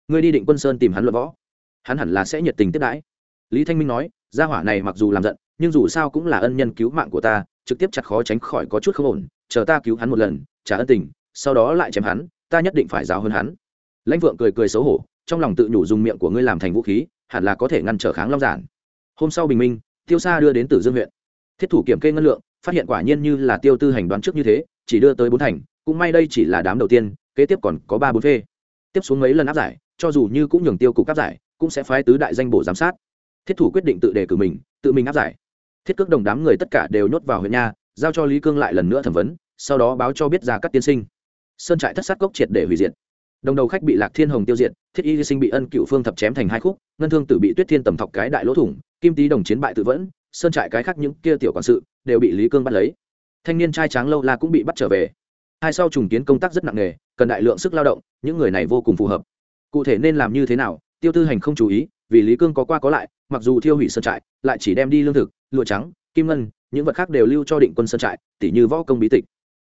Speaker 1: ngươi đi định quân sơn tìm hắn luận võ, hắn hẳn là sẽ nhiệt tình tiếp đãi. Lý thanh minh nói gia hỏa này mặc dù làm giận, nhưng dù sao cũng là ân nhân cứu mạng của ta, trực tiếp chặt khó tránh khỏi có chút không ổn, chờ ta cứu hắn một lần, trả ân tình, sau đó lại chém hắn, ta nhất định phải giáo hơn hắn. Lãnh vượng cười cười xấu hổ, trong lòng tự nhủ dùng miệng của ngươi làm thành vũ khí, hẳn là có thể ngăn trở kháng long giản. Hôm sau bình minh, tiêu xa đưa đến tử dương huyện. Thiết thủ kiểm kê ngân lượng, phát hiện quả nhiên như là tiêu tư hành đoán trước như thế, chỉ đưa tới bốn thành, cũng may đây chỉ là đám đầu tiên, kế tiếp còn có ba bốn phê. Tiếp xuống mấy lần áp giải, cho dù như cũng nhường tiêu cục áp giải, cũng sẽ phái tứ đại danh bổ giám sát thiết thủ quyết định tự đề cử mình, tự mình áp giải. Thiết cước đồng đám người tất cả đều nhốt vào huyện nha, giao cho lý cương lại lần nữa thẩm vấn, sau đó báo cho biết ra các tiên sinh. Sơn trại thất sát cốc triệt để hủy diệt. Đồng đầu khách bị lạc thiên hồng tiêu diệt, thiết y sinh bị ân cựu phương thập chém thành hai khúc, ngân thương tử bị tuyết thiên tầm thọc cái đại lỗ thủng, kim tý đồng chiến bại tự vẫn, sơn trại cái khác những kia tiểu quản sự đều bị lý cương bắt lấy. Thanh niên trai tráng lâu la cũng bị bắt trở về. Hai sau trùng kiến công tác rất nặng nề, cần đại lượng sức lao động, những người này vô cùng phù hợp. Cụ thể nên làm như thế nào, tiêu tư hành không chú ý, vì lý cương có qua có lại mặc dù thiêu hủy sơn trại, lại chỉ đem đi lương thực, lụa trắng, kim ngân, những vật khác đều lưu cho định quân sơn trại tỷ như võ công bí tịch.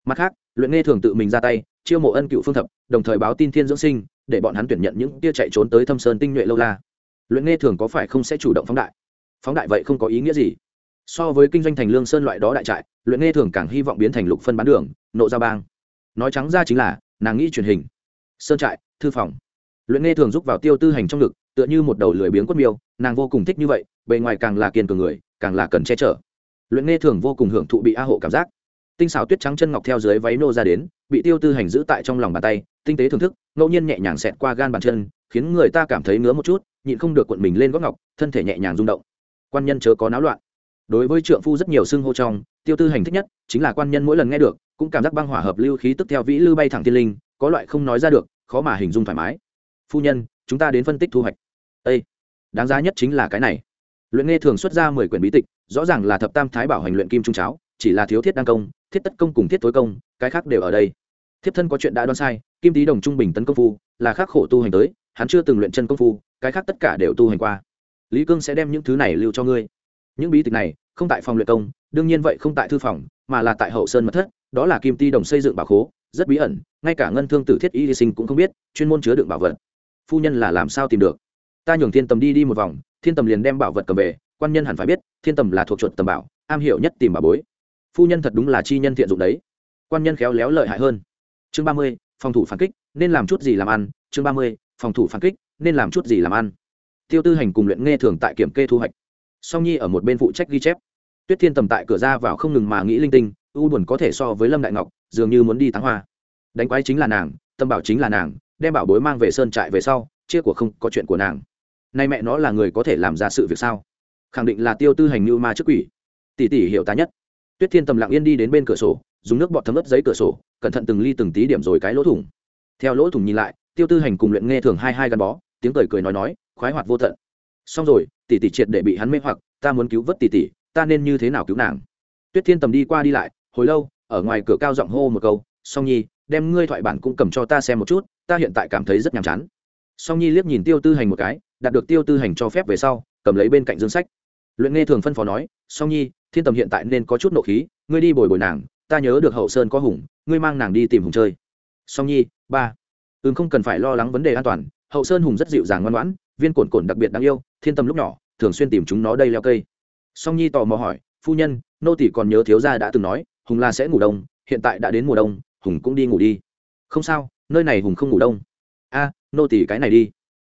Speaker 1: Mặt khác, luyện nghe thường tự mình ra tay, chiêu mộ ân cựu phương thập, đồng thời báo tin thiên dưỡng sinh, để bọn hắn tuyển nhận những tia chạy trốn tới thâm sơn tinh nhuệ lâu la. Luyện nghe thường có phải không sẽ chủ động phóng đại? Phóng đại vậy không có ý nghĩa gì. So với kinh doanh thành lương sơn loại đó đại trại, luyện nghe thường càng hy vọng biến thành lục phân bán đường, nộ ra bang. Nói trắng ra chính là, nàng nghĩ truyền hình. Sơn trại, thư phòng luyện nghe thường giúp vào tiêu tư hành trong ngực, tựa như một đầu lười biếng quất miêu, nàng vô cùng thích như vậy, bề ngoài càng là kiên cường người, càng là cần che chở. Luyện nghe thường vô cùng hưởng thụ bị a hộ cảm giác. Tinh xảo tuyết trắng chân ngọc theo dưới váy nô ra đến, bị tiêu tư hành giữ tại trong lòng bàn tay, tinh tế thưởng thức, ngẫu nhiên nhẹ nhàng xẹt qua gan bàn chân, khiến người ta cảm thấy ngứa một chút, nhịn không được cuộn mình lên góc ngọc, thân thể nhẹ nhàng rung động. Quan nhân chớ có náo loạn. Đối với trượng phu rất nhiều xưng hô trong, tiêu tư hành thích nhất chính là quan nhân mỗi lần nghe được, cũng cảm giác băng hỏa hợp lưu khí tức theo vĩ lưu bay thẳng thiên linh, có loại không nói ra được, khó mà hình dung thoải mái phu nhân, chúng ta đến phân tích thu hoạch. Â đáng giá nhất chính là cái này. Luyện nghe thường xuất ra mười quyển bí tịch, rõ ràng là thập tam thái bảo hành luyện kim trung cháo, chỉ là thiếu thiết đăng công, thiết tất công cùng thiết tối công, cái khác đều ở đây. Thiếp thân có chuyện đã đoán sai, kim tý đồng trung bình tấn công phu, là khắc khổ tu hành tới, hắn chưa từng luyện chân công phu, cái khác tất cả đều tu hành qua. Lý cương sẽ đem những thứ này lưu cho ngươi. Những bí tịch này, không tại phòng luyện công, đương nhiên vậy không tại thư phòng, mà là tại hậu sơn mật thất, đó là kim ti đồng xây dựng bảo khố, rất bí ẩn, ngay cả ngân thương tử thiết y sinh cũng không biết, chuyên môn chứa đựng bảo vật phu nhân là làm sao tìm được? Ta nhường thiên tầm đi đi một vòng, thiên tầm liền đem bảo vật cầm về, quan nhân hẳn phải biết, thiên tầm là thuộc chuột tầm bảo, am hiểu nhất tìm bà bối. Phu nhân thật đúng là chi nhân thiện dụng đấy. Quan nhân khéo léo lợi hại hơn. Chương ba mươi, phòng thủ phản kích, nên làm chút gì làm ăn. Chương ba mươi, phòng thủ phản kích, nên làm chút gì làm ăn. Tiêu tư hành cùng luyện nghe thường tại kiểm kê thu hoạch. Song nhi ở một bên phụ trách ghi chép. Tuyết thiên tầm tại cửa ra vào không ngừng mà nghĩ linh tinh, u buồn có thể so với lâm đại ngọc, dường như muốn đi thắng hoa. Đánh quái chính là nàng, tâm bảo chính là nàng đem bảo bối mang về sơn trại về sau, chia của không có chuyện của nàng. Nay mẹ nó là người có thể làm ra sự việc sao? Khẳng định là tiêu tư hành như ma trước quỷ. Tỷ tỷ hiểu ta nhất. Tuyết thiên tầm lặng yên đi đến bên cửa sổ, dùng nước bọt thấm ướt giấy cửa sổ, cẩn thận từng ly từng tí điểm rồi cái lỗ thủng. Theo lỗ thủng nhìn lại, tiêu tư hành cùng luyện nghe thường hai hai gắn bó, tiếng cười cười nói nói, khoái hoạt vô tận. Xong rồi, tỷ tỷ triệt để bị hắn mê hoặc, ta muốn cứu vớt tỷ tỷ, ta nên như thế nào cứu nàng? Tuyết thiên tầm đi qua đi lại, hồi lâu, ở ngoài cửa cao giọng hô một câu, song nhi, đem ngươi thoại bản cũng cầm cho ta xem một chút ta hiện tại cảm thấy rất nhàm chán. Song nhi liếc nhìn tiêu tư hành một cái, đạt được tiêu tư hành cho phép về sau, cầm lấy bên cạnh dương sách. Luyện nghe thường phân phó nói, song nhi, thiên tầm hiện tại nên có chút nộ khí, ngươi đi bồi bồi nàng, ta nhớ được hậu sơn có hùng, ngươi mang nàng đi tìm hùng chơi. Song nhi, ba, ừm, không cần phải lo lắng vấn đề an toàn, hậu sơn hùng rất dịu dàng ngoan ngoãn, viên cồn cồn đặc biệt đáng yêu, thiên tâm lúc nhỏ, thường xuyên tìm chúng nó đây leo cây. Song nhi tò mò hỏi, phu nhân, nô tỷ còn nhớ thiếu gia đã từng nói, hùng là sẽ ngủ đông, hiện tại đã đến mùa đông, hùng cũng đi ngủ đi. Không sao nơi này hùng không ngủ đông. A, nô tỷ cái này đi.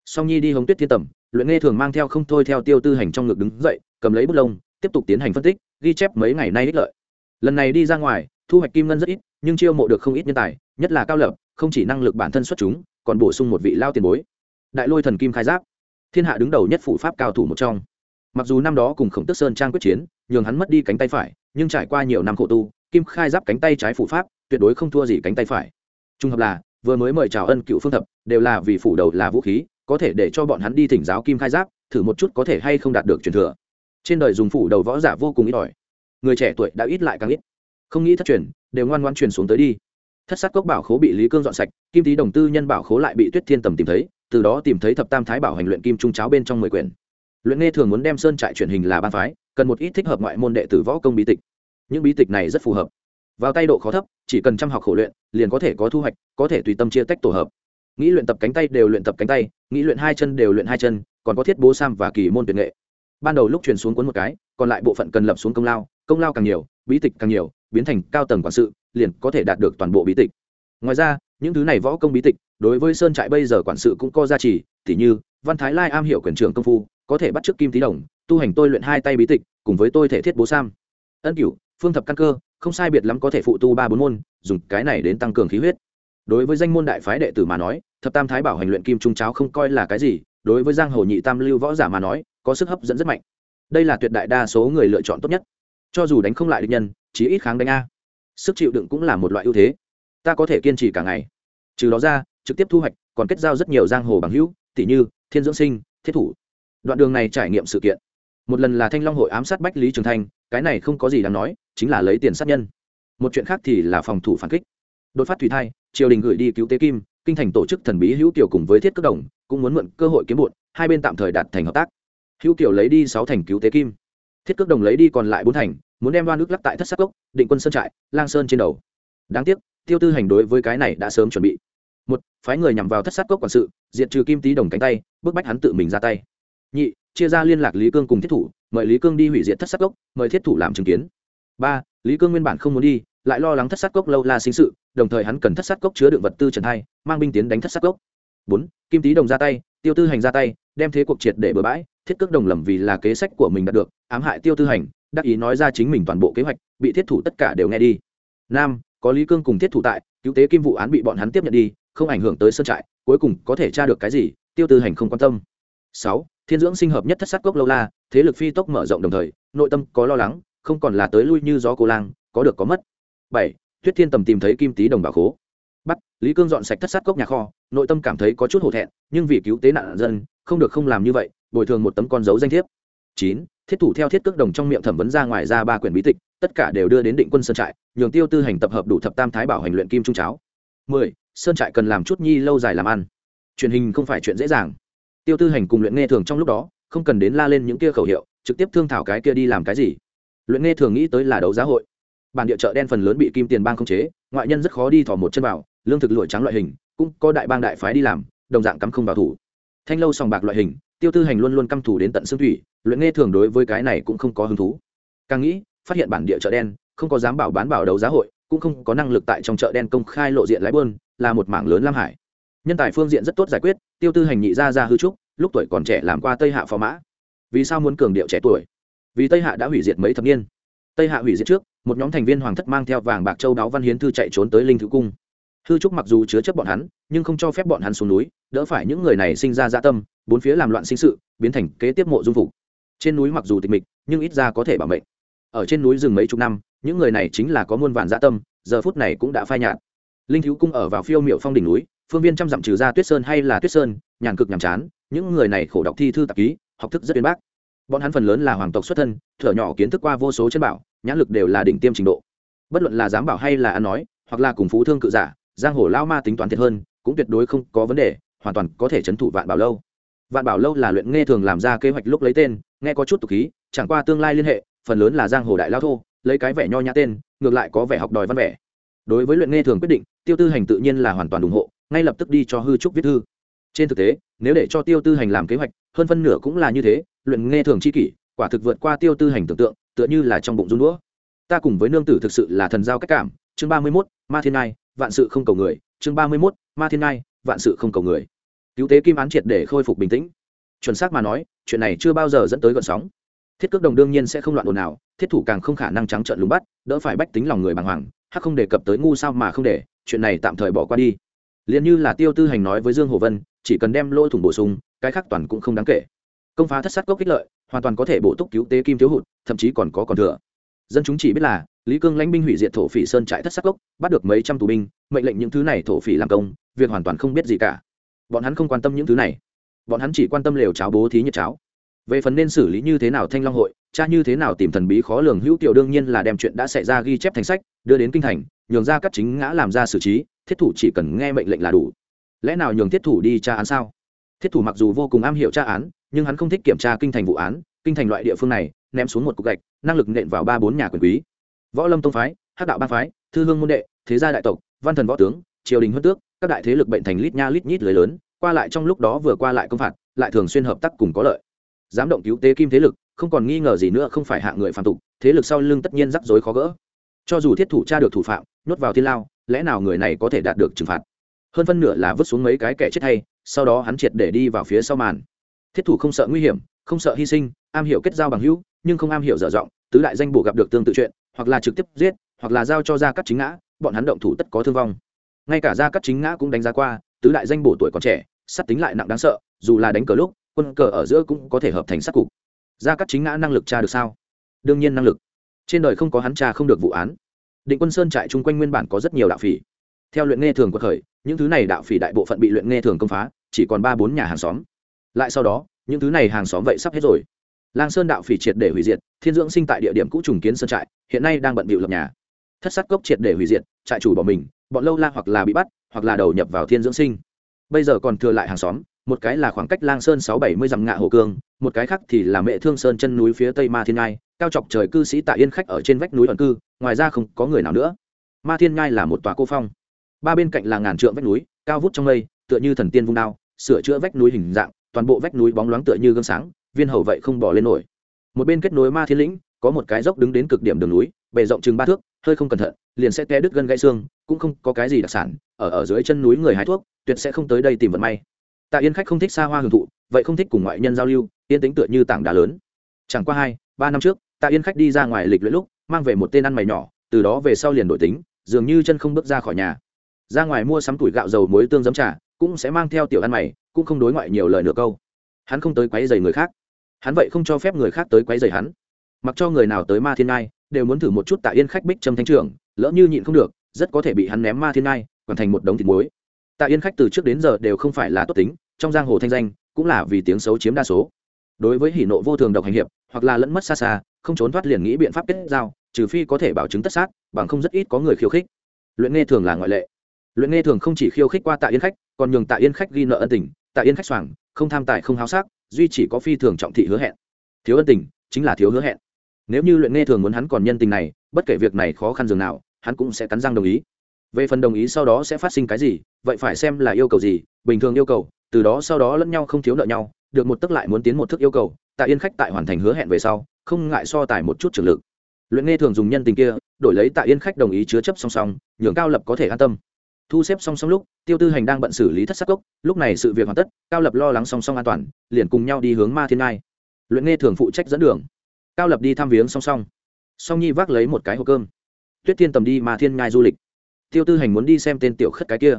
Speaker 1: Song nhi đi hống tuyết thiên tầm luyện nghe thường mang theo không thôi theo tiêu tư hành trong ngực đứng dậy, cầm lấy bút lông, tiếp tục tiến hành phân tích, ghi chép mấy ngày nay ích lợi. Lần này đi ra ngoài, thu hoạch kim ngân rất ít, nhưng chiêu mộ được không ít nhân tài, nhất là cao lập, không chỉ năng lực bản thân xuất chúng, còn bổ sung một vị lao tiền bối. Đại lôi thần kim khai giáp. Thiên hạ đứng đầu nhất phủ pháp cao thủ một trong. Mặc dù năm đó cùng khổng tức sơn trang quyết chiến, nhường hắn mất đi cánh tay phải, nhưng trải qua nhiều năm khổ tu, kim khai giáp cánh tay trái phủ pháp, tuyệt đối không thua gì cánh tay phải. Trung hợp là vừa mới mời chào ân cựu phương thập, đều là vì phủ đầu là vũ khí, có thể để cho bọn hắn đi thỉnh giáo kim khai giáp, thử một chút có thể hay không đạt được truyền thừa. Trên đời dùng phủ đầu võ giả vô cùng ít ỏi. Người trẻ tuổi đã ít lại càng ít. Không nghĩ thất truyền, đều ngoan ngoan truyền xuống tới đi. Thất sát cốc bảo khố bị lý cương dọn sạch, kim tý đồng tư nhân bảo khố lại bị tuyết thiên tầm tìm thấy, từ đó tìm thấy thập tam thái bảo hành luyện kim trung cháo bên trong mười quyển. Luyện nghe thường muốn đem sơn trại truyền hình là ban phái, cần một ít thích hợp ngoại môn đệ tử võ công bí tịch. Những bí tịch này rất phù hợp vào tay độ khó thấp, chỉ cần chăm học khổ luyện, liền có thể có thu hoạch, có thể tùy tâm chia tách tổ hợp. Nghĩ luyện tập cánh tay đều luyện tập cánh tay, nghĩ luyện hai chân đều luyện hai chân, còn có thiết bố sam và kỳ môn tuyệt nghệ. Ban đầu lúc truyền xuống cuốn một cái, còn lại bộ phận cần lập xuống công lao công lao càng nhiều, bí tịch càng nhiều, biến thành cao tầng quản sự, liền có thể đạt được toàn bộ bí tịch. Ngoài ra, những thứ này võ công bí tịch, đối với sơn trại bây giờ quản sự cũng có giá trị tỉ như, văn thái lai am hiểu quyền trưởng công phu, có thể bắt chước kim tý đồng, tu hành tôi luyện hai tay bí tịch, cùng với tôi thể thiết bố sam. Ân cửu, phương thập căn cơ không sai biệt lắm có thể phụ tu ba bốn môn, dùng cái này đến tăng cường khí huyết. Đối với danh môn đại phái đệ tử mà nói, thập tam thái bảo hành luyện kim trung cháo không coi là cái gì, đối với giang hồ nhị tam lưu võ giả mà nói, có sức hấp dẫn rất mạnh. Đây là tuyệt đại đa số người lựa chọn tốt nhất. Cho dù đánh không lại địch nhân, chí ít kháng đánh a. Sức chịu đựng cũng là một loại ưu thế. Ta có thể kiên trì cả ngày. Trừ đó ra, trực tiếp thu hoạch, còn kết giao rất nhiều giang hồ bằng hữu tỷ như, thiên dưỡng sinh, thiết thủ. Đoạn đường này trải nghiệm sự kiện. Một lần là thanh long hội ám sát bách lý trường thanh cái này không có gì đáng nói chính là lấy tiền sát nhân. Một chuyện khác thì là phòng thủ phản kích. Đột phát thủy thai, triều đình gửi đi cứu tế kim, kinh thành tổ chức thần bí hữu kiều cùng với thiết cất đồng, cũng muốn mượn cơ hội kiếm bụn hai bên tạm thời đạt thành hợp tác. Hữu kiều lấy đi sáu thành cứu tế kim. Thiết cước đồng lấy đi còn lại bốn thành, muốn đem đoan nước lắc tại thất sắc cốc, định quân sơn trại, lang sơn trên đầu. Đáng tiếc, tiêu tư hành đối với cái này đã sớm chuẩn bị. Một, phái người nhằm vào thất sát cốc quản sự, diệt trừ kim tý đồng cánh tay, bức bách hắn tự mình ra tay. Nhị, chia ra liên lạc lý cương cùng thiết thủ, mời lý cương đi hủy diệt thất sát cốc, mời thiết thủ làm chứng kiến ba, lý cương nguyên bản không muốn đi, lại lo lắng thất sát cốc lâu la sinh sự, đồng thời hắn cần thất sát cốc chứa đựng vật tư trần hai mang binh tiến đánh thất sát cốc. Bốn, kim tý đồng ra tay, tiêu tư hành ra tay, đem thế cuộc triệt để bừa bãi, thiết cước đồng lầm vì là kế sách của mình đạt được, ám hại tiêu tư hành, đắc ý nói ra chính mình toàn bộ kế hoạch, bị thiết thủ tất cả đều nghe đi. Năm, có lý cương cùng thiết thủ tại, cứu tế kim vụ án bị bọn hắn tiếp nhận đi, không ảnh hưởng tới sơn trại, cuối cùng có thể tra được cái gì, tiêu tư hành không quan tâm. Sáu, thiên dưỡng sinh hợp nhất thất sát cốc lâu la, thế lực phi tốc mở rộng đồng thời, nội tâm có lo lắng không còn là tới lui như gió cô lang, có được có mất. Bảy tuyết thiên tầm tìm thấy kim tý đồng bảo khố. Bắt, lý cương dọn sạch thất sát cốc nhà kho, nội tâm cảm thấy có chút hổ thẹn, nhưng vì cứu tế nạn dân, không được không làm như vậy, bồi thường một tấm con dấu danh thiếp. Chín, thiết thủ theo thiết cước đồng trong miệng thẩm vấn ra ngoài ra ba quyển bí tịch, tất cả đều đưa đến định quân sơn trại, nhường tiêu tư hành tập hợp đủ thập tam thái bảo hành luyện kim trung cháo. Mười, sơn trại cần làm chút nhi lâu dài làm ăn. Truyền hình không phải chuyện dễ dàng. Tiêu tư hành cùng luyện nghe thường trong lúc đó, không cần đến la lên những kia khẩu hiệu, trực tiếp thương thảo cái kia đi làm cái gì luyện nghe thường nghĩ tới là đấu giá hội. Bản địa chợ đen phần lớn bị kim tiền bang khống chế, ngoại nhân rất khó đi thỏ một chân vào, lương thực lụa trắng loại hình, cũng có đại bang đại phái đi làm, đồng dạng cắm không vào thủ. Thanh lâu sòng bạc loại hình, tiêu tư hành luôn luôn căm thủ đến tận xương thủy, luyện nghe thường đối với cái này cũng không có hứng thú. Càng nghĩ, phát hiện bản địa chợ đen, không có dám bảo bán bảo đấu giá hội, cũng không có năng lực tại trong chợ đen công khai lộ diện lái bơn, là một mảng lớn lam hải. Nhân tài phương diện rất tốt giải quyết, tiêu tư hành nhị ra ra hư trúc, lúc tuổi còn trẻ làm qua tây hạ phò mã. Vì sao muốn cường điệu trẻ tuổi? Vì tây hạ đã hủy diệt mấy thập niên tây hạ hủy diệt trước một nhóm thành viên hoàng thất mang theo vàng bạc châu đáo văn hiến thư chạy trốn tới linh thứ cung hư trúc mặc dù chứa chấp bọn hắn nhưng không cho phép bọn hắn xuống núi đỡ phải những người này sinh ra dạ tâm bốn phía làm loạn sinh sự biến thành kế tiếp mộ dung phục trên núi mặc dù tịch mịch nhưng ít ra có thể bảo mệnh ở trên núi rừng mấy chục năm những người này chính là có muôn vàn dạ tâm giờ phút này cũng đã phai nhạt linh thiếu cung ở vào phiêu miệu phong đỉnh núi phương viên trăm dặm trừ ra tuyết sơn hay là tuyết sơn nhàn cực nhàm chán những người này khổ đọc thi thư tạp ký học thức rất uyên bác bọn hắn phần lớn là hoàng tộc xuất thân, thở nhỏ kiến thức qua vô số chân bảo, nhãn lực đều là đỉnh tiêm trình độ. Bất luận là dám bảo hay là ăn nói, hoặc là cùng phú thương cự giả, giang hồ lao ma tính toán thiệt hơn, cũng tuyệt đối không có vấn đề, hoàn toàn có thể c h ấ n thủ vạn bảo lâu. Vạn bảo lâu là luyện nghe thường làm ra kế hoạch lúc lấy tên, nghe có chút tục khí, chẳng qua tương lai liên hệ, phần lớn là giang hồ đại lao thô, lấy cái vẻ nho nhã tên, ngược lại có vẻ học đòi văn vẻ. Đối với luyện nghe thường quyết định, tiêu tư hành tự nhiên là hoàn toàn ủng hộ, ngay lập tức đi cho hư trúc viết thư. Trên thực tế, nếu để cho tiêu tư hành làm kế hoạch, hơn phân nửa cũng là như thế luyện nghe thường c h i kỷ, quả thực vượt qua tiêu tư hành tưởng tượng, tựa như là trong bụng run đũa. Ta cùng với nương tử thực sự là thần giao cách cảm, chương ba mươi mốt, ma thiên ngai, vạn sự không cầu người, chương ba mươi mốt, ma thiên ngai, vạn sự không cầu người. Cứu tế kim án triệt để khôi phục bình tĩnh. Chuẩn xác mà nói, chuyện này chưa bao giờ dẫn tới gợn sóng. Thiết cước đồng đương nhiên sẽ không loạn ồn nào thiết thủ càng không khả năng trắng trợn lùng bắt, đỡ phải bách tính lòng người bàng hoàng, hắc không đề cập tới ngu sao mà không để, chuyện này tạm thời bỏ qua đi. Liền như là tiêu tư hành nói với dương hồ vân, chỉ cần đem lỗ thủng bổ sung, cái khác toàn cũng không đáng kể công phá thất sát cốc kích lợi, hoàn toàn có thể bổ túc cứu tế kim thiếu hụt, thậm chí còn có còn thừa. Dân chúng chỉ biết là, lý cương lãnh binh hủy diệt thổ phỉ sơn trại thất sát cốc, bắt được mấy trăm tù binh, mệnh lệnh những thứ này thổ phỉ làm công, việc hoàn toàn không biết gì cả. Bọn hắn không quan tâm những thứ này. Bọn hắn chỉ quan tâm lều cháo bố thí nhật cháo. Về phần nên xử lý như thế nào thanh long hội, cha như thế nào tìm thần bí khó lường hữu tiểu đương nhiên là đem chuyện đã xảy ra ghi chép thành sách, đưa đến kinh thành, nhường ra các chính ngã làm ra xử trí, thiết thủ chỉ cần nghe mệnh lệnh là đủ. Lẽ nào nhường thiết thủ đi tra án sao? Thiết thủ mặc dù vô cùng am hiểu tra án nhưng hắn không thích kiểm tra kinh thành vụ án, kinh thành loại địa phương này, ném xuống một cục gạch, năng lực nện vào ba bốn nhà quyền quý. Võ lâm tông phái, hắc đạo ba phái, thư hương môn đệ, thế gia đại tộc, văn thần võ tướng, triều đình huân tước, các đại thế lực bệnh thành lít nha lít nhít lưới lớn, qua lại trong lúc đó vừa qua lại công phạt, lại thường xuyên hợp tác cùng có lợi. Dám động cứu tế kim thế lực, không còn nghi ngờ gì nữa không phải hạ người phạm tục, thế lực sau lưng tất nhiên rắc rối khó gỡ. Cho dù thiết thủ tra được thủ phạm, nhốt vào thiên lao, lẽ nào người này có thể đạt được trừng phạt? Hơn phân nửa là vứt xuống mấy cái kẻ chết hay, sau đó hắn triệt để đi vào phía sau màn thiết thủ không sợ nguy hiểm, không sợ hy sinh, am hiểu kết giao bằng hữu, nhưng không am hiểu dở dọng, tứ đại danh bổ gặp được tương tự chuyện, hoặc là trực tiếp giết, hoặc là giao cho gia cắt chính ngã, bọn hắn động thủ tất có thương vong. Ngay cả gia cắt chính ngã cũng đánh giá qua, tứ đại danh bổ tuổi còn trẻ sắt tính lại nặng đáng sợ, dù là đánh cờ lúc, quân cờ ở giữa cũng có thể hợp thành sát cục. Gia cắt chính ngã năng lực tra được sao? Đương nhiên năng lực. Trên đời không có hắn tra không được vụ án. Định quân sơn trại chung quanh nguyên bản có rất nhiều đạo phỉ. Theo luyện nghe thường của khởi những thứ này đạo phỉ đại bộ phận bị luyện nghe thường công phá, chỉ còn ba bốn nhà hàng xóm lại sau đó, những thứ này hàng xóm vậy sắp hết rồi. Lang sơn đạo phỉ triệt để hủy diệt, thiên dưỡng sinh tại địa điểm cũ trùng kiến sơn trại, hiện nay đang bận bịu lập nhà. Thất sát cốc triệt để hủy diệt, trại chủ bỏ mình, bọn lâu la hoặc là bị bắt, hoặc là đầu nhập vào thiên dưỡng sinh. Bây giờ còn thừa lại hàng xóm, một cái là khoảng cách lang sơn sáu bảy mươi dặm ngạ hồ cương, một cái khác thì là mẹ thương sơn chân núi phía tây ma thiên ngai, cao chọc trời cư sĩ tại yên khách ở trên vách núi ẩn cư, ngoài ra không có người nào nữa. Ma thiên ngai là một tòa cô phong. Ba bên cạnh là ngàn trượng vách núi, cao vút trong mây, tựa như thần tiên vung đao, sửa chữa vách núi hình dạng toàn bộ vách núi bóng loáng tựa như gương sáng, viên hầu vậy không bỏ lên nổi. Một bên kết nối ma thiên lĩnh, có một cái dốc đứng đến cực điểm đường núi, bề rộng chừng ba thước, hơi không cẩn thận, liền sẽ té đứt gân gãy xương, cũng không có cái gì đặc sản, ở ở dưới chân núi người hái thuốc, tuyệt sẽ không tới đây tìm vận may. Tạ yên khách không thích xa hoa hưởng thụ, vậy không thích cùng ngoại nhân giao lưu, yên tính tựa như tảng đá lớn. Chẳng qua hai, ba năm trước, tạ yên khách đi ra ngoài lịch luyện lúc, mang về một tên ăn mày nhỏ, từ đó về sau liền đổi tính, dường như chân không bước ra khỏi nhà. Ra ngoài mua sắm tuổi gạo dầu muối tương giấm trà, cũng sẽ mang theo tiểu ăn mày cũng không đối ngoại nhiều lời nửa câu. Hắn không tới quấy rầy người khác. Hắn vậy không cho phép người khác tới quấy rầy hắn. Mặc cho người nào tới ma thiên ngai, đều muốn thử một chút tạ yên khách bích trâm thanh trưởng, lỡ như nhịn không được, rất có thể bị hắn ném ma thiên ngai còn thành một đống thịt muối. Tạ yên khách từ trước đến giờ đều không phải là tốt tính, trong giang hồ thanh danh, cũng là vì tiếng xấu chiếm đa số. Đối với hỉ nộ vô thường độc hành hiệp, hoặc là lẫn mất xa xa, không trốn thoát liền nghĩ biện pháp kết giao, trừ phi có thể bảo chứng tất sát, bằng không rất ít có người khiêu khích. Luyện nghe thường là ngoại lệ. Luyện nghe thường không chỉ khiêu khích qua tạ yên khách, còn nhường tạ yên khách ghi nợ ân tình tạ yên khách soàng, không tham tài không háo sắc, duy chỉ có phi thường trọng thị hứa hẹn. Thiếu ân tình, chính là thiếu hứa hẹn. Nếu như luyện nghe thường muốn hắn còn nhân tình này, bất kể việc này khó khăn dường nào, hắn cũng sẽ cắn răng đồng ý. Về phần đồng ý sau đó sẽ phát sinh cái gì, vậy phải xem là yêu cầu gì, bình thường yêu cầu, từ đó sau đó lẫn nhau không thiếu nợ nhau, được một tức lại muốn tiến một thức yêu cầu, tạ yên khách tại hoàn thành hứa hẹn về sau, không ngại so tài một chút trường lực. Luyện nghe thường dùng nhân tình kia, đổi lấy tạ yên khách đồng ý chứa chấp song song, nhường cao lập có thể an tâm thu xếp song song lúc, tiêu tư hành đang bận xử lý thất sắc cốc, lúc này sự việc hoàn tất, cao lập lo lắng song song an toàn, liền cùng nhau đi hướng ma thiên ngai. Luyện nghe thường phụ trách dẫn đường. Cao lập đi thăm viếng song song. Song nhi vác lấy một cái hộp cơm. Tuyết thiên tầm đi ma thiên ngai du lịch. Tiêu tư hành muốn đi xem tên tiểu khất cái kia.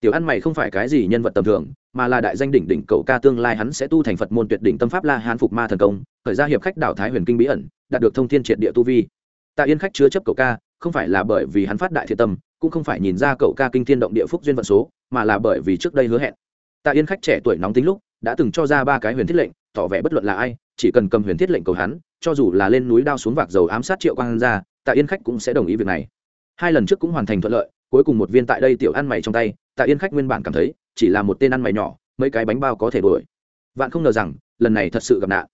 Speaker 1: Tiểu ăn mày không phải cái gì nhân vật tầm thường, mà là đại danh đỉnh đỉnh cầu ca tương lai hắn sẽ tu thành phật môn tuyệt đỉnh tâm pháp la hán phục ma thần công, khởi ra hiệp khách đảo thái huyền kinh bí ẩn, đạt được thông thiên triệt địa tu vi. Tạ yên khách chứa chấp cầu ca, không phải là bởi vì hắn phát đại thiện tâm cũng không phải nhìn ra cậu ca kinh thiên động địa phúc duyên vận số, mà là bởi vì trước đây hứa hẹn. Tạ yên khách trẻ tuổi nóng tính lúc, đã từng cho ra ba cái huyền thiết lệnh, tỏ vẻ bất luận là ai, chỉ cần cầm huyền thiết lệnh cầu hắn, cho dù là lên núi đao xuống vạc dầu ám sát triệu quang ra, tạ yên khách cũng sẽ đồng ý việc này. Hai lần trước cũng hoàn thành thuận lợi, cuối cùng một viên tại đây tiểu ăn mày trong tay, tạ yên khách nguyên bản cảm thấy, chỉ là một tên ăn mày nhỏ, mấy cái bánh bao có thể đuổi. Vạn không ngờ rằng, lần này thật sự gặp nạn.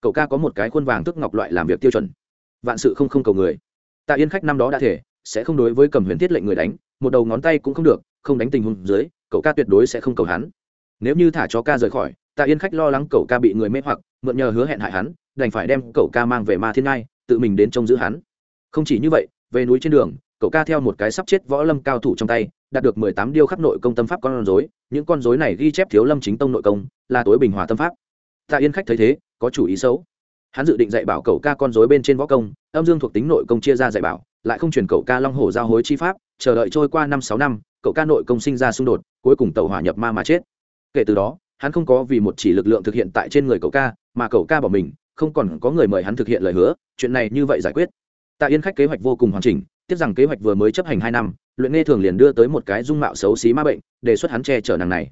Speaker 1: Cậu ca có một cái khuôn vàng tức ngọc loại làm việc tiêu chuẩn. Vạn sự không không cầu người. Tạ yên khách năm đó đã thể sẽ không đối với cầm huyền thiết lệnh người đánh, một đầu ngón tay cũng không được, không đánh tình huống dưới, cậu ca tuyệt đối sẽ không cầu hắn. Nếu như thả cho ca rời khỏi, tạ yên khách lo lắng cậu ca bị người mê hoặc, mượn nhờ hứa hẹn hại hắn, đành phải đem cậu ca mang về ma thiên ngai, tự mình đến trông giữ hắn. Không chỉ như vậy, về núi trên đường, cậu ca theo một cái sắp chết võ lâm cao thủ trong tay, đạt được mười tám điêu khắc nội công tâm pháp con rối, những con rối này ghi chép thiếu lâm chính tông nội công, là tối bình hòa tâm pháp. Tạ yên khách thấy thế, có chủ ý xấu. Hắn dự định dạy bảo cậu ca con rối bên trên võ công, âm dương thuộc tính nội công chia ra dạy bảo lại không truyền cậu ca long hổ giao hối chi pháp, chờ đợi trôi qua năm sáu năm, cậu ca nội công sinh ra xung đột, cuối cùng tàu hỏa nhập ma mà chết. Kể từ đó, hắn không có vì một chỉ lực lượng thực hiện tại trên người cậu ca, mà cậu ca bỏ mình, không còn có người mời hắn thực hiện lời hứa, chuyện này như vậy giải quyết. Tạ yên khách kế hoạch vô cùng hoàn chỉnh tiếc rằng kế hoạch vừa mới chấp hành hai năm, luyện nghe thường liền đưa tới một cái dung mạo xấu xí ma bệnh, đề xuất hắn che chở nàng này.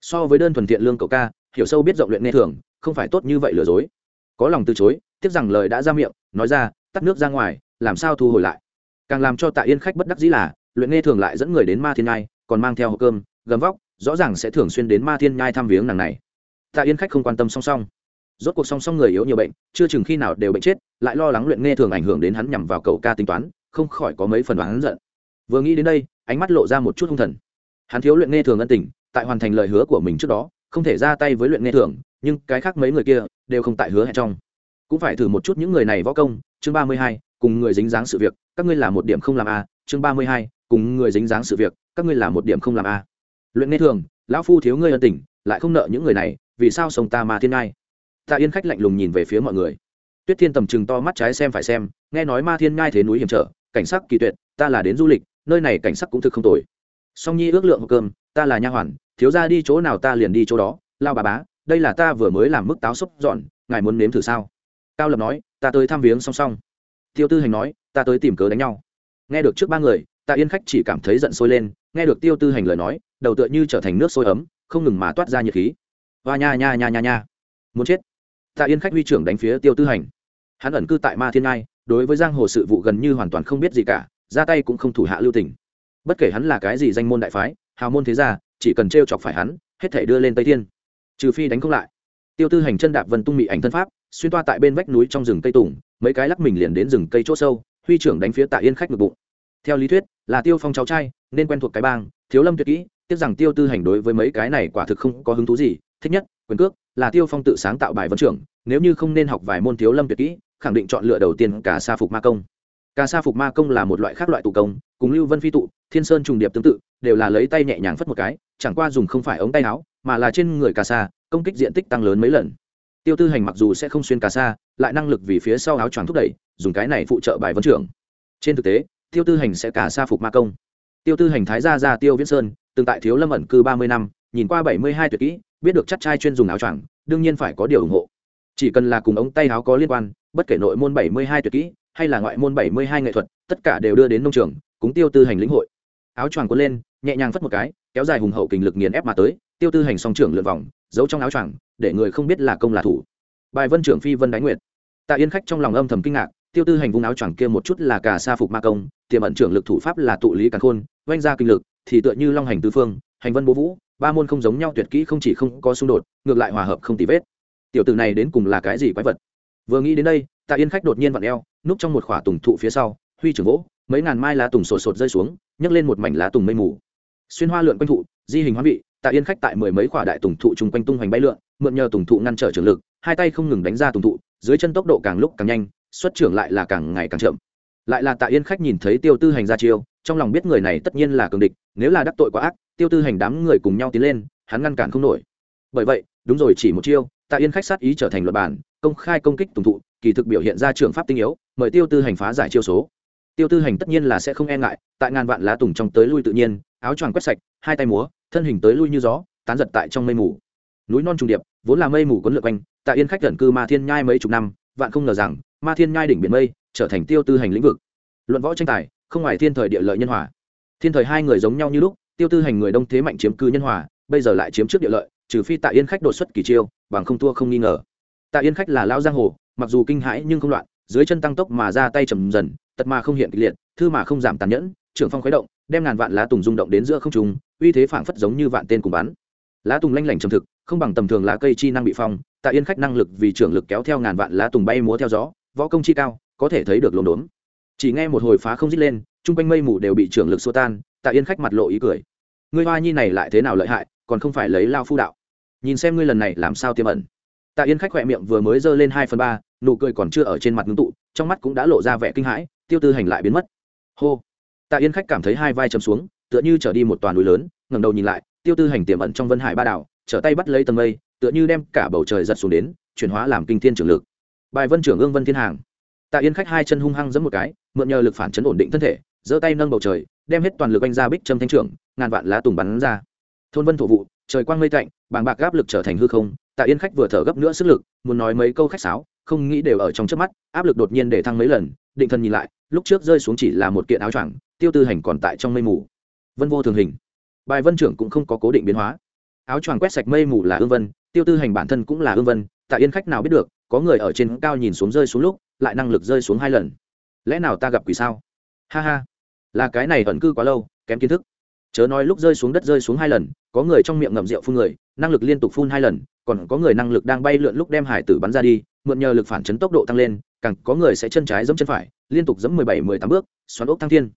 Speaker 1: So với đơn thuần thiện lương cậu ca, hiểu sâu biết rộng luyện nghe thường, không phải tốt như vậy lừa dối. Có lòng từ chối tiếc rằng lời đã ra miệng, nói ra, tắt nước ra ngoài, làm sao thu hồi lại? Càng làm cho tạ yên khách bất đắc dĩ là, luyện nghe thường lại dẫn người đến ma thiên nhai, còn mang theo hộp cơm, gấm vóc, rõ ràng sẽ thường xuyên đến ma thiên nhai thăm viếng nàng này. Tạ yên khách không quan tâm song song. Rốt cuộc song song người yếu nhiều bệnh, chưa chừng khi nào đều bệnh chết, lại lo lắng luyện nghe thường ảnh hưởng đến hắn nhằm vào cậu ca tính toán, không khỏi có mấy phần đoán giận. Vừa nghĩ đến đây, ánh mắt lộ ra một chút hung thần. Hắn thiếu luyện nghe thường ân tình, tại hoàn thành lời hứa của mình trước đó, không thể ra tay với luyện nghe thường, nhưng cái khác mấy người kia đều không tại hứa hẹn trong. Cũng phải thử một chút những người này võ công. Chương ba mươi hai, cùng người dính dáng sự việc các ngươi là một điểm không làm a, chương ba mươi hai, cùng người dính dáng sự việc, các ngươi là một điểm không làm a. Luyện nghe thường, lão phu thiếu ngươi ân tình, lại không nợ những người này, vì sao sống ta mà thiên ngai? Tạ yên khách lạnh lùng nhìn về phía mọi người. Tuyết thiên tầm chừng to mắt trái xem phải xem, nghe nói ma thiên ngai thế núi hiểm trở, cảnh sắc kỳ tuyệt, ta là đến du lịch, nơi này cảnh sắc cũng thực không tồi. Song nhi ước lượng hộp cơm, ta là nha hoàn, thiếu ra đi chỗ nào ta liền đi chỗ đó, lao bà bá, đây là ta vừa mới làm mức táo xúc dọn, ngài muốn nếm thử sao? Cao lập nói, ta tới thăm viếng song song. Tiêu tư hành nói ta tới tìm cớ đánh nhau. Nghe được trước ba người, tạ yên khách chỉ cảm thấy giận sôi lên, nghe được tiêu tư hành lời nói, đầu tựa như trở thành nước sôi ấm, không ngừng mà toát ra nhiệt khí. Và nha nha nha nha nha. Muốn chết. Tạ yên khách huy trưởng đánh phía tiêu tư hành. Hắn ẩn cư tại ma thiên ngai, đối với giang hồ sự vụ gần như hoàn toàn không biết gì cả, ra tay cũng không thủ hạ lưu tình. Bất kể hắn là cái gì danh môn đại phái, hào môn thế gia, chỉ cần t chọc phải hắn, hết thể đưa lên tây thiên. Trừ phi đánh không lại. Tiêu tư hành chân đạp vân tung mị ảnh thân pháp, xuyên toa tại bên vách núi trong rừng cây tùng, mấy cái lắc mình liền đến rừng cây chỗ sâu huy trưởng đánh phía tạ yên khách ngực bụng. Theo lý thuyết, là tiêu phong cháu trai, nên quen thuộc cái bang, thiếu lâm tuyệt kỹ, tiếc rằng tiêu tư hành đối với mấy cái này quả thực không có hứng thú gì. Thích nhất, quyền cước, là tiêu phong tự sáng tạo bài vấn trưởng, nếu như không nên học vài môn thiếu lâm tuyệt kỹ, khẳng định chọn lựa đầu tiên cả sa phục ma công. Cả sa phục ma công là một loại khác loại tụ công, cùng lưu vân phi tụ, thiên sơn trùng điệp tương tự, đều là lấy tay nhẹ nhàng phất một cái, chẳng qua dùng không phải ống tay áo, mà là trên người cà sa, công kích diện tích tăng lớn mấy lần tiêu tư hành mặc dù sẽ không xuyên cà sa lại năng lực vì phía sau áo choàng thúc đẩy, dùng cái này phụ trợ bài vấn trưởng. Trên thực tế, tiêu tư hành sẽ cả sa phục ma công. Tiêu tư hành thái gia ra tiêu viễn sơn, từng tại thiếu lâm ẩn cư ba mươi năm, nhìn qua bảy mươi hai tuyệt kỹ, biết được chắc trai chuyên dùng áo choàng, đương nhiên phải có điều ủng hộ. Chỉ cần là cùng ống tay áo có liên quan, bất kể nội môn bảy mươi hai tuyệt kỹ, hay là ngoại môn bảy mươi hai nghệ thuật, tất cả đều đưa đến nông trường, cúng tiêu tư hành lĩnh hội. Áo choàng cuốn lên, nhẹ nhàng phất một cái, kéo dài hùng hậu kình lực nghiền ép mà tới, tiêu tư hành song trưởng lượn vòng giấu trong áo choàng, để người không biết là công là thủ. Bài vân trưởng phi vân đánh nguyệt. Tạ yên khách trong lòng âm thầm kinh ngạc, tiêu tư hành vùng áo choàng kia một chút là cả sa phục ma công, tiềm ẩn trưởng lực thủ pháp là tụ lý càn khôn, oanh ra kinh lực, thì tựa như long hành tứ phương, hành vân bố vũ, ba môn không giống nhau tuyệt kỹ không chỉ không có xung đột, ngược lại hòa hợp không tì vết. Tiểu tử này đến cùng là cái gì quái vật? Vừa nghĩ đến đây, tạ yên khách đột nhiên vặn eo, núp trong một khỏa tùng thụ phía sau, huy trưởng gỗ mấy ngàn mai lá tùng sột sột rơi xuống, nhấc lên một mảnh lá tùng mây mù. Xuyên hoa lượn quanh thụ, di hình hoa vị tạ yên khách tại mười mấy quả đại tùng thụ chung quanh tung hoành bay lượn, mượn nhờ tùng thụ ngăn trở trường lực, hai tay không ngừng đánh ra tùng thụ, dưới chân tốc độ càng lúc càng nhanh, xuất trưởng lại là càng ngày càng chậm. Lại là tạ yên khách nhìn thấy tiêu tư hành ra chiêu, trong lòng biết người này tất nhiên là cường địch, nếu là đắc tội quá ác, tiêu tư hành đám người cùng nhau tiến lên, hắn ngăn cản không nổi. Bởi vậy, đúng rồi, chỉ một chiêu, tạ yên khách sát ý trở thành luật bản, công khai công kích tùng thụ, kỳ thực biểu hiện ra trường pháp tinh yếu, mời tiêu tư hành phá giải chiêu số. Tiêu tư hành tất nhiên là sẽ không e ngại, tại ngàn vạn lá tùng trong tới lui tự nhiên áo choàng quét sạch, hai tay múa, thân hình tới lui như gió, tán giật tại trong mây mù. Núi non trùng điệp, vốn là mây mù quấn lượn quanh tạ yên khách gần cư ma thiên nhai mấy chục năm, vạn không ngờ rằng, ma thiên nhai đỉnh biển mây trở thành tiêu tư hành lĩnh vực. Luận võ tranh tài, không ngoài thiên thời địa lợi nhân hòa. Thiên thời hai người giống nhau như lúc, tiêu tư hành người đông thế mạnh chiếm cư nhân hòa, bây giờ lại chiếm trước địa lợi, trừ phi tạ yên khách đột xuất kỳ chiêu, bằng không thua không nghi ngờ. Tạ yên khách là lao giang hồ, mặc dù kinh hãi nhưng không loạn, dưới chân tăng tốc mà ra tay trầm dần, tật mà không hiện kịch liệt, thư mà không giảm tàn nhẫn trưởng phong khuấy động, đem ngàn vạn lá tùng rung động đến giữa không trung, uy thế phảng phất giống như vạn tên cùng bắn. Lá tùng lanh lảnh trầm thực, không bằng tầm thường lá cây chi năng bị phong, tạ yên khách năng lực vì trưởng lực kéo theo ngàn vạn lá tùng bay múa theo gió, võ công chi cao, có thể thấy được lồn đốn chỉ nghe một hồi phá không dít lên, chung quanh mây mù đều bị trưởng lực xua tan, tạ yên khách mặt lộ ý cười. Ngươi hoa nhi này lại thế nào lợi hại, còn không phải lấy lao phu đạo. Nhìn xem ngươi lần này làm sao tiêm ẩn. Tạ yên khách khỏe miệng vừa mới giơ lên hai phần ba, nụ cười còn chưa ở trên mặt ngưng tụ, trong mắt cũng đã lộ ra vẻ kinh hãi, tiêu tư hành lại biến mất. Hô tạ yên khách cảm thấy hai vai chầm xuống, tựa như trở đi một toàn núi lớn, ngẩng đầu nhìn lại, tiêu tư hành tiềm ẩn trong vân hải ba đảo, trở tay bắt lấy tầng mây, tựa như đem cả bầu trời giật xuống đến, chuyển hóa làm kinh thiên trường lực. Bài vân trưởng ương vân thiên hàng. Tạ yên khách hai chân hung hăng giẫm một cái, mượn nhờ lực phản chấn ổn định thân thể, giơ tay nâng bầu trời, đem hết toàn lực anh ra bích châm thanh trưởng, ngàn vạn lá tùng bắn ra. Thôn vân thổ vụ, trời quang mây tạnh, bàng bạc áp lực trở thành hư không, tạ yên khách vừa thở gấp nữa sức lực, muốn nói mấy câu khách sáo, không nghĩ đều ở trong trước mắt, áp lực đột nhiên để thăng mấy lần, định thần nhìn lại, lúc trước rơi xuống chỉ là một kiện áo choàng tiêu tư hành còn tại trong mây mù. Vân vô thường hình. Bài vân trưởng cũng không có cố định biến hóa. Áo choàng quét sạch mây mù là ương vân, tiêu tư hành bản thân cũng là ương vân, tạ yên khách nào biết được, có người ở trên cao nhìn xuống rơi xuống lúc, lại năng lực rơi xuống hai lần. Lẽ nào ta gặp quỷ sao? Ha ha. Là cái này ẩn cư quá lâu, kém kiến thức. Chớ nói lúc rơi xuống đất rơi xuống hai lần, có người trong miệng ngậm rượu phun người, năng lực liên tục phun hai lần, còn có người năng lực đang bay lượn lúc đem hải tử bắn ra đi, mượn nhờ lực phản chấn tốc độ tăng lên, càng có người sẽ chân trái giẫm chân phải, liên tục giẫm mười bảy, mười tám bước, xoắn ốc thăng thiên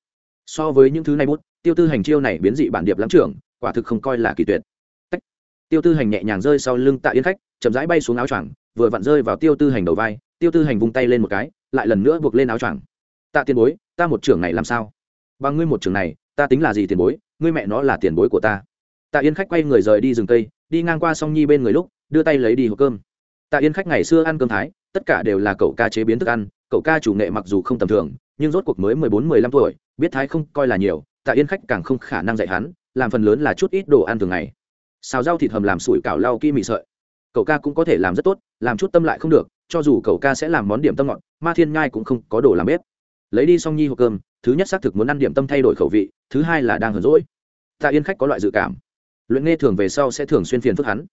Speaker 1: so với những thứ này bút, tiêu tư hành chiêu này biến dị bản điệp lắm trưởng, quả thực không coi là kỳ tuyệt. Tách. tiêu tư hành nhẹ nhàng rơi sau lưng tạ yên khách, chậm rãi bay xuống áo choàng, vừa vặn rơi vào tiêu tư hành đầu vai, tiêu tư hành vung tay lên một cái, lại lần nữa buộc lên áo choàng. Tạ tiền bối, ta một trưởng này làm sao? Bằng ngươi một trưởng này, ta tính là gì tiền bối? Ngươi mẹ nó là tiền bối của ta. Tạ yên khách quay người rời đi rừng cây, đi ngang qua song nhi bên người lúc, đưa tay lấy đi hộp cơm. Tạ yên khách ngày xưa ăn cơm thái, tất cả đều là cậu ca chế biến thức ăn cậu ca chủ nghệ mặc dù không tầm thường, nhưng rốt cuộc mới mười bốn, mười lăm tuổi, biết thái không coi là nhiều, tạ yên khách càng không khả năng dạy hắn, làm phần lớn là chút ít đồ ăn thường ngày. Xào rau thịt hầm làm sủi cảo lau kim mì sợi. Cậu ca cũng có thể làm rất tốt, làm chút tâm lại không được, cho dù cậu ca sẽ làm món điểm tâm ngọt, ma thiên ngai cũng không có đồ làm bếp. Lấy đi xong nhi hộp cơm, thứ nhất xác thực muốn ăn điểm tâm thay đổi khẩu vị, thứ hai là đang hờn rỗi tạ yên khách có loại dự cảm. Luyện nghe thường về sau sẽ thường xuyên phiền phức hắn.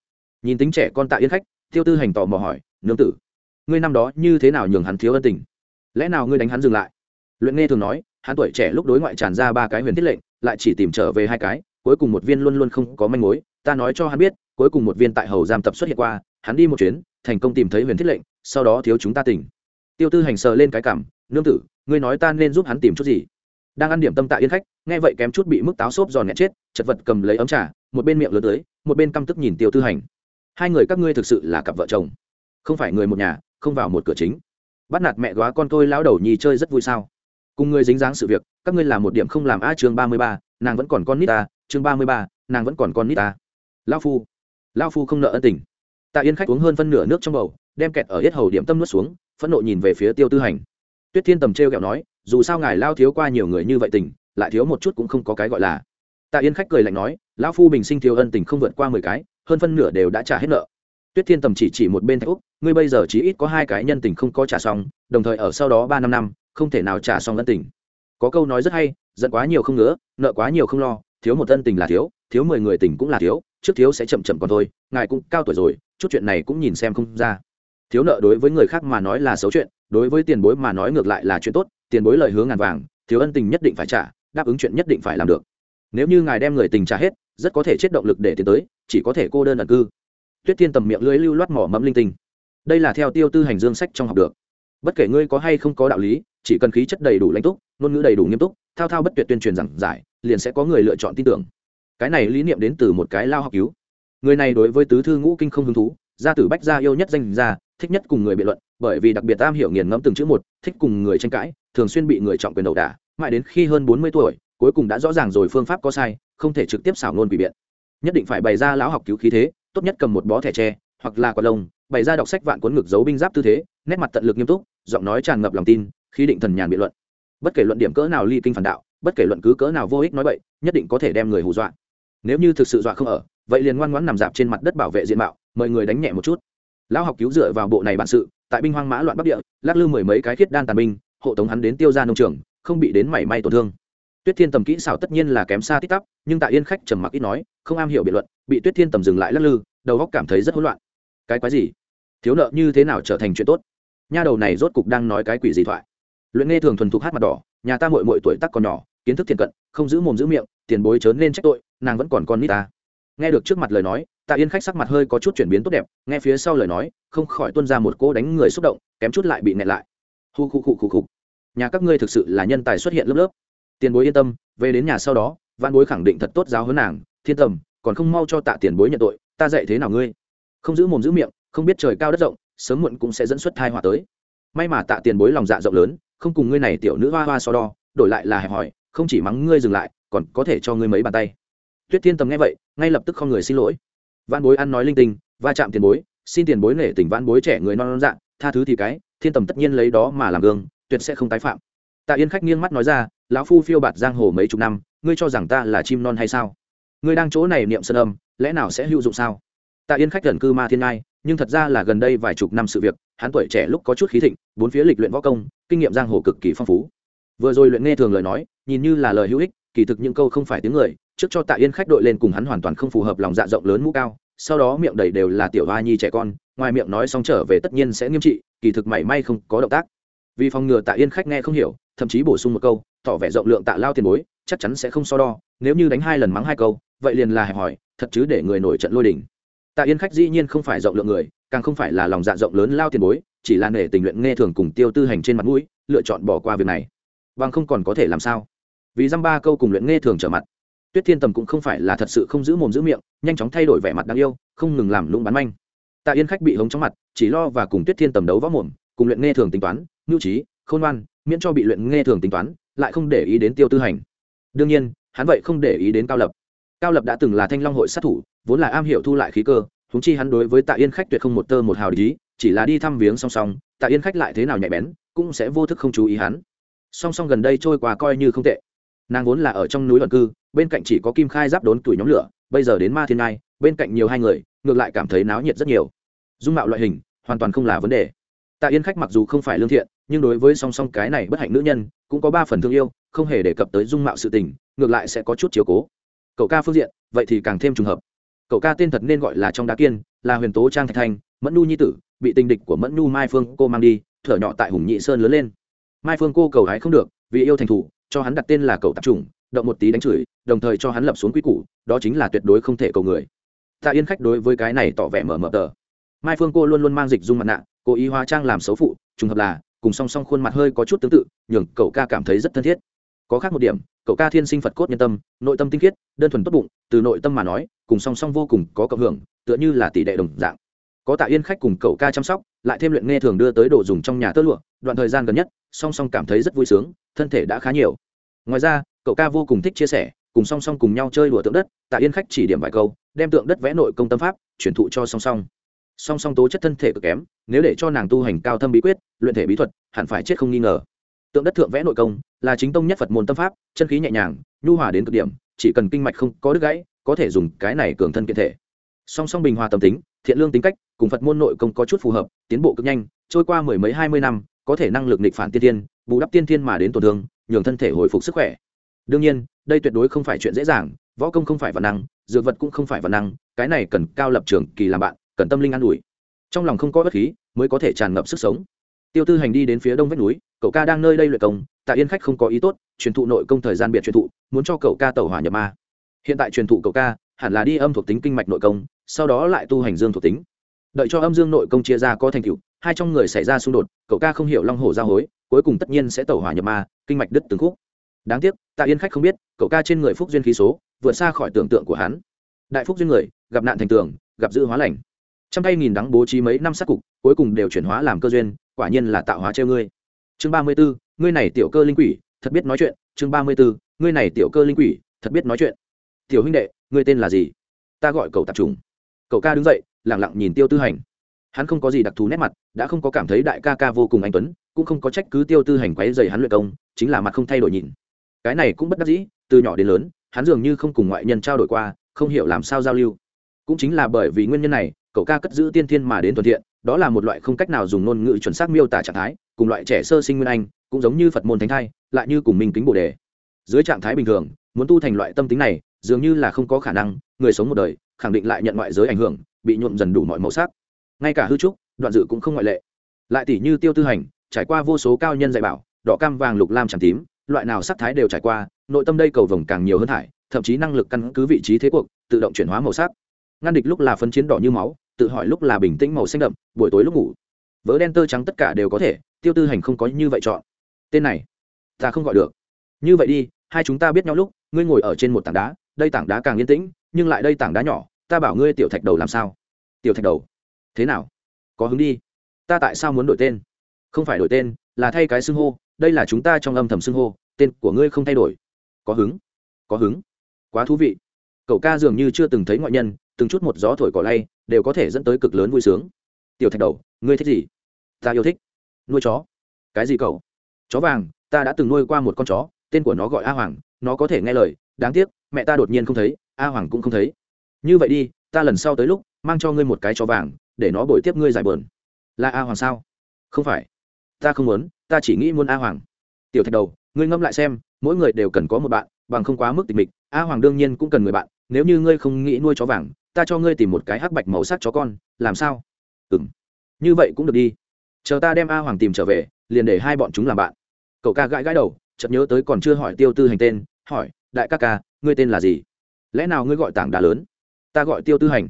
Speaker 1: Nhìn tính trẻ con tạ yên khách, tiêu tư hành tò mò hỏi, nương tử ngươi năm đó như thế nào nhường hắn thiếu ân tình? Lẽ nào ngươi đánh hắn dừng lại? Luyện nghe thường nói, hắn tuổi trẻ lúc đối ngoại tràn ra ba cái huyền thiết lệnh, lại chỉ tìm trở về hai cái, cuối cùng một viên luôn luôn không có manh mối. Ta nói cho hắn biết, cuối cùng một viên tại hầu giam tập xuất hiện qua, hắn đi một chuyến, thành công tìm thấy huyền thiết lệnh, sau đó thiếu chúng ta tỉnh tiêu tư hành sờ lên cái cảm, nương tử, ngươi nói ta nên giúp hắn tìm chút gì? Đang ăn điểm tâm tạ yên khách, nghe vậy kém chút bị mức táo xốp giòn nhẹ chết, chật vật cầm lấy ấm trà, một bên miệng lớn tới, một bên căm tức nhìn tiêu tư hành. Hai người các ngươi thực sự là cặp vợ chồng không phải người một nhà, không vào một cửa chính. Bắt nạt mẹ góa con tôi lão đầu nhì chơi rất vui sao? Cùng người dính dáng sự việc, các ngươi làm một điểm không làm a chương ba mươi ba, nàng vẫn còn con nít ta, chương ba mươi ba, nàng vẫn còn con nít ta. Lao phu lao phu không nợ ân tình. Tạ yên khách uống hơn phân nửa nước trong bầu, đem kẹt ở hết hầu điểm tâm nuốt xuống, phẫn nộ nhìn về phía tiêu tư hành. Tuyết thiên tầm t r e o kẹo nói, dù sao ngài lao thiếu qua nhiều người như vậy tình, lại thiếu một chút cũng không có cái gọi là. Tạ yên khách cười lạnh nói, lão phu bình sinh thiếu ân tình không vượt qua mười cái, hơn phân nửa đều đã trả hết nợ tuyết thiên tầm chỉ chỉ một bên thạch úc, ngươi bây giờ chỉ ít có hai cái nhân tình không có trả xong, đồng thời ở sau đó ba năm năm, không thể nào trả xong ân tình. Có câu nói rất hay, giận quá nhiều không ngứa, nợ quá nhiều không lo, thiếu một ân tình là thiếu thiếu mười người tình cũng là thiếu, trước thiếu sẽ chậm chậm còn thôi, ngài cũng cao tuổi rồi, chút chuyện này cũng nhìn xem không ra. Thiếu nợ đối với người khác mà nói là xấu chuyện, đối với tiền bối mà nói ngược lại là chuyện tốt, tiền bối lời hướng ngàn vàng, thiếu ân tình nhất định phải trả, đáp ứng chuyện nhất định phải làm được. Nếu như ngài đem người tình trả hết, rất có thể chết động lực để tiến tới, chỉ có thể cô đơn ẩn cư tuyết thiên tầm miệng lưới lưu loát mỏ mẫm linh tinh. Đây là theo tiêu tư hành dương sách trong học được. Bất kể ngươi có hay không có đạo lý, chỉ cần khí chất đầy đủ lãnh túc, ngôn ngữ đầy đủ nghiêm túc, thao thao bất tuyệt tuyên truyền giảng giải, liền sẽ có người lựa chọn tin tưởng. Cái này lý niệm đến từ một cái lao học cứu. Người này đối với tứ thư ngũ kinh không hứng thú, gia tử bách gia yêu nhất danh gia, thích nhất cùng người biện luận, bởi vì đặc biệt am hiểu nghiền ngẫm từng chữ một, thích cùng người tranh cãi, thường xuyên bị người trọng quyền đầu đả, mãi đến khi hơn bốn mươi tuổi, cuối cùng đã rõ ràng rồi phương pháp có sai, không thể trực tiếp xảo ngôn quỷ biện. Nhất định phải bày ra lão học cứu khí thế tốt nhất cầm một bó thẻ tre, hoặc là quả lông, bày ra đọc sách vạn cuốn ngực giấu binh giáp tư thế, nét mặt tận lực nghiêm túc, giọng nói tràn ngập lòng tin khi định thần nhàn biện luận. Bất kể luận điểm cỡ nào ly kinh phản đạo, bất kể luận cứ cỡ nào vô ích nói bậy, nhất định có thể đem người hù dọa. Nếu như thực sự dọa không ở, vậy liền ngoan ngoãn nằm dạp trên mặt đất bảo vệ diện mạo, mời người đánh nhẹ một chút. Lão học cứu dựa vào bộ này bản sự, tại binh hoang mã loạn bắc địa, lắc lư mười mấy cái khiết đan tàn binh, hộ tống hắn đến tiêu ra nông trường, không bị đến mảy may tổn thương. Tuyết thiên tầm kỹ xảo tất nhiên là kém xa tít tắp, nhưng tại yên khách trầm mặc ít nói, không am hiểu biện luận bị tuyết thiên tầm dừng lại lắc lư, đầu góc cảm thấy rất hỗn loạn. Cái quái gì? Thiếu nợ như thế nào trở thành chuyện tốt? Nha đầu này rốt cục đang nói cái quỷ gì thoại? Luyện nghe thường thuần thục hát mặt đỏ, nhà ta mội mội tuổi tắc còn nhỏ, kiến thức thiện cận, không giữ mồm giữ miệng, tiền bối trớn nên trách tội, nàng vẫn còn con nít ta. Nghe được trước mặt lời nói, tạ yên khách sắc mặt hơi có chút chuyển biến tốt đẹp, nghe phía sau lời nói, không khỏi tuân ra một cô đánh người xúc động, kém chút lại bị nẹt lại. Hu khu khu khu khu. Nhà các ngươi thực sự là nhân tài xuất hiện lớp lớp. Tiền bối yên tâm, về đến nhà sau đó, văn bối khẳng định thật tốt giáo hơn nàng, thiên tầm còn không mau cho tạ tiền bối nhận tội, ta dạy thế nào ngươi? Không giữ mồm giữ miệng, không biết trời cao đất rộng, sớm muộn cũng sẽ dẫn xuất thai họa tới. May mà tạ tiền bối lòng dạ rộng lớn, không cùng ngươi này tiểu nữ hoa hoa so đo, đổi lại là hẹp hòi, không chỉ mắng ngươi dừng lại, còn có thể cho ngươi mấy bàn tay. Tuyết thiên tầm nghe vậy, ngay lập tức không người xin lỗi. Văn bối ăn nói linh tinh, va chạm tiền bối, xin tiền bối nể tình văn bối trẻ người non non dạng tha thứ thì cái, thiên tầm tất nhiên lấy đó mà làm gương, tuyệt sẽ không tái phạm. Tạ yên khách nghiêng mắt nói ra, lão phu phiêu bạt giang hồ mấy chục năm, ngươi cho rằng ta là chim non hay sao? Ngươi đang chỗ này niệm sơn âm, lẽ nào sẽ hữu dụng sao? Tạ yên khách gần cư ma thiên ngai, nhưng thật ra là gần đây vài chục năm sự việc, hắn tuổi trẻ lúc có chút khí thịnh, bốn phía lịch luyện võ công, kinh nghiệm giang hồ cực kỳ phong phú. Vừa rồi luyện nghe thường lời nói, nhìn như là lời hữu ích, kỳ thực những câu không phải tiếng người, trước cho tạ yên khách đội lên cùng hắn hoàn toàn không phù hợp lòng dạ rộng lớn mũ cao, sau đó miệng đầy đều là tiểu hoa nhi trẻ con, ngoài miệng nói xong trở về tất nhiên sẽ nghiêm trị, kỳ thực mảy may không có động tác. Vì phòng ngừa tạ yên khách nghe không hiểu, thậm chí bổ sung một câu, tỏ vẻ rộng lượng tạ lao tiền bối, chắc chắn sẽ không so đo, nếu như đánh hai lần mắng hai câu vậy liền là hẹp hỏi thật chứ để người nổi trận lôi đình, tạ yên khách dĩ nhiên không phải rộng lượng người càng không phải là lòng dạ rộng lớn lao tiền bối chỉ là nể tình nguyện nghe thường cùng tiêu tư hành trên mặt mũi lựa chọn bỏ qua việc này. Bằng không còn có thể làm sao? Vì dăm ba câu cùng luyện nghe thường trở mặt. Tuyết thiên tầm cũng không phải là thật sự không giữ mồm giữ miệng nhanh chóng thay đổi vẻ mặt đáng yêu không ngừng làm lũng bán manh. Tạ yên khách bị hống chóng mặt chỉ lo và cùng tuyết thiên tầm đấu võ mồm cùng luyện nghe thường tính toán ngưu trí khôn ngoan miễn cho bị luyện nghe thường tính toán lại không để ý đến tiêu tư hành. Đương nhiên hắn vậy không để ý đến cao lập cao lập đã từng là thanh long hội sát thủ, vốn là am hiểu thu lại khí cơ húng chi hắn đối với tạ yên khách tuyệt không một tơ một hào lý chỉ là đi thăm viếng song song, tạ yên khách lại thế nào nhạy bén, cũng sẽ vô thức không chú ý hắn. Song song gần đây trôi qua coi như không tệ. Nàng vốn là ở trong núi luận cư, bên cạnh chỉ có kim khai giáp đốn tuổi nhóm lửa, bây giờ đến ma thiên ngai, bên cạnh nhiều hai người, ngược lại cảm thấy náo nhiệt rất nhiều. Dung mạo loại hình, hoàn toàn không là vấn đề. Tạ yên khách mặc dù không phải lương thiện, nhưng đối với song song cái này bất hạnh nữ nhân, cũng có ba phần thương yêu, không hề đề cập tới dung mạo sự tình, ngược lại sẽ có chút chiếu cố cậu ca phương diện, vậy thì càng thêm trùng hợp. Cậu ca tên thật nên gọi là trong đá kiên, là huyền tố trang thạch thanh, mẫn nhu nhi tử, bị tình địch của mẫn nhu mai phương cô mang đi, thở nhỏ tại hùng nhị sơn lớn lên. Mai phương cô cầu hái không được, vì yêu thành thủ, cho hắn đặt tên là cậu tạp trùng, động một tí đánh chửi, đồng thời cho hắn lập xuống quy củ, đó chính là tuyệt đối không thể cầu người. Tạ yên khách đối với cái này tỏ vẻ mở mở tờ. Mai phương cô luôn luôn mang dịch dung mặt nạ, cố ý hóa trang làm xấu phụ, trùng hợp là, cùng song song khuôn mặt hơi có chút tương tự, nhường cậu ca cảm thấy rất thân thiết. Có khác một điểm cậu ca thiên sinh phật cốt nhân tâm, nội tâm tinh khiết, đơn thuần tốt bụng, từ nội tâm mà nói, cùng song song vô cùng có cộng hưởng, tựa như là tỷ đệ đồng dạng. Có tạ yên khách cùng cậu ca chăm sóc, lại thêm luyện nghe thường đưa tới đồ dùng trong nhà tơ lụa, đoạn thời gian gần nhất, song song cảm thấy rất vui sướng, thân thể đã khá nhiều. Ngoài ra, cậu ca vô cùng thích chia sẻ, cùng song song cùng nhau chơi đùa tượng đất, tạ yên khách chỉ điểm vài câu, đem tượng đất vẽ nội công tâm pháp chuyển thụ cho song song. Song song tố chất thân thể cực kém, nếu để cho nàng tu hành cao thâm bí quyết, luyện thể bí thuật, hẳn phải chết không nghi ngờ tượng đất thượng vẽ nội công, là chính tông nhất phật môn tâm pháp, chân khí nhẹ nhàng, nhu hòa đến cực điểm, chỉ cần kinh mạch không có đứt gãy, có thể dùng cái này cường thân kiện thể. Song song bình hòa tâm tính, thiện lương tính cách, cùng phật môn nội công có chút phù hợp, tiến bộ cực nhanh, trôi qua mười mấy hai mươi năm, có thể năng lực nịch phản tiên thiên, bù đắp tiên thiên mà đến tổn thương, nhường thân thể hồi phục sức khỏe. Đương nhiên, đây tuyệt đối không phải chuyện dễ dàng, võ công không phải văn năng, dược vật cũng không phải văn năng, cái này cần cao lập trường, kỳ làm bạn, cần tâm linh an ủi. Trong lòng không có bất khí, mới có thể tràn ngập sức sống. Tiêu tư hành đi đến phía đông vách núi cậu ca đang nơi đây luyện công, tạ yên khách không có ý tốt, truyền thụ nội công thời gian biệt truyền thụ, muốn cho cậu ca tẩu hỏa nhập ma. Hiện tại truyền thụ cậu ca, hẳn là đi âm thuộc tính kinh mạch nội công, sau đó lại tu hành dương thuộc tính. Đợi cho âm dương nội công chia ra có thành tựu, hai trong người xảy ra xung đột, cậu ca không hiểu long hổ giao hối, cuối cùng tất nhiên sẽ tẩu hỏa nhập ma, kinh mạch đứt từng khúc. Đáng tiếc, tạ yên khách không biết, cậu ca trên người phúc duyên khí số, vượt xa khỏi tưởng tượng của hắn. Đại phúc duyên người, gặp nạn thành tường, gặp dư hóa lành. Trăm tay nghìn đắng bố trí mấy năm sát cục, cuối cùng đều chuyển hóa làm cơ duyên, quả nhiên là tạo hóa treo ngươi chương ba mươi bốn ngươi này tiểu cơ linh quỷ, thật biết nói chuyện. Chương ba mươi bốn ngươi này tiểu cơ linh quỷ, thật biết nói chuyện. Tiểu huynh đệ, ngươi tên là gì? Ta gọi cậu tạp trùng. Cậu ca đứng dậy lẳng lặng nhìn tiêu tư hành. Hắn không có gì đặc thù nét mặt, đã không có cảm thấy đại ca ca vô cùng anh tuấn, cũng không có trách cứ tiêu tư hành quấy dày hắn luyện công, chính là mặt không thay đổi nhìn. Cái này cũng bất đắc dĩ, từ nhỏ đến lớn, hắn dường như không cùng ngoại nhân trao đổi qua, không hiểu làm sao giao lưu. Cũng chính là bởi vì nguyên nhân này, cậu ca cất giữ tiên thiên mà đến thuận thiện đó là một loại không cách nào dùng ngôn ngữ chuẩn xác miêu tả trạng thái cùng loại trẻ sơ sinh nguyên anh, cũng giống như phật môn thánh thai, lại như cùng minh kính bồ đề. Dưới trạng thái bình thường, muốn tu thành loại tâm tính này, dường như là không có khả năng, người sống một đời, khẳng định lại nhận ngoại giới ảnh hưởng, bị nhuộm dần đủ mọi màu sắc. Ngay cả hư trúc, đoạn dự cũng không ngoại lệ. Lại tỷ như tiêu tư hành, trải qua vô số cao nhân dạy bảo, đỏ cam vàng lục lam tràm tím, loại nào sắc thái đều trải qua, nội tâm đây cầu vồng càng nhiều hơn thải, thậm chí năng lực căn cứ vị trí thế cuộc, tự động chuyển hóa màu sắc. Ngăn địch lúc là phân chiến đỏ như máu, tự hỏi lúc là bình tĩnh màu xanh đậm, buổi tối lúc ngủ vớ đen tơ trắng tất cả đều có thể, tiêu tư hành không có như vậy chọn. Tên này, ta không gọi được. Như vậy đi, hai chúng ta biết nhau lúc, ngươi ngồi ở trên một tảng đá, đây tảng đá càng yên tĩnh, nhưng lại đây tảng đá nhỏ, ta bảo ngươi tiểu thạch đầu làm sao? Tiểu thạch đầu? Thế nào? Có hứng đi. Ta tại sao muốn đổi tên? Không phải đổi tên, là thay cái xưng hô, đây là chúng ta trong âm thầm xưng hô, tên của ngươi không thay đổi. Có hứng? Có hứng. Quá thú vị. Cậu ca dường như chưa từng thấy ngoại nhân, từng chút một gió thổi cỏ lay, đều có thể dẫn tới cực lớn vui sướng. Tiểu thạch đầu ngươi thích gì? Ta yêu thích. Nuôi chó. Cái gì cậu? Chó vàng, ta đã từng nuôi qua một con chó, tên của nó gọi a hoàng, nó có thể nghe lời, đáng tiếc, mẹ ta đột nhiên không thấy, a hoàng cũng không thấy. Như vậy đi, ta lần sau tới lúc, mang cho ngươi một cái chó vàng, để nó bồi tiếp ngươi giải bờn là a hoàng sao? Không phải. Ta không muốn, ta chỉ nghĩ muốn a hoàng. Tiểu thạch đầu, ngươi ngâm lại xem, mỗi người đều cần có một bạn, bằng không quá mức tịch mịch, a hoàng đương nhiên cũng cần người bạn, nếu như ngươi không nghĩ nuôi chó vàng, ta cho ngươi tìm một cái hắc bạch màu sắc chó con, làm sao? Ừng như vậy cũng được đi. Chờ ta đem a hoàng tìm trở về, liền để hai bọn chúng làm bạn. Cậu ca gãi gãi đầu, chợt nhớ tới còn chưa hỏi tiêu tư hành tên, hỏi, đại ca ca, ngươi tên là gì? Lẽ nào ngươi gọi tảng đá lớn? Ta gọi tiêu tư hành.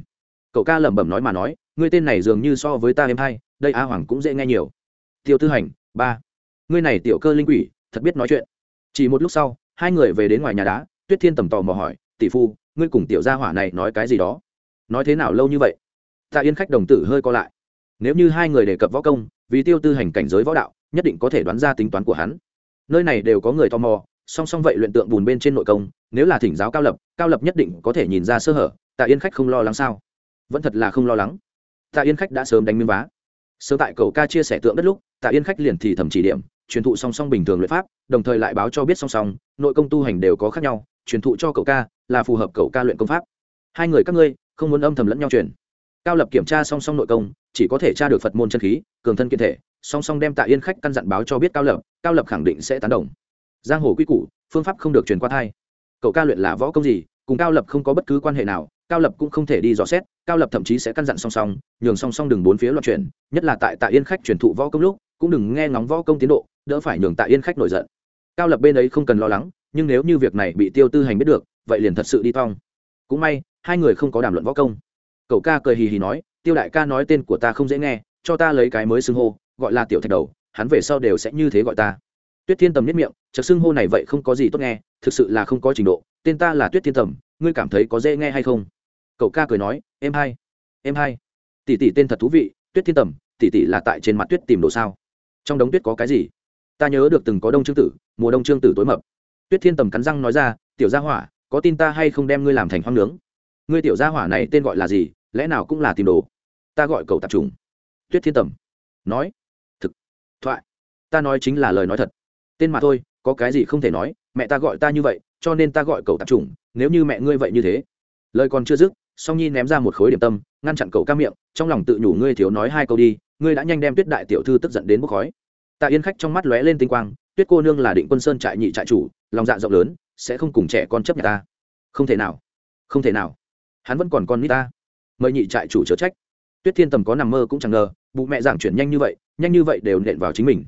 Speaker 1: Cậu ca lẩm bẩm nói mà nói, ngươi tên này dường như so với ta em hay, đây a hoàng cũng dễ nghe nhiều. Tiêu tư hành, ba. Ngươi này tiểu cơ linh quỷ, thật biết nói chuyện. Chỉ một lúc sau, hai người về đến ngoài nhà đá, tuyết thiên tầm tò mò hỏi, tỷ phu, ngươi cùng tiểu gia hỏa này nói cái gì đó? Nói thế nào lâu như vậy? Tạ yên khách đồng tử hơi co lại nếu như hai người đề cập võ công, vì tiêu tư hành cảnh giới võ đạo, nhất định có thể đoán ra tính toán của hắn. Nơi này đều có người tò mò, song song vậy luyện tượng bùn bên trên nội công, nếu là thỉnh giáo cao lập cao lập nhất định có thể nhìn ra sơ hở, tạ yên khách không lo lắng sao? Vẫn thật là không lo lắng. Tạ yên khách đã sớm đánh miếng vá. Sớm tại cầu ca chia sẻ tượng đất lúc, tạ yên khách liền thì thầm chỉ điểm, truyền thụ song song bình thường luyện pháp, đồng thời lại báo cho biết song song, nội công tu hành đều có khác nhau, truyền thụ cho cậu ca là phù hợp cậu ca luyện công pháp. Hai người các ngươi, không muốn âm thầm lẫn nhau truyền. Cao lập kiểm tra song song nội công chỉ có thể tra được phật môn chân khí, cường thân kiên thể, song song đem tạ yên khách căn dặn báo cho biết cao lập cao lập khẳng định sẽ tán đồng. Giang hồ quy củ, phương pháp không được truyền qua thai. Cậu ca luyện là võ công gì, cùng cao lập không có bất cứ quan hệ nào, cao lập cũng không thể đi dò xét, cao lập thậm chí sẽ căn dặn song song, nhường song song đừng bốn phía loạn chuyển, nhất là tại tạ yên khách truyền thụ võ công lúc, cũng đừng nghe ngóng võ công tiến độ, đỡ phải nhường tạ yên khách nổi giận. Cao lập bên ấy không cần lo lắng, nhưng nếu như việc này bị tiêu tư hành biết được, vậy liền thật sự đi thong cũng may, hai người không có đàm luận võ công. Cậu ca cười hì hì nói tiêu đại ca nói tên của ta không dễ nghe, cho ta lấy cái mới xưng hô, gọi là tiểu thạch đầu, hắn về sau đều sẽ như thế gọi ta. Tuyết thiên tầm nhất miệng, chợt xưng hô này vậy không có gì tốt nghe, thực sự là không có trình độ, tên ta là tuyết thiên tầm, ngươi cảm thấy có dễ nghe hay không? Cậu ca cười nói, em hai em hai. Tỷ tỷ tên thật thú vị, tuyết thiên tầm, tỷ tỷ là tại trên mặt tuyết tìm đồ sao? Trong đống tuyết có cái gì? Ta nhớ được từng có đông trương tử, mùa đông trương tử tối mập. Tuyết thiên tầm cắn răng nói ra, tiểu gia hỏa, có tin ta hay không đem ngươi làm thành hoang nướng? Ngươi tiểu gia hỏa này tên gọi là gì? Lẽ nào cũng là tìm đồ? Ta gọi cậu tạp trùng. Tuyết thiên tầm nói, thực, thoại, ta nói chính là lời nói thật. Tên mà thôi, có cái gì không thể nói, mẹ ta gọi ta như vậy, cho nên ta gọi cậu tạp trùng, nếu như mẹ ngươi vậy như thế. Lời còn chưa dứt, song nhi ném ra một khối điểm tâm, ngăn chặn cậu ca miệng, trong lòng tự nhủ ngươi thiếu nói hai câu đi, ngươi đã nhanh đem tuyết đại tiểu thư tức giận đến bốc khói. Tạ yên khách trong mắt lóe lên tinh quang, tuyết cô nương là định quân sơn trại nhị trại chủ, lòng dạ rộng lớn, sẽ không cùng trẻ con chấp nhà ta. Không thể nào, không thể nào. Hắn vẫn còn con nít ta mời nhị trại chủ chớ trách. Tuyết thiên tầm có nằm mơ cũng chẳng ngờ bụ mẹ giảng chuyển nhanh như vậy, nhanh như vậy đều nện vào chính mình.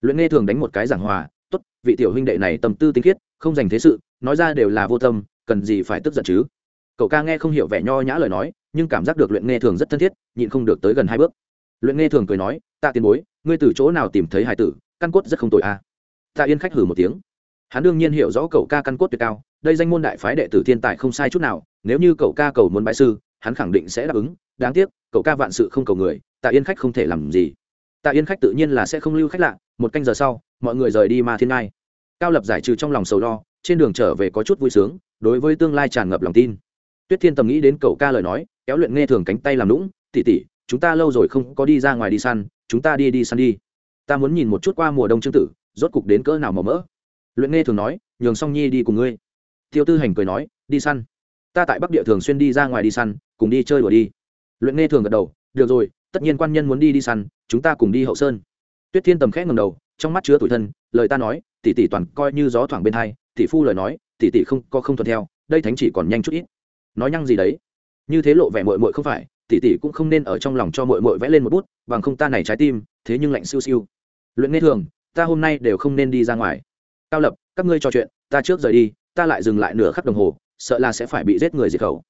Speaker 1: Luyện nghe thường đánh một cái giảng hòa, tốt, vị tiểu huynh đệ này tâm tư tinh khiết, không dành thế sự, nói ra đều là vô tâm, cần gì phải tức giận chứ? Cậu ca nghe không hiểu vẻ nho nhã lời nói, nhưng cảm giác được luyện nghe thường rất thân thiết, nhịn không được tới gần hai bước. Luyện nghe thường cười nói, tạ tiền bối, ngươi từ chỗ nào tìm thấy hải tử, căn cốt rất không tội a. À. tạ yên khách hử một tiếng. Hắn đương nhiên hiểu rõ cậu ca căn cốt tuyệt cao, đây danh môn đại phái đệ tử thiên tài không sai chút nào, nếu như cậu ca cầu muốn bãi sư hắn khẳng định sẽ đáp ứng, đáng tiếc, cậu ca vạn sự không cầu người, tạ yên khách không thể làm gì. Tạ yên khách tự nhiên là sẽ không lưu khách lạ, một canh giờ sau, mọi người rời đi ma thiên ngai. Cao lập giải trừ trong lòng sầu lo, trên đường trở về có chút vui sướng, đối với tương lai tràn ngập lòng tin. Tuyết thiên tầm nghĩ đến cậu ca lời nói, kéo luyện nghe thường cánh tay làm lũng tỉ tỉ chúng ta lâu rồi không có đi ra ngoài đi săn, chúng ta đi đi săn đi. Ta muốn nhìn một chút qua mùa đông trương tử, rốt cục đến cỡ nào màu mỡ. Luyện nghe thường nói, nhường song nhi đi cùng ngươi. Tiêu tư hành cười nói, đi săn ta tại bắc địa thường xuyên đi ra ngoài đi săn, cùng đi chơi đùa đi. Luyện nghe thường gật đầu, được rồi, tất nhiên quan nhân muốn đi đi săn, chúng ta cùng đi hậu sơn. Tuyết thiên tầm khẽ ngầm đầu, trong mắt chứa tủi thân, lời ta nói, tỷ tỷ toàn coi như gió thoảng bên hai, tỷ phu lời nói, tỷ tỷ không, có không thuận theo, đây thánh chỉ còn nhanh chút ít. Nói nhăng gì đấy? Như thế lộ vẻ mội mội không phải, tỷ tỷ cũng không nên ở trong lòng cho mội mội vẽ lên một bút, bằng không ta này trái tim, thế nhưng lạnh siêu siêu. Luyện nghe thường, ta hôm nay đều không nên đi ra ngoài. Cao lập, các ngươi trò chuyện, ta trước rời đi, ta lại dừng lại nửa khắc đồng hồ sợ là sẽ phải bị giết người diệt khẩu.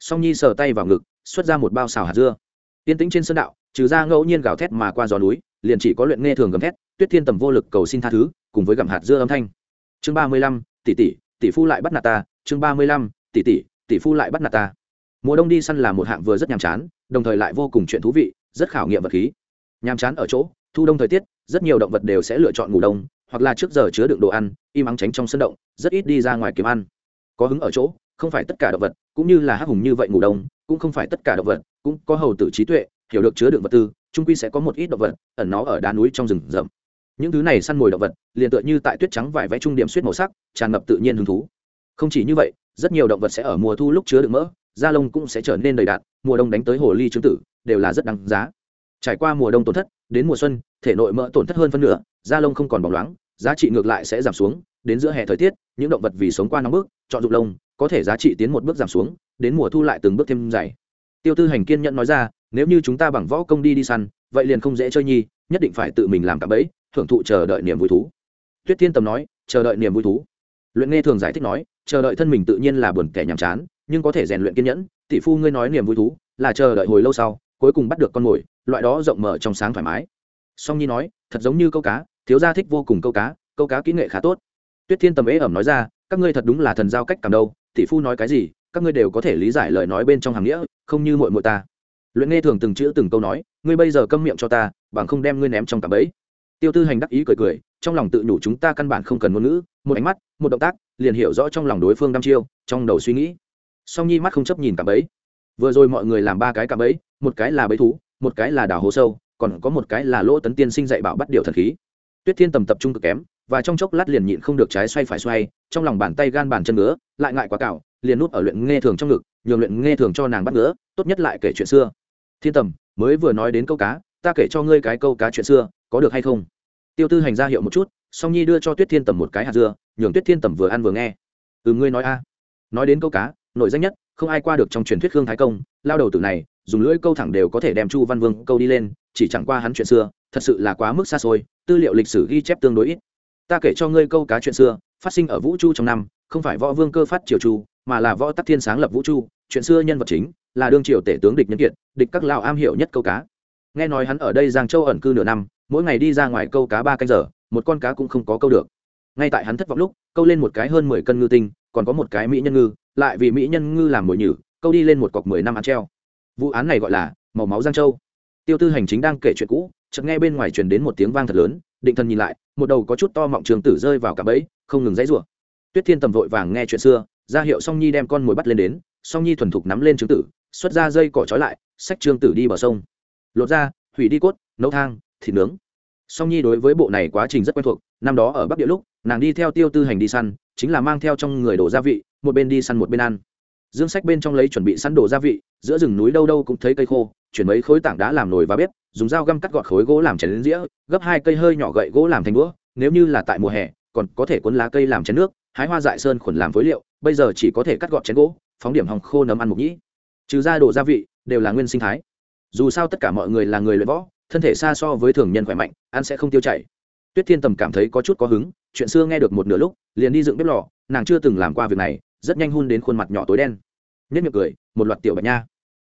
Speaker 1: Song nhi sờ tay vào ngực, xuất ra một bao xào hạt dưa. Yên tĩnh trên sân đạo, trừ ra ngẫu nhiên gào thét mà qua gió núi, liền chỉ có luyện nghe thường gầm thét, tuyết thiên tầm vô lực cầu xin tha thứ, cùng với gặm hạt dưa âm thanh. Chương ba mươi lăm, tỷ tỷ tỷ phu lại bắt nạt ta. Chương ba mươi lăm, tỷ tỷ tỷ phu lại bắt nạt ta. Mùa đông đi săn là một hạng vừa rất nhàm chán, đồng thời lại vô cùng chuyện thú vị, rất khảo nghiệm vật khí. Nhàm chán ở chỗ, thu đông thời tiết, rất nhiều động vật đều sẽ lựa chọn ngủ đông, hoặc là trước giờ chứa đựng đồ ăn, im ắng tránh trong sân động, rất ít đi ra ngoài kiếm ăn có hứng ở chỗ, không phải tất cả động vật, cũng như là hắc hùng như vậy ngủ đông, cũng không phải tất cả động vật, cũng có hầu tử trí tuệ, hiểu được chứa đựng vật tư trung quy sẽ có một ít động vật, ẩn nó ở đá núi trong rừng rậm. Những thứ này săn mồi động vật, liền tựa như tại tuyết trắng vải vẽ trung điểm suýt màu sắc, tràn ngập tự nhiên hứng thú. Không chỉ như vậy, rất nhiều động vật sẽ ở mùa thu lúc chứa đựng mỡ, da lông cũng sẽ trở nên đầy đạn mùa đông đánh tới hồ ly trứng tử, đều là rất đáng giá. Trải qua mùa đông tổn thất, đến mùa xuân, thể nội mỡ tổn thất hơn phân nửa, da lông không còn bóng loáng, giá trị ngược lại sẽ giảm xuống đến giữa hè thời tiết, những động vật vì sống qua nóng bước chọn dụng lông, có thể giá trị tiến một bước giảm xuống, đến mùa thu lại từng bước thêm dày. Tiêu tư hành kiên nhẫn nói ra, nếu như chúng ta bằng võ công đi đi săn, vậy liền không dễ chơi nhi, nhất định phải tự mình làm cả bẫy, thưởng thụ chờ đợi niềm vui thú. Tuyết thiên tầm nói, chờ đợi niềm vui thú. Luyện nghe thường giải thích nói, chờ đợi thân mình tự nhiên là buồn kẻ nhàm chán, nhưng có thể rèn luyện kiên nhẫn, tỷ phu ngươi nói niềm vui thú là chờ đợi hồi lâu sau, cuối cùng bắt được con mồi, loại đó rộng mở trong sáng thoải mái. Song nhi nói, thật giống như câu cá, thiếu gia thích vô cùng câu cá câu cá kỹ nghệ khá tốt tuyết thiên tầm ế ẩm nói ra, các ngươi thật đúng là thần giao cách cảm đâu, tỷ phu nói cái gì, các ngươi đều có thể lý giải lời nói bên trong hàng nghĩa, không như muội muội ta. Luyện nghe thường từng chữ từng câu nói, ngươi bây giờ câm miệng cho ta, bằng không đem ngươi ném trong cạm bẫy. Tiêu tư hành đắc ý cười cười, trong lòng tự nhủ chúng ta căn bản không cần ngôn ngữ, một ánh mắt, một động tác, liền hiểu rõ trong lòng đối phương đăm chiêu, trong đầu suy nghĩ. Song nhi mắt không chấp nhìn cạm bẫy. Vừa rồi mọi người làm ba cái cạm bẫy, một cái là bẫy thú, một cái là đào hố sâu, còn có một cái là lỗ tấn tiên sinh dạy bảo bắt điều thần khí. Tuyết thiên tầm tập trung cực kém và trong chốc lát liền nhịn không được trái xoay phải xoay, trong lòng bàn tay gan bàn chân ngứa, lại ngại quá cào liền nút ở luyện nghe thường trong ngực, nhường luyện nghe thường cho nàng bắt ngứa, tốt nhất lại kể chuyện xưa. Thiên tầm, mới vừa nói đến câu cá, ta kể cho ngươi cái câu cá chuyện xưa, có được hay không? Tiêu tư hành ra hiệu một chút, song nhi đưa cho tuyết thiên tầm một cái hạt dưa, nhường tuyết thiên tầm vừa ăn vừa nghe. Ừ ngươi nói a. Nói đến câu cá nội danh nhất, không ai qua được trong truyền thuyết khương thái công, lao đầu tử này, dùng lưỡi câu thẳng đều có thể đem chu văn vương câu đi lên, chỉ chẳng qua hắn chuyện xưa, thật sự là quá mức xa xôi, tư liệu lịch sử ghi chép tương đối ít ta kể cho ngươi câu cá chuyện xưa, phát sinh ở vũ chu trong năm, không phải võ vương cơ phát triều chu, mà là võ tắc thiên sáng lập vũ chu, chuyện xưa nhân vật chính là đương triều tể tướng địch nhân kiệt, địch các lão am hiểu nhất câu cá. Nghe nói hắn ở đây giang châu ẩn cư nửa năm, mỗi ngày đi ra ngoài câu cá ba canh giờ, một con cá cũng không có câu được. Ngay tại hắn thất vọng lúc, câu lên một cái hơn mười cân ngư tinh, còn có một cái mỹ nhân ngư, lại vì mỹ nhân ngư làm mồi nhử, câu đi lên một cọc mười năm ăn treo. Vụ án này gọi là màu máu giang châu. Tiêu tư hành chính đang kể chuyện cũ, chợt nghe bên ngoài truyền đến một tiếng vang thật lớn, định thần nhìn lại một đầu có chút to mọng trường tử rơi vào cả bẫy, không ngừng dãy rủa. Tuyết thiên tầm vội vàng nghe chuyện xưa, ra hiệu song nhi đem con mồi bắt lên đến, song nhi thuần thục nắm lên trứng tử, xuất ra dây cỏ trói lại, xách trương tử đi bờ sông. Lột ra, hủy đi cốt, nấu thang, thịt nướng. Song nhi đối với bộ này quá trình rất quen thuộc, năm đó ở bắc địa lúc, nàng đi theo tiêu tư hành đi săn, chính là mang theo trong người đồ gia vị, một bên đi săn một bên ăn. Dương sách bên trong lấy chuẩn bị săn đồ gia vị, giữa rừng núi đâu đâu cũng thấy cây khô, chuyển mấy khối tảng đá làm nồi và bếp dùng dao găm cắt gọt khối gỗ làm chén dĩa, gấp hai cây hơi nhỏ gậy gỗ làm thành đũa, nếu như là tại mùa hè, còn có thể cuốn lá cây làm chén nước, hái hoa dại sơn khuẩn làm phối liệu, bây giờ chỉ có thể cắt gọt chén gỗ, phóng điểm hòng khô nấm ăn mục nhĩ. Trừ ra đồ gia vị, đều là nguyên sinh thái. Dù sao tất cả mọi người là người luyện võ, thân thể xa so với thường nhân khỏe mạnh, ăn sẽ không tiêu chảy. Tuyết thiên tầm cảm thấy có chút có hứng, chuyện xưa nghe được một nửa lúc, liền đi dựng bếp lò, nàng chưa từng làm qua việc này, rất nhanh hun đến khuôn mặt nhỏ tối đen. Nhất miệng cười, một loạt tiểu bạch nha.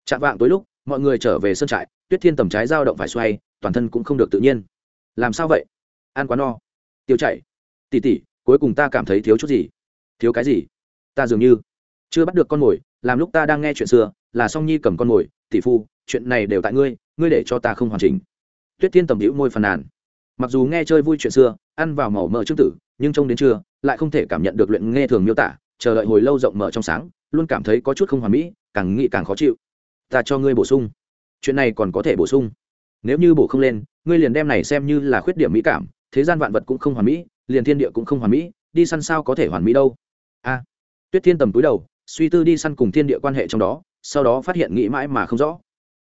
Speaker 1: Chạm vạng tối lúc, mọi người trở về sân trại tuyết thiên tầm trái dao động phải xoay, toàn thân cũng không được tự nhiên. Làm sao vậy? Ăn quá no. Tiêu chảy. Tỉ tỉ, cuối cùng ta cảm thấy thiếu chút gì. Thiếu cái gì? Ta dường như chưa bắt được con mồi, làm lúc ta đang nghe chuyện xưa, là song nhi cầm con mồi tỷ phu, chuyện này đều tại ngươi ngươi để cho ta không hoàn chỉnh. Tuyết thiên tầm hữu môi phàn nàn. Mặc dù nghe chơi vui chuyện xưa, ăn vào màu mỡ trương tử, nhưng trông đến trưa, lại không thể cảm nhận được luyện nghe thường miêu tả, chờ đợi hồi lâu rộng mở trong sáng, luôn cảm thấy có chút không hoàn mỹ, càng nghĩ càng khó chịu. Ta cho ngươi bổ sung chuyện này còn có thể bổ sung. Nếu như bổ không lên, ngươi liền đem này xem như là khuyết điểm mỹ cảm, thế gian vạn vật cũng không hoàn mỹ, liền thiên địa cũng không hoàn mỹ, đi săn sao có thể hoàn mỹ đâu? A. Tuyết thiên tầm túi đầu, suy tư đi săn cùng thiên địa quan hệ trong đó, sau đó phát hiện nghĩ mãi mà không rõ.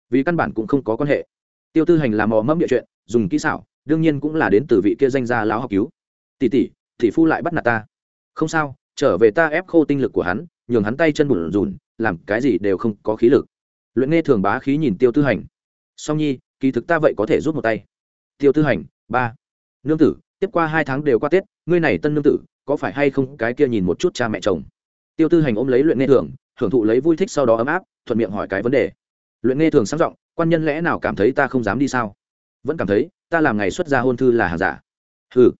Speaker 1: Vì căn bản cũng không có quan hệ. Tiêu tư hành làm mò mẫm địa chuyện, dùng kỹ xảo, đương nhiên cũng là đến từ vị kia danh gia lão học cứu. Tỷ tỷ tỷ phu lại bắt nạt ta. Không sao, trở về ta ép khô tinh lực của hắn, nhường hắn tay chân bùn rùn làm cái gì đều không có khí lực luyện nghe thường bá khí nhìn tiêu tư hành. Song nhi, kỳ thực ta vậy có thể rút một tay. Tiêu tư hành, ba. Nương tử, tiếp qua hai tháng đều qua tết, ngươi này tân nương tử, có phải hay không cái kia nhìn một chút cha mẹ chồng? Tiêu tư hành ôm lấy luyện nghe thường, hưởng thụ lấy vui thích sau đó ấm áp, thuận miệng hỏi cái vấn đề. Luyện nghe thường sáng giọng, quan nhân lẽ nào cảm thấy ta không dám đi sao? Vẫn cảm thấy, ta làm ngày xuất gia hôn thư là hàng giả. Ừ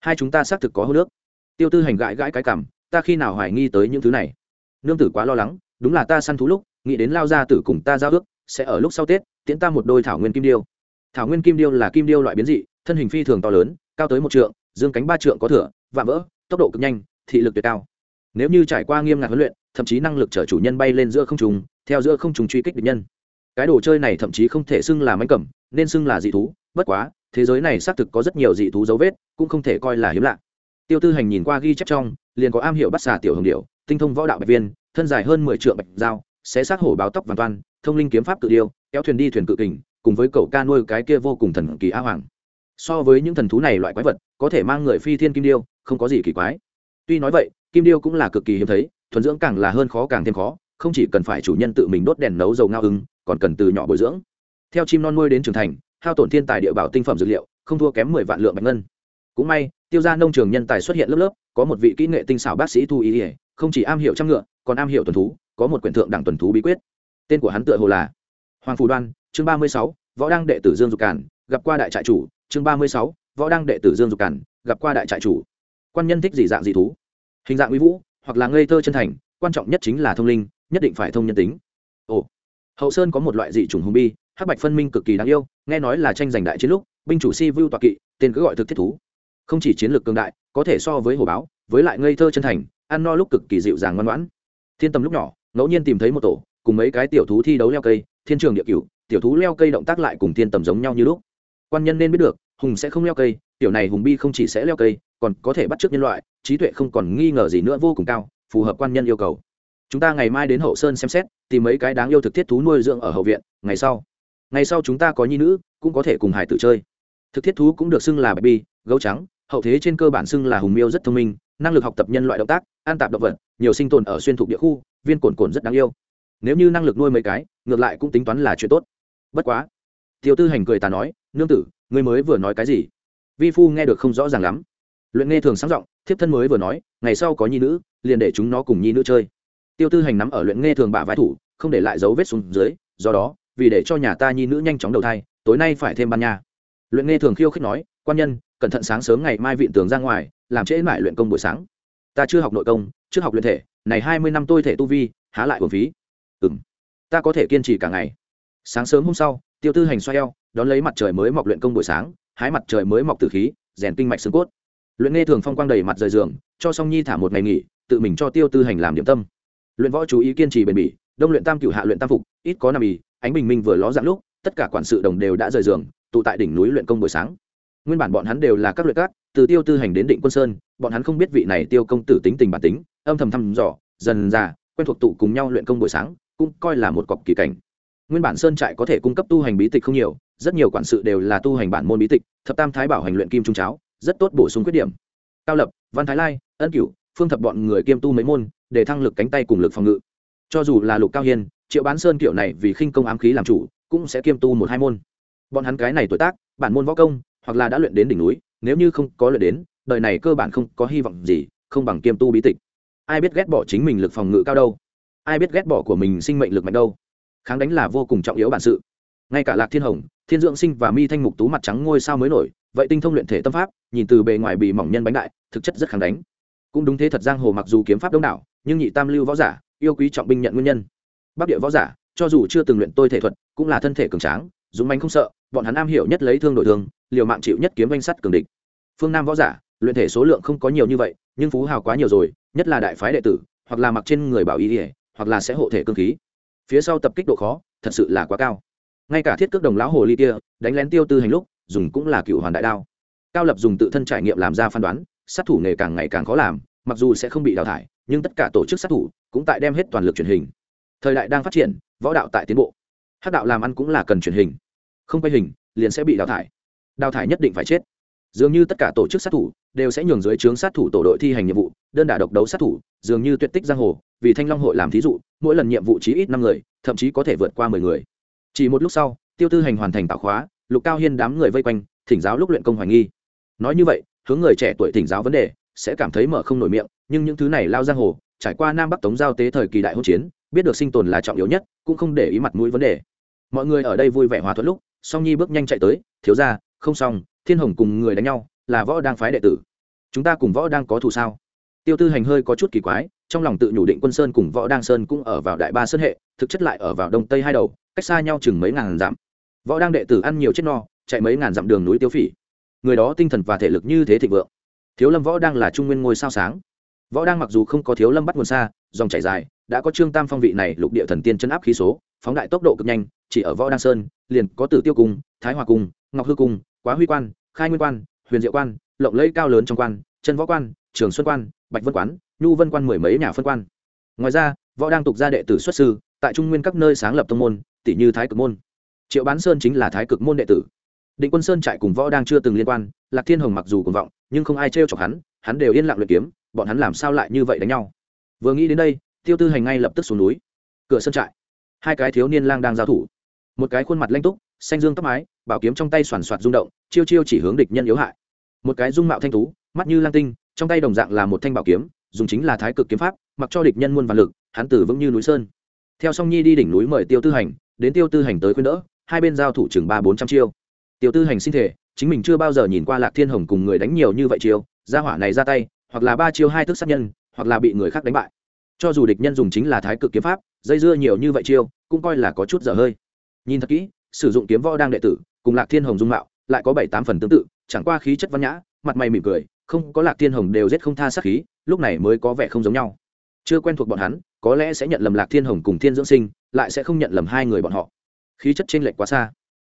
Speaker 1: hai chúng ta xác thực có hô nước tiêu tư hành gãi gãi cái cảm ta khi nào hoài nghi tới những thứ này? Nương tử quá lo lắng, đúng là ta săn thú lúc nghĩ đến lao ra tử cùng ta giao ước, sẽ ở lúc sau tết, tiễn ta một đôi thảo nguyên kim điêu. Thảo nguyên kim điêu là kim điêu loại biến dị, thân hình phi thường to lớn, cao tới một trượng, dương cánh ba trượng có thửa, vạm vỡ, tốc độ cực nhanh, thị lực tuyệt cao. Nếu như trải qua nghiêm ngặt huấn luyện, thậm chí năng lực chở chủ nhân bay lên giữa không trùng theo giữa không trùng truy kích địch nhân. Cái đồ chơi này thậm chí không thể xưng là mánh cẩm nên xưng là dị thú, bất quá, thế giới này xác thực có rất nhiều dị thú dấu vết, cũng không thể coi là hiếm lạ. Tiêu tư hành nhìn qua ghi chép trong, liền có am hiểu bắt xà tiểu hồng điệu tinh thông võ đạo bạch viên, thân dài hơn mười triệu bạch dao xé xác hổ báo tóc vàng toan, thông linh kiếm pháp tự điêu, kéo thuyền đi thuyền cự kình, cùng với cậu ca nuôi cái kia vô cùng thần kỳ a hoàng. So với những thần thú này loại quái vật, có thể mang người phi thiên kim điêu, không có gì kỳ quái. Tuy nói vậy, kim điêu cũng là cực kỳ hiếm thấy, thuần dưỡng càng là hơn khó càng thêm khó, không chỉ cần phải chủ nhân tự mình đốt đèn nấu dầu ngao ưng còn cần từ nhỏ bồi dưỡng. Theo chim non nuôi đến trưởng thành, hao tổn thiên tài địa bảo tinh phẩm dược liệu, không thua kém mười vạn lượng bạch ngân. Cũng may, tiêu gia nông trường nhân tài xuất hiện lớp lớp, có một vị kỹ nghệ tinh xảo bác sĩ thu ý ỉa không chỉ am hiểu trăm ngựa, còn am hiểu tuần thú có một quyển thượng đẳng tuần thú bí quyết. Tên của hắn tựa hồ là hoàng phù đoan, chương ba mươi sáu, võ đăng đệ tử dương dục cản gặp qua đại trại chủ, chương ba mươi sáu, võ đăng đệ tử dương dục cản gặp qua đại trại chủ. Quan nhân thích gì dạng gì thú? Hình dạng uy vũ, hoặc là ngây thơ chân thành, quan trọng nhất chính là thông linh, nhất định phải thông nhân tính. Ồ, hậu sơn có một loại dị chủng hùng bi, hắc bạch phân minh cực kỳ đáng yêu, nghe nói là tranh giành đại chiến lúc, binh chủ si vu tọa kỵ, tên cứ gọi thực thiết thú. Không chỉ chiến lược cường đại, có thể so với hồ báo, với lại ngây thơ chân thành, ăn no lúc cực kỳ dịu dàng ngoan ngoãn. Thiên tâm lúc nhỏ ngẫu nhiên tìm thấy một tổ, cùng mấy cái tiểu thú thi đấu leo cây, thiên trường địa cửu, tiểu thú leo cây động tác lại cùng thiên tầm giống nhau như lúc. Quan nhân nên biết được, hùng sẽ không leo cây, tiểu này hùng bi không chỉ sẽ leo cây, còn có thể bắt chước nhân loại, trí tuệ không còn nghi ngờ gì nữa vô cùng cao, phù hợp quan nhân yêu cầu. Chúng ta ngày mai đến hậu sơn xem xét, tìm mấy cái đáng yêu thực thiết thú nuôi dưỡng ở hậu viện, ngày sau. Ngày sau chúng ta có nhi nữ, cũng có thể cùng hải tử chơi. Thực thiết thú cũng được xưng là bạch bi, gấu trắng hậu thế trên cơ bản xưng là hùng miêu rất thông minh, năng lực học tập nhân loại động tác an tạp động vật, nhiều sinh tồn ở xuyên thuộc địa khu, viên cồn cồn rất đáng yêu. Nếu như năng lực nuôi mấy cái, ngược lại cũng tính toán là chuyện tốt. Bất quá tiêu tư hành cười ta nói, nương tử, ngươi mới vừa nói cái gì? Vi phu nghe được không rõ ràng lắm. Luyện nghe thường sáng giọng, thiếp thân mới vừa nói, ngày sau có nhi nữ, liền để chúng nó cùng nhi nữ chơi. Tiêu tư hành nắm ở luyện nghe thường bả vai thủ, không để lại dấu vết xuống dưới, do đó, vì để cho nhà ta nhi nữ nhanh chóng đầu thai, tối nay phải thêm ban nha. Luyện nghe thường khiêu khích nói, quan nhân cẩn thận sáng sớm ngày mai viện tường ra ngoài, làm trễ mãi luyện công buổi sáng. Ta chưa học nội công chưa học luyện thể, này hai mươi năm tôi thể tu vi, há lại hồn phí. Ừ m ta có thể kiên trì cả ngày. Sáng sớm hôm sau tiêu tư hành xoay eo, đón lấy mặt trời mới mọc luyện công buổi sáng, hái mặt trời mới mọc từ khí, rèn kinh mạch xương cốt. Luyện nghe thường phong quang đầy mặt rời giường, cho song nhi thả một ngày nghỉ, tự mình cho tiêu tư hành làm điểm tâm. Luyện võ chú ý kiên trì bền bỉ, đông luyện tam cửu hạ luyện tam phục, ít có nằm ý ánh bình minh vừa ló dạng lúc, tất cả quản sự đồng đều đã rời giường, tụ tại đỉnh núi luyện công buổi sáng nguyên bản bọn hắn đều là các luyện cát từ tiêu tư hành đến định quân sơn, bọn hắn không biết vị này tiêu công tử tính tình bản tính, âm thầm thăm dò, dần già quen thuộc tụ cùng nhau luyện công buổi sáng, cũng coi là một cọc kỳ cảnh. Nguyên bản sơn trại có thể cung cấp tu hành bí tịch không nhiều, rất nhiều quản sự đều là tu hành bản môn bí tịch, thập tam thái bảo hành luyện kim trung cháo, rất tốt bổ sung khuyết điểm. Cao lập, văn thái lai, ân cửu, phương thập bọn người kiêm tu mấy môn, để thăng lực cánh tay cùng lực phòng ngự. Cho dù là lục cao hiên, triệu bán sơn kiểu này vì khinh công ám khí làm chủ, cũng sẽ kiêm tu một hai môn. Bọn hắn cái này tuổi tác, bản môn võ công hoặc là đã luyện đến đỉnh núi, nếu như không có luyện đến, đời này cơ bản không có hy vọng gì, không bằng kiêm tu bí tịch. Ai biết ghét bỏ chính mình lực phòng ngự cao đâu? Ai biết ghét bỏ của mình sinh mệnh lực mạnh đâu? Kháng đánh là vô cùng trọng yếu bản sự. Ngay cả lạc thiên hồng, thiên dưỡng sinh và mi thanh mục tú mặt trắng ngôi sao mới nổi, vậy tinh thông luyện thể tâm pháp, nhìn từ bề ngoài bị mỏng nhân bánh đại, thực chất rất kháng đánh. Cũng đúng thế thật giang hồ mặc dù kiếm pháp đông đảo, nhưng nhị tam lưu võ giả, yêu quý trọng binh nhận nguyên nhân. Bắc địa võ giả, cho dù chưa từng luyện tôi thể thuật, cũng là thân thể cường tráng, dũng manh không sợ bọn hắn am hiểu nhất lấy thương đổi thương, liều mạng chịu nhất kiếm danh sắt cường địch. Phương nam võ giả, luyện thể số lượng không có nhiều như vậy, nhưng phú hào quá nhiều rồi, nhất là đại phái đệ tử, hoặc là mặc trên người bảo y ỉa hoặc là sẽ hộ thể cương khí. Phía sau tập kích độ khó, thật sự là quá cao. Ngay cả thiết cước đồng lão hồ ly kia, đánh lén tiêu tư hành lúc, dùng cũng là cựu hoàn đại đao. Cao lập dùng tự thân trải nghiệm làm ra phán đoán, sát thủ nghề càng ngày càng khó làm, mặc dù sẽ không bị đào thải, nhưng tất cả tổ chức sát thủ cũng tại đem hết toàn lực truyền hình. Thời đại đang phát triển, võ đạo tại tiến bộ. Hát đạo làm ăn cũng là cần truyền hình không quay hình, liền sẽ bị đào thải. Đào thải nhất định phải chết. Dường như tất cả tổ chức sát thủ đều sẽ nhường dưới trướng sát thủ tổ đội thi hành nhiệm vụ, đơn đả độc đấu sát thủ, dường như tuyệt tích giang hồ, vì thanh long hội làm thí dụ, mỗi lần nhiệm vụ chí ít năm người, thậm chí có thể vượt qua mười người. Chỉ một lúc sau, tiêu tư hành hoàn thành tạo khóa, lục cao hiên đám người vây quanh, thỉnh giáo lúc luyện công hoài nghi. Nói như vậy, hướng người trẻ tuổi thỉnh giáo vấn đề, sẽ cảm thấy mở không nổi miệng, nhưng những thứ này lao giang hồ, trải qua nam bắc tống giao tế thời kỳ đại hỗn chiến, biết được sinh tồn là trọng yếu nhất, cũng không để ý mặt mũi vấn đề. Mọi người ở đây vui vẻ hòa thuận lúc song nhi bước nhanh chạy tới, thiếu ra không xong, thiên hồng cùng người đánh nhau, là võ đang phái đệ tử. Chúng ta cùng võ đang có thù sao? Tiêu tư hành hơi có chút kỳ quái, trong lòng tự nhủ định quân sơn cùng võ đang sơn cũng ở vào đại ba sơn hệ, thực chất lại ở vào đông tây hai đầu, cách xa nhau chừng mấy ngàn dặm. Võ đang đệ tử ăn nhiều chết no, chạy mấy ngàn dặm đường núi tiêu phỉ. Người đó tinh thần và thể lực như thế thịnh vượng. Thiếu lâm võ đang là trung nguyên ngôi sao sáng. Võ đang mặc dù không có thiếu lâm bắt nguồn xa, dòng chảy dài, đã có trương tam phong vị này lục địa thần tiên chân áp khí số, phóng đại tốc độ cực nhanh, chỉ ở võ đăng sơn liền có tử tiêu cung, thái hòa cung, ngọc hư cung, quá huy quan, khai nguyên quan, huyền diệu quan, lộng lẫy cao lớn trong quan, chân võ quan, trường xuân quan, bạch vân quán nhu vân quan mười mấy nhà phân quan. Ngoài ra, võ đang tục gia đệ tử xuất sư, tại trung nguyên các nơi sáng lập tông môn, tỷ như thái cực môn. Triệu bán sơn chính là thái cực môn đệ tử. Định quân sơn trại cùng võ đang chưa từng liên quan, lạc thiên hồng mặc dù cùng vọng, nhưng không ai trêu chọc hắn hắn đều yên lặng luyện kiếm, bọn hắn làm sao lại như vậy đánh nhau? Vừa nghĩ đến đây, tiêu tư hành ngay lập tức xuống núi. Cửa sơn trại. Hai cái thiếu niên lang đang giao thủ một cái khuôn mặt lanh túc, xanh dương tóc mái, bảo kiếm trong tay soàn soạt rung động, chiêu chiêu chỉ hướng địch nhân yếu hại. Một cái dung mạo thanh tú, mắt như lang tinh, trong tay đồng dạng là một thanh bảo kiếm, dùng chính là thái cực kiếm pháp, mặc cho địch nhân muôn vạn lực, hắn tử vững như núi sơn. Theo song nhi đi đỉnh núi mời tiêu tư hành, đến tiêu tư hành tới khuyên đỡ, hai bên giao thủ chừng ba bốn trăm chiêu. Tiêu tư hành sinh thể chính mình chưa bao giờ nhìn qua lạc thiên hồng cùng người đánh nhiều như vậy chiêu, gia hỏa này ra tay, hoặc là ba chiêu hai thức sát nhân, hoặc là bị người khác đánh bại. Cho dù địch nhân dùng chính là thái cực kiếm pháp, dây dưa nhiều như vậy chiêu, cũng coi là có chút dở hơi nhìn thật kỹ, sử dụng kiếm võ đang đệ tử, cùng lạc thiên hồng dung mạo, lại có bảy tám phần tương tự, chẳng qua khí chất văn nhã, mặt mày mỉm cười, không, có lạc thiên hồng đều giết không tha sát khí, lúc này mới có vẻ không giống nhau. Chưa quen thuộc bọn hắn, có lẽ sẽ nhận lầm lạc thiên hồng cùng thiên dưỡng sinh, lại sẽ không nhận lầm hai người bọn họ. Khí chất t r ê n lệch quá xa.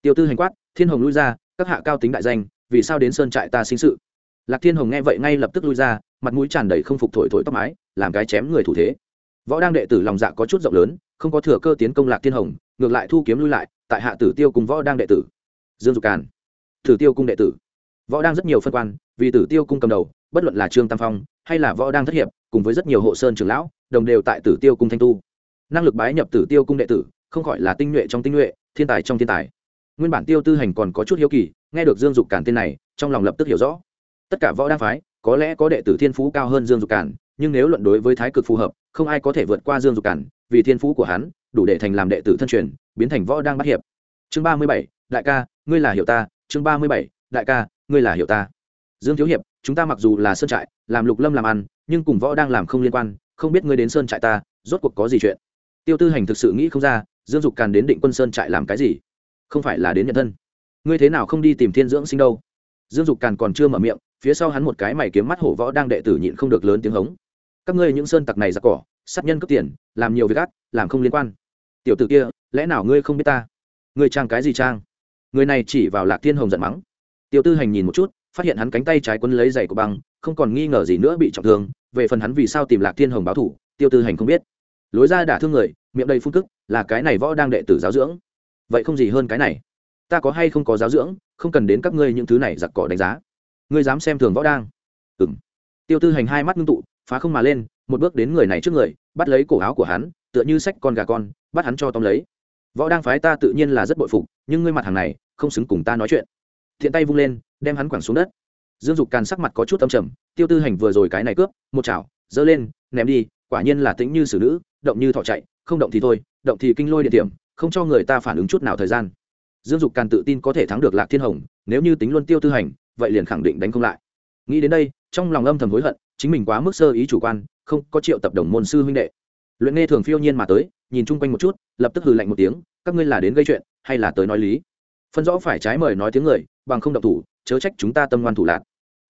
Speaker 1: Tiêu tư hành quát, thiên hồng lui ra, các hạ cao tính đại danh, vì sao đến sơn trại ta sinh sự? Lạc thiên hồng nghe vậy ngay lập tức lui ra, mặt mũi tràn đầy không phục thổi thổi tóc mái, làm cái chém người thủ thế. Võ đang đệ tử lòng dạ có chút rộng lớn không có thừa cơ tiến công lạc thiên hồng, ngược lại thu kiếm lui lại, tại hạ tử tiêu cùng võ đang đệ tử. Dương dục càn. Tử tiêu cung đệ tử. Võ đang rất nhiều phân quan, vì tử tiêu cung cầm đầu, bất luận là trương tam phong, hay là võ đang thất hiệp, cùng với rất nhiều hộ sơn trưởng lão, đồng đều tại tử tiêu cung thanh tu. Năng lực bái nhập tử tiêu cung đệ tử, không khỏi là tinh nhuệ trong tinh nhuệ, thiên tài trong thiên tài. Nguyên bản tiêu tư hành còn có chút hiếu kỳ, nghe được dương dục cản tên này, trong lòng lập tức hiểu rõ. Tất cả võ đang phái, có lẽ có đệ tử thiên phú cao hơn dương dục cản nhưng nếu luận đối với thái cực phù hợp không ai có thể vượt qua dương dục cản, vì thiên phú của hắn, đủ để thành làm đệ tử thân truyền, biến thành võ đang bắt hiệp. Chương ba mươi bảy, đại ca, ngươi là hiểu ta. Chương ba mươi bảy, đại ca, ngươi là hiểu ta. Dương thiếu hiệp, chúng ta mặc dù là sơn trại, làm lục lâm làm ăn, nhưng cùng võ đang làm không liên quan, không biết ngươi đến sơn trại ta, rốt cuộc có gì chuyện? Tiêu tư hành thực sự nghĩ không ra, dương dục càn đến định quân sơn trại làm cái gì? Không phải là đến nhận thân. Ngươi thế nào không đi tìm thiên dưỡng sinh đâu? Dương dục càn còn chưa mở miệng, phía sau hắn một cái mày kiếm mắt hổ võ đang đệ tử nhịn không được lớn tiếng hống các ngươi những sơn tặc này giặc cỏ, sát nhân cướp tiền, làm nhiều việc ác, làm không liên quan. Tiểu tử kia, lẽ nào ngươi không biết ta? Ngươi trang cái gì trang? Người này chỉ vào lạc thiên hồng giận mắng. Tiêu tư hành nhìn một chút, phát hiện hắn cánh tay trái quấn lấy giày của băng, không còn nghi ngờ gì nữa bị trọng thương. Về phần hắn vì sao tìm lạc thiên hồng báo thủ tiêu tư hành không biết. Lối ra đả thương người, miệng đầy phun tức là cái này võ đang đệ tử giáo dưỡng. Vậy không gì hơn cái này. Ta có hay không có giáo dưỡng, không cần đến các ngươi những thứ này giặc cỏ đánh giá. Ngươi dám xem thường võ đang. Ừng tiêu tư hành hai mắt ngưng tụ phá không mà lên, một bước đến người này trước người, bắt lấy cổ áo của hắn, tựa như sách con gà con, bắt hắn cho tóm lấy. Võ đang phái ta tự nhiên là rất bội phục, nhưng ngươi mặt hàng này, không xứng cùng ta nói chuyện. Thiện tay vung lên, đem hắn quẳng xuống đất. Dương dục càn sắc mặt có chút âm trầm, tiêu tư hành vừa rồi cái này cướp, một chảo, giơ lên, ném đi, quả nhiên là tính như xử nữ, động như thọ chạy, không động thì thôi, động thì kinh lôi địa điểm không cho người ta phản ứng chút nào thời gian. Dương dục càn tự tin có thể thắng được lạc thiên hồng, nếu như tính luôn tiêu tư hành, vậy liền khẳng định đánh không lại. Nghĩ đến đây, trong lòng âm thầm hối hận chính mình quá mức sơ ý chủ quan, không có triệu tập đồng môn sư huynh đệ. Luyện nghe thường phiêu nhiên mà tới, nhìn chung quanh một chút, lập tức hừ lạnh một tiếng, các ngươi là đến gây chuyện, hay là tới nói lý? Phân rõ phải trái mời nói tiếng người, bằng không độc thủ, chớ trách chúng ta tâm ngoan thủ lạc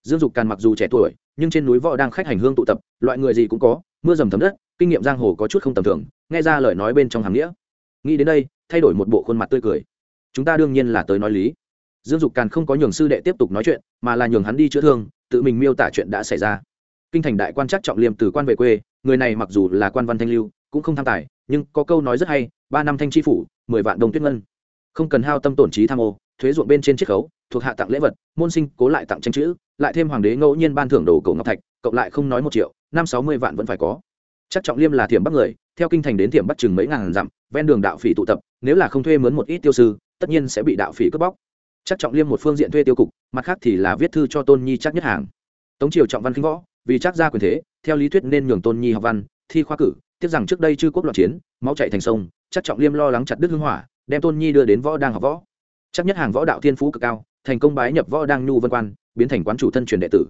Speaker 1: dương dục càn mặc dù trẻ tuổi, nhưng trên núi võ đang khách hành hương tụ tập, loại người gì cũng có, mưa dầm thấm đất, kinh nghiệm giang hồ có chút không tầm thường, nghe ra lời nói bên trong hàng nghĩa. Nghĩ đến đây, thay đổi một bộ khuôn mặt tươi cười. Chúng ta đương nhiên là tới nói lý. Dương dục càn không có nhường sư đệ tiếp tục nói chuyện, mà là nhường hắn đi chữa thương, tự mình miêu tả chuyện đã xảy ra kinh thành đại quan chắc trọng liêm từ quan về quê, người này mặc dù là quan văn thanh lưu, cũng không tham tài, nhưng có câu nói rất hay, ba năm thanh tri phủ, mười vạn đồng tuyết ngân. Không cần hao tâm tổn trí tham ô, thuế ruộng bên trên chiết khấu, thuộc hạ tặng lễ vật, môn sinh cố lại tặng tranh chữ, lại thêm hoàng đế ngẫu nhiên ban thưởng đồ cổ ngọc thạch, cộng lại không nói một triệu, năm sáu mươi vạn vẫn phải có. Chắc trọng liêm là thiểm bắc người, theo kinh thành đến thiểm bắc chừng mấy ngàn dặm, ven đường đạo phỉ tụ tập, nếu là không thuê mướn một ít tiêu sư, tất nhiên sẽ bị đạo phỉ cướp bóc. Chắc trọng liêm một phương diện thuê tiêu cục, mặt khác thì là viết thư cho tôn nhi chắc nhất hàng. Tống triều trọng văn khinh võ vì chắc ra quyền thế, theo lý thuyết nên nhường tôn nhi học văn, thi khoa cử, tiếc rằng trước đây chư quốc loạn chiến, máu chạy thành sông, chắc trọng liêm lo lắng chặt đứt hưng hỏa, đem tôn nhi đưa đến võ đang học võ. Chắc nhất hàng võ đạo thiên phú cực cao, thành công bái nhập võ đang nhu vân quan, biến thành quán chủ thân truyền đệ tử.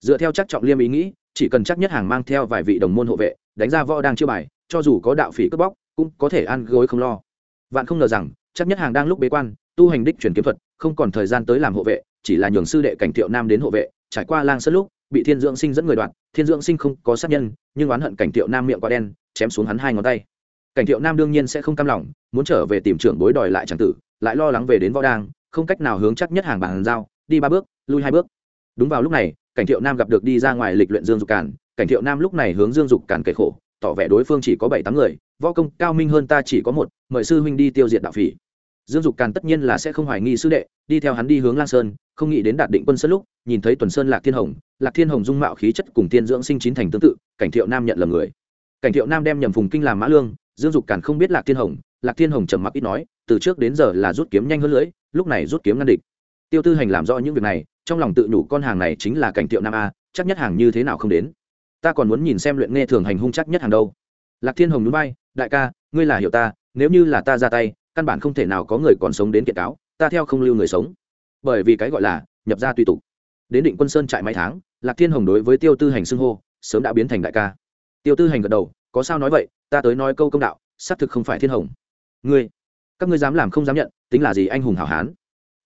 Speaker 1: Dựa theo chắc trọng liêm ý nghĩ, chỉ cần chắc nhất hàng mang theo vài vị đồng môn hộ vệ, đánh ra võ đang chưa bài, cho dù có đạo phỉ cướp bóc, cũng có thể ăn gối không lo. Vạn không ngờ rằng, chắc nhất hàng đang lúc bế quan, tu hành đích truyền kiếm thuật, không còn thời gian tới làm hộ vệ, chỉ là nhường sư đệ cảnh thiệu nam đến hộ vệ, trải qua lang sân lúc bị thiên dưỡng sinh dẫn người đoạn thiên dưỡng sinh không có sát nhân, nhưng oán hận cảnh thiệu nam miệng quá đen, chém xuống hắn hai ngón tay. Cảnh thiệu nam đương nhiên sẽ không cam lòng, muốn trở về tìm trưởng bối đòi lại tràng tử, lại lo lắng về đến võ đang, không cách nào hướng chắc nhất hàng bàn giao, đi ba bước, lui hai bước. Đúng vào lúc này, cảnh thiệu nam gặp được đi ra ngoài lịch luyện dương dục cản cảnh thiệu nam lúc này hướng dương dục cản kể khổ, tỏ vẻ đối phương chỉ có bảy tám người, võ công cao minh hơn ta chỉ có một, mời sư huynh đi tiêu diệt đạo phỉ. Dương dục càn tất nhiên là sẽ không hoài nghi sư đệ, đi theo hắn đi hướng lang sơn, không nghĩ đến đạt định quân sơn lúc, nhìn thấy tuần sơn lạc thiên hồng lạc thiên hồng dung mạo khí chất cùng tiên dưỡng sinh chín thành tương tự, cảnh thiệu nam nhận lầm người. Cảnh thiệu nam đem nhầm phùng kinh làm mã lương, dương dục càn không biết lạc thiên hồng, lạc thiên hồng trầm mặc ít nói, từ trước đến giờ là rút kiếm nhanh hơn lưỡi, lúc này rút kiếm ngăn địch. Tiêu tư hành làm rõ những việc này, trong lòng tự nhủ con hàng này chính là cảnh thiệu nam a, chắc nhất hàng như thế nào không đến. Ta còn muốn nhìn xem luyện nghe thường hành hung chắc nhất hàng đâu. Lạc thiên hồng núi bay đại ca, ngươi là hiểu ta, nếu như là ta ra tay, căn bản không thể nào có người còn sống đến kiện cáo, ta theo không lưu người sống. Bởi vì cái gọi là nhập ra tùy tục. Đến định quân sơn trại mấy tháng lạc thiên hồng đối với tiêu tư hành xưng hô, sớm đã biến thành đại ca. Tiêu tư hành gật đầu, có sao nói vậy, ta tới nói câu công đạo, xác thực không phải thiên hồng. Ngươi, các ngươi dám làm không dám nhận, tính là gì anh hùng hảo hán?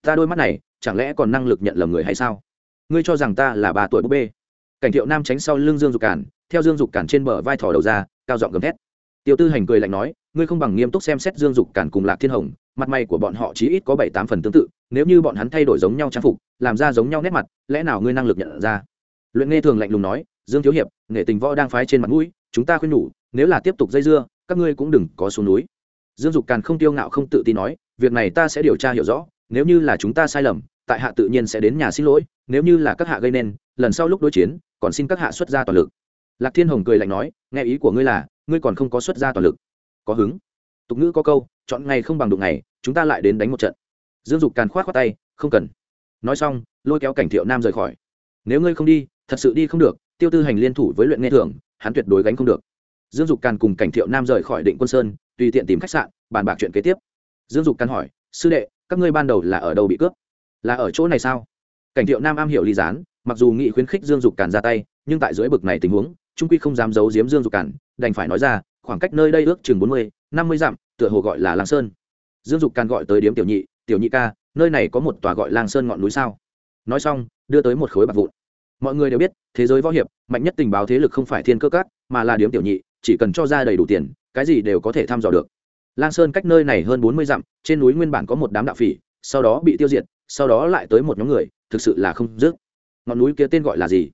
Speaker 1: Ta đôi mắt này, chẳng lẽ còn năng lực nhận lầm người hay sao? Ngươi cho rằng ta là bà tuổi búp bê? Cảnh thiệu nam tránh sau lưng dương dục cản, theo dương dục cản trên bờ vai thỏ đầu ra, cao giọng gầm thét. Tiêu tư hành cười lạnh nói, ngươi không bằng nghiêm túc xem xét dương dục cản cùng lạc thiên hồng, mặt mày của bọn họ chí ít có bảy tám phần tương tự, nếu như bọn hắn thay đổi giống nhau trang phục, làm ra giống nhau nét mặt, lẽ nào ngươi năng lực nhận ra? Luyện nghe thường lạnh lùng nói, dương thiếu hiệp nghệ tình võ đang phái trên mặt mũi, chúng ta khuyên nhủ, nếu là tiếp tục dây dưa, các ngươi cũng đừng có xuống núi. Dương dục càn không tiêu ngạo không tự tin nói, việc này ta sẽ điều tra hiểu rõ, nếu như là chúng ta sai lầm, tại hạ tự nhiên sẽ đến nhà xin lỗi, nếu như là các hạ gây nên, lần sau lúc đối chiến, còn xin các hạ xuất ra toàn lực. Lạc thiên hồng cười lạnh nói, nghe ý của ngươi là, ngươi còn không có xuất ra toàn lực. Có hứng. Tục ngữ có câu, chọn ngày không bằng đụng ngày, chúng ta lại đến đánh một trận. Dương dục càn khoát khoát tay, không cần. Nói xong, lôi kéo cảnh thiệu nam rời khỏi. Nếu ngươi không đi thật sự đi không được, tiêu tư hành liên thủ với luyện nghe thường, hắn tuyệt đối gánh không được. Dương dục càn cùng cảnh thiệu nam rời khỏi định quân sơn, tùy tiện tìm khách sạn, bàn bạc chuyện kế tiếp. Dương dục càn hỏi, sư đệ, các ngươi ban đầu là ở đâu bị cướp? Là ở chỗ này sao? Cảnh thiệu nam am hiểu ly gián, mặc dù nghị khuyến khích dương dục càn ra tay, nhưng tại dưới bực này tình huống, trung quy không dám giấu giếm dương dục càn, đành phải nói ra, khoảng cách nơi đây ước chừng bốn mươi, năm mươi dặm, tựa hồ gọi là lang sơn. Dương dục càn gọi tới điếm tiểu nhị tiểu nhị ca, nơi này có một tòa gọi lang sơn ngọn núi sao? Nói xong, đưa tới một khối bạc vụn mọi người đều biết, thế giới võ hiệp, mạnh nhất tình báo thế lực không phải thiên cơ cát mà là điếm tiểu nhị, chỉ cần cho ra đầy đủ tiền, cái gì đều có thể thăm dò được. Lang sơn cách nơi này hơn bốn mươi dặm, trên núi nguyên bản có một đám đạo phỉ, sau đó bị tiêu diệt, sau đó lại tới một nhóm người, thực sự là không dứt. Ngọn núi kia tên gọi là gì?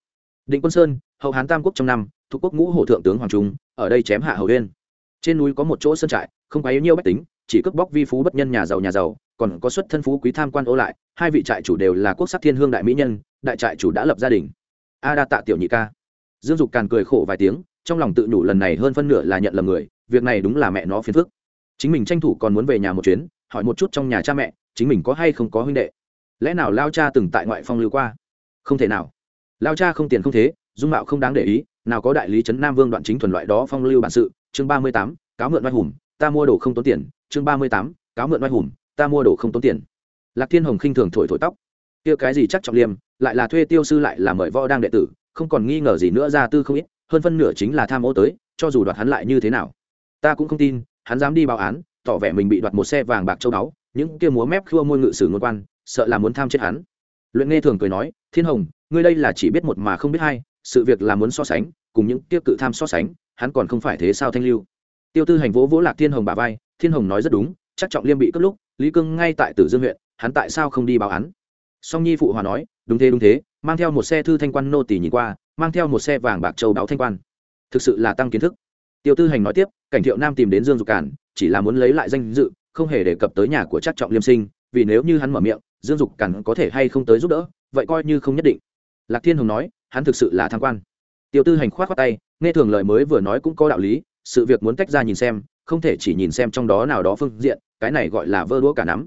Speaker 1: Định quân sơn, hậu hán tam quốc trong năm, thuộc quốc ngũ hổ thượng tướng hoàng trung, ở đây chém hạ hầu huyên. Trên núi có một chỗ sơn trại, không quá yếu nhiêu bách tính, chỉ cướp bóc vi phú bất nhân nhà giàu nhà giàu còn có xuất thân phú quý tham quan ô lại, hai vị trại chủ đều là quốc sắc thiên hương đại mỹ nhân, đại trại chủ đã lập gia đình. A đa tạ tiểu nhị ca. Dương dục càn cười khổ vài tiếng, trong lòng tự nhủ lần này hơn phân nửa là nhận lầm người, việc này đúng là mẹ nó phiền phức. Chính mình tranh thủ còn muốn về nhà một chuyến, hỏi một chút trong nhà cha mẹ, chính mình có hay không có huynh đệ. Lẽ nào lao cha từng tại ngoại phong lưu qua? Không thể nào. Lao cha không tiền không thế, dung mạo không đáng để ý, nào có đại lý trấn nam vương đoạn chính thuần loại đó phong lưu bản sự. Chương ba mươi tám, cáo mượn oai hùng, ta mua đồ không tốn tiền. Chương ba mươi tám, cáo mượn oai hùng ta mua đồ không tốn tiền. Lạc thiên hồng khinh thường thổi thổi tóc. Kia cái gì chắc trọng liêm, lại là thuê tiêu sư lại là mời võ đang đệ tử, không còn nghi ngờ gì nữa ra tư không ít, hơn phân nửa chính là tham ô tới, cho dù đoạt hắn lại như thế nào. Ta cũng không tin, hắn dám đi báo án, tỏ vẻ mình bị đoạt một xe vàng bạc châu báu, những kia múa mép khua môi ngự sử ngôn quan, sợ là muốn tham chết hắn. Luyện nghe thường cười nói, thiên hồng, ngươi đây là chỉ biết một mà không biết hai, sự việc là muốn so sánh, cùng những kia cự tham so sánh, hắn còn không phải thế sao thanh lưu? Tiêu tư hành vỗ vỗ lạc thiên hồng bà vai, thiên hồng nói rất đúng, chắc trọng liêm bị cướp lúc lý cương ngay tại tử dương huyện, hắn tại sao không đi báo án? Song nhi phụ hòa nói, đúng thế đúng thế, mang theo một xe thư thanh quan nô tỷ nhìn qua, mang theo một xe vàng bạc châu báo thanh quan. Thực sự là tăng kiến thức. Tiêu tư hành nói tiếp, cảnh thiệu nam tìm đến dương dục cản, chỉ là muốn lấy lại danh dự, không hề đề cập tới nhà của chắc trọng liêm sinh, vì nếu như hắn mở miệng, dương dục cản có thể hay không tới giúp đỡ, vậy coi như không nhất định. Lạc thiên hồng nói, hắn thực sự là tham quan. Tiêu tư hành khoát khoát tay, nghe thường lời mới vừa nói cũng có đạo lý, sự việc muốn tách ra nhìn xem, không thể chỉ nhìn xem trong đó nào đó phương diện cái này gọi là vơ đũa cả nắm.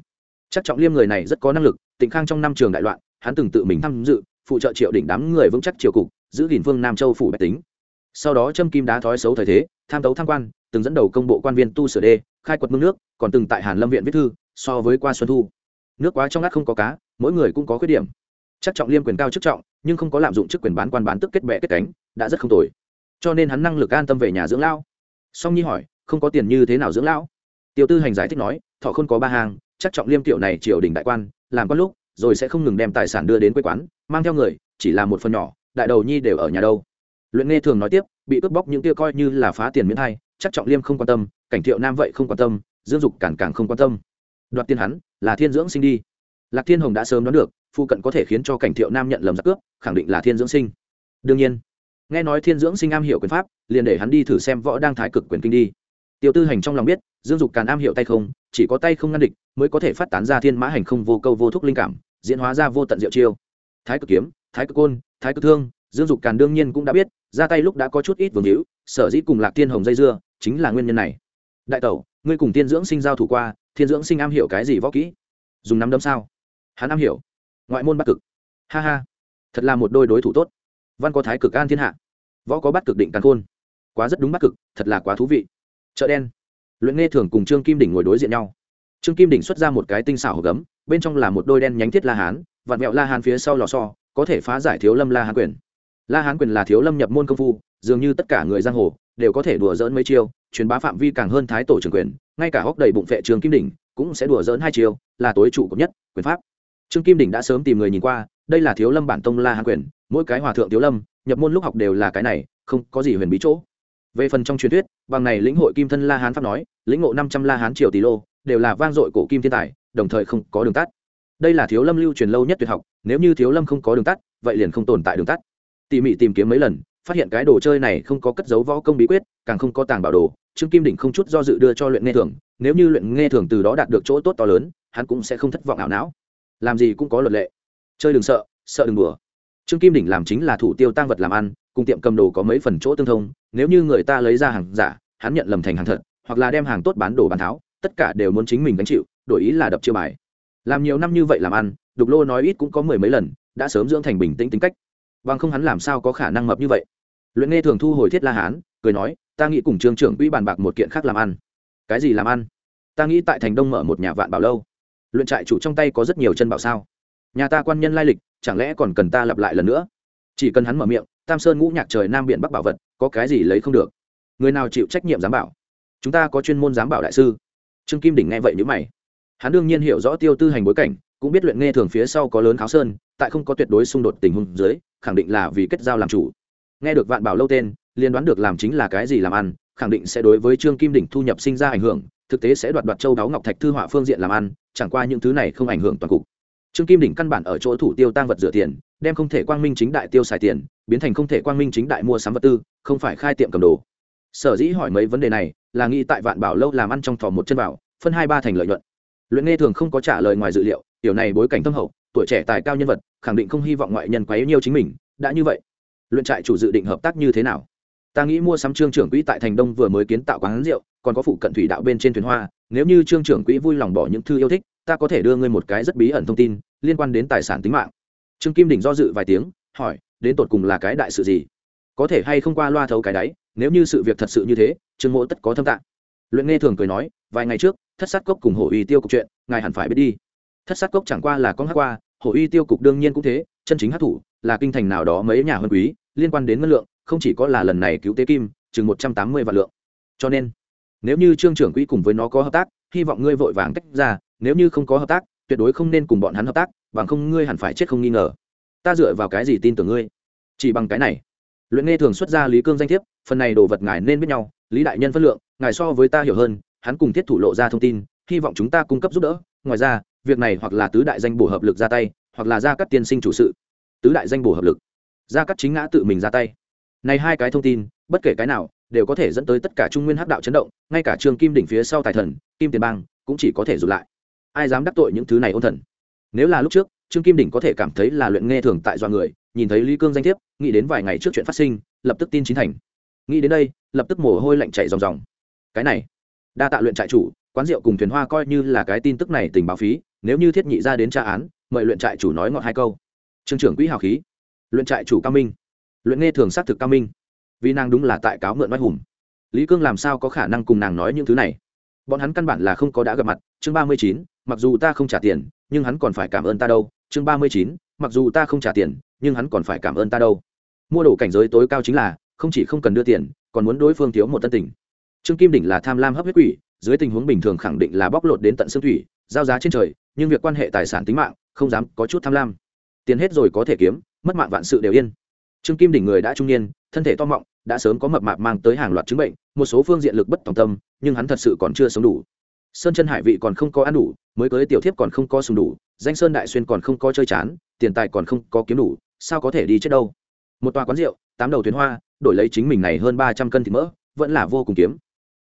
Speaker 1: Chắc trọng liêm người này rất có năng lực, tịnh khang trong năm trường đại loạn, hắn từng tự mình tham dự, phụ trợ triệu đỉnh đám người vững chắc triều cục, giữ gìn phương nam châu phủ bạch tính. Sau đó châm kim đá thói xấu thời thế, tham tấu tham quan, từng dẫn đầu công bộ quan viên tu sửa đê, khai quật mương nước, còn từng tại hàn lâm viện viết thư, so với qua xuân thu. Nước quá trong ngắt không có cá, mỗi người cũng có khuyết điểm. Chắc trọng liêm quyền cao chức trọng, nhưng không có lạm dụng chức quyền bán quan bán tức kết bệ kết cánh, đã rất không tồi. Cho nên hắn năng lực an tâm về nhà dưỡng lao song nhi hỏi, không có tiền như thế nào dưỡng lão? Tiêu tư hành giải thích nói, thọ không có ba hàng chắc trọng liêm tiểu này triều đình đại quan, làm con lúc, rồi sẽ không ngừng đem tài sản đưa đến quê quán, mang theo người, chỉ là một phần nhỏ, đại đầu nhi đều ở nhà đâu. Luyện nghe thường nói tiếp, bị cướp bóc những kia coi như là phá tiền miễn thay, chắc trọng liêm không quan tâm, cảnh thiệu nam vậy không quan tâm, dương dục càng càng không quan tâm. Đoạt tiên hắn, là thiên dưỡng sinh đi. Lạc thiên hồng đã sớm đoán được phụ cận có thể khiến cho cảnh thiệu nam nhận lầm giặc cướp, khẳng định là thiên dưỡng sinh. Đương nhiên, nghe nói thiên dưỡng sinh am hiểu quyền pháp, liền để hắn đi thử xem võ đang thái cực quyền kinh đi tiêu tư hành trong lòng biết, dương dục càn am hiểu tay không, chỉ có tay không ngăn địch, mới có thể phát tán ra thiên mã hành không vô câu vô thúc linh cảm, diễn hóa ra vô tận diệu chiêu. Thái cực kiếm, thái cực côn, thái cực thương, dương dục càn đương nhiên cũng đã biết, ra tay lúc đã có chút ít vương hữu, sở dĩ cùng lạc thiên hồng dây dưa, chính là nguyên nhân này. Đại tẩu, ngươi cùng tiên dưỡng sinh giao thủ qua, thiên dưỡng sinh am hiểu cái gì võ kỹ? Dùng nắm đấm sao? Hắn am hiểu. Ngoại môn bắt cực. Ha ha. Thật là một đôi đối thủ tốt. Văn có thái cực an thiên hạ. Võ có bắt cực định càn khôn. Quá rất đúng bắt cực, thật là quá thú vị chợ đen. Luyện nghe thường cùng trương kim đỉnh ngồi đối diện nhau. Trương kim đỉnh xuất ra một cái tinh xảo gấm, bên trong là một đôi đen nhánh thiết la hán, vặn vẹo la hán phía sau lò so có thể phá giải thiếu lâm la hán quyền. La hán quyền là thiếu lâm nhập môn công phu, dường như tất cả người giang hồ đều có thể đùa dỡn mấy chiêu, truyền bá phạm vi càng hơn thái tổ trưởng quyền, ngay cả hốc đầy bụng phệ trường kim đỉnh cũng sẽ đùa dỡn hai chiêu, là tối trụ cấp nhất, quyền pháp. Trương kim đỉnh đã sớm tìm người nhìn qua, đây là thiếu lâm bản tông la hán quyền, mỗi cái hòa thượng thiếu lâm, nhập môn lúc học đều là cái này, không có gì huyền bí chỗ. Về phần trong truyền thuyết bằng này lĩnh hội kim thân la hán pháp nói, lĩnh ngộ năm trăm la hán triều tỷ lô, đều là vang dội cổ kim thiên tài, đồng thời không có đường tắt. Đây là thiếu lâm lưu truyền lâu nhất tuyệt học, nếu như thiếu lâm không có đường tắt, vậy liền không tồn tại đường tắt. Tỉ mỉ tìm kiếm mấy lần, phát hiện cái đồ chơi này không có cất dấu võ công bí quyết, càng không có tàng bảo đồ, trương kim đỉnh không chút do dự đưa cho luyện nghe thường nếu như luyện nghe thường từ đó đạt được chỗ tốt to lớn, hắn cũng sẽ không thất vọng ảo não. Làm gì cũng có luật lệ. Chơi đừng sợ sợ đừng đùa. Trương kim đỉnh làm chính là thủ tiêu tăng vật làm ăn, cùng tiệm cầm đồ có mấy phần chỗ tương thông nếu như người ta lấy ra hàng giả, hắn nhận lầm thành hàng thật, hoặc là đem hàng tốt bán đồ bán tháo, tất cả đều muốn chính mình gánh chịu, đổi ý là đập chiêu bài. Làm nhiều năm như vậy làm ăn, đục lô nói ít cũng có mười mấy lần, đã sớm dưỡng thành bình tĩnh tính cách. Bằng không hắn làm sao có khả năng mập như vậy? Luyện nghe thường thu hồi thiết la hán, cười nói, ta nghĩ cùng trường trưởng quỹ bàn bạc một kiện khác làm ăn. Cái gì làm ăn? Ta nghĩ tại thành đông mở một nhà vạn bảo lâu. Luyện trại chủ trong tay có rất nhiều chân bảo sao? Nhà ta quan nhân lai lịch, chẳng lẽ còn cần ta lặp lại lần nữa? Chỉ cần hắn mở miệng, tam sơn ngũ nhạc trời nam biển bắc bảo vật có cái gì lấy không được. Người nào chịu trách nhiệm giám bảo? Chúng ta có chuyên môn giám bảo đại sư. Trương kim đỉnh nghe vậy nhữ mày. Hắn đương nhiên hiểu rõ tiêu tư hành bối cảnh, cũng biết luyện nghe thường phía sau có lớn kháo sơn, tại không có tuyệt đối xung đột tình huống dưới, khẳng định là vì kết giao làm chủ. Nghe được vạn bảo lâu tên liên đoán được làm chính là cái gì làm ăn, khẳng định sẽ đối với trương kim đỉnh thu nhập sinh ra ảnh hưởng, thực tế sẽ đoạt đoạt châu đáo ngọc thạch thư họa phương diện làm ăn, chẳng qua những thứ này không ảnh hưởng toàn cục trương kim đỉnh căn bản ở chỗ thủ tiêu tăng vật rửa tiền, đem không thể quang minh chính đại tiêu xài tiền, biến thành không thể quang minh chính đại mua sắm vật tư, không phải khai tiệm cầm đồ. Sở dĩ hỏi mấy vấn đề này, là nghĩ tại vạn bảo lâu làm ăn trong thò một chân bảo phân hai ba thành lợi nhuận. Luyện nghe thường không có trả lời ngoài dự liệu, tiểu này bối cảnh tâm hậu, tuổi trẻ tài cao nhân vật, khẳng định không hy vọng ngoại nhân quấy nhiều chính mình, đã như vậy. Luyện trại chủ dự định hợp tác như thế nào? Ta nghĩ mua sắm trương trưởng quỹ tại thành đông vừa mới kiến tạo quán rượu, còn có phụ cận thủy đạo bên trên thuyền hoa, nếu như trương trưởng quỹ vui lòng bỏ những thư yêu thích ta có thể đưa ngươi một cái rất bí ẩn thông tin, liên quan đến tài sản tính mạng. Trương kim đỉnh do dự vài tiếng, hỏi, đến tột cùng là cái đại sự gì? Có thể hay không qua loa thấu cái đáy, nếu như sự việc thật sự như thế, trương mỗ tất có thâm tạng luyện nghe thường cười nói, vài ngày trước, thất sát cốc cùng hổ uy tiêu cục chuyện, ngài hẳn phải biết đi. Thất sát cốc chẳng qua là con hát qua, hổ uy tiêu cục đương nhiên cũng thế, chân chính hát thủ, là kinh thành nào đó mấy nhà hơn quý, liên quan đến ngân lượng, không chỉ có là lần này cứu tế kim, chừng một trăm tám mươi vạn lượng. Cho nên, nếu như trương trưởng quỹ cùng với nó có hợp tác hy vọng ngươi vội vàng tách ra, nếu như không có hợp tác, tuyệt đối không nên cùng bọn hắn hợp tác, bằng không ngươi hẳn phải chết không nghi ngờ. Ta dựa vào cái gì tin tưởng ngươi? Chỉ bằng cái này. Luyện nghe thường xuất ra lý cương danh thiếp, phần này đồ vật ngài nên biết nhau, lý đại nhân phân lượng, ngài so với ta hiểu hơn, hắn cùng thiết thủ lộ ra thông tin, hy vọng chúng ta cung cấp giúp đỡ. Ngoài ra, việc này hoặc là tứ đại danh bổ hợp lực ra tay, hoặc là ra các tiên sinh chủ sự. Tứ đại danh bổ hợp lực. Ra các chính ngã tự mình ra tay. Này hai cái thông tin, bất kể cái nào đều có thể dẫn tới tất cả trung nguyên hắc đạo chấn động, ngay cả trường kim đỉnh phía sau tài thần, kim tiền bang cũng chỉ có thể rụt lại. Ai dám đắc tội những thứ này ôn thần? Nếu là lúc trước, trương kim đỉnh có thể cảm thấy là luyện nghe thường tại do người, nhìn thấy lý cương danh thiếp, nghĩ đến vài ngày trước chuyện phát sinh, lập tức tin chính thành. Nghĩ đến đây, lập tức mồ hôi lạnh chạy ròng ròng. Cái này, đa tạ luyện trại chủ, quán rượu cùng thuyền hoa coi như là cái tin tức này tình báo phí, nếu như thiết nhị ra đến tra án, mời luyện trại chủ nói ngọn hai câu. Trương trưởng quỹ hào khí. Luyện trại chủ cao minh. Luyện nghe thường xác thực cao minh vì nàng đúng là tại cáo mượn oai hùng. Lý cương làm sao có khả năng cùng nàng nói những thứ này? Bọn hắn căn bản là không có đã gặp mặt. Chương ba mươi chín, mặc dù ta không trả tiền, nhưng hắn còn phải cảm ơn ta đâu. Chương ba mươi chín, mặc dù ta không trả tiền, nhưng hắn còn phải cảm ơn ta đâu. Mua đồ cảnh giới tối cao chính là, không chỉ không cần đưa tiền, còn muốn đối phương thiếu một tân tình. Trương kim đỉnh là tham lam hấp huyết quỷ, dưới tình huống bình thường khẳng định là bóc lột đến tận xương thủy, giao giá trên trời, nhưng việc quan hệ tài sản tính mạng, không dám có chút tham lam. Tiền hết rồi có thể kiếm, mất mạng vạn sự đều yên. Trương kim đỉnh người đã trung niên, thân thể to mọng đã sớm có mập mạp mang tới hàng loạt chứng bệnh, một số phương diện lực bất tòng tâm, nhưng hắn thật sự còn chưa sống đủ. Sơn chân hải vị còn không có ăn đủ, mới cưới tiểu thiếp còn không có sùng đủ, danh sơn đại xuyên còn không có chơi chán, tiền tài còn không có kiếm đủ, sao có thể đi chết đâu? Một tòa quán rượu, tám đầu tuyến hoa, đổi lấy chính mình này hơn ba trăm cân thịt mỡ, vẫn là vô cùng kiếm.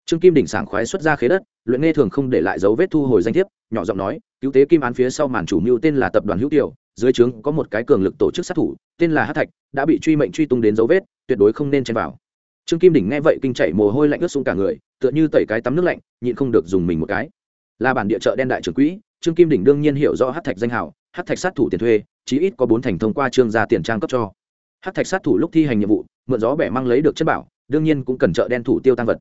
Speaker 1: Trương kim đỉnh sảng khoái xuất ra khế đất, luyện nghe thường không để lại dấu vết thu hồi danh thiếp, nhỏ giọng nói, cứu tế kim án phía sau màn chủ mưu tên là tập đoàn hữu tiểu dưới trướng có một cái cường lực tổ chức sát thủ, tên là hát thạch, đã bị truy mệnh truy tung đến dấu vết tuyệt đối không nên chen vào. Trương kim đỉnh nghe vậy kinh chảy mồ hôi lạnh ướt xuống cả người, tựa như tẩy cái tắm nước lạnh, nhịn không được dùng mình một cái. Là bản địa chợ đen đại trưởng quỹ, trương kim đỉnh đương nhiên hiểu rõ hát thạch danh hào hát thạch sát thủ tiền thuê, chí ít có bốn thành thông qua trương gia tiền trang cấp cho. Hát thạch sát thủ lúc thi hành nhiệm vụ, mượn gió bẻ mang lấy được chất bảo, đương nhiên cũng cần chợ đen thủ tiêu tăng vật.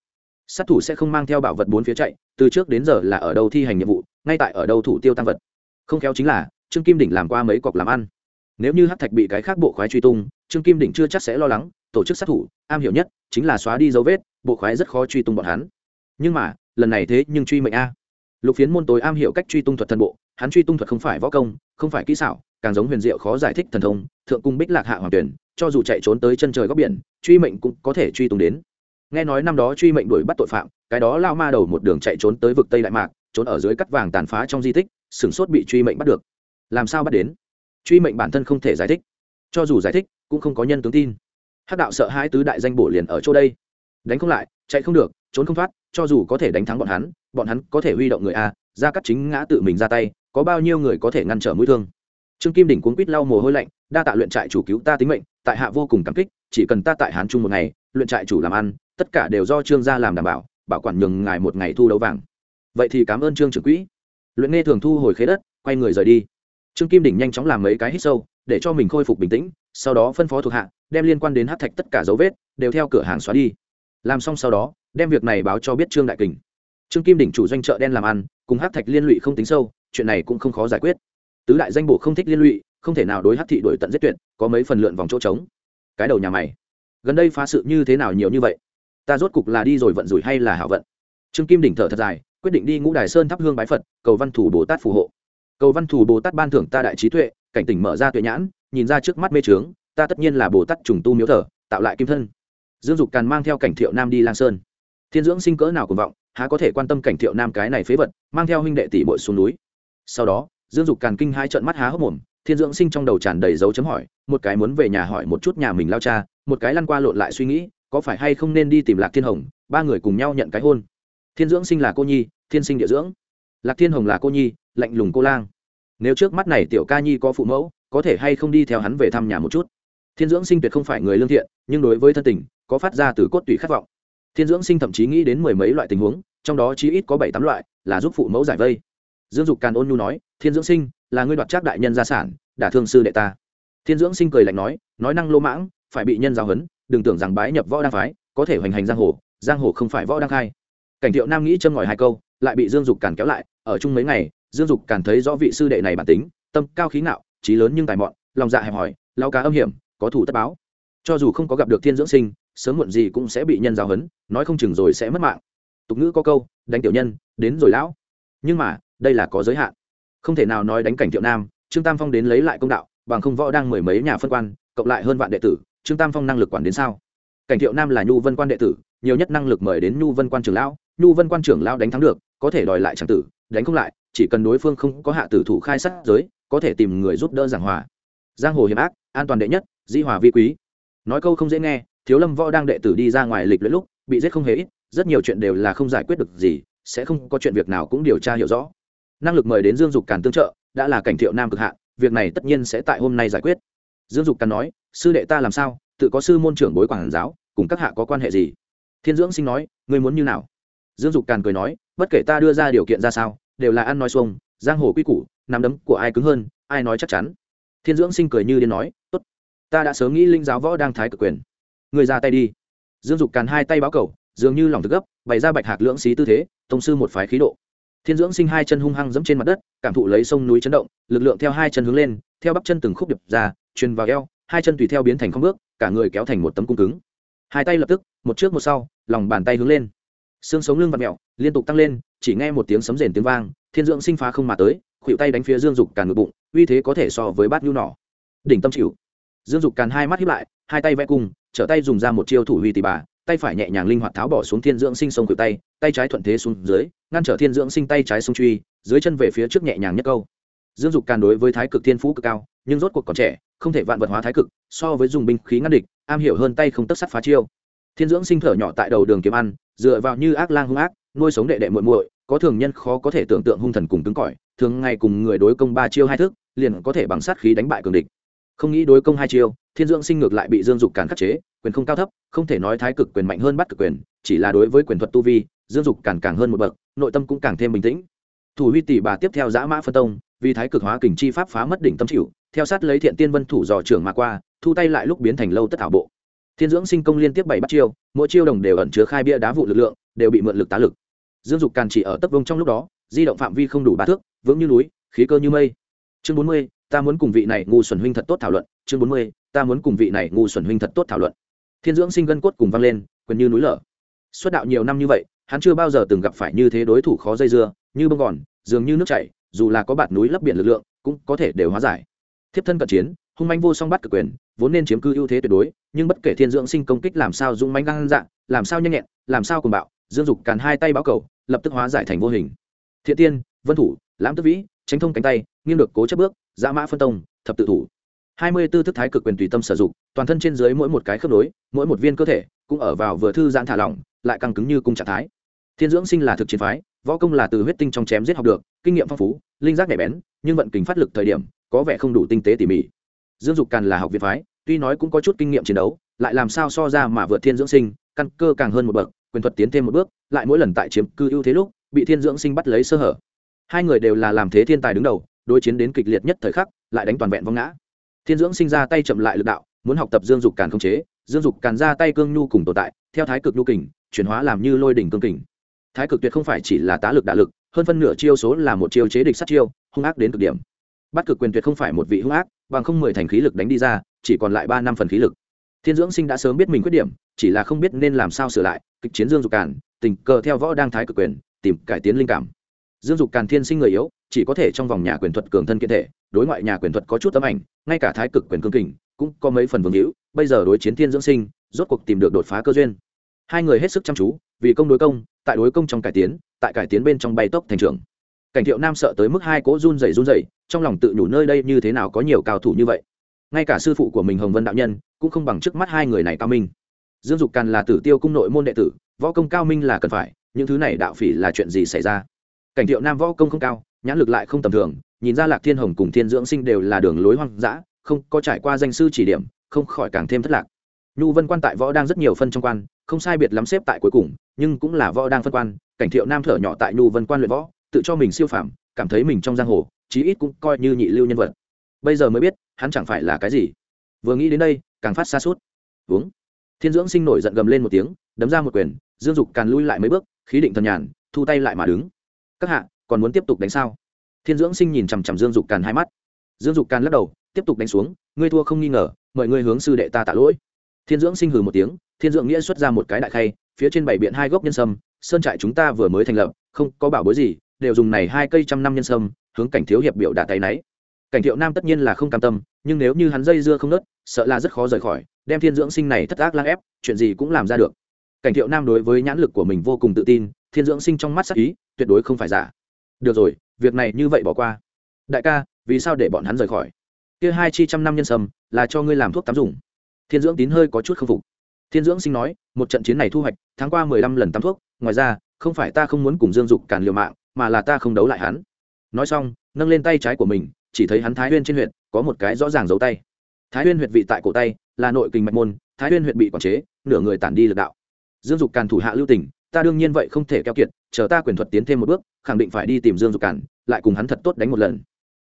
Speaker 1: Sát thủ sẽ không mang theo bảo vật bốn phía chạy, từ trước đến giờ là ở đâu thi hành nhiệm vụ, ngay tại ở đâu thủ tiêu tăng vật. Không khéo chính là, trương kim đỉnh làm qua mấy cọc làm ăn. Nếu như hát thạch bị cái khác bộ khoái truy tung, trương kim đỉnh chưa chắc sẽ lo lắng tổ chức sát thủ, am hiểu nhất chính là xóa đi dấu vết, bộ khoái rất khó truy tung bọn hắn. Nhưng mà, lần này thế nhưng truy mệnh a. Lục phiến môn tối am hiểu cách truy tung thuật thần bộ, hắn truy tung thuật không phải võ công, không phải kỹ xảo, càng giống huyền diệu khó giải thích thần thông, thượng cung bích lạc hạ hoàng tuyển, cho dù chạy trốn tới chân trời góc biển, truy mệnh cũng có thể truy tung đến. Nghe nói năm đó truy mệnh đuổi bắt tội phạm, cái đó lao ma đầu một đường chạy trốn tới vực tây đại mạc, trốn ở dưới cắt vàng tàn phá trong di tích, sửng sốt bị truy mệnh bắt được. Làm sao bắt đến? Truy mệnh bản thân không thể giải thích. Cho dù giải thích, cũng không có nhân tướng tin hắc đạo sợ hai tứ đại danh bổ liền ở chỗ đây. Đánh không lại, chạy không được, trốn không thoát, cho dù có thể đánh thắng bọn hắn bọn hắn có thể huy động người a, ra cắt chính ngã tự mình ra tay, có bao nhiêu người có thể ngăn trở mũi thương? Trương kim đỉnh cuốn quýt lau mồ hôi lạnh, đa tạ luyện trại chủ cứu ta tính mệnh, tại hạ vô cùng cảm kích, chỉ cần ta tại hán trung một ngày, luyện trại chủ làm ăn, tất cả đều do trương gia làm đảm bảo bảo quản nhường ngài một ngày thu đấu vàng. Vậy thì cảm ơn trương trưởng quỹ. Luyện nghe thường thu hồi khế đất, quay người rời đi. Trương kim đỉnh nhanh chóng làm mấy cái hít sâu, để cho mình khôi phục bình tĩnh sau đó phân phó thuộc hạ, đem liên quan đến hát thạch tất cả dấu vết, đều theo cửa hàng xóa đi. Làm xong sau đó, đem việc này báo cho biết trương đại kình. Trương kim đỉnh chủ doanh chợ đen làm ăn, cùng hát thạch liên lụy không tính sâu, chuyện này cũng không khó giải quyết. Tứ đại danh bộ không thích liên lụy, không thể nào đối hát thị đổi tận giết tuyệt, có mấy phần lượn vòng chỗ trống. Cái đầu nhà mày. Gần đây phá sự như thế nào nhiều như vậy? Ta rốt cục là đi rồi vận rủi hay là hảo vận? Trương kim đỉnh thở thật dài, quyết định đi ngũ đài sơn thắp hương bái phật, cầu văn thủ bồ tát phù hộ. Cầu văn thủ bồ tát ban thưởng ta đại trí tuệ, cảnh tỉnh mở ra tuệ nhãn nhìn ra trước mắt mê trướng, ta tất nhiên là bồ tát trùng tu miếu thờ, tạo lại kim thân. Dương dục càn mang theo cảnh thiệu nam đi lang sơn. Thiên dưỡng sinh cỡ nào cùng vọng, há có thể quan tâm cảnh thiệu nam cái này phế vật, mang theo huynh đệ tỷ bội xuống núi. Sau đó, dương dục càn kinh hai trận mắt há hốc mồm, thiên dưỡng sinh trong đầu tràn đầy dấu chấm hỏi, một cái muốn về nhà hỏi một chút nhà mình lao cha, một cái lăn qua lộn lại suy nghĩ, có phải hay không nên đi tìm lạc thiên hồng, ba người cùng nhau nhận cái hôn. Thiên dưỡng sinh là cô nhi, thiên sinh địa dưỡng. Lạc thiên hồng là cô nhi, lạnh lùng cô lang. Nếu trước mắt này tiểu ca nhi có phụ mẫu có thể hay không đi theo hắn về thăm nhà một chút. Thiên dưỡng sinh tuyệt không phải người lương thiện, nhưng đối với thân tình, có phát ra từ cốt tủy khát vọng. Thiên dưỡng sinh thậm chí nghĩ đến mười mấy loại tình huống, trong đó chí ít có bảy tám loại là giúp phụ mẫu giải vây. Dương dục càn ôn nhu nói, thiên dưỡng sinh, là ngươi đoạt trác đại nhân gia sản, đả thương sư đệ ta. Thiên dưỡng sinh cười lạnh nói nói năng lô mãng, phải bị nhân giáo huấn, đừng tưởng rằng bái nhập võ đang phái, có thể hoành hành giang hồ giang hồ không phải võ đang khai. Cảnh thiệu nam nghĩ châm ngòi hai câu, lại bị dương dục càn kéo lại, ở chung mấy ngày, dương dục càn thấy rõ vị sư đệ này bản tính, tâm cao khí ngạo trí lớn nhưng tài mọn, lòng dạ hẹp hòi lao cá âm hiểm, có thủ tất báo. Cho dù không có gặp được thiên dưỡng sinh, sớm muộn gì cũng sẽ bị nhân giáo hấn nói không chừng rồi sẽ mất mạng. Tục ngữ có câu, đánh tiểu nhân, đến rồi lão. Nhưng mà, đây là có giới hạn. Không thể nào nói đánh cảnh thiệu nam, trương tam phong đến lấy lại công đạo, bằng không võ đang mười mấy nhà phân quan, cộng lại hơn vạn đệ tử, trương tam phong năng lực quản đến sao? Cảnh thiệu nam là nhu vân quan đệ tử, nhiều nhất năng lực mời đến nhu vân quan trưởng lão, nhu vân quan trưởng lão đánh thắng được, có thể đòi lại tràng tử, đánh không lại chỉ cần đối phương không có hạ tử thủ khai sát giới, có thể tìm người giúp đỡ giảng hòa. Giang hồ hiểm ác, an toàn đệ nhất di hòa vi quý. Nói câu không dễ nghe, thiếu lâm võ đang đệ tử đi ra ngoài lịch luyện lúc, bị giết không hề ít, rất nhiều chuyện đều là không giải quyết được gì, sẽ không có chuyện việc nào cũng điều tra hiểu rõ. Năng lực mời đến dương dục càn tương trợ, đã là cảnh thiệu nam cực hạ việc này tất nhiên sẽ tại hôm nay giải quyết. Dương dục càn nói, sư đệ ta làm sao? Tự có sư môn trưởng bối quản giáo, cùng các hạ có quan hệ gì? Thiên dưỡng sinh nói, ngươi muốn như nào? Dương dục càn cười nói, bất kể ta đưa ra điều kiện ra sao đều là ăn nói xuông, giang hồ quy củ, nắm đấm của ai cứng hơn, ai nói chắc chắn. Thiên dưỡng sinh cười như điên nói, tốt, ta đã sớm nghĩ linh giáo võ đang thái cực quyền. Người ra tay đi. Dương dục càn hai tay báo cầu, dường như lòng thực gấp, bày ra bạch hạc lưỡng xí tư thế, tông sư một phái khí độ. Thiên dưỡng sinh hai chân hung hăng dẫm trên mặt đất, cảm thụ lấy sông núi chấn động, lực lượng theo hai chân hướng lên, theo bắp chân từng khúc điệp ra, truyền vào eo, hai chân tùy theo biến thành không bước, cả người kéo thành một tấm cung cứng. Hai tay lập tức, một trước một sau, lòng bàn tay hướng lên xương sống lưng và mẹo, liên tục tăng lên, chỉ nghe một tiếng sấm rền tiếng vang, thiên dưỡng sinh phá không mà tới, khuỵu tay đánh phía dương dục càn ngực bụng, uy thế có thể so với bát nhu nỏ đỉnh tâm chịu. Dương dục càn hai mắt hiếp lại, hai tay vẽ cung, trở tay dùng ra một chiêu thủ huy tỷ bà, tay phải nhẹ nhàng linh hoạt tháo bỏ xuống thiên dưỡng sinh sông khuỵu tay tay trái thuận thế xuống dưới, ngăn trở thiên dưỡng sinh tay trái sông truy, dưới chân về phía trước nhẹ nhàng nhất câu. Dương dục càn đối với thái cực thiên phú cực cao, nhưng rốt cuộc còn trẻ, không thể vạn vật hóa thái cực, so với dùng binh khí ngăn địch, am hiểu hơn tay không tất sắt phá chiêu. Thiên dưỡng sinh thở nhỏ tại đầu đường kiếm ăn dựa vào như ác lang hung ác, nuôi sống đệ đệ muội muội, có thường nhân khó có thể tưởng tượng hung thần cùng cứng cỏi, thường ngày cùng người đối công ba chiêu hai thức, liền có thể bằng sát khí đánh bại cường địch. Không nghĩ đối công hai chiêu, thiên dưỡng sinh ngược lại bị dương dục càn khắc chế, quyền không cao thấp, không thể nói thái cực quyền mạnh hơn bắt cực quyền, chỉ là đối với quyền thuật tu vi, dương dục càn càng hơn một bậc, nội tâm cũng càng thêm bình tĩnh. Thủ huy tỷ bà tiếp theo giã mã phân tông, vì thái cực hóa kình chi pháp phá mất đỉnh tâm chịu, theo sát lấy thiện tiên vân thủ dò trưởng mà qua, thu tay lại lúc biến thành lâu tất thảo bộ thiên dưỡng sinh công liên tiếp bảy bắt chiêu, mỗi chiêu đồng đều ẩn chứa khai bia đá vụ lực lượng, đều bị mượn lực tá lực. Dương dục càn chỉ ở tấp vông trong lúc đó, di động phạm vi không đủ ba thước, vững như núi, khí cơ như mây. Chương bốn mươi, ta muốn cùng vị này ngu xuẩn huynh thật tốt thảo luận. Chương bốn mươi, ta muốn cùng vị này ngu xuẩn huynh thật tốt thảo luận. Thiên dưỡng sinh gân cốt cùng vang lên, quyền như núi lở. Xuất đạo nhiều năm như vậy, hắn chưa bao giờ từng gặp phải như thế đối thủ khó dây dưa, như bông gòn, dường như nước chảy, dù là có bạt núi lấp biển lực lượng, cũng có thể đều hóa giải. Thiếp thân cận chiến, hung manh vô song bắt cực quyền vốn nên chiếm cư ưu thế tuyệt đối, nhưng bất kể thiên dưỡng sinh công kích làm sao dũng mánh ngang dạng, làm sao nhanh nhẹn, làm sao cùng bạo, dương dục càn hai tay báo cầu, lập tức hóa giải thành vô hình. Thiện tiên, vân thủ, lãm tức vĩ, tránh thông cánh tay, nghiêng được cố chấp bước, dã mã phân tông, thập tự thủ. Hai mươi tư thức thái cực quyền tùy tâm sử dụng, toàn thân trên dưới mỗi một cái khớp nối, mỗi một viên cơ thể cũng ở vào vừa thư giãn thả lỏng, lại căng cứng như cung trạng thái. Thiên dưỡng sinh là thực chiến phái, võ công là từ huyết tinh trong chém giết học được, kinh nghiệm phong phú, linh giác nhạy bén, nhưng vận kính phát lực thời điểm, có vẻ không đủ tinh tế tỉ mỉ. Dương dục càn là học viện phái tuy nói cũng có chút kinh nghiệm chiến đấu, lại làm sao so ra mà vượt thiên dưỡng sinh, căn cơ càng hơn một bậc, quyền thuật tiến thêm một bước, lại mỗi lần tại chiếm cư ưu thế lúc, bị thiên dưỡng sinh bắt lấy sơ hở. Hai người đều là làm thế thiên tài đứng đầu, đối chiến đến kịch liệt nhất thời khắc, lại đánh toàn vẹn vong ngã. Thiên dưỡng sinh ra tay chậm lại lực đạo, muốn học tập dương dục càn không chế, dương dục càn ra tay cương nhu cùng tồn tại, theo thái cực nhu kình, chuyển hóa làm như lôi đỉnh cương kình. Thái cực tuyệt không phải chỉ là tá lực đả lực, hơn phân nửa chiêu số là một chiêu chế địch sát chiêu, hung ác đến cực điểm bắt cực quyền tuyệt không phải một vị hung ác, bằng không mười thành khí lực đánh đi ra, chỉ còn lại ba năm phần khí lực. Thiên dưỡng sinh đã sớm biết mình khuyết điểm, chỉ là không biết nên làm sao sửa lại, kịch chiến dương dục càn, tình cờ theo võ đang thái cực quyền, tìm cải tiến linh cảm. Dương dục càn thiên sinh người yếu, chỉ có thể trong vòng nhà quyền thuật cường thân kiện thể, đối ngoại nhà quyền thuật có chút tấm ảnh, ngay cả thái cực quyền cương kình cũng có mấy phần vương hữu, bây giờ đối chiến thiên dưỡng sinh, rốt cuộc tìm được đột phá cơ duyên. Hai người hết sức chăm chú, vì công đối công, tại đối công trong cải tiến, tại cải tiến bên trong bay tốc thành trưởng cảnh thiệu nam sợ tới mức hai cỗ run rẩy run rẩy, trong lòng tự nhủ nơi đây như thế nào có nhiều cao thủ như vậy. Ngay cả sư phụ của mình hồng vân đạo nhân cũng không bằng trước mắt hai người này cao minh. Dương dục càn là tử tiêu cung nội môn đệ tử, võ công cao minh là cần phải, những thứ này đạo phỉ là chuyện gì xảy ra? Cảnh thiệu nam võ công không cao, nhãn lực lại không tầm thường, nhìn ra lạc thiên hồng cùng thiên dưỡng sinh đều là đường lối hoang dã, không có trải qua danh sư chỉ điểm, không khỏi càng thêm thất lạc. Nhu vân quan tại võ đang rất nhiều phân trong quan, không sai biệt lắm xếp tại cuối cùng, nhưng cũng là võ đang phân quan. Cảnh thiệu nam thở nhỏ tại nhu vân quan luyện võ tự cho mình siêu phàm, cảm thấy mình trong giang hồ, chí ít cũng coi như nhị lưu nhân vật. Bây giờ mới biết, hắn chẳng phải là cái gì. Vừa nghĩ đến đây, càng phát xa suốt. Uống. Thiên dưỡng sinh nổi giận gầm lên một tiếng, đấm ra một quyền, dương dục càn lui lại mấy bước, khí định thần nhàn, thu tay lại mà đứng. Các hạ, còn muốn tiếp tục đánh sao? Thiên dưỡng sinh nhìn chằm chằm dương dục càn hai mắt. Dương dục càn lắc đầu, tiếp tục đánh xuống, ngươi thua không nghi ngờ, mời ngươi hướng sư đệ ta tạ lỗi. Thiên dưỡng sinh hừ một tiếng, thiên dưỡng nghĩa xuất ra một cái đại khay, phía trên bảy biện hai gốc nhân sâm, sơn trại chúng ta vừa mới thành lập, không có bảo bối gì đều dùng này hai cây trăm năm nhân sâm, hướng cảnh thiếu hiệp biểu đạt tay náy. Cảnh thiệu nam tất nhiên là không cam tâm, nhưng nếu như hắn dây dưa không nớt, sợ là rất khó rời khỏi, đem thiên dưỡng sinh này thất ác lang ép, chuyện gì cũng làm ra được. Cảnh thiệu nam đối với nhãn lực của mình vô cùng tự tin, thiên dưỡng sinh trong mắt sắc ý, tuyệt đối không phải giả. Được rồi, việc này như vậy bỏ qua. Đại ca, vì sao để bọn hắn rời khỏi? Kia hai chi trăm năm nhân sâm, là cho ngươi làm thuốc tắm dùng. Thiên dưỡng tín hơi có chút k phục. Thiên dưỡng sinh nói, một trận chiến này thu hoạch, tháng qua mười lăm lần tắm thuốc, ngoài ra, không phải ta không muốn cùng dương dục càn liều mạng mà là ta không đấu lại hắn. Nói xong, nâng lên tay trái của mình, chỉ thấy hắn thái huyên trên huyện có một cái rõ ràng giấu tay. Thái huyên huyệt vị tại cổ tay, là nội kinh mạch môn, thái huyên huyệt bị quản chế, nửa người tản đi lực đạo. Dương dục càn thủ hạ lưu tỉnh ta đương nhiên vậy không thể keo kiệt, chờ ta quyền thuật tiến thêm một bước, khẳng định phải đi tìm dương dục càn, lại cùng hắn thật tốt đánh một lần.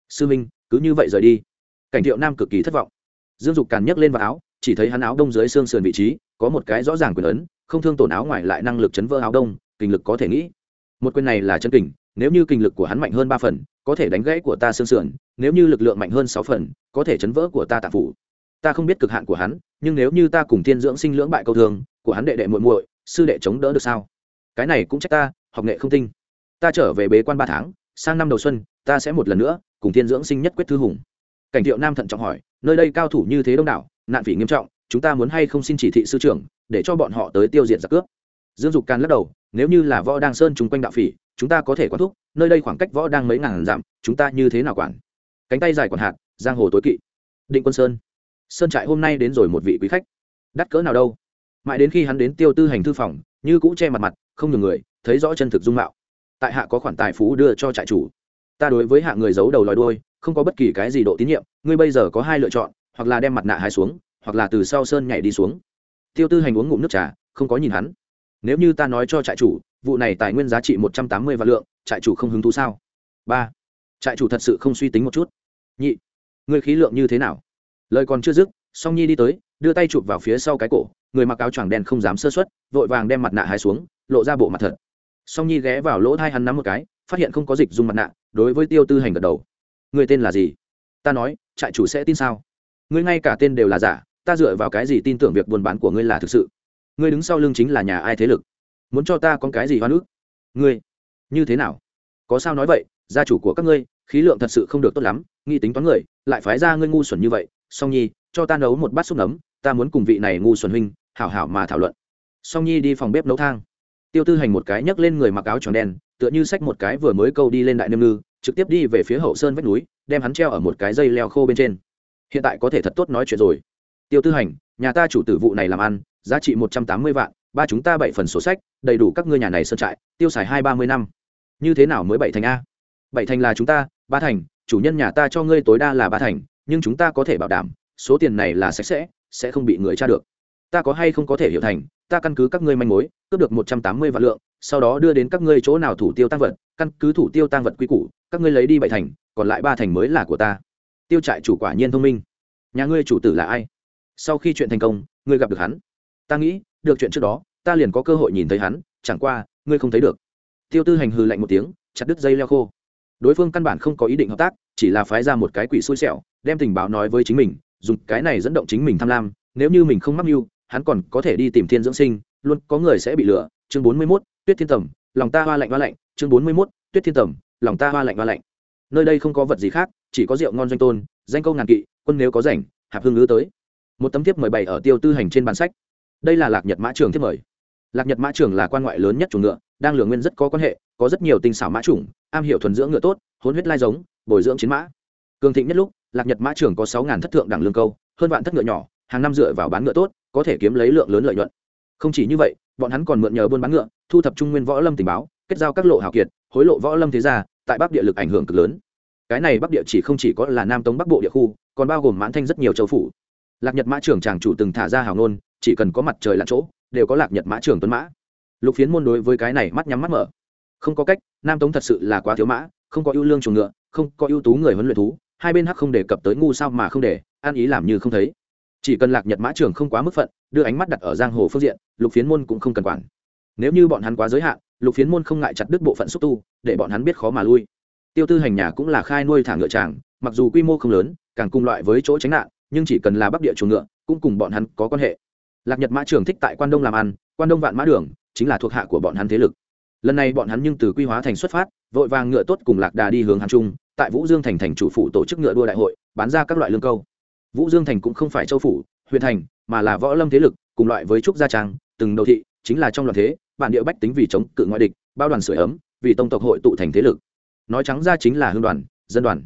Speaker 1: Sư minh, cứ như vậy rời đi. Cảnh thiệu nam cực kỳ thất vọng. Dương dục càn nhấc lên vào áo, chỉ thấy hắn áo đông dưới xương sườn vị trí, có một cái rõ ràng quyền ấn, không thương tổn áo ngoài lại năng lực chấn vỡ áo đông, kinh lực có thể nghĩ một quyền này là chân kình, nếu như kinh lực của hắn mạnh hơn ba phần, có thể đánh gãy của ta xương sườn, nếu như lực lượng mạnh hơn sáu phần, có thể chấn vỡ của ta tạp phủ. Ta không biết cực hạn của hắn, nhưng nếu như ta cùng thiên dưỡng sinh lưỡng bại câu thường, của hắn đệ đệ muội muội, sư đệ chống đỡ được sao? Cái này cũng trách ta, học nghệ không tinh. Ta trở về bế quan ba tháng, sang năm đầu xuân, ta sẽ một lần nữa cùng thiên dưỡng sinh nhất quyết thư hùng. Cảnh thiệu nam thận trọng hỏi, nơi đây cao thủ như thế đông đảo, nạn phỉ nghiêm trọng, chúng ta muốn hay không xin chỉ thị sư trưởng, để cho bọn họ tới tiêu diệt giặc cướp? Dương dục càn lắc đầu nếu như là võ đang sơn chung quanh đạo phỉ, chúng ta có thể quản thúc, nơi đây khoảng cách võ đang mấy ngàn dặm, chúng ta như thế nào quản? Cánh tay dài quản hạt, giang hồ tối kỵ. Định quân sơn. Sơn trại hôm nay đến rồi một vị quý khách. Đắt cỡ nào đâu? Mãi đến khi hắn đến tiêu tư hành thư phòng, như cũ che mặt mặt, không nhường người, thấy rõ chân thực dung mạo. Tại hạ có khoản tài phú đưa cho trại chủ. Ta đối với hạ người giấu đầu lòi đôi không có bất kỳ cái gì độ tín nhiệm, ngươi bây giờ có hai lựa chọn, hoặc là đem mặt nạ hai xuống, hoặc là từ sau sơn nhảy đi xuống. Tiêu tư hành uống ngụm nước trà, không có nhìn hắn nếu như ta nói cho trại chủ, vụ này tài nguyên giá trị một trăm tám mươi vạn lượng, trại chủ không hứng thú sao? Ba. Trại chủ thật sự không suy tính một chút. Nhị. Người khí lượng như thế nào? Lời còn chưa dứt, song nhi đi tới, đưa tay chụp vào phía sau cái cổ, người mặc áo choàng đen không dám sơ xuất vội vàng đem mặt nạ hai xuống, lộ ra bộ mặt thật. Song nhi ghé vào lỗ thai hắn nắm một cái, phát hiện không có dịch dùng mặt nạ, đối với tiêu tư hành gật đầu. Người tên là gì? Ta nói, trại chủ sẽ tin sao? Ngươi ngay cả tên đều là giả, ta dựa vào cái gì tin tưởng việc buôn bán của ngươi là thực sự? Ngươi đứng sau lưng chính là nhà ai thế lực? Muốn cho ta có cái gì hoa nước ngươi, như thế nào? Có sao nói vậy, gia chủ của các ngươi, khí lượng thật sự không được tốt lắm nghi tính toán người, lại phái ra ngươi ngu xuẩn như vậy. Song nhi, cho ta nấu một bát xúc nấm, ta muốn cùng vị này ngu xuẩn huynh, hảo hảo mà thảo luận. Song nhi đi phòng bếp nấu thang. Tiêu tư hành một cái nhấc lên người mặc áo tròn đen, tựa như xách một cái vừa mới câu đi lên đại nêm ngư, trực tiếp đi về phía hậu sơn vách núi, đem hắn treo ở một cái dây leo khô bên trên. Hiện tại có thể thật tốt nói chuyện rồi. Tiêu tư hành, nhà ta chủ tử vụ này làm ăn giá trị một trăm tám mươi vạn, ba chúng ta bảy phần sổ sách, đầy đủ các ngươi nhà này sơn trại, tiêu xài hai ba mươi năm. Như thế nào mới bảy thành a? Bảy thành là chúng ta, ba thành, chủ nhân nhà ta cho ngươi tối đa là ba thành, nhưng chúng ta có thể bảo đảm, số tiền này là sạch sẽ sẽ không bị người tra được. Ta có hay không có thể hiểu thành, ta căn cứ các ngươi manh mối, cướp được một trăm tám mươi vạn lượng, sau đó đưa đến các ngươi chỗ nào thủ tiêu tăng vật, căn cứ thủ tiêu tăng vật quy củ, các ngươi lấy đi bảy thành, còn lại ba thành mới là của ta. Tiêu trại chủ quả nhiên thông minh. Nhà ngươi chủ tử là ai? Sau khi chuyện thành công, ngươi gặp được hắn ta nghĩ được chuyện trước đó ta liền có cơ hội nhìn thấy hắn chẳng qua ngươi không thấy được. Tiêu tư hành hư lạnh một tiếng chặt đứt dây leo khô. Đối phương căn bản không có ý định hợp tác chỉ là phái ra một cái quỷ xui xẻo đem tình báo nói với chính mình dùng cái này dẫn động chính mình tham lam nếu như mình không mắc mưu hắn còn có thể đi tìm thiên dưỡng sinh luôn có người sẽ bị lừa. Chương bốn mươi 41, tuyết thiên tầm lòng ta hoa lạnh hoa lạnh. Chương bốn mươi 41, tuyết thiên tầm lòng ta hoa lạnh hoa lạnh. Nơi đây không có vật gì khác chỉ có rượu ngon doanh tôn danh câu ngàn kỵ quân nếu có rảnh hạp hương ngữ tới. Một tấm thiếp mời bày ở tiêu tư hành trên bản sách đây là lạc nhật mã trường thiết mời. Lạc nhật mã trường là quan ngoại lớn nhất chủ ngựa, đang lường nguyên rất có quan hệ, có rất nhiều tinh xảo mã chủng, am hiểu thuần dưỡng ngựa tốt, hôn huyết lai giống, bồi dưỡng chiến mã. Cường thịnh nhất lúc, lạc nhật mã trường có sáu ngàn thất thượng đẳng lương câu, hơn vạn thất ngựa nhỏ, hàng năm dựa vào bán ngựa tốt, có thể kiếm lấy lượng lớn lợi nhuận. Không chỉ như vậy, bọn hắn còn mượn nhờ buôn bán ngựa, thu thập trung nguyên võ lâm tình báo, kết giao các lộ hào kiệt, hối lộ võ lâm thế gia, tại bắc địa lực ảnh hưởng cực lớn. Cái này bắc địa chỉ không chỉ có là nam tống bắc bộ địa khu, còn bao gồm mãn thanh rất nhiều châu phủ. Lạc nhật mã trưởng tràng chủ từng thả ra hào nôn chỉ cần có mặt trời lặn chỗ, đều có lạc nhật mã trưởng tuấn mã. Lục phiến môn đối với cái này mắt nhắm mắt mở. Không có cách, nam tống thật sự là quá thiếu mã, không có ưu lương chuồng ngựa, không có ưu tú người huấn luyện thú, hai bên hắc không đề cập tới ngu sao mà không để an ý làm như không thấy. Chỉ cần lạc nhật mã trường không quá mức phận, đưa ánh mắt đặt ở giang hồ phương diện, lục phiến môn cũng không cần quản. Nếu như bọn hắn quá giới hạn, lục phiến môn không ngại chặt đứt bộ phận xúc tu, để bọn hắn biết khó mà lui. Tiêu tư hành nhà cũng là khai nuôi thả ngựa tràng mặc dù quy mô không lớn, càng cùng loại với chỗ tránh nạn, nhưng chỉ cần là bắc địa chuồng ngựa, cũng cùng bọn hắn có quan hệ lạc nhật mã trường thích tại quan đông làm ăn, quan đông vạn mã đường, chính là thuộc hạ của bọn hắn thế lực. Lần này bọn hắn nhưng từ quy hóa thành xuất phát, vội vàng ngựa tốt cùng lạc đà đi hướng hàn trung, tại vũ dương thành thành chủ phủ tổ chức ngựa đua đại hội, bán ra các loại lương câu. Vũ dương thành cũng không phải châu phủ, huyện thành, mà là võ lâm thế lực, cùng loại với trúc gia trang, từng đầu thị, chính là trong loạn thế, bản địa bách tính vì chống cự ngoại địch, bao đoàn sửa ấm, vì tông tộc hội tụ thành thế lực. Nói trắng ra chính là hương đoàn, dân đoàn.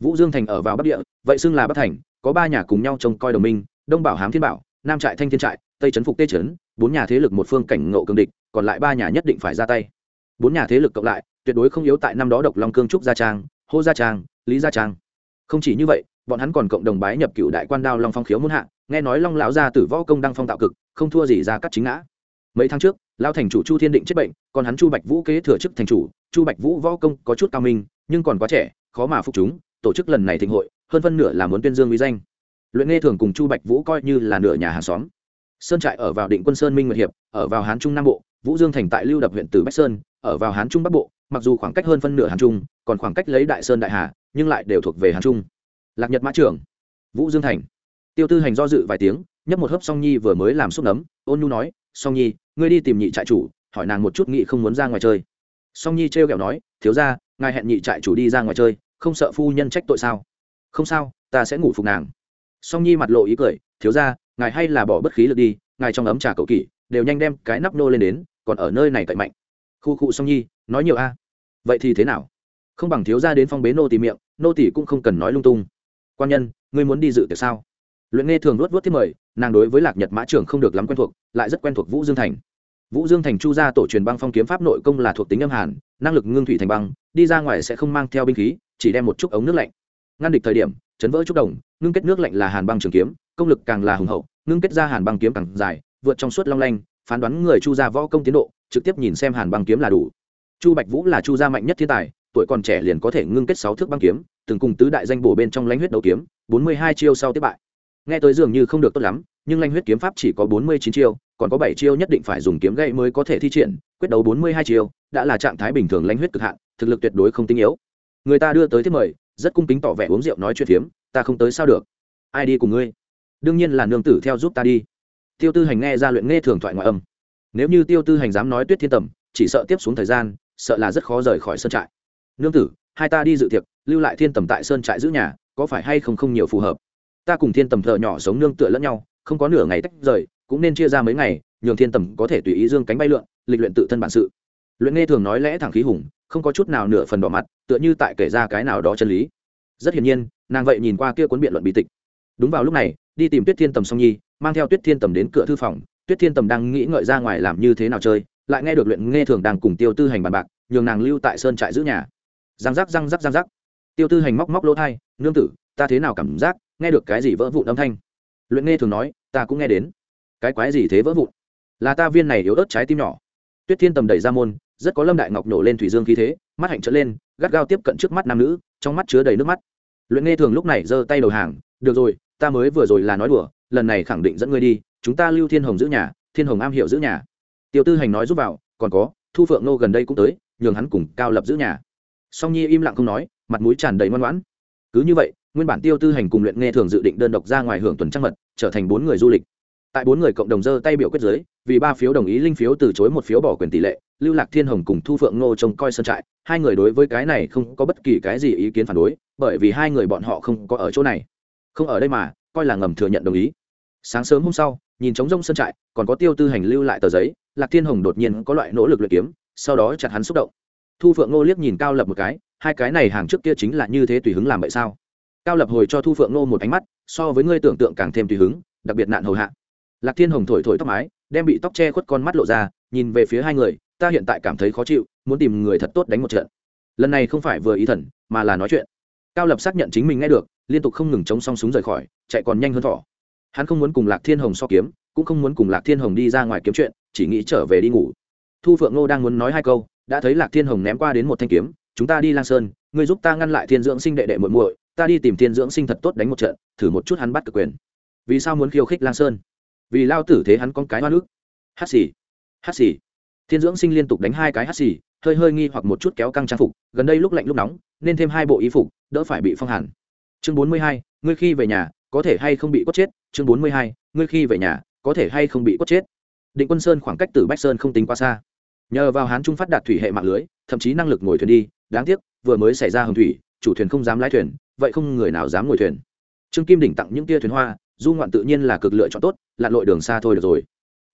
Speaker 1: Vũ dương thành ở vào bắc địa, vậy xưng là bắc thành, có ba nhà cùng nhau trông coi đồng minh, đông bảo hám thiên bảo nam trại thanh thiên trại, tây trấn phục tê trấn, bốn nhà thế lực một phương cảnh ngộ cường địch, còn lại ba nhà nhất định phải ra tay. Bốn nhà thế lực cộng lại, tuyệt đối không yếu tại năm đó độc long cương trúc gia trang, hô gia trang, lý gia trang. Không chỉ như vậy, bọn hắn còn cộng đồng bái nhập cựu đại quan đao long phong khiếu muốn hạ, nghe nói long lão gia tử võ công đăng phong tạo cực, không thua gì ra cắt chính ngã. Mấy tháng trước lao thành chủ chu thiên định chết bệnh, còn hắn chu bạch vũ kế thừa chức thành chủ, chu bạch vũ võ công có chút cao minh, nhưng còn quá trẻ, khó mà phục chúng, tổ chức lần này thịnh hội, hơn phân nửa là muốn tuyên dương uy danh luyện nghe thường cùng chu bạch vũ coi như là nửa nhà hàng xóm. Sơn trại ở vào định quân sơn minh nguyệt hiệp, ở vào hán trung nam bộ, vũ dương thành tại lưu đập huyện tử bách sơn, ở vào hán trung bắc bộ, mặc dù khoảng cách hơn phân nửa hán trung, còn khoảng cách lấy đại sơn đại hà, nhưng lại đều thuộc về hán trung. Lạc nhật mã trưởng, vũ dương thành. Tiêu tư hành do dự vài tiếng, nhấp một hớp song nhi vừa mới làm xúc nấm, ôn nhu nói, song nhi, ngươi đi tìm nhị trại chủ, hỏi nàng một chút nghị không muốn ra ngoài chơi. Song nhi trêu ghẹo nói, thiếu ra ngài hẹn nhị trại chủ đi ra ngoài chơi, không sợ phu nhân trách tội sao? Không sao, ta sẽ ngủ phục nàng song nhi mặt lộ ý cười, thiếu ra ngài hay là bỏ bất khí lực đi, ngài trong ấm trà cầu kỷ, đều nhanh đem cái nắp nô lên đến, còn ở nơi này cậy mạnh. Khu cụ song nhi, nói nhiều a. Vậy thì thế nào? Không bằng thiếu ra đến phong bế nô tỉ miệng, nô tỉ cũng không cần nói lung tung. Quan nhân, ngươi muốn đi dự tiệc sao? Luyện nghe thường luốt vớt thiết mời, nàng đối với lạc nhật mã trưởng không được lắm quen thuộc, lại rất quen thuộc vũ dương thành. Vũ dương thành chu gia tổ truyền băng phong kiếm pháp nội công là thuộc tính âm hàn, năng lực ngưng thủy thành băng, đi ra ngoài sẽ không mang theo binh khí, chỉ đem một chút ống nước lạnh. Ngăn địch thời điểm chấn vỡ trúc đồng, ngưng kết nước lạnh là hàn băng trường kiếm, công lực càng là hùng hậu, ngưng kết ra hàn băng kiếm càng dài, vượt trong suốt long lanh, phán đoán người chu gia võ công tiến độ, trực tiếp nhìn xem hàn băng kiếm là đủ. Chu bạch vũ là chu gia mạnh nhất thiên tài, tuổi còn trẻ liền có thể ngưng kết sáu thước băng kiếm, từng cùng tứ đại danh bổ bên trong lãnh huyết đầu kiếm, bốn mươi hai chiêu sau tiếp bại. Nghe tới dường như không được tốt lắm, nhưng lãnh huyết kiếm pháp chỉ có bốn mươi chín chiêu, còn có bảy chiêu nhất định phải dùng kiếm gậy mới có thể thi triển, quyết đấu bốn mươi hai chiêu, đã là trạng thái bình thường lãnh huyết cực hạn, thực lực tuyệt đối không tinh yếu. Người ta đưa tới thiết mời rất cung kính tỏ vẻ uống rượu nói chuyện phiếm, ta không tới sao được? Ai đi cùng ngươi? Đương nhiên là nương tử theo giúp ta đi. Tiêu tư hành nghe ra luyện nghe thường thoại ngoại âm. Nếu như tiêu tư hành dám nói tuyết thiên tầm, chỉ sợ tiếp xuống thời gian, sợ là rất khó rời khỏi sơn trại. Nương tử, hai ta đi dự tiệc, lưu lại thiên tầm tại sơn trại giữ nhà, có phải hay không không nhiều phù hợp? Ta cùng thiên tầm thợ nhỏ sống nương tựa lẫn nhau, không có nửa ngày tách rời, cũng nên chia ra mấy ngày, nhường thiên tầm có thể tùy ý dương cánh bay lượn, lịch luyện tự thân bản sự luyện nghe thường nói lẽ thẳng khí hùng, không có chút nào nửa phần bỏ mặt, tựa như tại kể ra cái nào đó chân lý. Rất hiển nhiên, nàng vậy nhìn qua kia cuốn biện luận bi tịch. Đúng vào lúc này, đi tìm tuyết thiên tầm song nhi, mang theo tuyết thiên tầm đến cửa thư phòng. Tuyết thiên tầm đang nghĩ ngợi ra ngoài làm như thế nào chơi, lại nghe được luyện nghe thường đang cùng tiêu tư hành bàn bạc, nhường nàng lưu tại sơn trại giữ nhà. Răng rắc răng rắc răng rắc. Tiêu tư hành móc móc lỗ thai, nương tử, ta thế nào cảm giác, nghe được cái gì vỡ vụn âm thanh? Luyện nghe thường nói, ta cũng nghe đến. Cái quái gì thế vỡ vụn? Là ta viên này yếu ớt trái tim nhỏ. Tuyết thiên tầm đẩy ra môn rất có lâm đại ngọc nổ lên thủy dương khí thế, mắt hạnh trở lên, gắt gao tiếp cận trước mắt nam nữ, trong mắt chứa đầy nước mắt. Luyện nghe thường lúc này giơ tay đầu hàng, được rồi, ta mới vừa rồi là nói đùa, lần này khẳng định dẫn ngươi đi, chúng ta lưu thiên hồng giữ nhà, thiên hồng am hiểu giữ nhà. Tiêu tư hành nói giúp vào, còn có, thu phượng nô gần đây cũng tới, nhường hắn cùng cao lập giữ nhà. Song nhi im lặng không nói, mặt mũi tràn đầy ngoan ngoãn. Cứ như vậy, nguyên bản tiêu tư hành cùng luyện nghe thường dự định đơn độc ra ngoài hưởng tuần trăng mật, trở thành bốn người du lịch. Tại bốn người cộng đồng dơ tay biểu quyết giới, vì ba phiếu đồng ý linh phiếu từ chối một phiếu bỏ quyền tỷ lệ lưu lạc thiên hồng cùng thu phượng ngô trông coi sân trại, hai người đối với cái này không có bất kỳ cái gì ý kiến phản đối, bởi vì hai người bọn họ không có ở chỗ này. Không ở đây mà, coi là ngầm thừa nhận đồng ý. Sáng sớm hôm sau, nhìn trống rông sân trại, còn có tiêu tư hành lưu lại tờ giấy, lạc thiên hồng đột nhiên có loại nỗ lực luyện kiếm, sau đó chặt hắn xúc động. Thu phượng ngô liếc nhìn cao lập một cái, hai cái này hàng trước kia chính là như thế tùy hứng làm vậy sao? Cao lập hồi cho thu phượng ngô một ánh mắt, so với ngươi tưởng tượng càng thêm tùy hứng, đặc biệt nạn hầu hạ. Lạc thiên hồng thổi thổi tóc mái, đem bị tóc che khuất con mắt lộ ra, nhìn về phía hai người ta hiện tại cảm thấy khó chịu, muốn tìm người thật tốt đánh một trận. Lần này không phải vừa ý thần, mà là nói chuyện. Cao lập xác nhận chính mình nghe được, liên tục không ngừng chống song súng rời khỏi, chạy còn nhanh hơn thỏ. Hắn không muốn cùng lạc thiên hồng so kiếm, cũng không muốn cùng lạc thiên hồng đi ra ngoài kiếm chuyện, chỉ nghĩ trở về đi ngủ. Thu phượng ngô đang muốn nói hai câu, đã thấy lạc thiên hồng ném qua đến một thanh kiếm, chúng ta đi lang sơn, ngươi giúp ta ngăn lại thiên dưỡng sinh đệ đệ muội muội, ta đi tìm thiên dưỡng sinh thật tốt đánh một trận, thử một chút hắn bắt cực quyền. Vì sao muốn khiêu khích lang sơn? Vì lao tử thế hắn con cái hoa nước hát xì hát xì thiên dưỡng sinh liên tục đánh hai cái hắt xì, hơi hơi nghi hoặc một chút kéo căng trang phục, gần đây lúc lạnh lúc nóng, nên thêm hai bộ y phục, đỡ phải bị phong hàn. Chương bốn mươi hai, ngươi khi về nhà, có thể hay không bị cốt chết? Chương bốn mươi hai, ngươi khi về nhà, có thể hay không bị cốt chết? Định quân sơn khoảng cách từ bách sơn không tính quá xa. Nhờ vào hán trung phát đạt thủy hệ mạng lưới, thậm chí năng lực ngồi thuyền đi, đáng tiếc, vừa mới xảy ra hồng thủy, chủ thuyền không dám lái thuyền, vậy không người nào dám ngồi thuyền. Trương kim đỉnh tặng những tia thuyền hoa, du ngoạn tự nhiên là cực lựa chọn tốt, lặn lội đường xa thôi được rồi.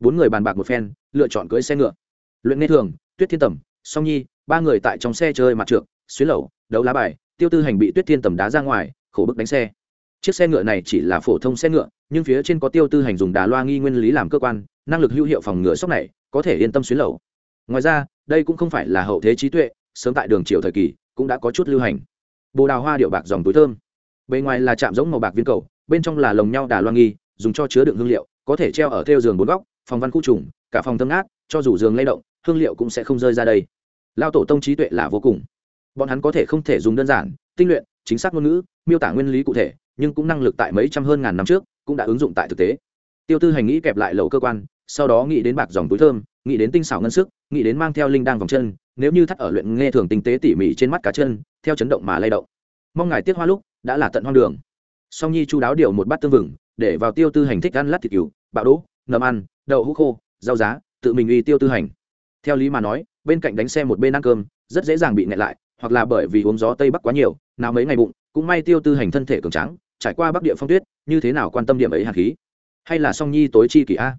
Speaker 1: Bốn người bàn bạc một phen, lựa chọn cưới xe ngựa luyện nghe thường, tuyết thiên tầm, song nhi, ba người tại trong xe chơi mặt trượt, xuyến lẩu, đấu lá bài, tiêu tư hành bị tuyết thiên tầm đá ra ngoài, khổ bức đánh xe. Chiếc xe ngựa này chỉ là phổ thông xe ngựa, nhưng phía trên có tiêu tư hành dùng đà loa nghi nguyên lý làm cơ quan, năng lực hữu hiệu phòng ngựa sốc này, có thể yên tâm xuyến lẩu. Ngoài ra, đây cũng không phải là hậu thế trí tuệ, sớm tại đường triều thời kỳ, cũng đã có chút lưu hành. Bồ đào hoa điệu bạc dòng túi thơm. Bề ngoài là chạm giống màu bạc viên cầu, bên trong là lồng nhau đà loa nghi, dùng cho chứa đựng hương liệu, có thể treo ở theo giường bốn góc, phòng văn khu trùng, cả phòng thơm ngát cho dù giường lay động, hương liệu cũng sẽ không rơi ra đây. Lao tổ tông trí tuệ là vô cùng. Bọn hắn có thể không thể dùng đơn giản, tinh luyện, chính xác ngôn ngữ, miêu tả nguyên lý cụ thể, nhưng cũng năng lực tại mấy trăm hơn ngàn năm trước, cũng đã ứng dụng tại thực tế. Tiêu tư hành nghĩ kẹp lại lầu cơ quan, sau đó nghĩ đến bạc dòng túi thơm, nghĩ đến tinh xảo ngân sức, nghĩ đến mang theo linh đang vòng chân, nếu như thắt ở luyện nghe thường tinh tế tỉ mỉ trên mắt cá chân, theo chấn động mà lay động. Mong ngài tiết hoa lúc, đã là tận hoang đường. Song nhi chu đáo điều một bát tương vừng, để vào tiêu tư hành thích ăn lát thịt cừu, bạo đỗ, nấm ăn, đậu hũ khô, rau giá tự mình uy tiêu tư hành. Theo lý mà nói, bên cạnh đánh xe một bên ăn cơm, rất dễ dàng bị nghẹn lại, hoặc là bởi vì uống gió tây bắc quá nhiều, nào mấy ngày bụng, cũng may tiêu tư hành thân thể cường tráng, trải qua bắc địa phong tuyết, như thế nào quan tâm điểm ấy hạt khí? Hay là song nhi tối chi kỷ a?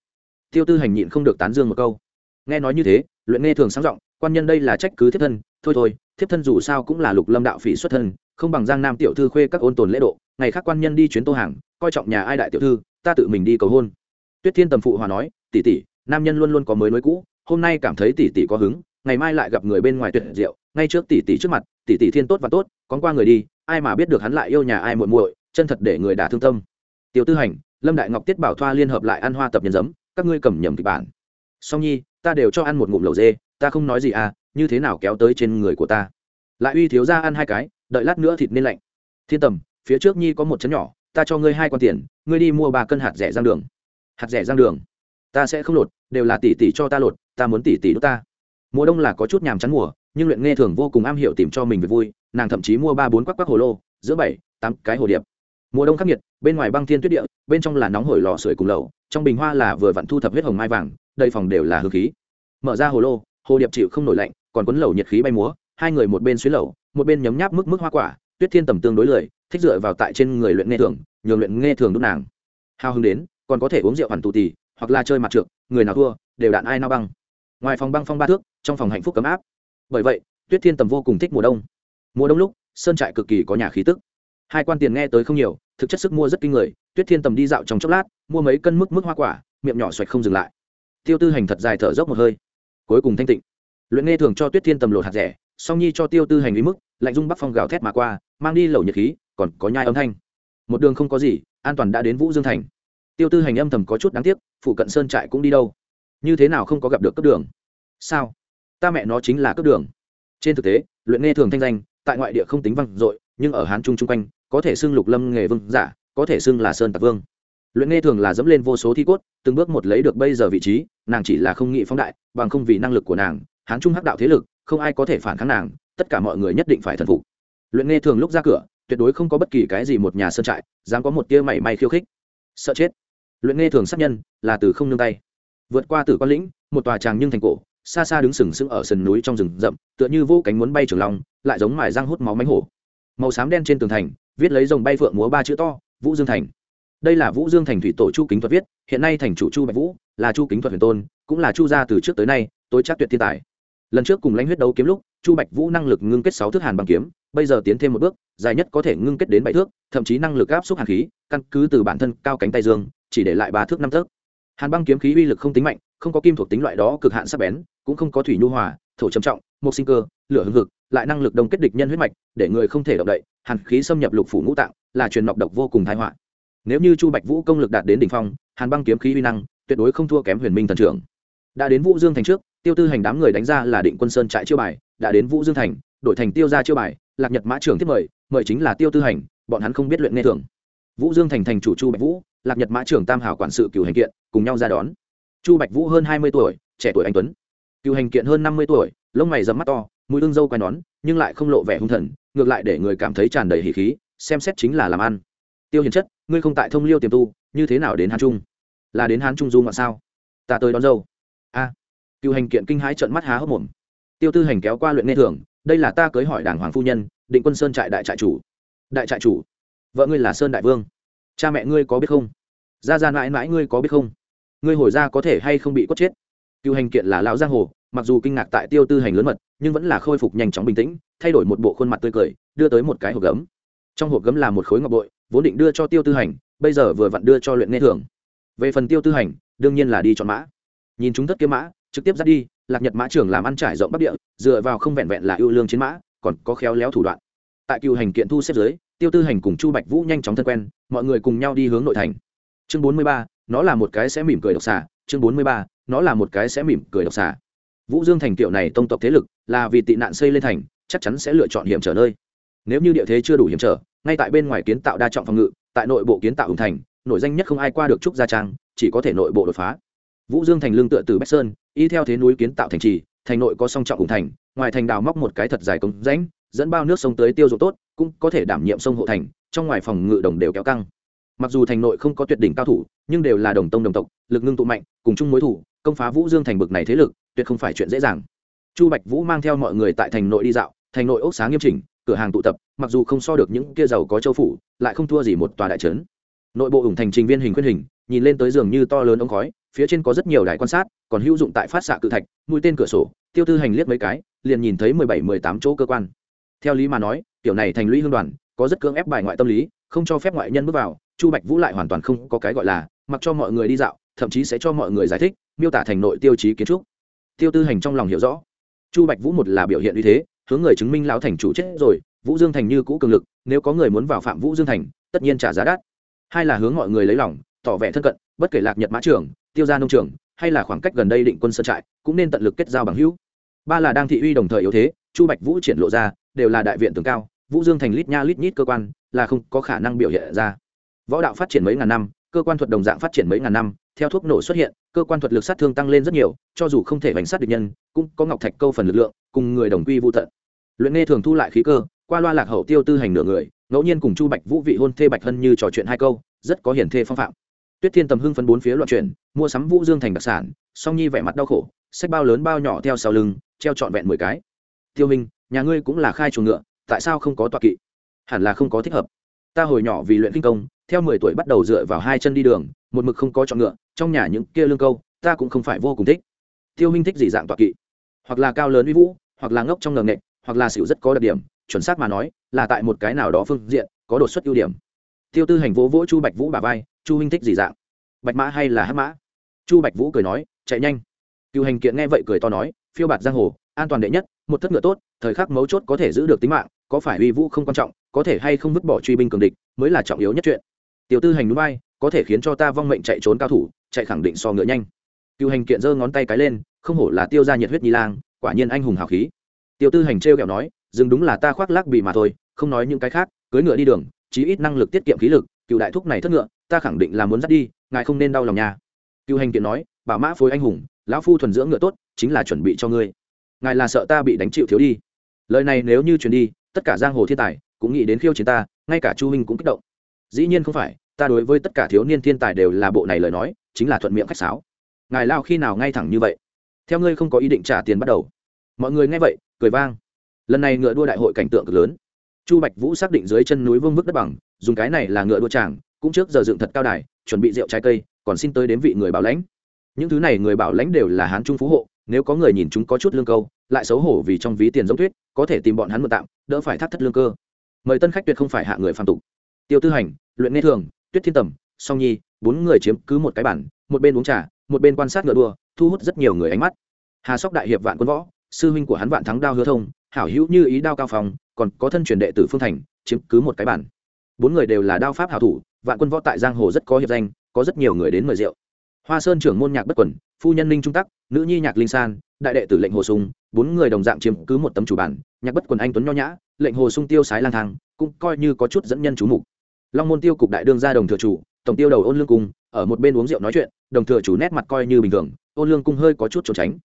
Speaker 1: Tiêu tư hành nhịn không được tán dương một câu. Nghe nói như thế, luyện nghe thường sáng giọng, quan nhân đây là trách cứ thiếp thân, thôi thôi, thiếp thân dù sao cũng là lục lâm đạo phỉ xuất thân, không bằng giang nam tiểu thư khuê các ôn tồn lễ độ, ngày khác quan nhân đi chuyến tô hàng, coi trọng nhà ai đại tiểu thư, ta tự mình đi cầu hôn. Tuyết thiên tầm phụ hòa nói, tỷ tỷ nam nhân luôn luôn có mới nối cũ, hôm nay cảm thấy tỷ tỷ có hứng, ngày mai lại gặp người bên ngoài tuyệt diệu, ngay trước tỷ tỷ trước mặt, tỷ tỷ thiên tốt và tốt, con qua người đi, ai mà biết được hắn lại yêu nhà ai muội muội, chân thật để người đả thương tâm. Tiêu tư hành, lâm đại ngọc tiết bảo thoa liên hợp lại ăn hoa tập nhân giấm, các ngươi cầm nhầm kịch bản. Song nhi, ta đều cho ăn một ngụm lẩu dê, ta không nói gì à như thế nào kéo tới trên người của ta. Lại uy thiếu ra ăn hai cái, đợi lát nữa thịt nên lạnh. Thiên tầm, phía trước nhi có một chấn nhỏ, ta cho ngươi hai con tiền, ngươi đi mua ba cân hạt rẻ giang đường. Hạt rẻ giang đường? Ta sẽ không lột, đều là tỷ tỷ cho ta lột, ta muốn tỷ tỷ đốt ta. Mùa đông là có chút nhàm chán mùa, nhưng luyện nghe thường vô cùng am hiểu tìm cho mình về vui, nàng thậm chí mua ba bốn quắc quắc hồ lô, giữa bảy, tám cái hồ điệp. Mùa đông khắc nghiệt, bên ngoài băng thiên tuyết địa, bên trong là nóng hổi lò sưởi cùng lầu trong bình hoa là vừa vặn thu thập huyết hồng mai vàng, đầy phòng đều là hương khí. Mở ra hồ lô, hồ điệp chịu không nổi lạnh, còn quấn lầu nhiệt khí bay múa, hai người một bên xuyến lầu một bên nhấm nháp mức mức hoa quả, tuyết thiên tầm tương đối lười, thích dựa vào tại trên người luyện nghe thường, nhường luyện nghe thường đúc nàng. Hào hứng đến, còn có thể uống rượu hoàn tù tì hoặc là chơi mặt trượt người nào thua, đều đạn ai nao băng. Ngoài phòng băng phong ba thước, trong phòng hạnh phúc cấm áp. Bởi vậy, tuyết thiên tầm vô cùng thích mùa đông. Mùa đông lúc, sơn trại cực kỳ có nhà khí tức. Hai quan tiền nghe tới không nhiều, thực chất sức mua rất kinh người, tuyết thiên tầm đi dạo trong chốc lát, mua mấy cân mức mức hoa quả, miệng nhỏ xoạch không dừng lại. Tiêu tư hành thật dài thở dốc một hơi. Cuối cùng thanh tịnh. Luyện nghe thường cho tuyết thiên tầm lột hạt rẻ, song nhi cho tiêu tư hành lý mức, lạnh dung bắc phong gào thét mà qua, mang đi lẩu nhiệt khí, còn có nhai âm thanh. Một đường không có gì, an toàn đã đến vũ dương thành tiêu tư hành âm thầm có chút đáng tiếc phụ cận sơn trại cũng đi đâu? Như thế nào không có gặp được cấp đường? Sao? Ta mẹ nó chính là cấp đường. Trên thực tế, luyện nghe thường thanh danh, tại ngoại địa không tính văng dội, nhưng ở hán trung chung quanh, có thể xưng lục lâm nghề vương giả, có thể xưng là sơn tạc vương. Luyện nghe thường là dẫm lên vô số thi cốt, từng bước một lấy được bây giờ vị trí, nàng chỉ là không nghĩ phóng đại, bằng không vì năng lực của nàng, hán trung hắc đạo thế lực, không ai có thể phản kháng nàng, tất cả mọi người nhất định phải thần phục. Luyện nghe thường lúc ra cửa, tuyệt đối không có bất kỳ cái gì một nhà sơn trại, dám có một tia mảy may khiêu khích. Sợ chết luyện nghe thường sát nhân là từ không nương tay. Vượt qua tử quan lĩnh, một tòa tràng nhưng thành cổ, xa xa đứng sừng sững ở sườn núi trong rừng rậm, tựa như vô cánh muốn bay trường long, lại giống mài răng hút máu mánh hổ. Màu xám đen trên tường thành, viết lấy dòng bay phượng múa ba chữ to, vũ dương thành. Đây là vũ dương thành thủy tổ chu kính thuật viết, hiện nay thành chủ chu bạch vũ, là chu kính thuật huyền tôn, cũng là chu gia từ trước tới nay, tối chắc tuyệt thiên tài. Lần trước cùng lãnh huyết đấu kiếm lúc, chu bạch vũ năng lực ngưng kết sáu thước hàn bằng kiếm bây giờ tiến thêm một bước, dài nhất có thể ngưng kết đến bảy thước, thậm chí năng lực áp suất hàn khí, căn cứ từ bản thân cao cánh tay dương, chỉ để lại ba thước, năm thước. Hàn băng kiếm khí uy lực không tính mạnh, không có kim thuộc tính loại đó cực hạn sắc bén, cũng không có thủy nhu hòa, thổ trầm trọng một sinh cơ, lửa hưng hực, lại năng lực đồng kết địch nhân huyết mạch, để người không thể động đậy, hàn khí xâm nhập lục phủ ngũ tạng, là truyền nọc độc vô cùng thái họa. Nếu như chu bạch vũ công lực đạt đến đỉnh phong, hàn băng kiếm khí uy năng tuyệt đối không thua kém huyền minh thần trưởng. Đã đến vũ dương thành trước, tiêu tư hành đám người đánh ra là định quân sơn trại chiêu bài, đã đến vũ dương thành đổi thành tiêu ra chiêu bài, lạc nhật mã trưởng tiếp mời mời chính là tiêu tư hành, bọn hắn không biết luyện nghe thường. Vũ dương thành thành chủ chu bạch vũ, lạc nhật mã trưởng tam hảo quản sự cửu hành kiện, cùng nhau ra đón. Chu bạch vũ hơn hai mươi tuổi, trẻ tuổi anh tuấn. Cựu hành kiện hơn năm mươi tuổi, lông mày dầm mắt to, mũi hương dâu quai nón, nhưng lại không lộ vẻ hung thần, ngược lại để người cảm thấy tràn đầy hỉ khí, xem xét chính là làm ăn. Tiêu hiền chất, ngươi không tại thông liêu tiềm tu, như thế nào đến hán trung? Là đến hán trung du ngoạn sao? Ta tới đón dâu. A. Cựu hành kiện kinh hãi trợn mắt há hốc mồm. Tiêu tư hành kéo qua luyện nghe thường đây là ta cưới hỏi đảng hoàng phu nhân, định quân sơn trại đại trại chủ. Đại trại chủ, vợ ngươi là sơn đại vương. Cha mẹ ngươi có biết không? Ra ra mãi mãi ngươi có biết không? Ngươi hồi ra có thể hay không bị quất chết? Cựu hành kiện là lão giang hồ, mặc dù kinh ngạc tại tiêu tư hành lớn mật, nhưng vẫn là khôi phục nhanh chóng bình tĩnh, thay đổi một bộ khuôn mặt tươi cười, đưa tới một cái hộp gấm. Trong hộp gấm là một khối ngọc bội, vốn định đưa cho tiêu tư hành, bây giờ vừa vặn đưa cho luyện nghe thường về phần tiêu tư hành, đương nhiên là đi chọn mã. Nhìn chúng thất kiếm mã, trực tiếp dắt đi lạc nhật mã trưởng làm ăn trải rộng bắc địa, dựa vào không vẹn vẹn là ưu lương chiến mã, còn có khéo léo thủ đoạn tại cựu hành kiện thu xếp giới, tiêu tư hành cùng chu bạch vũ nhanh chóng thân quen, mọi người cùng nhau đi hướng nội thành chương bốn mươi ba, nó là một cái sẽ mỉm cười độc xả. chương bốn mươi ba, nó là một cái sẽ mỉm cười độc xả. vũ dương thành tiệu này tông tộc thế lực, là vì tị nạn xây lên thành, chắc chắn sẽ lựa chọn hiểm trở nơi nếu như địa thế chưa đủ hiểm trở, ngay tại bên ngoài kiến tạo đa trọng phòng ngự, tại nội bộ kiến tạo hùng thành, nổi danh nhất không ai qua được trúc gia trang, chỉ có thể nội bộ đột phá vũ dương thành lương tựa từ bách sơn, y theo thế núi kiến tạo thành trì, thành nội có song trọng cùng thành, ngoài thành đào móc một cái thật dài cống rãnh, dẫn bao nước sông tới tiêu dụng tốt, cũng có thể đảm nhiệm sông hộ thành, trong ngoài phòng ngự đồng đều kéo căng. Mặc dù thành nội không có tuyệt đỉnh cao thủ, nhưng đều là đồng tông đồng tộc, lực ngưng tụ mạnh, cùng chung mối thủ, công phá vũ dương thành bực này thế lực, tuyệt không phải chuyện dễ dàng. Chu bạch vũ mang theo mọi người tại thành nội đi dạo, thành nội ốc sáng nghiêm chỉnh, cửa hàng tụ tập, mặc dù không so được những kia giàu có châu phủ, lại không thua gì một tòa đại trấn. Nội bộ ủng thành trình viên hình khuyên hình, nhìn lên tới giường như to lớn ống khói phía trên có rất nhiều đài quan sát, còn hữu dụng tại phát xạ cự thạch, mũi tên cửa sổ, tiêu tư hành liếc mấy cái, liền nhìn thấy mười bảy, mười tám chỗ cơ quan. Theo lý mà nói, tiểu này thành lũy hương đoàn, có rất cưỡng ép bài ngoại tâm lý, không cho phép ngoại nhân bước vào, chu bạch vũ lại hoàn toàn không có cái gọi là, mặc cho mọi người đi dạo, thậm chí sẽ cho mọi người giải thích, miêu tả thành nội tiêu chí kiến trúc. Tiêu tư hành trong lòng hiểu rõ. Chu bạch vũ một là biểu hiện uy thế, hướng người chứng minh lão thành chủ chết rồi, vũ dương thành như cũ cường lực, nếu có người muốn vào phạm vũ dương thành, tất nhiên trả giá đắt. Hai là hướng mọi người lấy lòng, tỏ vẻ thân cận bất kể lạc nhật mã trưởng, tiêu gia nông trường hay là khoảng cách gần đây định quân sơn trại, cũng nên tận lực kết giao bằng hữu. Ba là đang thị uy đồng thời yếu thế, chu bạch vũ triển lộ ra, đều là đại viện tường cao, vũ dương thành lít nha lít nhít cơ quan, là không có khả năng biểu hiện ra. Võ đạo phát triển mấy ngàn năm, cơ quan thuật đồng dạng phát triển mấy ngàn năm, theo thuốc nổ xuất hiện, cơ quan thuật lực sát thương tăng lên rất nhiều, cho dù không thể bánh sát địch nhân, cũng có ngọc thạch câu phần lực lượng, cùng người đồng quy vô tận. Luyện nghe thường thu lại khí cơ, qua loa lạc hậu tiêu tư hành nửa người, ngẫu nhiên cùng chu bạch vũ vị hôn thê bạch hân như trò chuyện hai câu, rất có hiển thê phong phạm tuyết thiên tầm hưng phân bốn phía loạn chuyển, mua sắm vũ dương thành đặc sản, song nhi vẻ mặt đau khổ sách bao lớn bao nhỏ theo sau lưng, treo trọn vẹn mười cái. Tiêu minh, nhà ngươi cũng là khai chuồng ngựa, tại sao không có tọa kỵ? Hẳn là không có thích hợp. Ta hồi nhỏ vì luyện kinh công, theo mười tuổi bắt đầu dựa vào hai chân đi đường, một mực không có chọn ngựa, trong nhà những kia lương câu, ta cũng không phải vô cùng thích. Tiêu minh thích gì dạng tọa kỵ? Hoặc là cao lớn uy vũ, hoặc là ngốc trong ngờ nghệ hoặc là xỉu rất có đặc điểm, chuẩn xác mà nói, là tại một cái nào đó phương diện, có đột xuất ưu điểm tiêu tư hành vỗ vỗ chu bạch vũ bà vai, chu huynh thích gì dạng? Bạch mã hay là hắc mã? Chu bạch vũ cười nói, chạy nhanh. Cựu hành kiện nghe vậy cười to nói, phiêu bạt giang hồ, an toàn đệ nhất, một thất ngựa tốt, thời khắc mấu chốt có thể giữ được tính mạng, có phải uy vũ không quan trọng, có thể hay không vứt bỏ truy binh cường địch, mới là trọng yếu nhất chuyện. Tiểu tư hành núi bay, có thể khiến cho ta vong mệnh chạy trốn cao thủ, chạy khẳng định so ngựa nhanh. Cựu hành kiện giơ ngón tay cái lên, không hổ là tiêu ra nhiệt huyết nhi lang, quả nhiên anh hùng hào khí. Tiêu tư hành trêu kẹo nói, dừng đúng là ta khoác lác bị mà thôi, không nói những cái khác cưới ngựa đi đường chí ít năng lực tiết kiệm khí lực, cựu đại thúc này thất ngựa, ta khẳng định là muốn dắt đi, ngài không nên đau lòng nhà cựu hành kiện nói bảo mã phối anh hùng, lão phu thuần dưỡng ngựa tốt, chính là chuẩn bị cho ngươi. Ngài là sợ ta bị đánh chịu thiếu đi. Lời này nếu như truyền đi, tất cả giang hồ thiên tài cũng nghĩ đến khiêu chiến ta, ngay cả chu huynh cũng kích động. Dĩ nhiên không phải, ta đối với tất cả thiếu niên thiên tài đều là bộ này lời nói, chính là thuận miệng khách sáo. Ngài lao khi nào ngay thẳng như vậy? Theo ngươi không có ý định trả tiền bắt đầu. Mọi người nghe vậy, cười vang. Lần này ngựa đua đại hội cảnh tượng cực lớn chu bạch vũ xác định dưới chân núi vương vức đất bằng, dùng cái này là ngựa đua tràng cũng trước giờ dựng thật cao đài, chuẩn bị rượu trái cây, còn xin tới đến vị người bảo lãnh. Những thứ này người bảo lãnh đều là hán trung phú hộ, nếu có người nhìn chúng có chút lương câu, lại xấu hổ vì trong ví tiền giống tuyết, có thể tìm bọn hắn mượn tạm, đỡ phải thắt thất lương cơ. Mời tân khách tuyệt không phải hạ người phạm tục. Tiêu tư hành, luyện nghe thường, tuyết thiên tầm, song nhi, bốn người chiếm cứ một cái bản, một bên uống trà, một bên quan sát ngựa đua, thu hút rất nhiều người ánh mắt. Hà sóc đại hiệp vạn quân võ, sư huynh của hắn vạn thắng đao hứa thông, hảo hữu như ý đao cao phòng còn có thân truyền đệ tử phương thành, chiếm cứ một cái bản. Bốn người đều là đao pháp hảo thủ, vạn quân võ tại giang hồ rất có hiệp danh, có rất nhiều người đến mời rượu. Hoa sơn trưởng môn nhạc bất quẩn phu nhân ninh trung tắc, nữ nhi nhạc linh san, đại đệ tử lệnh hồ sung, bốn người đồng dạng chiếm cứ một tấm chủ bản, nhạc bất quần anh tuấn nho nhã, lệnh hồ sung tiêu sái lang thang, cũng coi như có chút dẫn nhân chú mục. Long môn tiêu cục đại đương ra đồng thừa chủ, tổng tiêu đầu ôn lương cung, ở một bên uống rượu nói chuyện, đồng thừa chủ nét mặt coi như bình thường, ôn lương cung hơi có chút trốn tránh.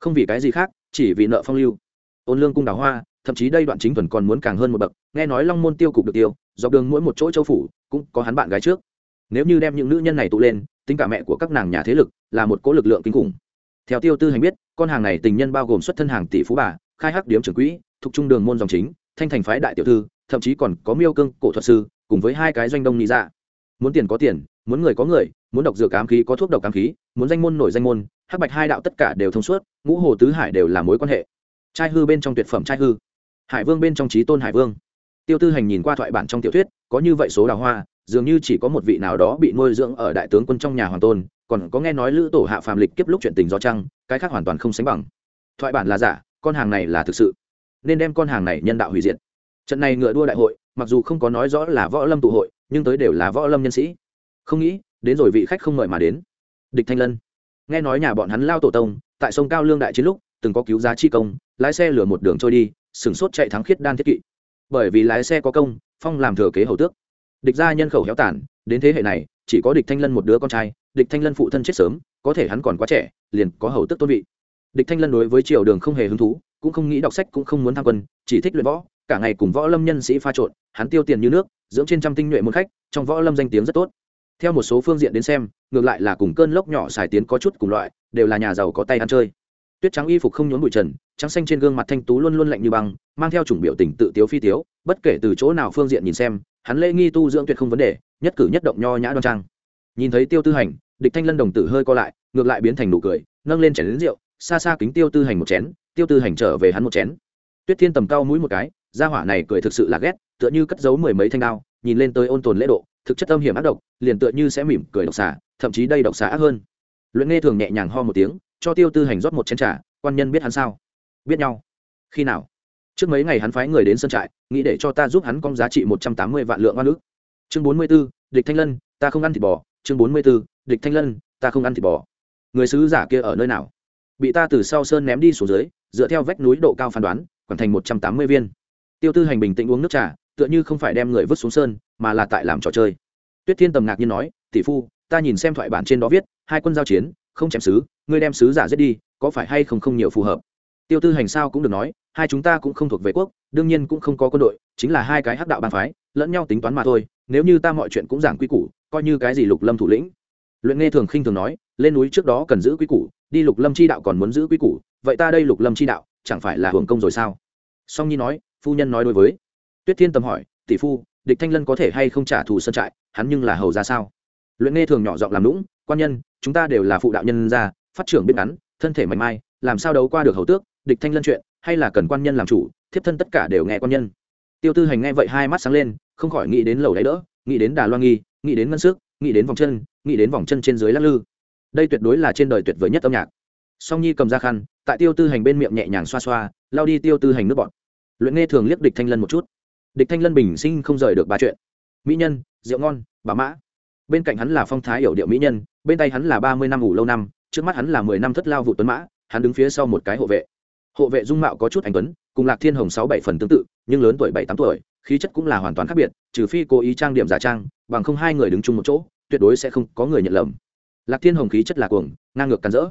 Speaker 1: Không vì cái gì khác, chỉ vì nợ phong lưu. Ôn lương cung đào hoa thậm chí đây đoạn chính thuần còn muốn càng hơn một bậc, nghe nói long môn tiêu cục được tiêu, dọc đường mỗi một chỗ châu phủ, cũng có hắn bạn gái trước. Nếu như đem những nữ nhân này tụ lên, tính cả mẹ của các nàng nhà thế lực, là một cỗ lực lượng kinh khủng. Theo tiêu tư hành biết, con hàng này tình nhân bao gồm xuất thân hàng tỷ phú bà, khai hắc điếm trưởng quỹ, thuộc trung đường môn dòng chính, thanh thành phái đại tiểu thư, thậm chí còn có miêu cương cổ thuật sư, cùng với hai cái doanh đông nghĩ ra dạ. muốn tiền có tiền, muốn người có người, muốn độc dược ám khí có thuốc độc ám khí, muốn danh môn nổi danh môn, hắc bạch hai đạo tất cả đều thông suốt, ngũ hồ tứ hải đều là mối quan hệ. Trai hư bên trong tuyệt phẩm trai hư hải vương bên trong trí tôn hải vương. Tiêu tư hành nhìn qua thoại bản trong tiểu thuyết, có như vậy số đào hoa, dường như chỉ có một vị nào đó bị nuôi dưỡng ở đại tướng quân trong nhà hoàng tôn, còn có nghe nói lữ tổ hạ phàm lịch kiếp lúc chuyện tình do trăng cái khác hoàn toàn không sánh bằng. Thoại bản là giả, con hàng này là thực sự. Nên đem con hàng này nhân đạo hủy diệt. Trận này ngựa đua đại hội, mặc dù không có nói rõ là võ lâm tụ hội, nhưng tới đều là võ lâm nhân sĩ. Không nghĩ, đến rồi vị khách không mời mà đến. Địch thanh lân. Nghe nói nhà bọn hắn lao tổ tông, tại sông cao lương đại chiến lúc, từng có cứu giá chi công, lái xe lửa một đường trôi đi sửng sốt chạy thắng khiết đan thiết kỵ. Bởi vì lái xe có công, phong làm thừa kế hầu tước. Địch gia nhân khẩu héo tàn, đến thế hệ này, chỉ có địch thanh lân một đứa con trai, địch thanh lân phụ thân chết sớm, có thể hắn còn quá trẻ, liền có hầu tước tôn vị. Địch thanh lân đối với triều đường không hề hứng thú, cũng không nghĩ đọc sách, cũng không muốn tham quân, chỉ thích luyện võ, cả ngày cùng võ lâm nhân sĩ pha trộn, hắn tiêu tiền như nước, dưỡng trên trăm tinh nhuệ môn khách, trong võ lâm danh tiếng rất tốt. Theo một số phương diện đến xem, ngược lại là cùng cơn lốc nhỏ xài tiến có chút cùng loại, đều là nhà giàu có tay ăn chơi. Tuyết trắng y phục không nhốn bụi trần trắng xanh trên gương mặt thanh tú luôn luôn lạnh như băng, mang theo chủng biểu tình tự tiếu phi tiếu, bất kể từ chỗ nào phương diện nhìn xem, hắn lễ nghi tu dưỡng tuyệt không vấn đề, nhất cử nhất động nho nhã đoan trang. Nhìn thấy tiêu tư hành, địch thanh lân đồng tử hơi co lại, ngược lại biến thành nụ cười, nâng lên chén lính rượu, xa xa kính tiêu tư hành một chén, tiêu tư hành trở về hắn một chén. Tuyết thiên tầm cao mũi một cái, gia hỏa này cười thực sự là ghét, tựa như cất giấu mười mấy thanh đao, nhìn lên tới ôn tồn lễ độ, thực chất âm hiểm ác độc, liền tựa như sẽ mỉm cười độc xả, thậm chí đây độc xả ác hơn. Luyện nghe thường nhẹ nhàng ho một tiếng, cho tiêu tư hành rót một chén trà, quan nhân biết hắn sao? Biết nhau. Khi nào? Trước mấy ngày hắn phái người đến sân trại, nghĩ để cho ta giúp hắn công giá trị một trăm tám mươi vạn lượng oan ức. Chương bốn mươi b ố địch thanh lân, ta không ăn thịt bò. Chương bốn mươi b ố địch thanh lân, ta không ăn thịt bò. Người sứ giả kia ở nơi nào? Bị ta từ sau sơn ném đi xuống dưới, dựa theo vách núi độ cao phán đoán còn thành một trăm tám mươi viên. Tiêu tư hành bình tĩnh uống nước trà, tựa như không phải đem người vứt xuống sơn, mà là tại làm trò chơi. Tuyết thiên tầm ngạc nhiên nói, tỷ phu, ta nhìn xem thoại bản trên đó viết, hai quân giao chiến, không chém sứ, ngươi đem sứ giả giết đi, có phải hay không không nhiều phù hợp? Tiêu tư hành sao cũng được nói, hai chúng ta cũng không thuộc về quốc, đương nhiên cũng không có quân đội, chính là hai cái hắc đạo bàn phái, lẫn nhau tính toán mà thôi, nếu như ta mọi chuyện cũng giảng quy củ, coi như cái gì lục lâm thủ lĩnh. Luyện nghe thường khinh thường nói, lên núi trước đó cần giữ quy củ, đi lục lâm chi đạo còn muốn giữ quy củ, vậy ta đây lục lâm chi đạo, chẳng phải là hưởng công rồi sao? Song nhi nói, phu nhân nói đối với. Tuyết thiên tầm hỏi, tỷ phu, địch thanh lân có thể hay không trả thù sân trại, hắn nhưng là hầu ra sao? Luyện nghe thường nhỏ giọng làm lũng quan nhân, chúng ta đều là phụ đạo nhân ra phát trưởng biết ngắn, thân thể mạnh mai, làm sao đấu qua được hầu tước địch thanh lân chuyện, hay là cần quan nhân làm chủ, thiếp thân tất cả đều nghe quan nhân. Tiêu tư hành nghe vậy hai mắt sáng lên, không khỏi nghĩ đến lầu đáy đỡ, nghĩ đến đà loan nghi, nghĩ đến ngân sức nghĩ đến vòng chân, nghĩ đến vòng chân trên dưới lắc lư. Đây tuyệt đối là trên đời tuyệt vời nhất âm nhạc. Song nhi cầm ra khăn, tại tiêu tư hành bên miệng nhẹ nhàng xoa xoa lao đi tiêu tư hành nước bọt. Luyện nghe thường liếc địch thanh lân một chút. Địch thanh lân bình sinh không rời được ba chuyện. Mỹ nhân, rượu ngon, bà mã. Bên cạnh hắn là phong thái hiểu điệu mỹ nhân, bên tay hắn là ba mươi năm ngủ lâu năm, trước mắt hắn là mười năm thất lao vụ tuấn mã, hắn đứng phía sau một cái hộ vệ hộ vệ dung mạo có chút anh tuấn, cùng lạc thiên hồng sáu bảy phần tương tự, nhưng lớn tuổi bảy tám tuổi, khí chất cũng là hoàn toàn khác biệt, trừ phi cố ý trang điểm giả trang, bằng không hai người đứng chung một chỗ, tuyệt đối sẽ không có người nhận lầm. Lạc thiên hồng khí chất là cuồng, ngang ngược càn rỡ.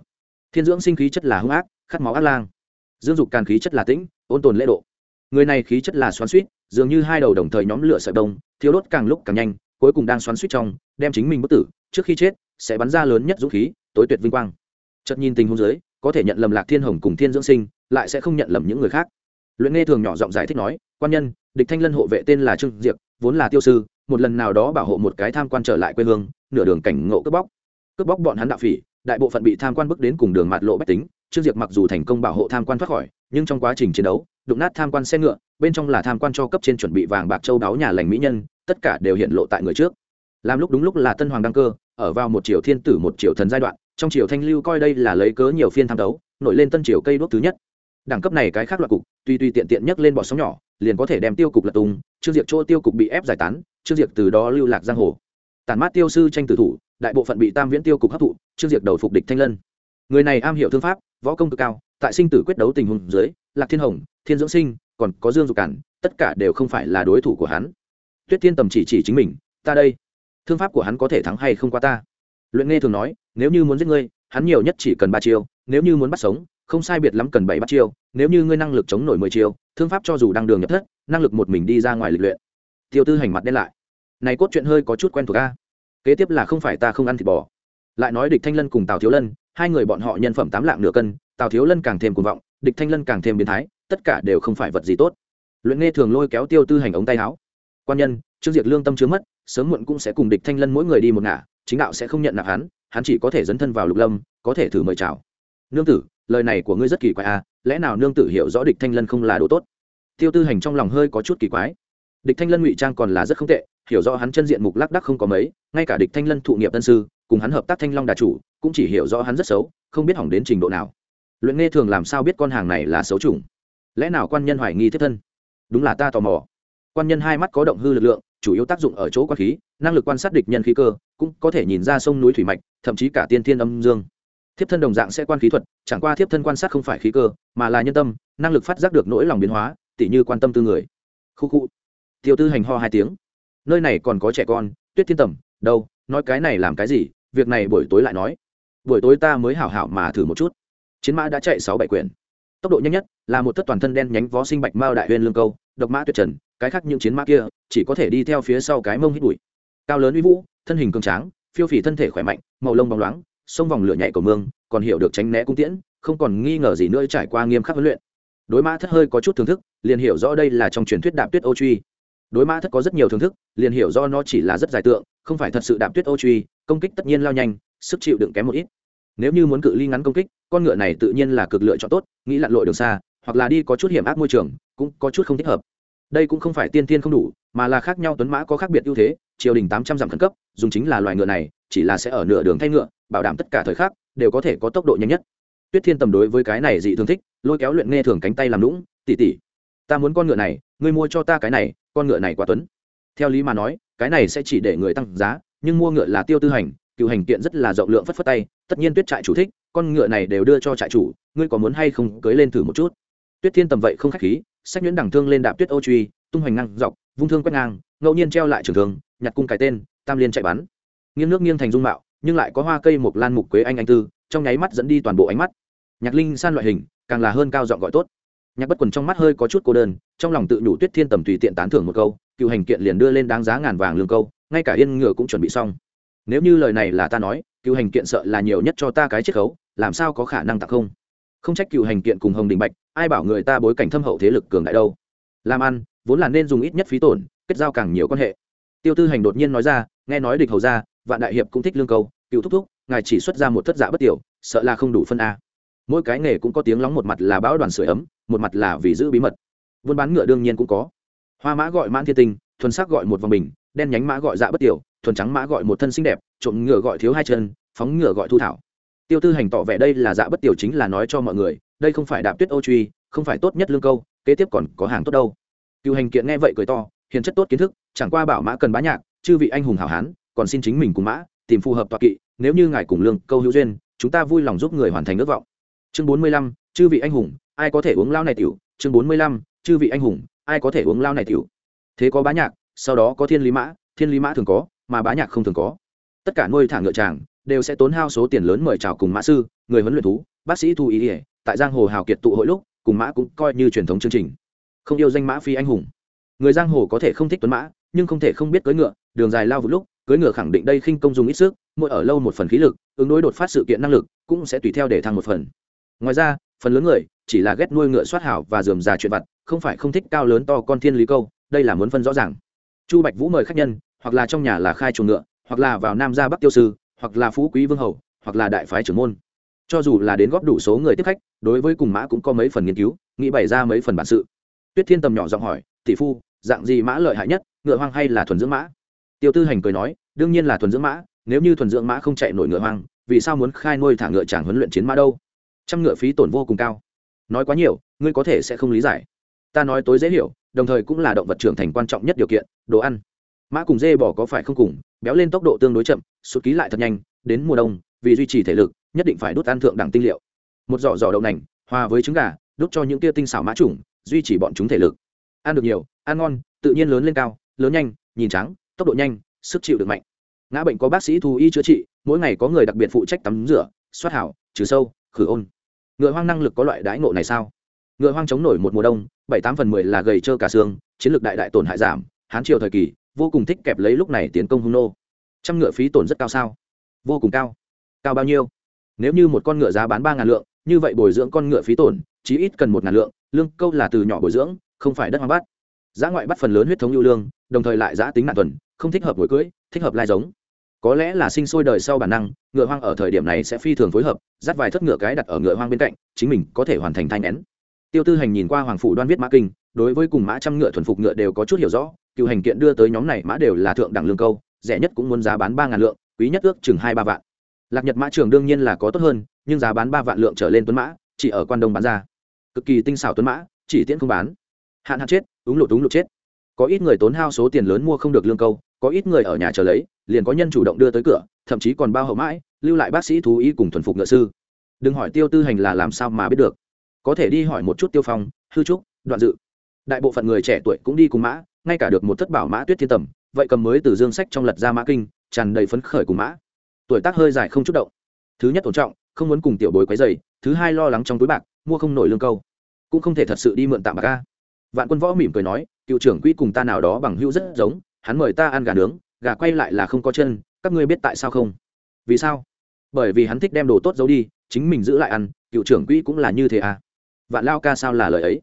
Speaker 1: Thiên dưỡng sinh khí chất là hung ác, khát máu ác lang. Dương dục càn khí chất là tĩnh, ôn tồn lễ độ. Người này khí chất là xoắn suýt dường như hai đầu đồng thời nhóm lửa sợi đông thiếu đốt càng lúc càng nhanh, cuối cùng đang xoắn suýt trong, đem chính mình bất tử, trước khi chết, sẽ bắn ra lớn nhất dũng khí, tối tuyệt vinh quang. Chợt nhìn tình huống dưới, có thể nhận lầm lạc thiên hồng cùng thiên dưỡng sinh lại sẽ không nhận lầm những người khác. Luyện nghe thường nhỏ giọng giải thích nói, quan nhân, địch thanh lân hộ vệ tên là trương diệp vốn là tiêu sư, một lần nào đó bảo hộ một cái tham quan trở lại quê hương, nửa đường cảnh ngộ cướp bóc. Cướp bóc bọn hắn đạo phỉ, đại bộ phận bị tham quan bước đến cùng đường mạt lộ bách tính. Trương diệp mặc dù thành công bảo hộ tham quan thoát khỏi, nhưng trong quá trình chiến đấu, đụng nát tham quan xe ngựa, bên trong là tham quan cho cấp trên chuẩn bị vàng bạc châu đáo nhà lành mỹ nhân, tất cả đều hiện lộ tại người trước. Làm lúc đúng lúc là tân hoàng đăng cơ, ở vào một triều thiên tử một triều thần giai đoạn, trong triều thanh lưu coi đây là lấy cớ nhiều phiên tham đấu, nổi lên tân triều cây đuốc thứ nhất đẳng cấp này cái khác loại cục tuy tuy tiện tiện nhấc lên bọt sóng nhỏ, liền có thể đem tiêu cục lật tung, trương diệp chỗ tiêu cục bị ép giải tán, trương diệp từ đó lưu lạc giang hồ. Tàn mát tiêu sư tranh tử thủ, đại bộ phận bị tam viễn tiêu cục hấp thụ, trương diệp đầu phục địch thanh lân. Người này am hiểu thương pháp, võ công cực cao, tại sinh tử quyết đấu tình huống dưới, lạc thiên hồng, thiên dưỡng sinh, còn có dương dục cản, tất cả đều không phải là đối thủ của hắn. Tuyết thiên tầm chỉ chỉ chính mình, ta đây, thương pháp của hắn có thể thắng hay không qua ta? Luyện nghe thường nói, nếu như muốn giết ngươi, hắn nhiều nhất chỉ cần ba chiêu, nếu như muốn bắt sống không sai biệt lắm cần bảy bắt chiêu, nếu như ngươi năng lực chống nổi mười chiêu, thương pháp cho dù đang đường nhập thất, năng lực một mình đi ra ngoài lịch luyện. Tiêu tư hành mặt đen lại. Này cốt chuyện hơi có chút quen thuộc a. Kế tiếp là không phải ta không ăn thịt bò. Lại nói địch thanh lân cùng tào thiếu lân, hai người bọn họ nhân phẩm tám lạng nửa cân, tào thiếu lân càng thêm cuồng vọng, địch thanh lân càng thêm biến thái, tất cả đều không phải vật gì tốt. Luyện nghe thường lôi kéo tiêu tư hành ống tay áo. Quan nhân, trương diệt lương tâm chứa mất, sớm muộn cũng sẽ cùng địch thanh lân mỗi người đi một ngả, chính đạo sẽ không nhận nạp hắn hắn chỉ có thể dấn thân vào lục lâm, có thể thử mời chào nương tử, lời này của ngươi rất kỳ quái à lẽ nào nương tử hiểu rõ địch thanh lân không là đồ tốt? Tiêu tư hành trong lòng hơi có chút kỳ quái. Địch thanh lân ngụy trang còn là rất không tệ, hiểu rõ hắn chân diện mục lác đắc không có mấy, ngay cả địch thanh lân thụ nghiệp tân sư, cùng hắn hợp tác thanh long đà chủ, cũng chỉ hiểu rõ hắn rất xấu, không biết hỏng đến trình độ nào. Luyện nghe thường làm sao biết con hàng này là xấu chủng? Lẽ nào quan nhân hoài nghi thiết thân? Đúng là ta tò mò. Quan nhân hai mắt có động hư lực lượng, chủ yếu tác dụng ở chỗ quan khí, năng lực quan sát địch nhân khí cơ, cũng có thể nhìn ra sông núi thủy mạch, thậm chí cả tiên thiên âm dương thiếp thân đồng dạng sẽ quan khí thuật, chẳng qua thiếp thân quan sát không phải khí cơ, mà là nhân tâm, năng lực phát giác được nỗi lòng biến hóa, tỉ như quan tâm tư người. Khu khu. Tiêu tư hành ho hai tiếng. Nơi này còn có trẻ con, tuyết thiên tầm, đâu, nói cái này làm cái gì, việc này buổi tối lại nói. Buổi tối ta mới hảo hảo mà thử một chút. Chiến mã đã chạy sáu bảy quyển. Tốc độ nhanh nhất là một thất toàn thân đen nhánh vó sinh bạch mao đại huyên lương câu, độc mã tuyệt trần, cái khác những chiến mã kia chỉ có thể đi theo phía sau cái mông hít bụi. Cao lớn uy vũ, thân hình cường tráng, phiêu phì thân thể khỏe mạnh, màu lông bóng loáng sông vòng lửa nhảy cầu mương, còn hiểu được tránh né cung tiễn, không còn nghi ngờ gì nữa trải qua nghiêm khắc huấn luyện. Đối mã thất hơi có chút thưởng thức, liền hiểu rõ đây là trong truyền thuyết đạp tuyết ô truy. Đối mã thất có rất nhiều thưởng thức, liền hiểu do nó chỉ là rất dài tượng, không phải thật sự đạp tuyết ô truy, công kích tất nhiên lao nhanh, sức chịu đựng kém một ít. Nếu như muốn cự ly ngắn công kích, con ngựa này tự nhiên là cực lựa chọn tốt, nghĩ lặn lội đường xa, hoặc là đi có chút hiểm ác môi trường, cũng có chút không thích hợp. Đây cũng không phải tiên tiên không đủ, mà là khác nhau tuấn mã có khác biệt ưu thế, triều đình tám trăm dặm khẩn cấp, dùng chính là loài ngựa này, chỉ là sẽ ở nửa đường thay ngựa bảo đảm tất cả thời khắc đều có thể có tốc độ nhanh nhất. Tuyết thiên tầm đối với cái này dị thường thích, lôi kéo luyện nghe thường cánh tay làm lũng tỉ tỉ ta muốn con ngựa này, ngươi mua cho ta cái này, con ngựa này quá tuấn. Theo lý mà nói, cái này sẽ chỉ để người tăng giá, nhưng mua ngựa là tiêu tư hành, cựu hành kiện rất là rộng lượng phất phất tay, tất nhiên tuyết trại chủ thích, con ngựa này đều đưa cho trại chủ, ngươi có muốn hay không cưới lên thử một chút? Tuyết thiên tầm vậy không khách khí, sách nhuyễn đẳng thương lên đạp tuyết ô truy, tung hoành ngang dọc, vung thương quét ngang, ngẫu nhiên treo lại trường thương, nhặt cung cái tên, tam liên chạy bắn. Nghiêng nước nghiêng thành dung mạo nhưng lại có hoa cây mộc lan mục quế anh anh tư, trong nháy mắt dẫn đi toàn bộ ánh mắt. Nhạc linh san loại hình, càng là hơn cao giọng gọi tốt. Nhạc bất quần trong mắt hơi có chút cô đơn, trong lòng tự nhủ tuyết thiên tầm tùy tiện tán thưởng một câu, cựu hành kiện liền đưa lên đáng giá ngàn vàng lương câu, ngay cả yên ngựa cũng chuẩn bị xong. Nếu như lời này là ta nói, cựu hành kiện sợ là nhiều nhất cho ta cái chiết khấu, làm sao có khả năng tặng không? Không trách cựu hành kiện cùng hồng đình bạch, ai bảo người ta bối cảnh thâm hậu thế lực cường đại đâu. Làm ăn, vốn là nên dùng ít nhất phí tổn, kết giao càng nhiều quan hệ. Tiêu tư hành đột nhiên nói ra, nghe nói địch hầu ra vạn đại hiệp cũng thích lương câu cựu thúc thúc, ngài chỉ xuất ra một thất dạ bất tiểu, sợ là không đủ phân a. Mỗi cái nghề cũng có tiếng lóng một mặt là bão đoàn sửa ấm, một mặt là vì giữ bí mật. Buôn bán ngựa đương nhiên cũng có. Hoa mã gọi mãn thiên tinh, thuần sắc gọi một vòng bình, đen nhánh mã gọi dạ bất tiểu, thuần trắng mã gọi một thân xinh đẹp trộm ngựa gọi thiếu hai chân, phóng ngựa gọi thu thảo. Tiêu tư hành tỏ vẻ đây là dạ bất tiểu chính là nói cho mọi người, đây không phải đạp tuyết ô truy, không phải tốt nhất lương câu, kế tiếp còn có hàng tốt đâu. Cựu hành kiện nghe vậy cười to, hiền chất tốt kiến thức, chẳng qua bảo mã cần bá nhạc, chư vị anh hùng hảo hán, còn xin chính mình cùng mã tìm phù hợp toạc kỵ, nếu như ngài cùng lương câu hữu duyên, chúng ta vui lòng giúp người hoàn thành ước vọng. Chương bốn mươi lăm, chư vị anh hùng, ai có thể uống lao này tiểu? Chương bốn mươi lăm, chư vị anh hùng, ai có thể uống lao này tiểu? Thế có bá nhạc, sau đó có thiên lý mã, thiên lý mã thường có, mà bá nhạc không thường có. Tất cả nuôi thả ngựa tràng đều sẽ tốn hao số tiền lớn mời chào cùng mã sư, người huấn luyện thú, bác sĩ thu ý ỉa tại giang hồ hào kiệt tụ hội lúc, cùng mã cũng coi như truyền thống chương trình. Không yêu danh mã phi anh hùng. Người giang hồ có thể không thích tuấn mã, nhưng không thể không biết cưỡi ngựa, đường dài lao vụt lúc cưỡi ngựa khẳng định đây khinh công dùng ít sức, mỗi ở lâu một phần khí lực, ứng đối đột phát sự kiện năng lực cũng sẽ tùy theo để thăng một phần. Ngoài ra, phần lớn người chỉ là ghét nuôi ngựa soát hảo và dườm già chuyện vặt, không phải không thích cao lớn to con thiên lý câu, đây là muốn phân rõ ràng. Chu bạch vũ mời khách nhân, hoặc là trong nhà là khai chuồng ngựa, hoặc là vào nam gia bắc tiêu sư, hoặc là phú quý vương hầu, hoặc là đại phái trưởng môn. Cho dù là đến góp đủ số người tiếp khách, đối với cùng mã cũng có mấy phần nghiên cứu, nghĩ bày ra mấy phần bản sự. Tuyết thiên tầm nhỏ giọng hỏi, tỷ phu, dạng gì mã lợi hại nhất, ngựa hoang hay là thuần dưỡng mã? Tiêu tư hành cười nói, đương nhiên là thuần dưỡng mã, nếu như thuần dưỡng mã không chạy nổi ngựa hoang, vì sao muốn khai nuôi thả ngựa chàng huấn luyện chiến mã đâu? Trăm ngựa phí tổn vô cùng cao. Nói quá nhiều, ngươi có thể sẽ không lý giải. Ta nói tối dễ hiểu, đồng thời cũng là động vật trưởng thành quan trọng nhất điều kiện, đồ ăn. Mã cùng dê bỏ có phải không cùng, béo lên tốc độ tương đối chậm, sụt ký lại thật nhanh, đến mùa đông, vì duy trì thể lực, nhất định phải đốt ăn thượng đẳng tinh liệu. Một giỏ giỏ đậu nành, hòa với trứng gà, đốt cho những tia tinh xảo mã trùng duy trì bọn chúng thể lực. Ăn được nhiều, ăn ngon, tự nhiên lớn lên cao, lớn nhanh, nhìn trắng tốc độ nhanh, sức chịu được mạnh. Ngã bệnh có bác sĩ thú y chữa trị, mỗi ngày có người đặc biệt phụ trách tắm rửa, xoát hảo, trừ sâu, khử ôn. Ngựa hoang năng lực có loại đãi ngộ này sao? Ngựa hoang chống nổi một mùa đông, bảy tám phần mười là gầy trơ cả xương, chiến lược đại đại tổn hại giảm, hán triều thời kỳ, vô cùng thích kẹp lấy lúc này tiến công hung nô. Trăm ngựa phí tổn rất cao sao? Vô cùng cao. Cao bao nhiêu? Nếu như một con ngựa giá bán ba ngàn lượng, như vậy bồi dưỡng con ngựa phí tổn, chí ít cần một ngàn lượng, lương câu là từ nhỏ bồi dưỡng, không phải đất hoang bắt giá ngoại bắt phần lớn huyết thống ưu lương, đồng thời lại giã tính nạn tuần không thích hợp ngồi cưỡi thích hợp lai giống. Có lẽ là sinh sôi đời sau bản năng, ngựa hoang ở thời điểm này sẽ phi thường phối hợp, dắt vài thất ngựa cái đặt ở ngựa hoang bên cạnh, chính mình có thể hoàn thành thanh nén. Tiêu tư hành nhìn qua hoàng phủ đoan viết mã kinh, đối với cùng mã trăm ngựa thuần phục ngựa đều có chút hiểu rõ, cựu hành kiện đưa tới nhóm này mã đều là thượng đẳng lương câu, rẻ nhất cũng muốn giá bán ba ngàn lượng, quý nhất ước chừng hai ba vạn. Lạc nhật mã trường đương nhiên là có tốt hơn, nhưng giá bán ba vạn lượng trở lên tuấn mã, chỉ ở quan đông bán ra. Cực kỳ tinh xảo tuấn mã, chỉ tiễn không bán. Hạn hạn chết, úng lụt úng lụt chết có ít người tốn hao số tiền lớn mua không được lương câu, có ít người ở nhà chờ lấy, liền có nhân chủ động đưa tới cửa, thậm chí còn bao hậu mãi, lưu lại bác sĩ thú y cùng thuần phục ngựa sư. Đừng hỏi tiêu tư hành là làm sao mà biết được. Có thể đi hỏi một chút tiêu phong, hư trúc, đoạn dự. Đại bộ phận người trẻ tuổi cũng đi cùng mã, ngay cả được một thất bảo mã tuyết thiên tầm, vậy cầm mới từ dương sách trong lật ra mã kinh, tràn đầy phấn khởi cùng mã. Tuổi tác hơi dài không chút động. Thứ nhất tôn trọng, không muốn cùng tiểu bối quấy dày thứ hai lo lắng trong túi bạc, mua không nổi lương câu. Cũng không thể thật sự đi mượn tạm bạc ca vạn quân võ mỉm cười nói, cựu trưởng quỹ cùng ta nào đó bằng hữu rất giống, hắn mời ta ăn gà nướng, gà quay lại là không có chân, các ngươi biết tại sao không? Vì sao? Bởi vì hắn thích đem đồ tốt giấu đi, chính mình giữ lại ăn, cựu trưởng quỹ cũng là như thế à. Vạn lao ca sao là lời ấy?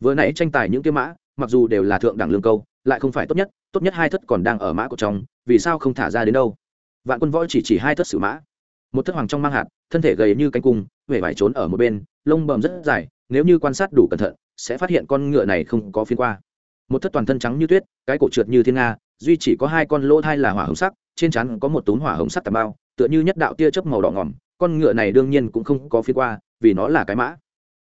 Speaker 1: Vừa nãy tranh tài những cái mã, mặc dù đều là thượng đẳng lương câu, lại không phải tốt nhất tốt nhất hai thất còn đang ở mã của trong, vì sao không thả ra đến đâu? Vạn quân võ chỉ chỉ hai thất sử mã. Một thất hoàng trong mang hạt, thân thể gầy như cánh cung huệ vải trốn ở một bên, lông bầm rất dài nếu như quan sát đủ cẩn thận, sẽ phát hiện con ngựa này không có phiên qua. Một thất toàn thân trắng như tuyết, cái cổ trượt như thiên nga, duy chỉ có hai con lỗ thai là hỏa hồng sắc, trên trán có một túm hỏa hồng sắc tà bao, tựa như nhất đạo tia chớp màu đỏ ngỏm, con ngựa này đương nhiên cũng không có phiên qua, vì nó là cái mã.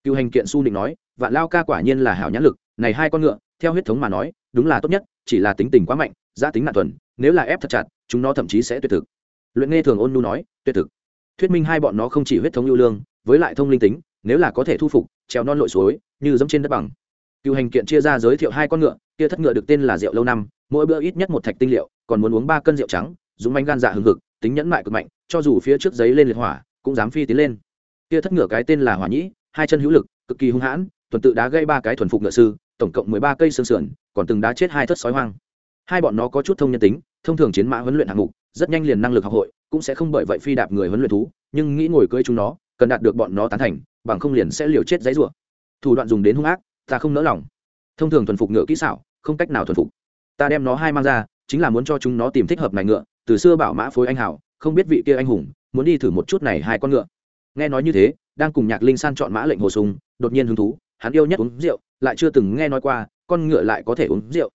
Speaker 1: Cựu hành kiện su định nói, vạn lao ca quả nhiên là hảo nhãn lực, này hai con ngựa, theo huyết thống mà nói, đúng là tốt nhất, chỉ là tính tình quá mạnh, giá tính nạn tuần nếu là ép thật chặt, chúng nó thậm chí sẽ tuyệt thực. Luyện nghe thường ôn nu nói, tuyệt thực. Thuyết minh hai bọn nó không chỉ huyết thống ưu lương, với lại thông linh tính, nếu là có thể thu phục treo non lội suối, như giống trên đất bằng. Cựu hành kiện chia ra giới thiệu hai con ngựa, kia thất ngựa được tên là rượu lâu năm, mỗi bữa ít nhất một thạch tinh liệu, còn muốn uống ba cân rượu trắng, dùng manh gan dạ hừng hực, tính nhẫn mại cực mạnh, cho dù phía trước giấy lên liệt hỏa, cũng dám phi tiến lên. Kia thất ngựa cái tên là hỏa nhĩ, hai chân hữu lực, cực kỳ hung hãn tuần tự đá gây ba cái thuần phục ngựa sư, tổng cộng mười ba cây xương sườn, còn từng đá chết hai thất sói hoang. Hai bọn nó có chút thông nhân tính, thông thường chiến mã huấn luyện hạng mục, rất nhanh liền năng lực học hội, cũng sẽ không bởi vậy phi đạp người huấn luyện thú, nhưng nghĩ ngồi cưỡi chúng nó, cần đạt được bọn nó tán thành bằng không liền sẽ liều chết dãy rủa. Thủ đoạn dùng đến hung ác, ta không nỡ lòng. Thông thường thuần phục ngựa kỹ xảo, không cách nào thuần phục. Ta đem nó hai mang ra, chính là muốn cho chúng nó tìm thích hợp này ngựa, từ xưa bảo mã phối anh hảo, không biết vị kia anh hùng, muốn đi thử một chút này hai con ngựa. Nghe nói như thế, đang cùng nhạc linh san chọn mã lệnh hồ sùng đột nhiên hứng thú, hắn yêu nhất uống rượu, lại chưa từng nghe nói qua, con ngựa lại có thể uống rượu.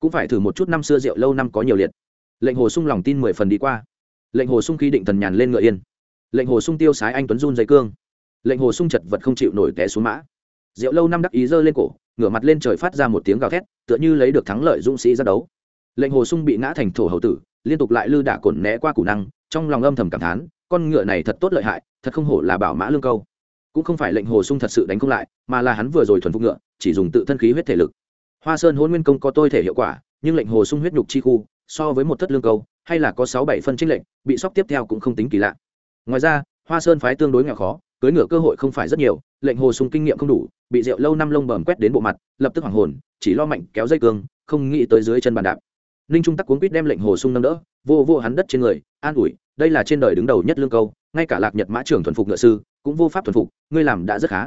Speaker 1: Cũng phải thử một chút năm xưa rượu lâu năm có nhiều liệt. Lệnh hồ sung lòng tin mười phần đi qua. Lệnh hồ sung khí định thần nhàn lên ngựa yên. Lệnh hồ sung tiêu sái anh tuấn run dây cương lệnh hồ sung chật vật không chịu nổi té xuống mã. Rượu lâu năm đắc ý giơ lên cổ, ngửa mặt lên trời phát ra một tiếng gào thét, tựa như lấy được thắng lợi dũng sĩ ra đấu. Lệnh hồ sung bị ngã thành thổ hầu tử, liên tục lại lư đả cổn né qua củ năng, trong lòng âm thầm cảm thán, con ngựa này thật tốt lợi hại, thật không hổ là bảo mã lương câu. Cũng không phải lệnh hồ sung thật sự đánh không lại, mà là hắn vừa rồi thuần phục ngựa, chỉ dùng tự thân khí huyết thể lực. Hoa sơn hôn nguyên công có tôi thể hiệu quả, nhưng lệnh hồ sung huyết nhục chi khu, so với một thất lương câu, hay là có sáu bảy phân trích lệnh bị sóc tiếp theo cũng không tính kỳ lạ. Ngoài ra, hoa sơn phái tương đối nghèo khó cưới ngựa cơ hội không phải rất nhiều, lệnh hồ sung kinh nghiệm không đủ, bị rượu lâu năm lông bầm quét đến bộ mặt, lập tức hoàng hồn, chỉ lo mạnh kéo dây cương, không nghĩ tới dưới chân bàn đạp. Ninh trung tắc cuốn quýt đem lệnh hồ sung nâng đỡ, vô vô hắn đất trên người, an ủi, đây là trên đời đứng đầu nhất lương câu, ngay cả lạc nhật mã trưởng thuần phục ngựa sư, cũng vô pháp thuần phục, ngươi làm đã rất khá.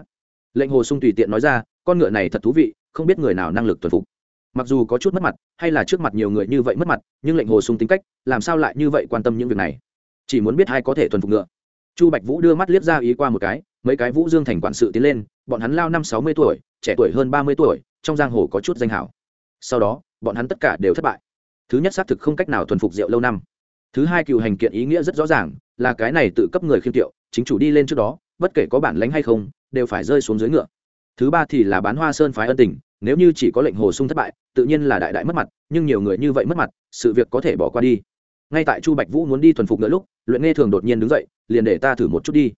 Speaker 1: Lệnh hồ sung tùy tiện nói ra, con ngựa này thật thú vị, không biết người nào năng lực thuần phục. Mặc dù có chút mất mặt, hay là trước mặt nhiều người như vậy mất mặt, nhưng lệnh hồ sung tính cách, làm sao lại như vậy quan tâm những việc này? Chỉ muốn biết ai có thể thuần phục ngựa chu bạch vũ đưa mắt liếc ra ý qua một cái, mấy cái vũ dương thành quản sự tiến lên, bọn hắn lao năm sáu mươi tuổi, trẻ tuổi hơn ba mươi tuổi, trong giang hồ có chút danh hảo. Sau đó, bọn hắn tất cả đều thất bại. Thứ nhất xác thực không cách nào thuần phục rượu lâu năm. Thứ hai cựu hành kiện ý nghĩa rất rõ ràng, là cái này tự cấp người khiêm tiệu, chính chủ đi lên trước đó, bất kể có bản lánh hay không, đều phải rơi xuống dưới ngựa. Thứ ba thì là bán hoa sơn phái ân tình, nếu như chỉ có lệnh hồ sung thất bại, tự nhiên là đại đại mất mặt, nhưng nhiều người như vậy mất mặt, sự việc có thể bỏ qua đi ngay tại chu bạch vũ muốn đi thuần phục nữa lúc, luyện nghe thường đột nhiên đứng dậy, liền để ta thử một chút đi.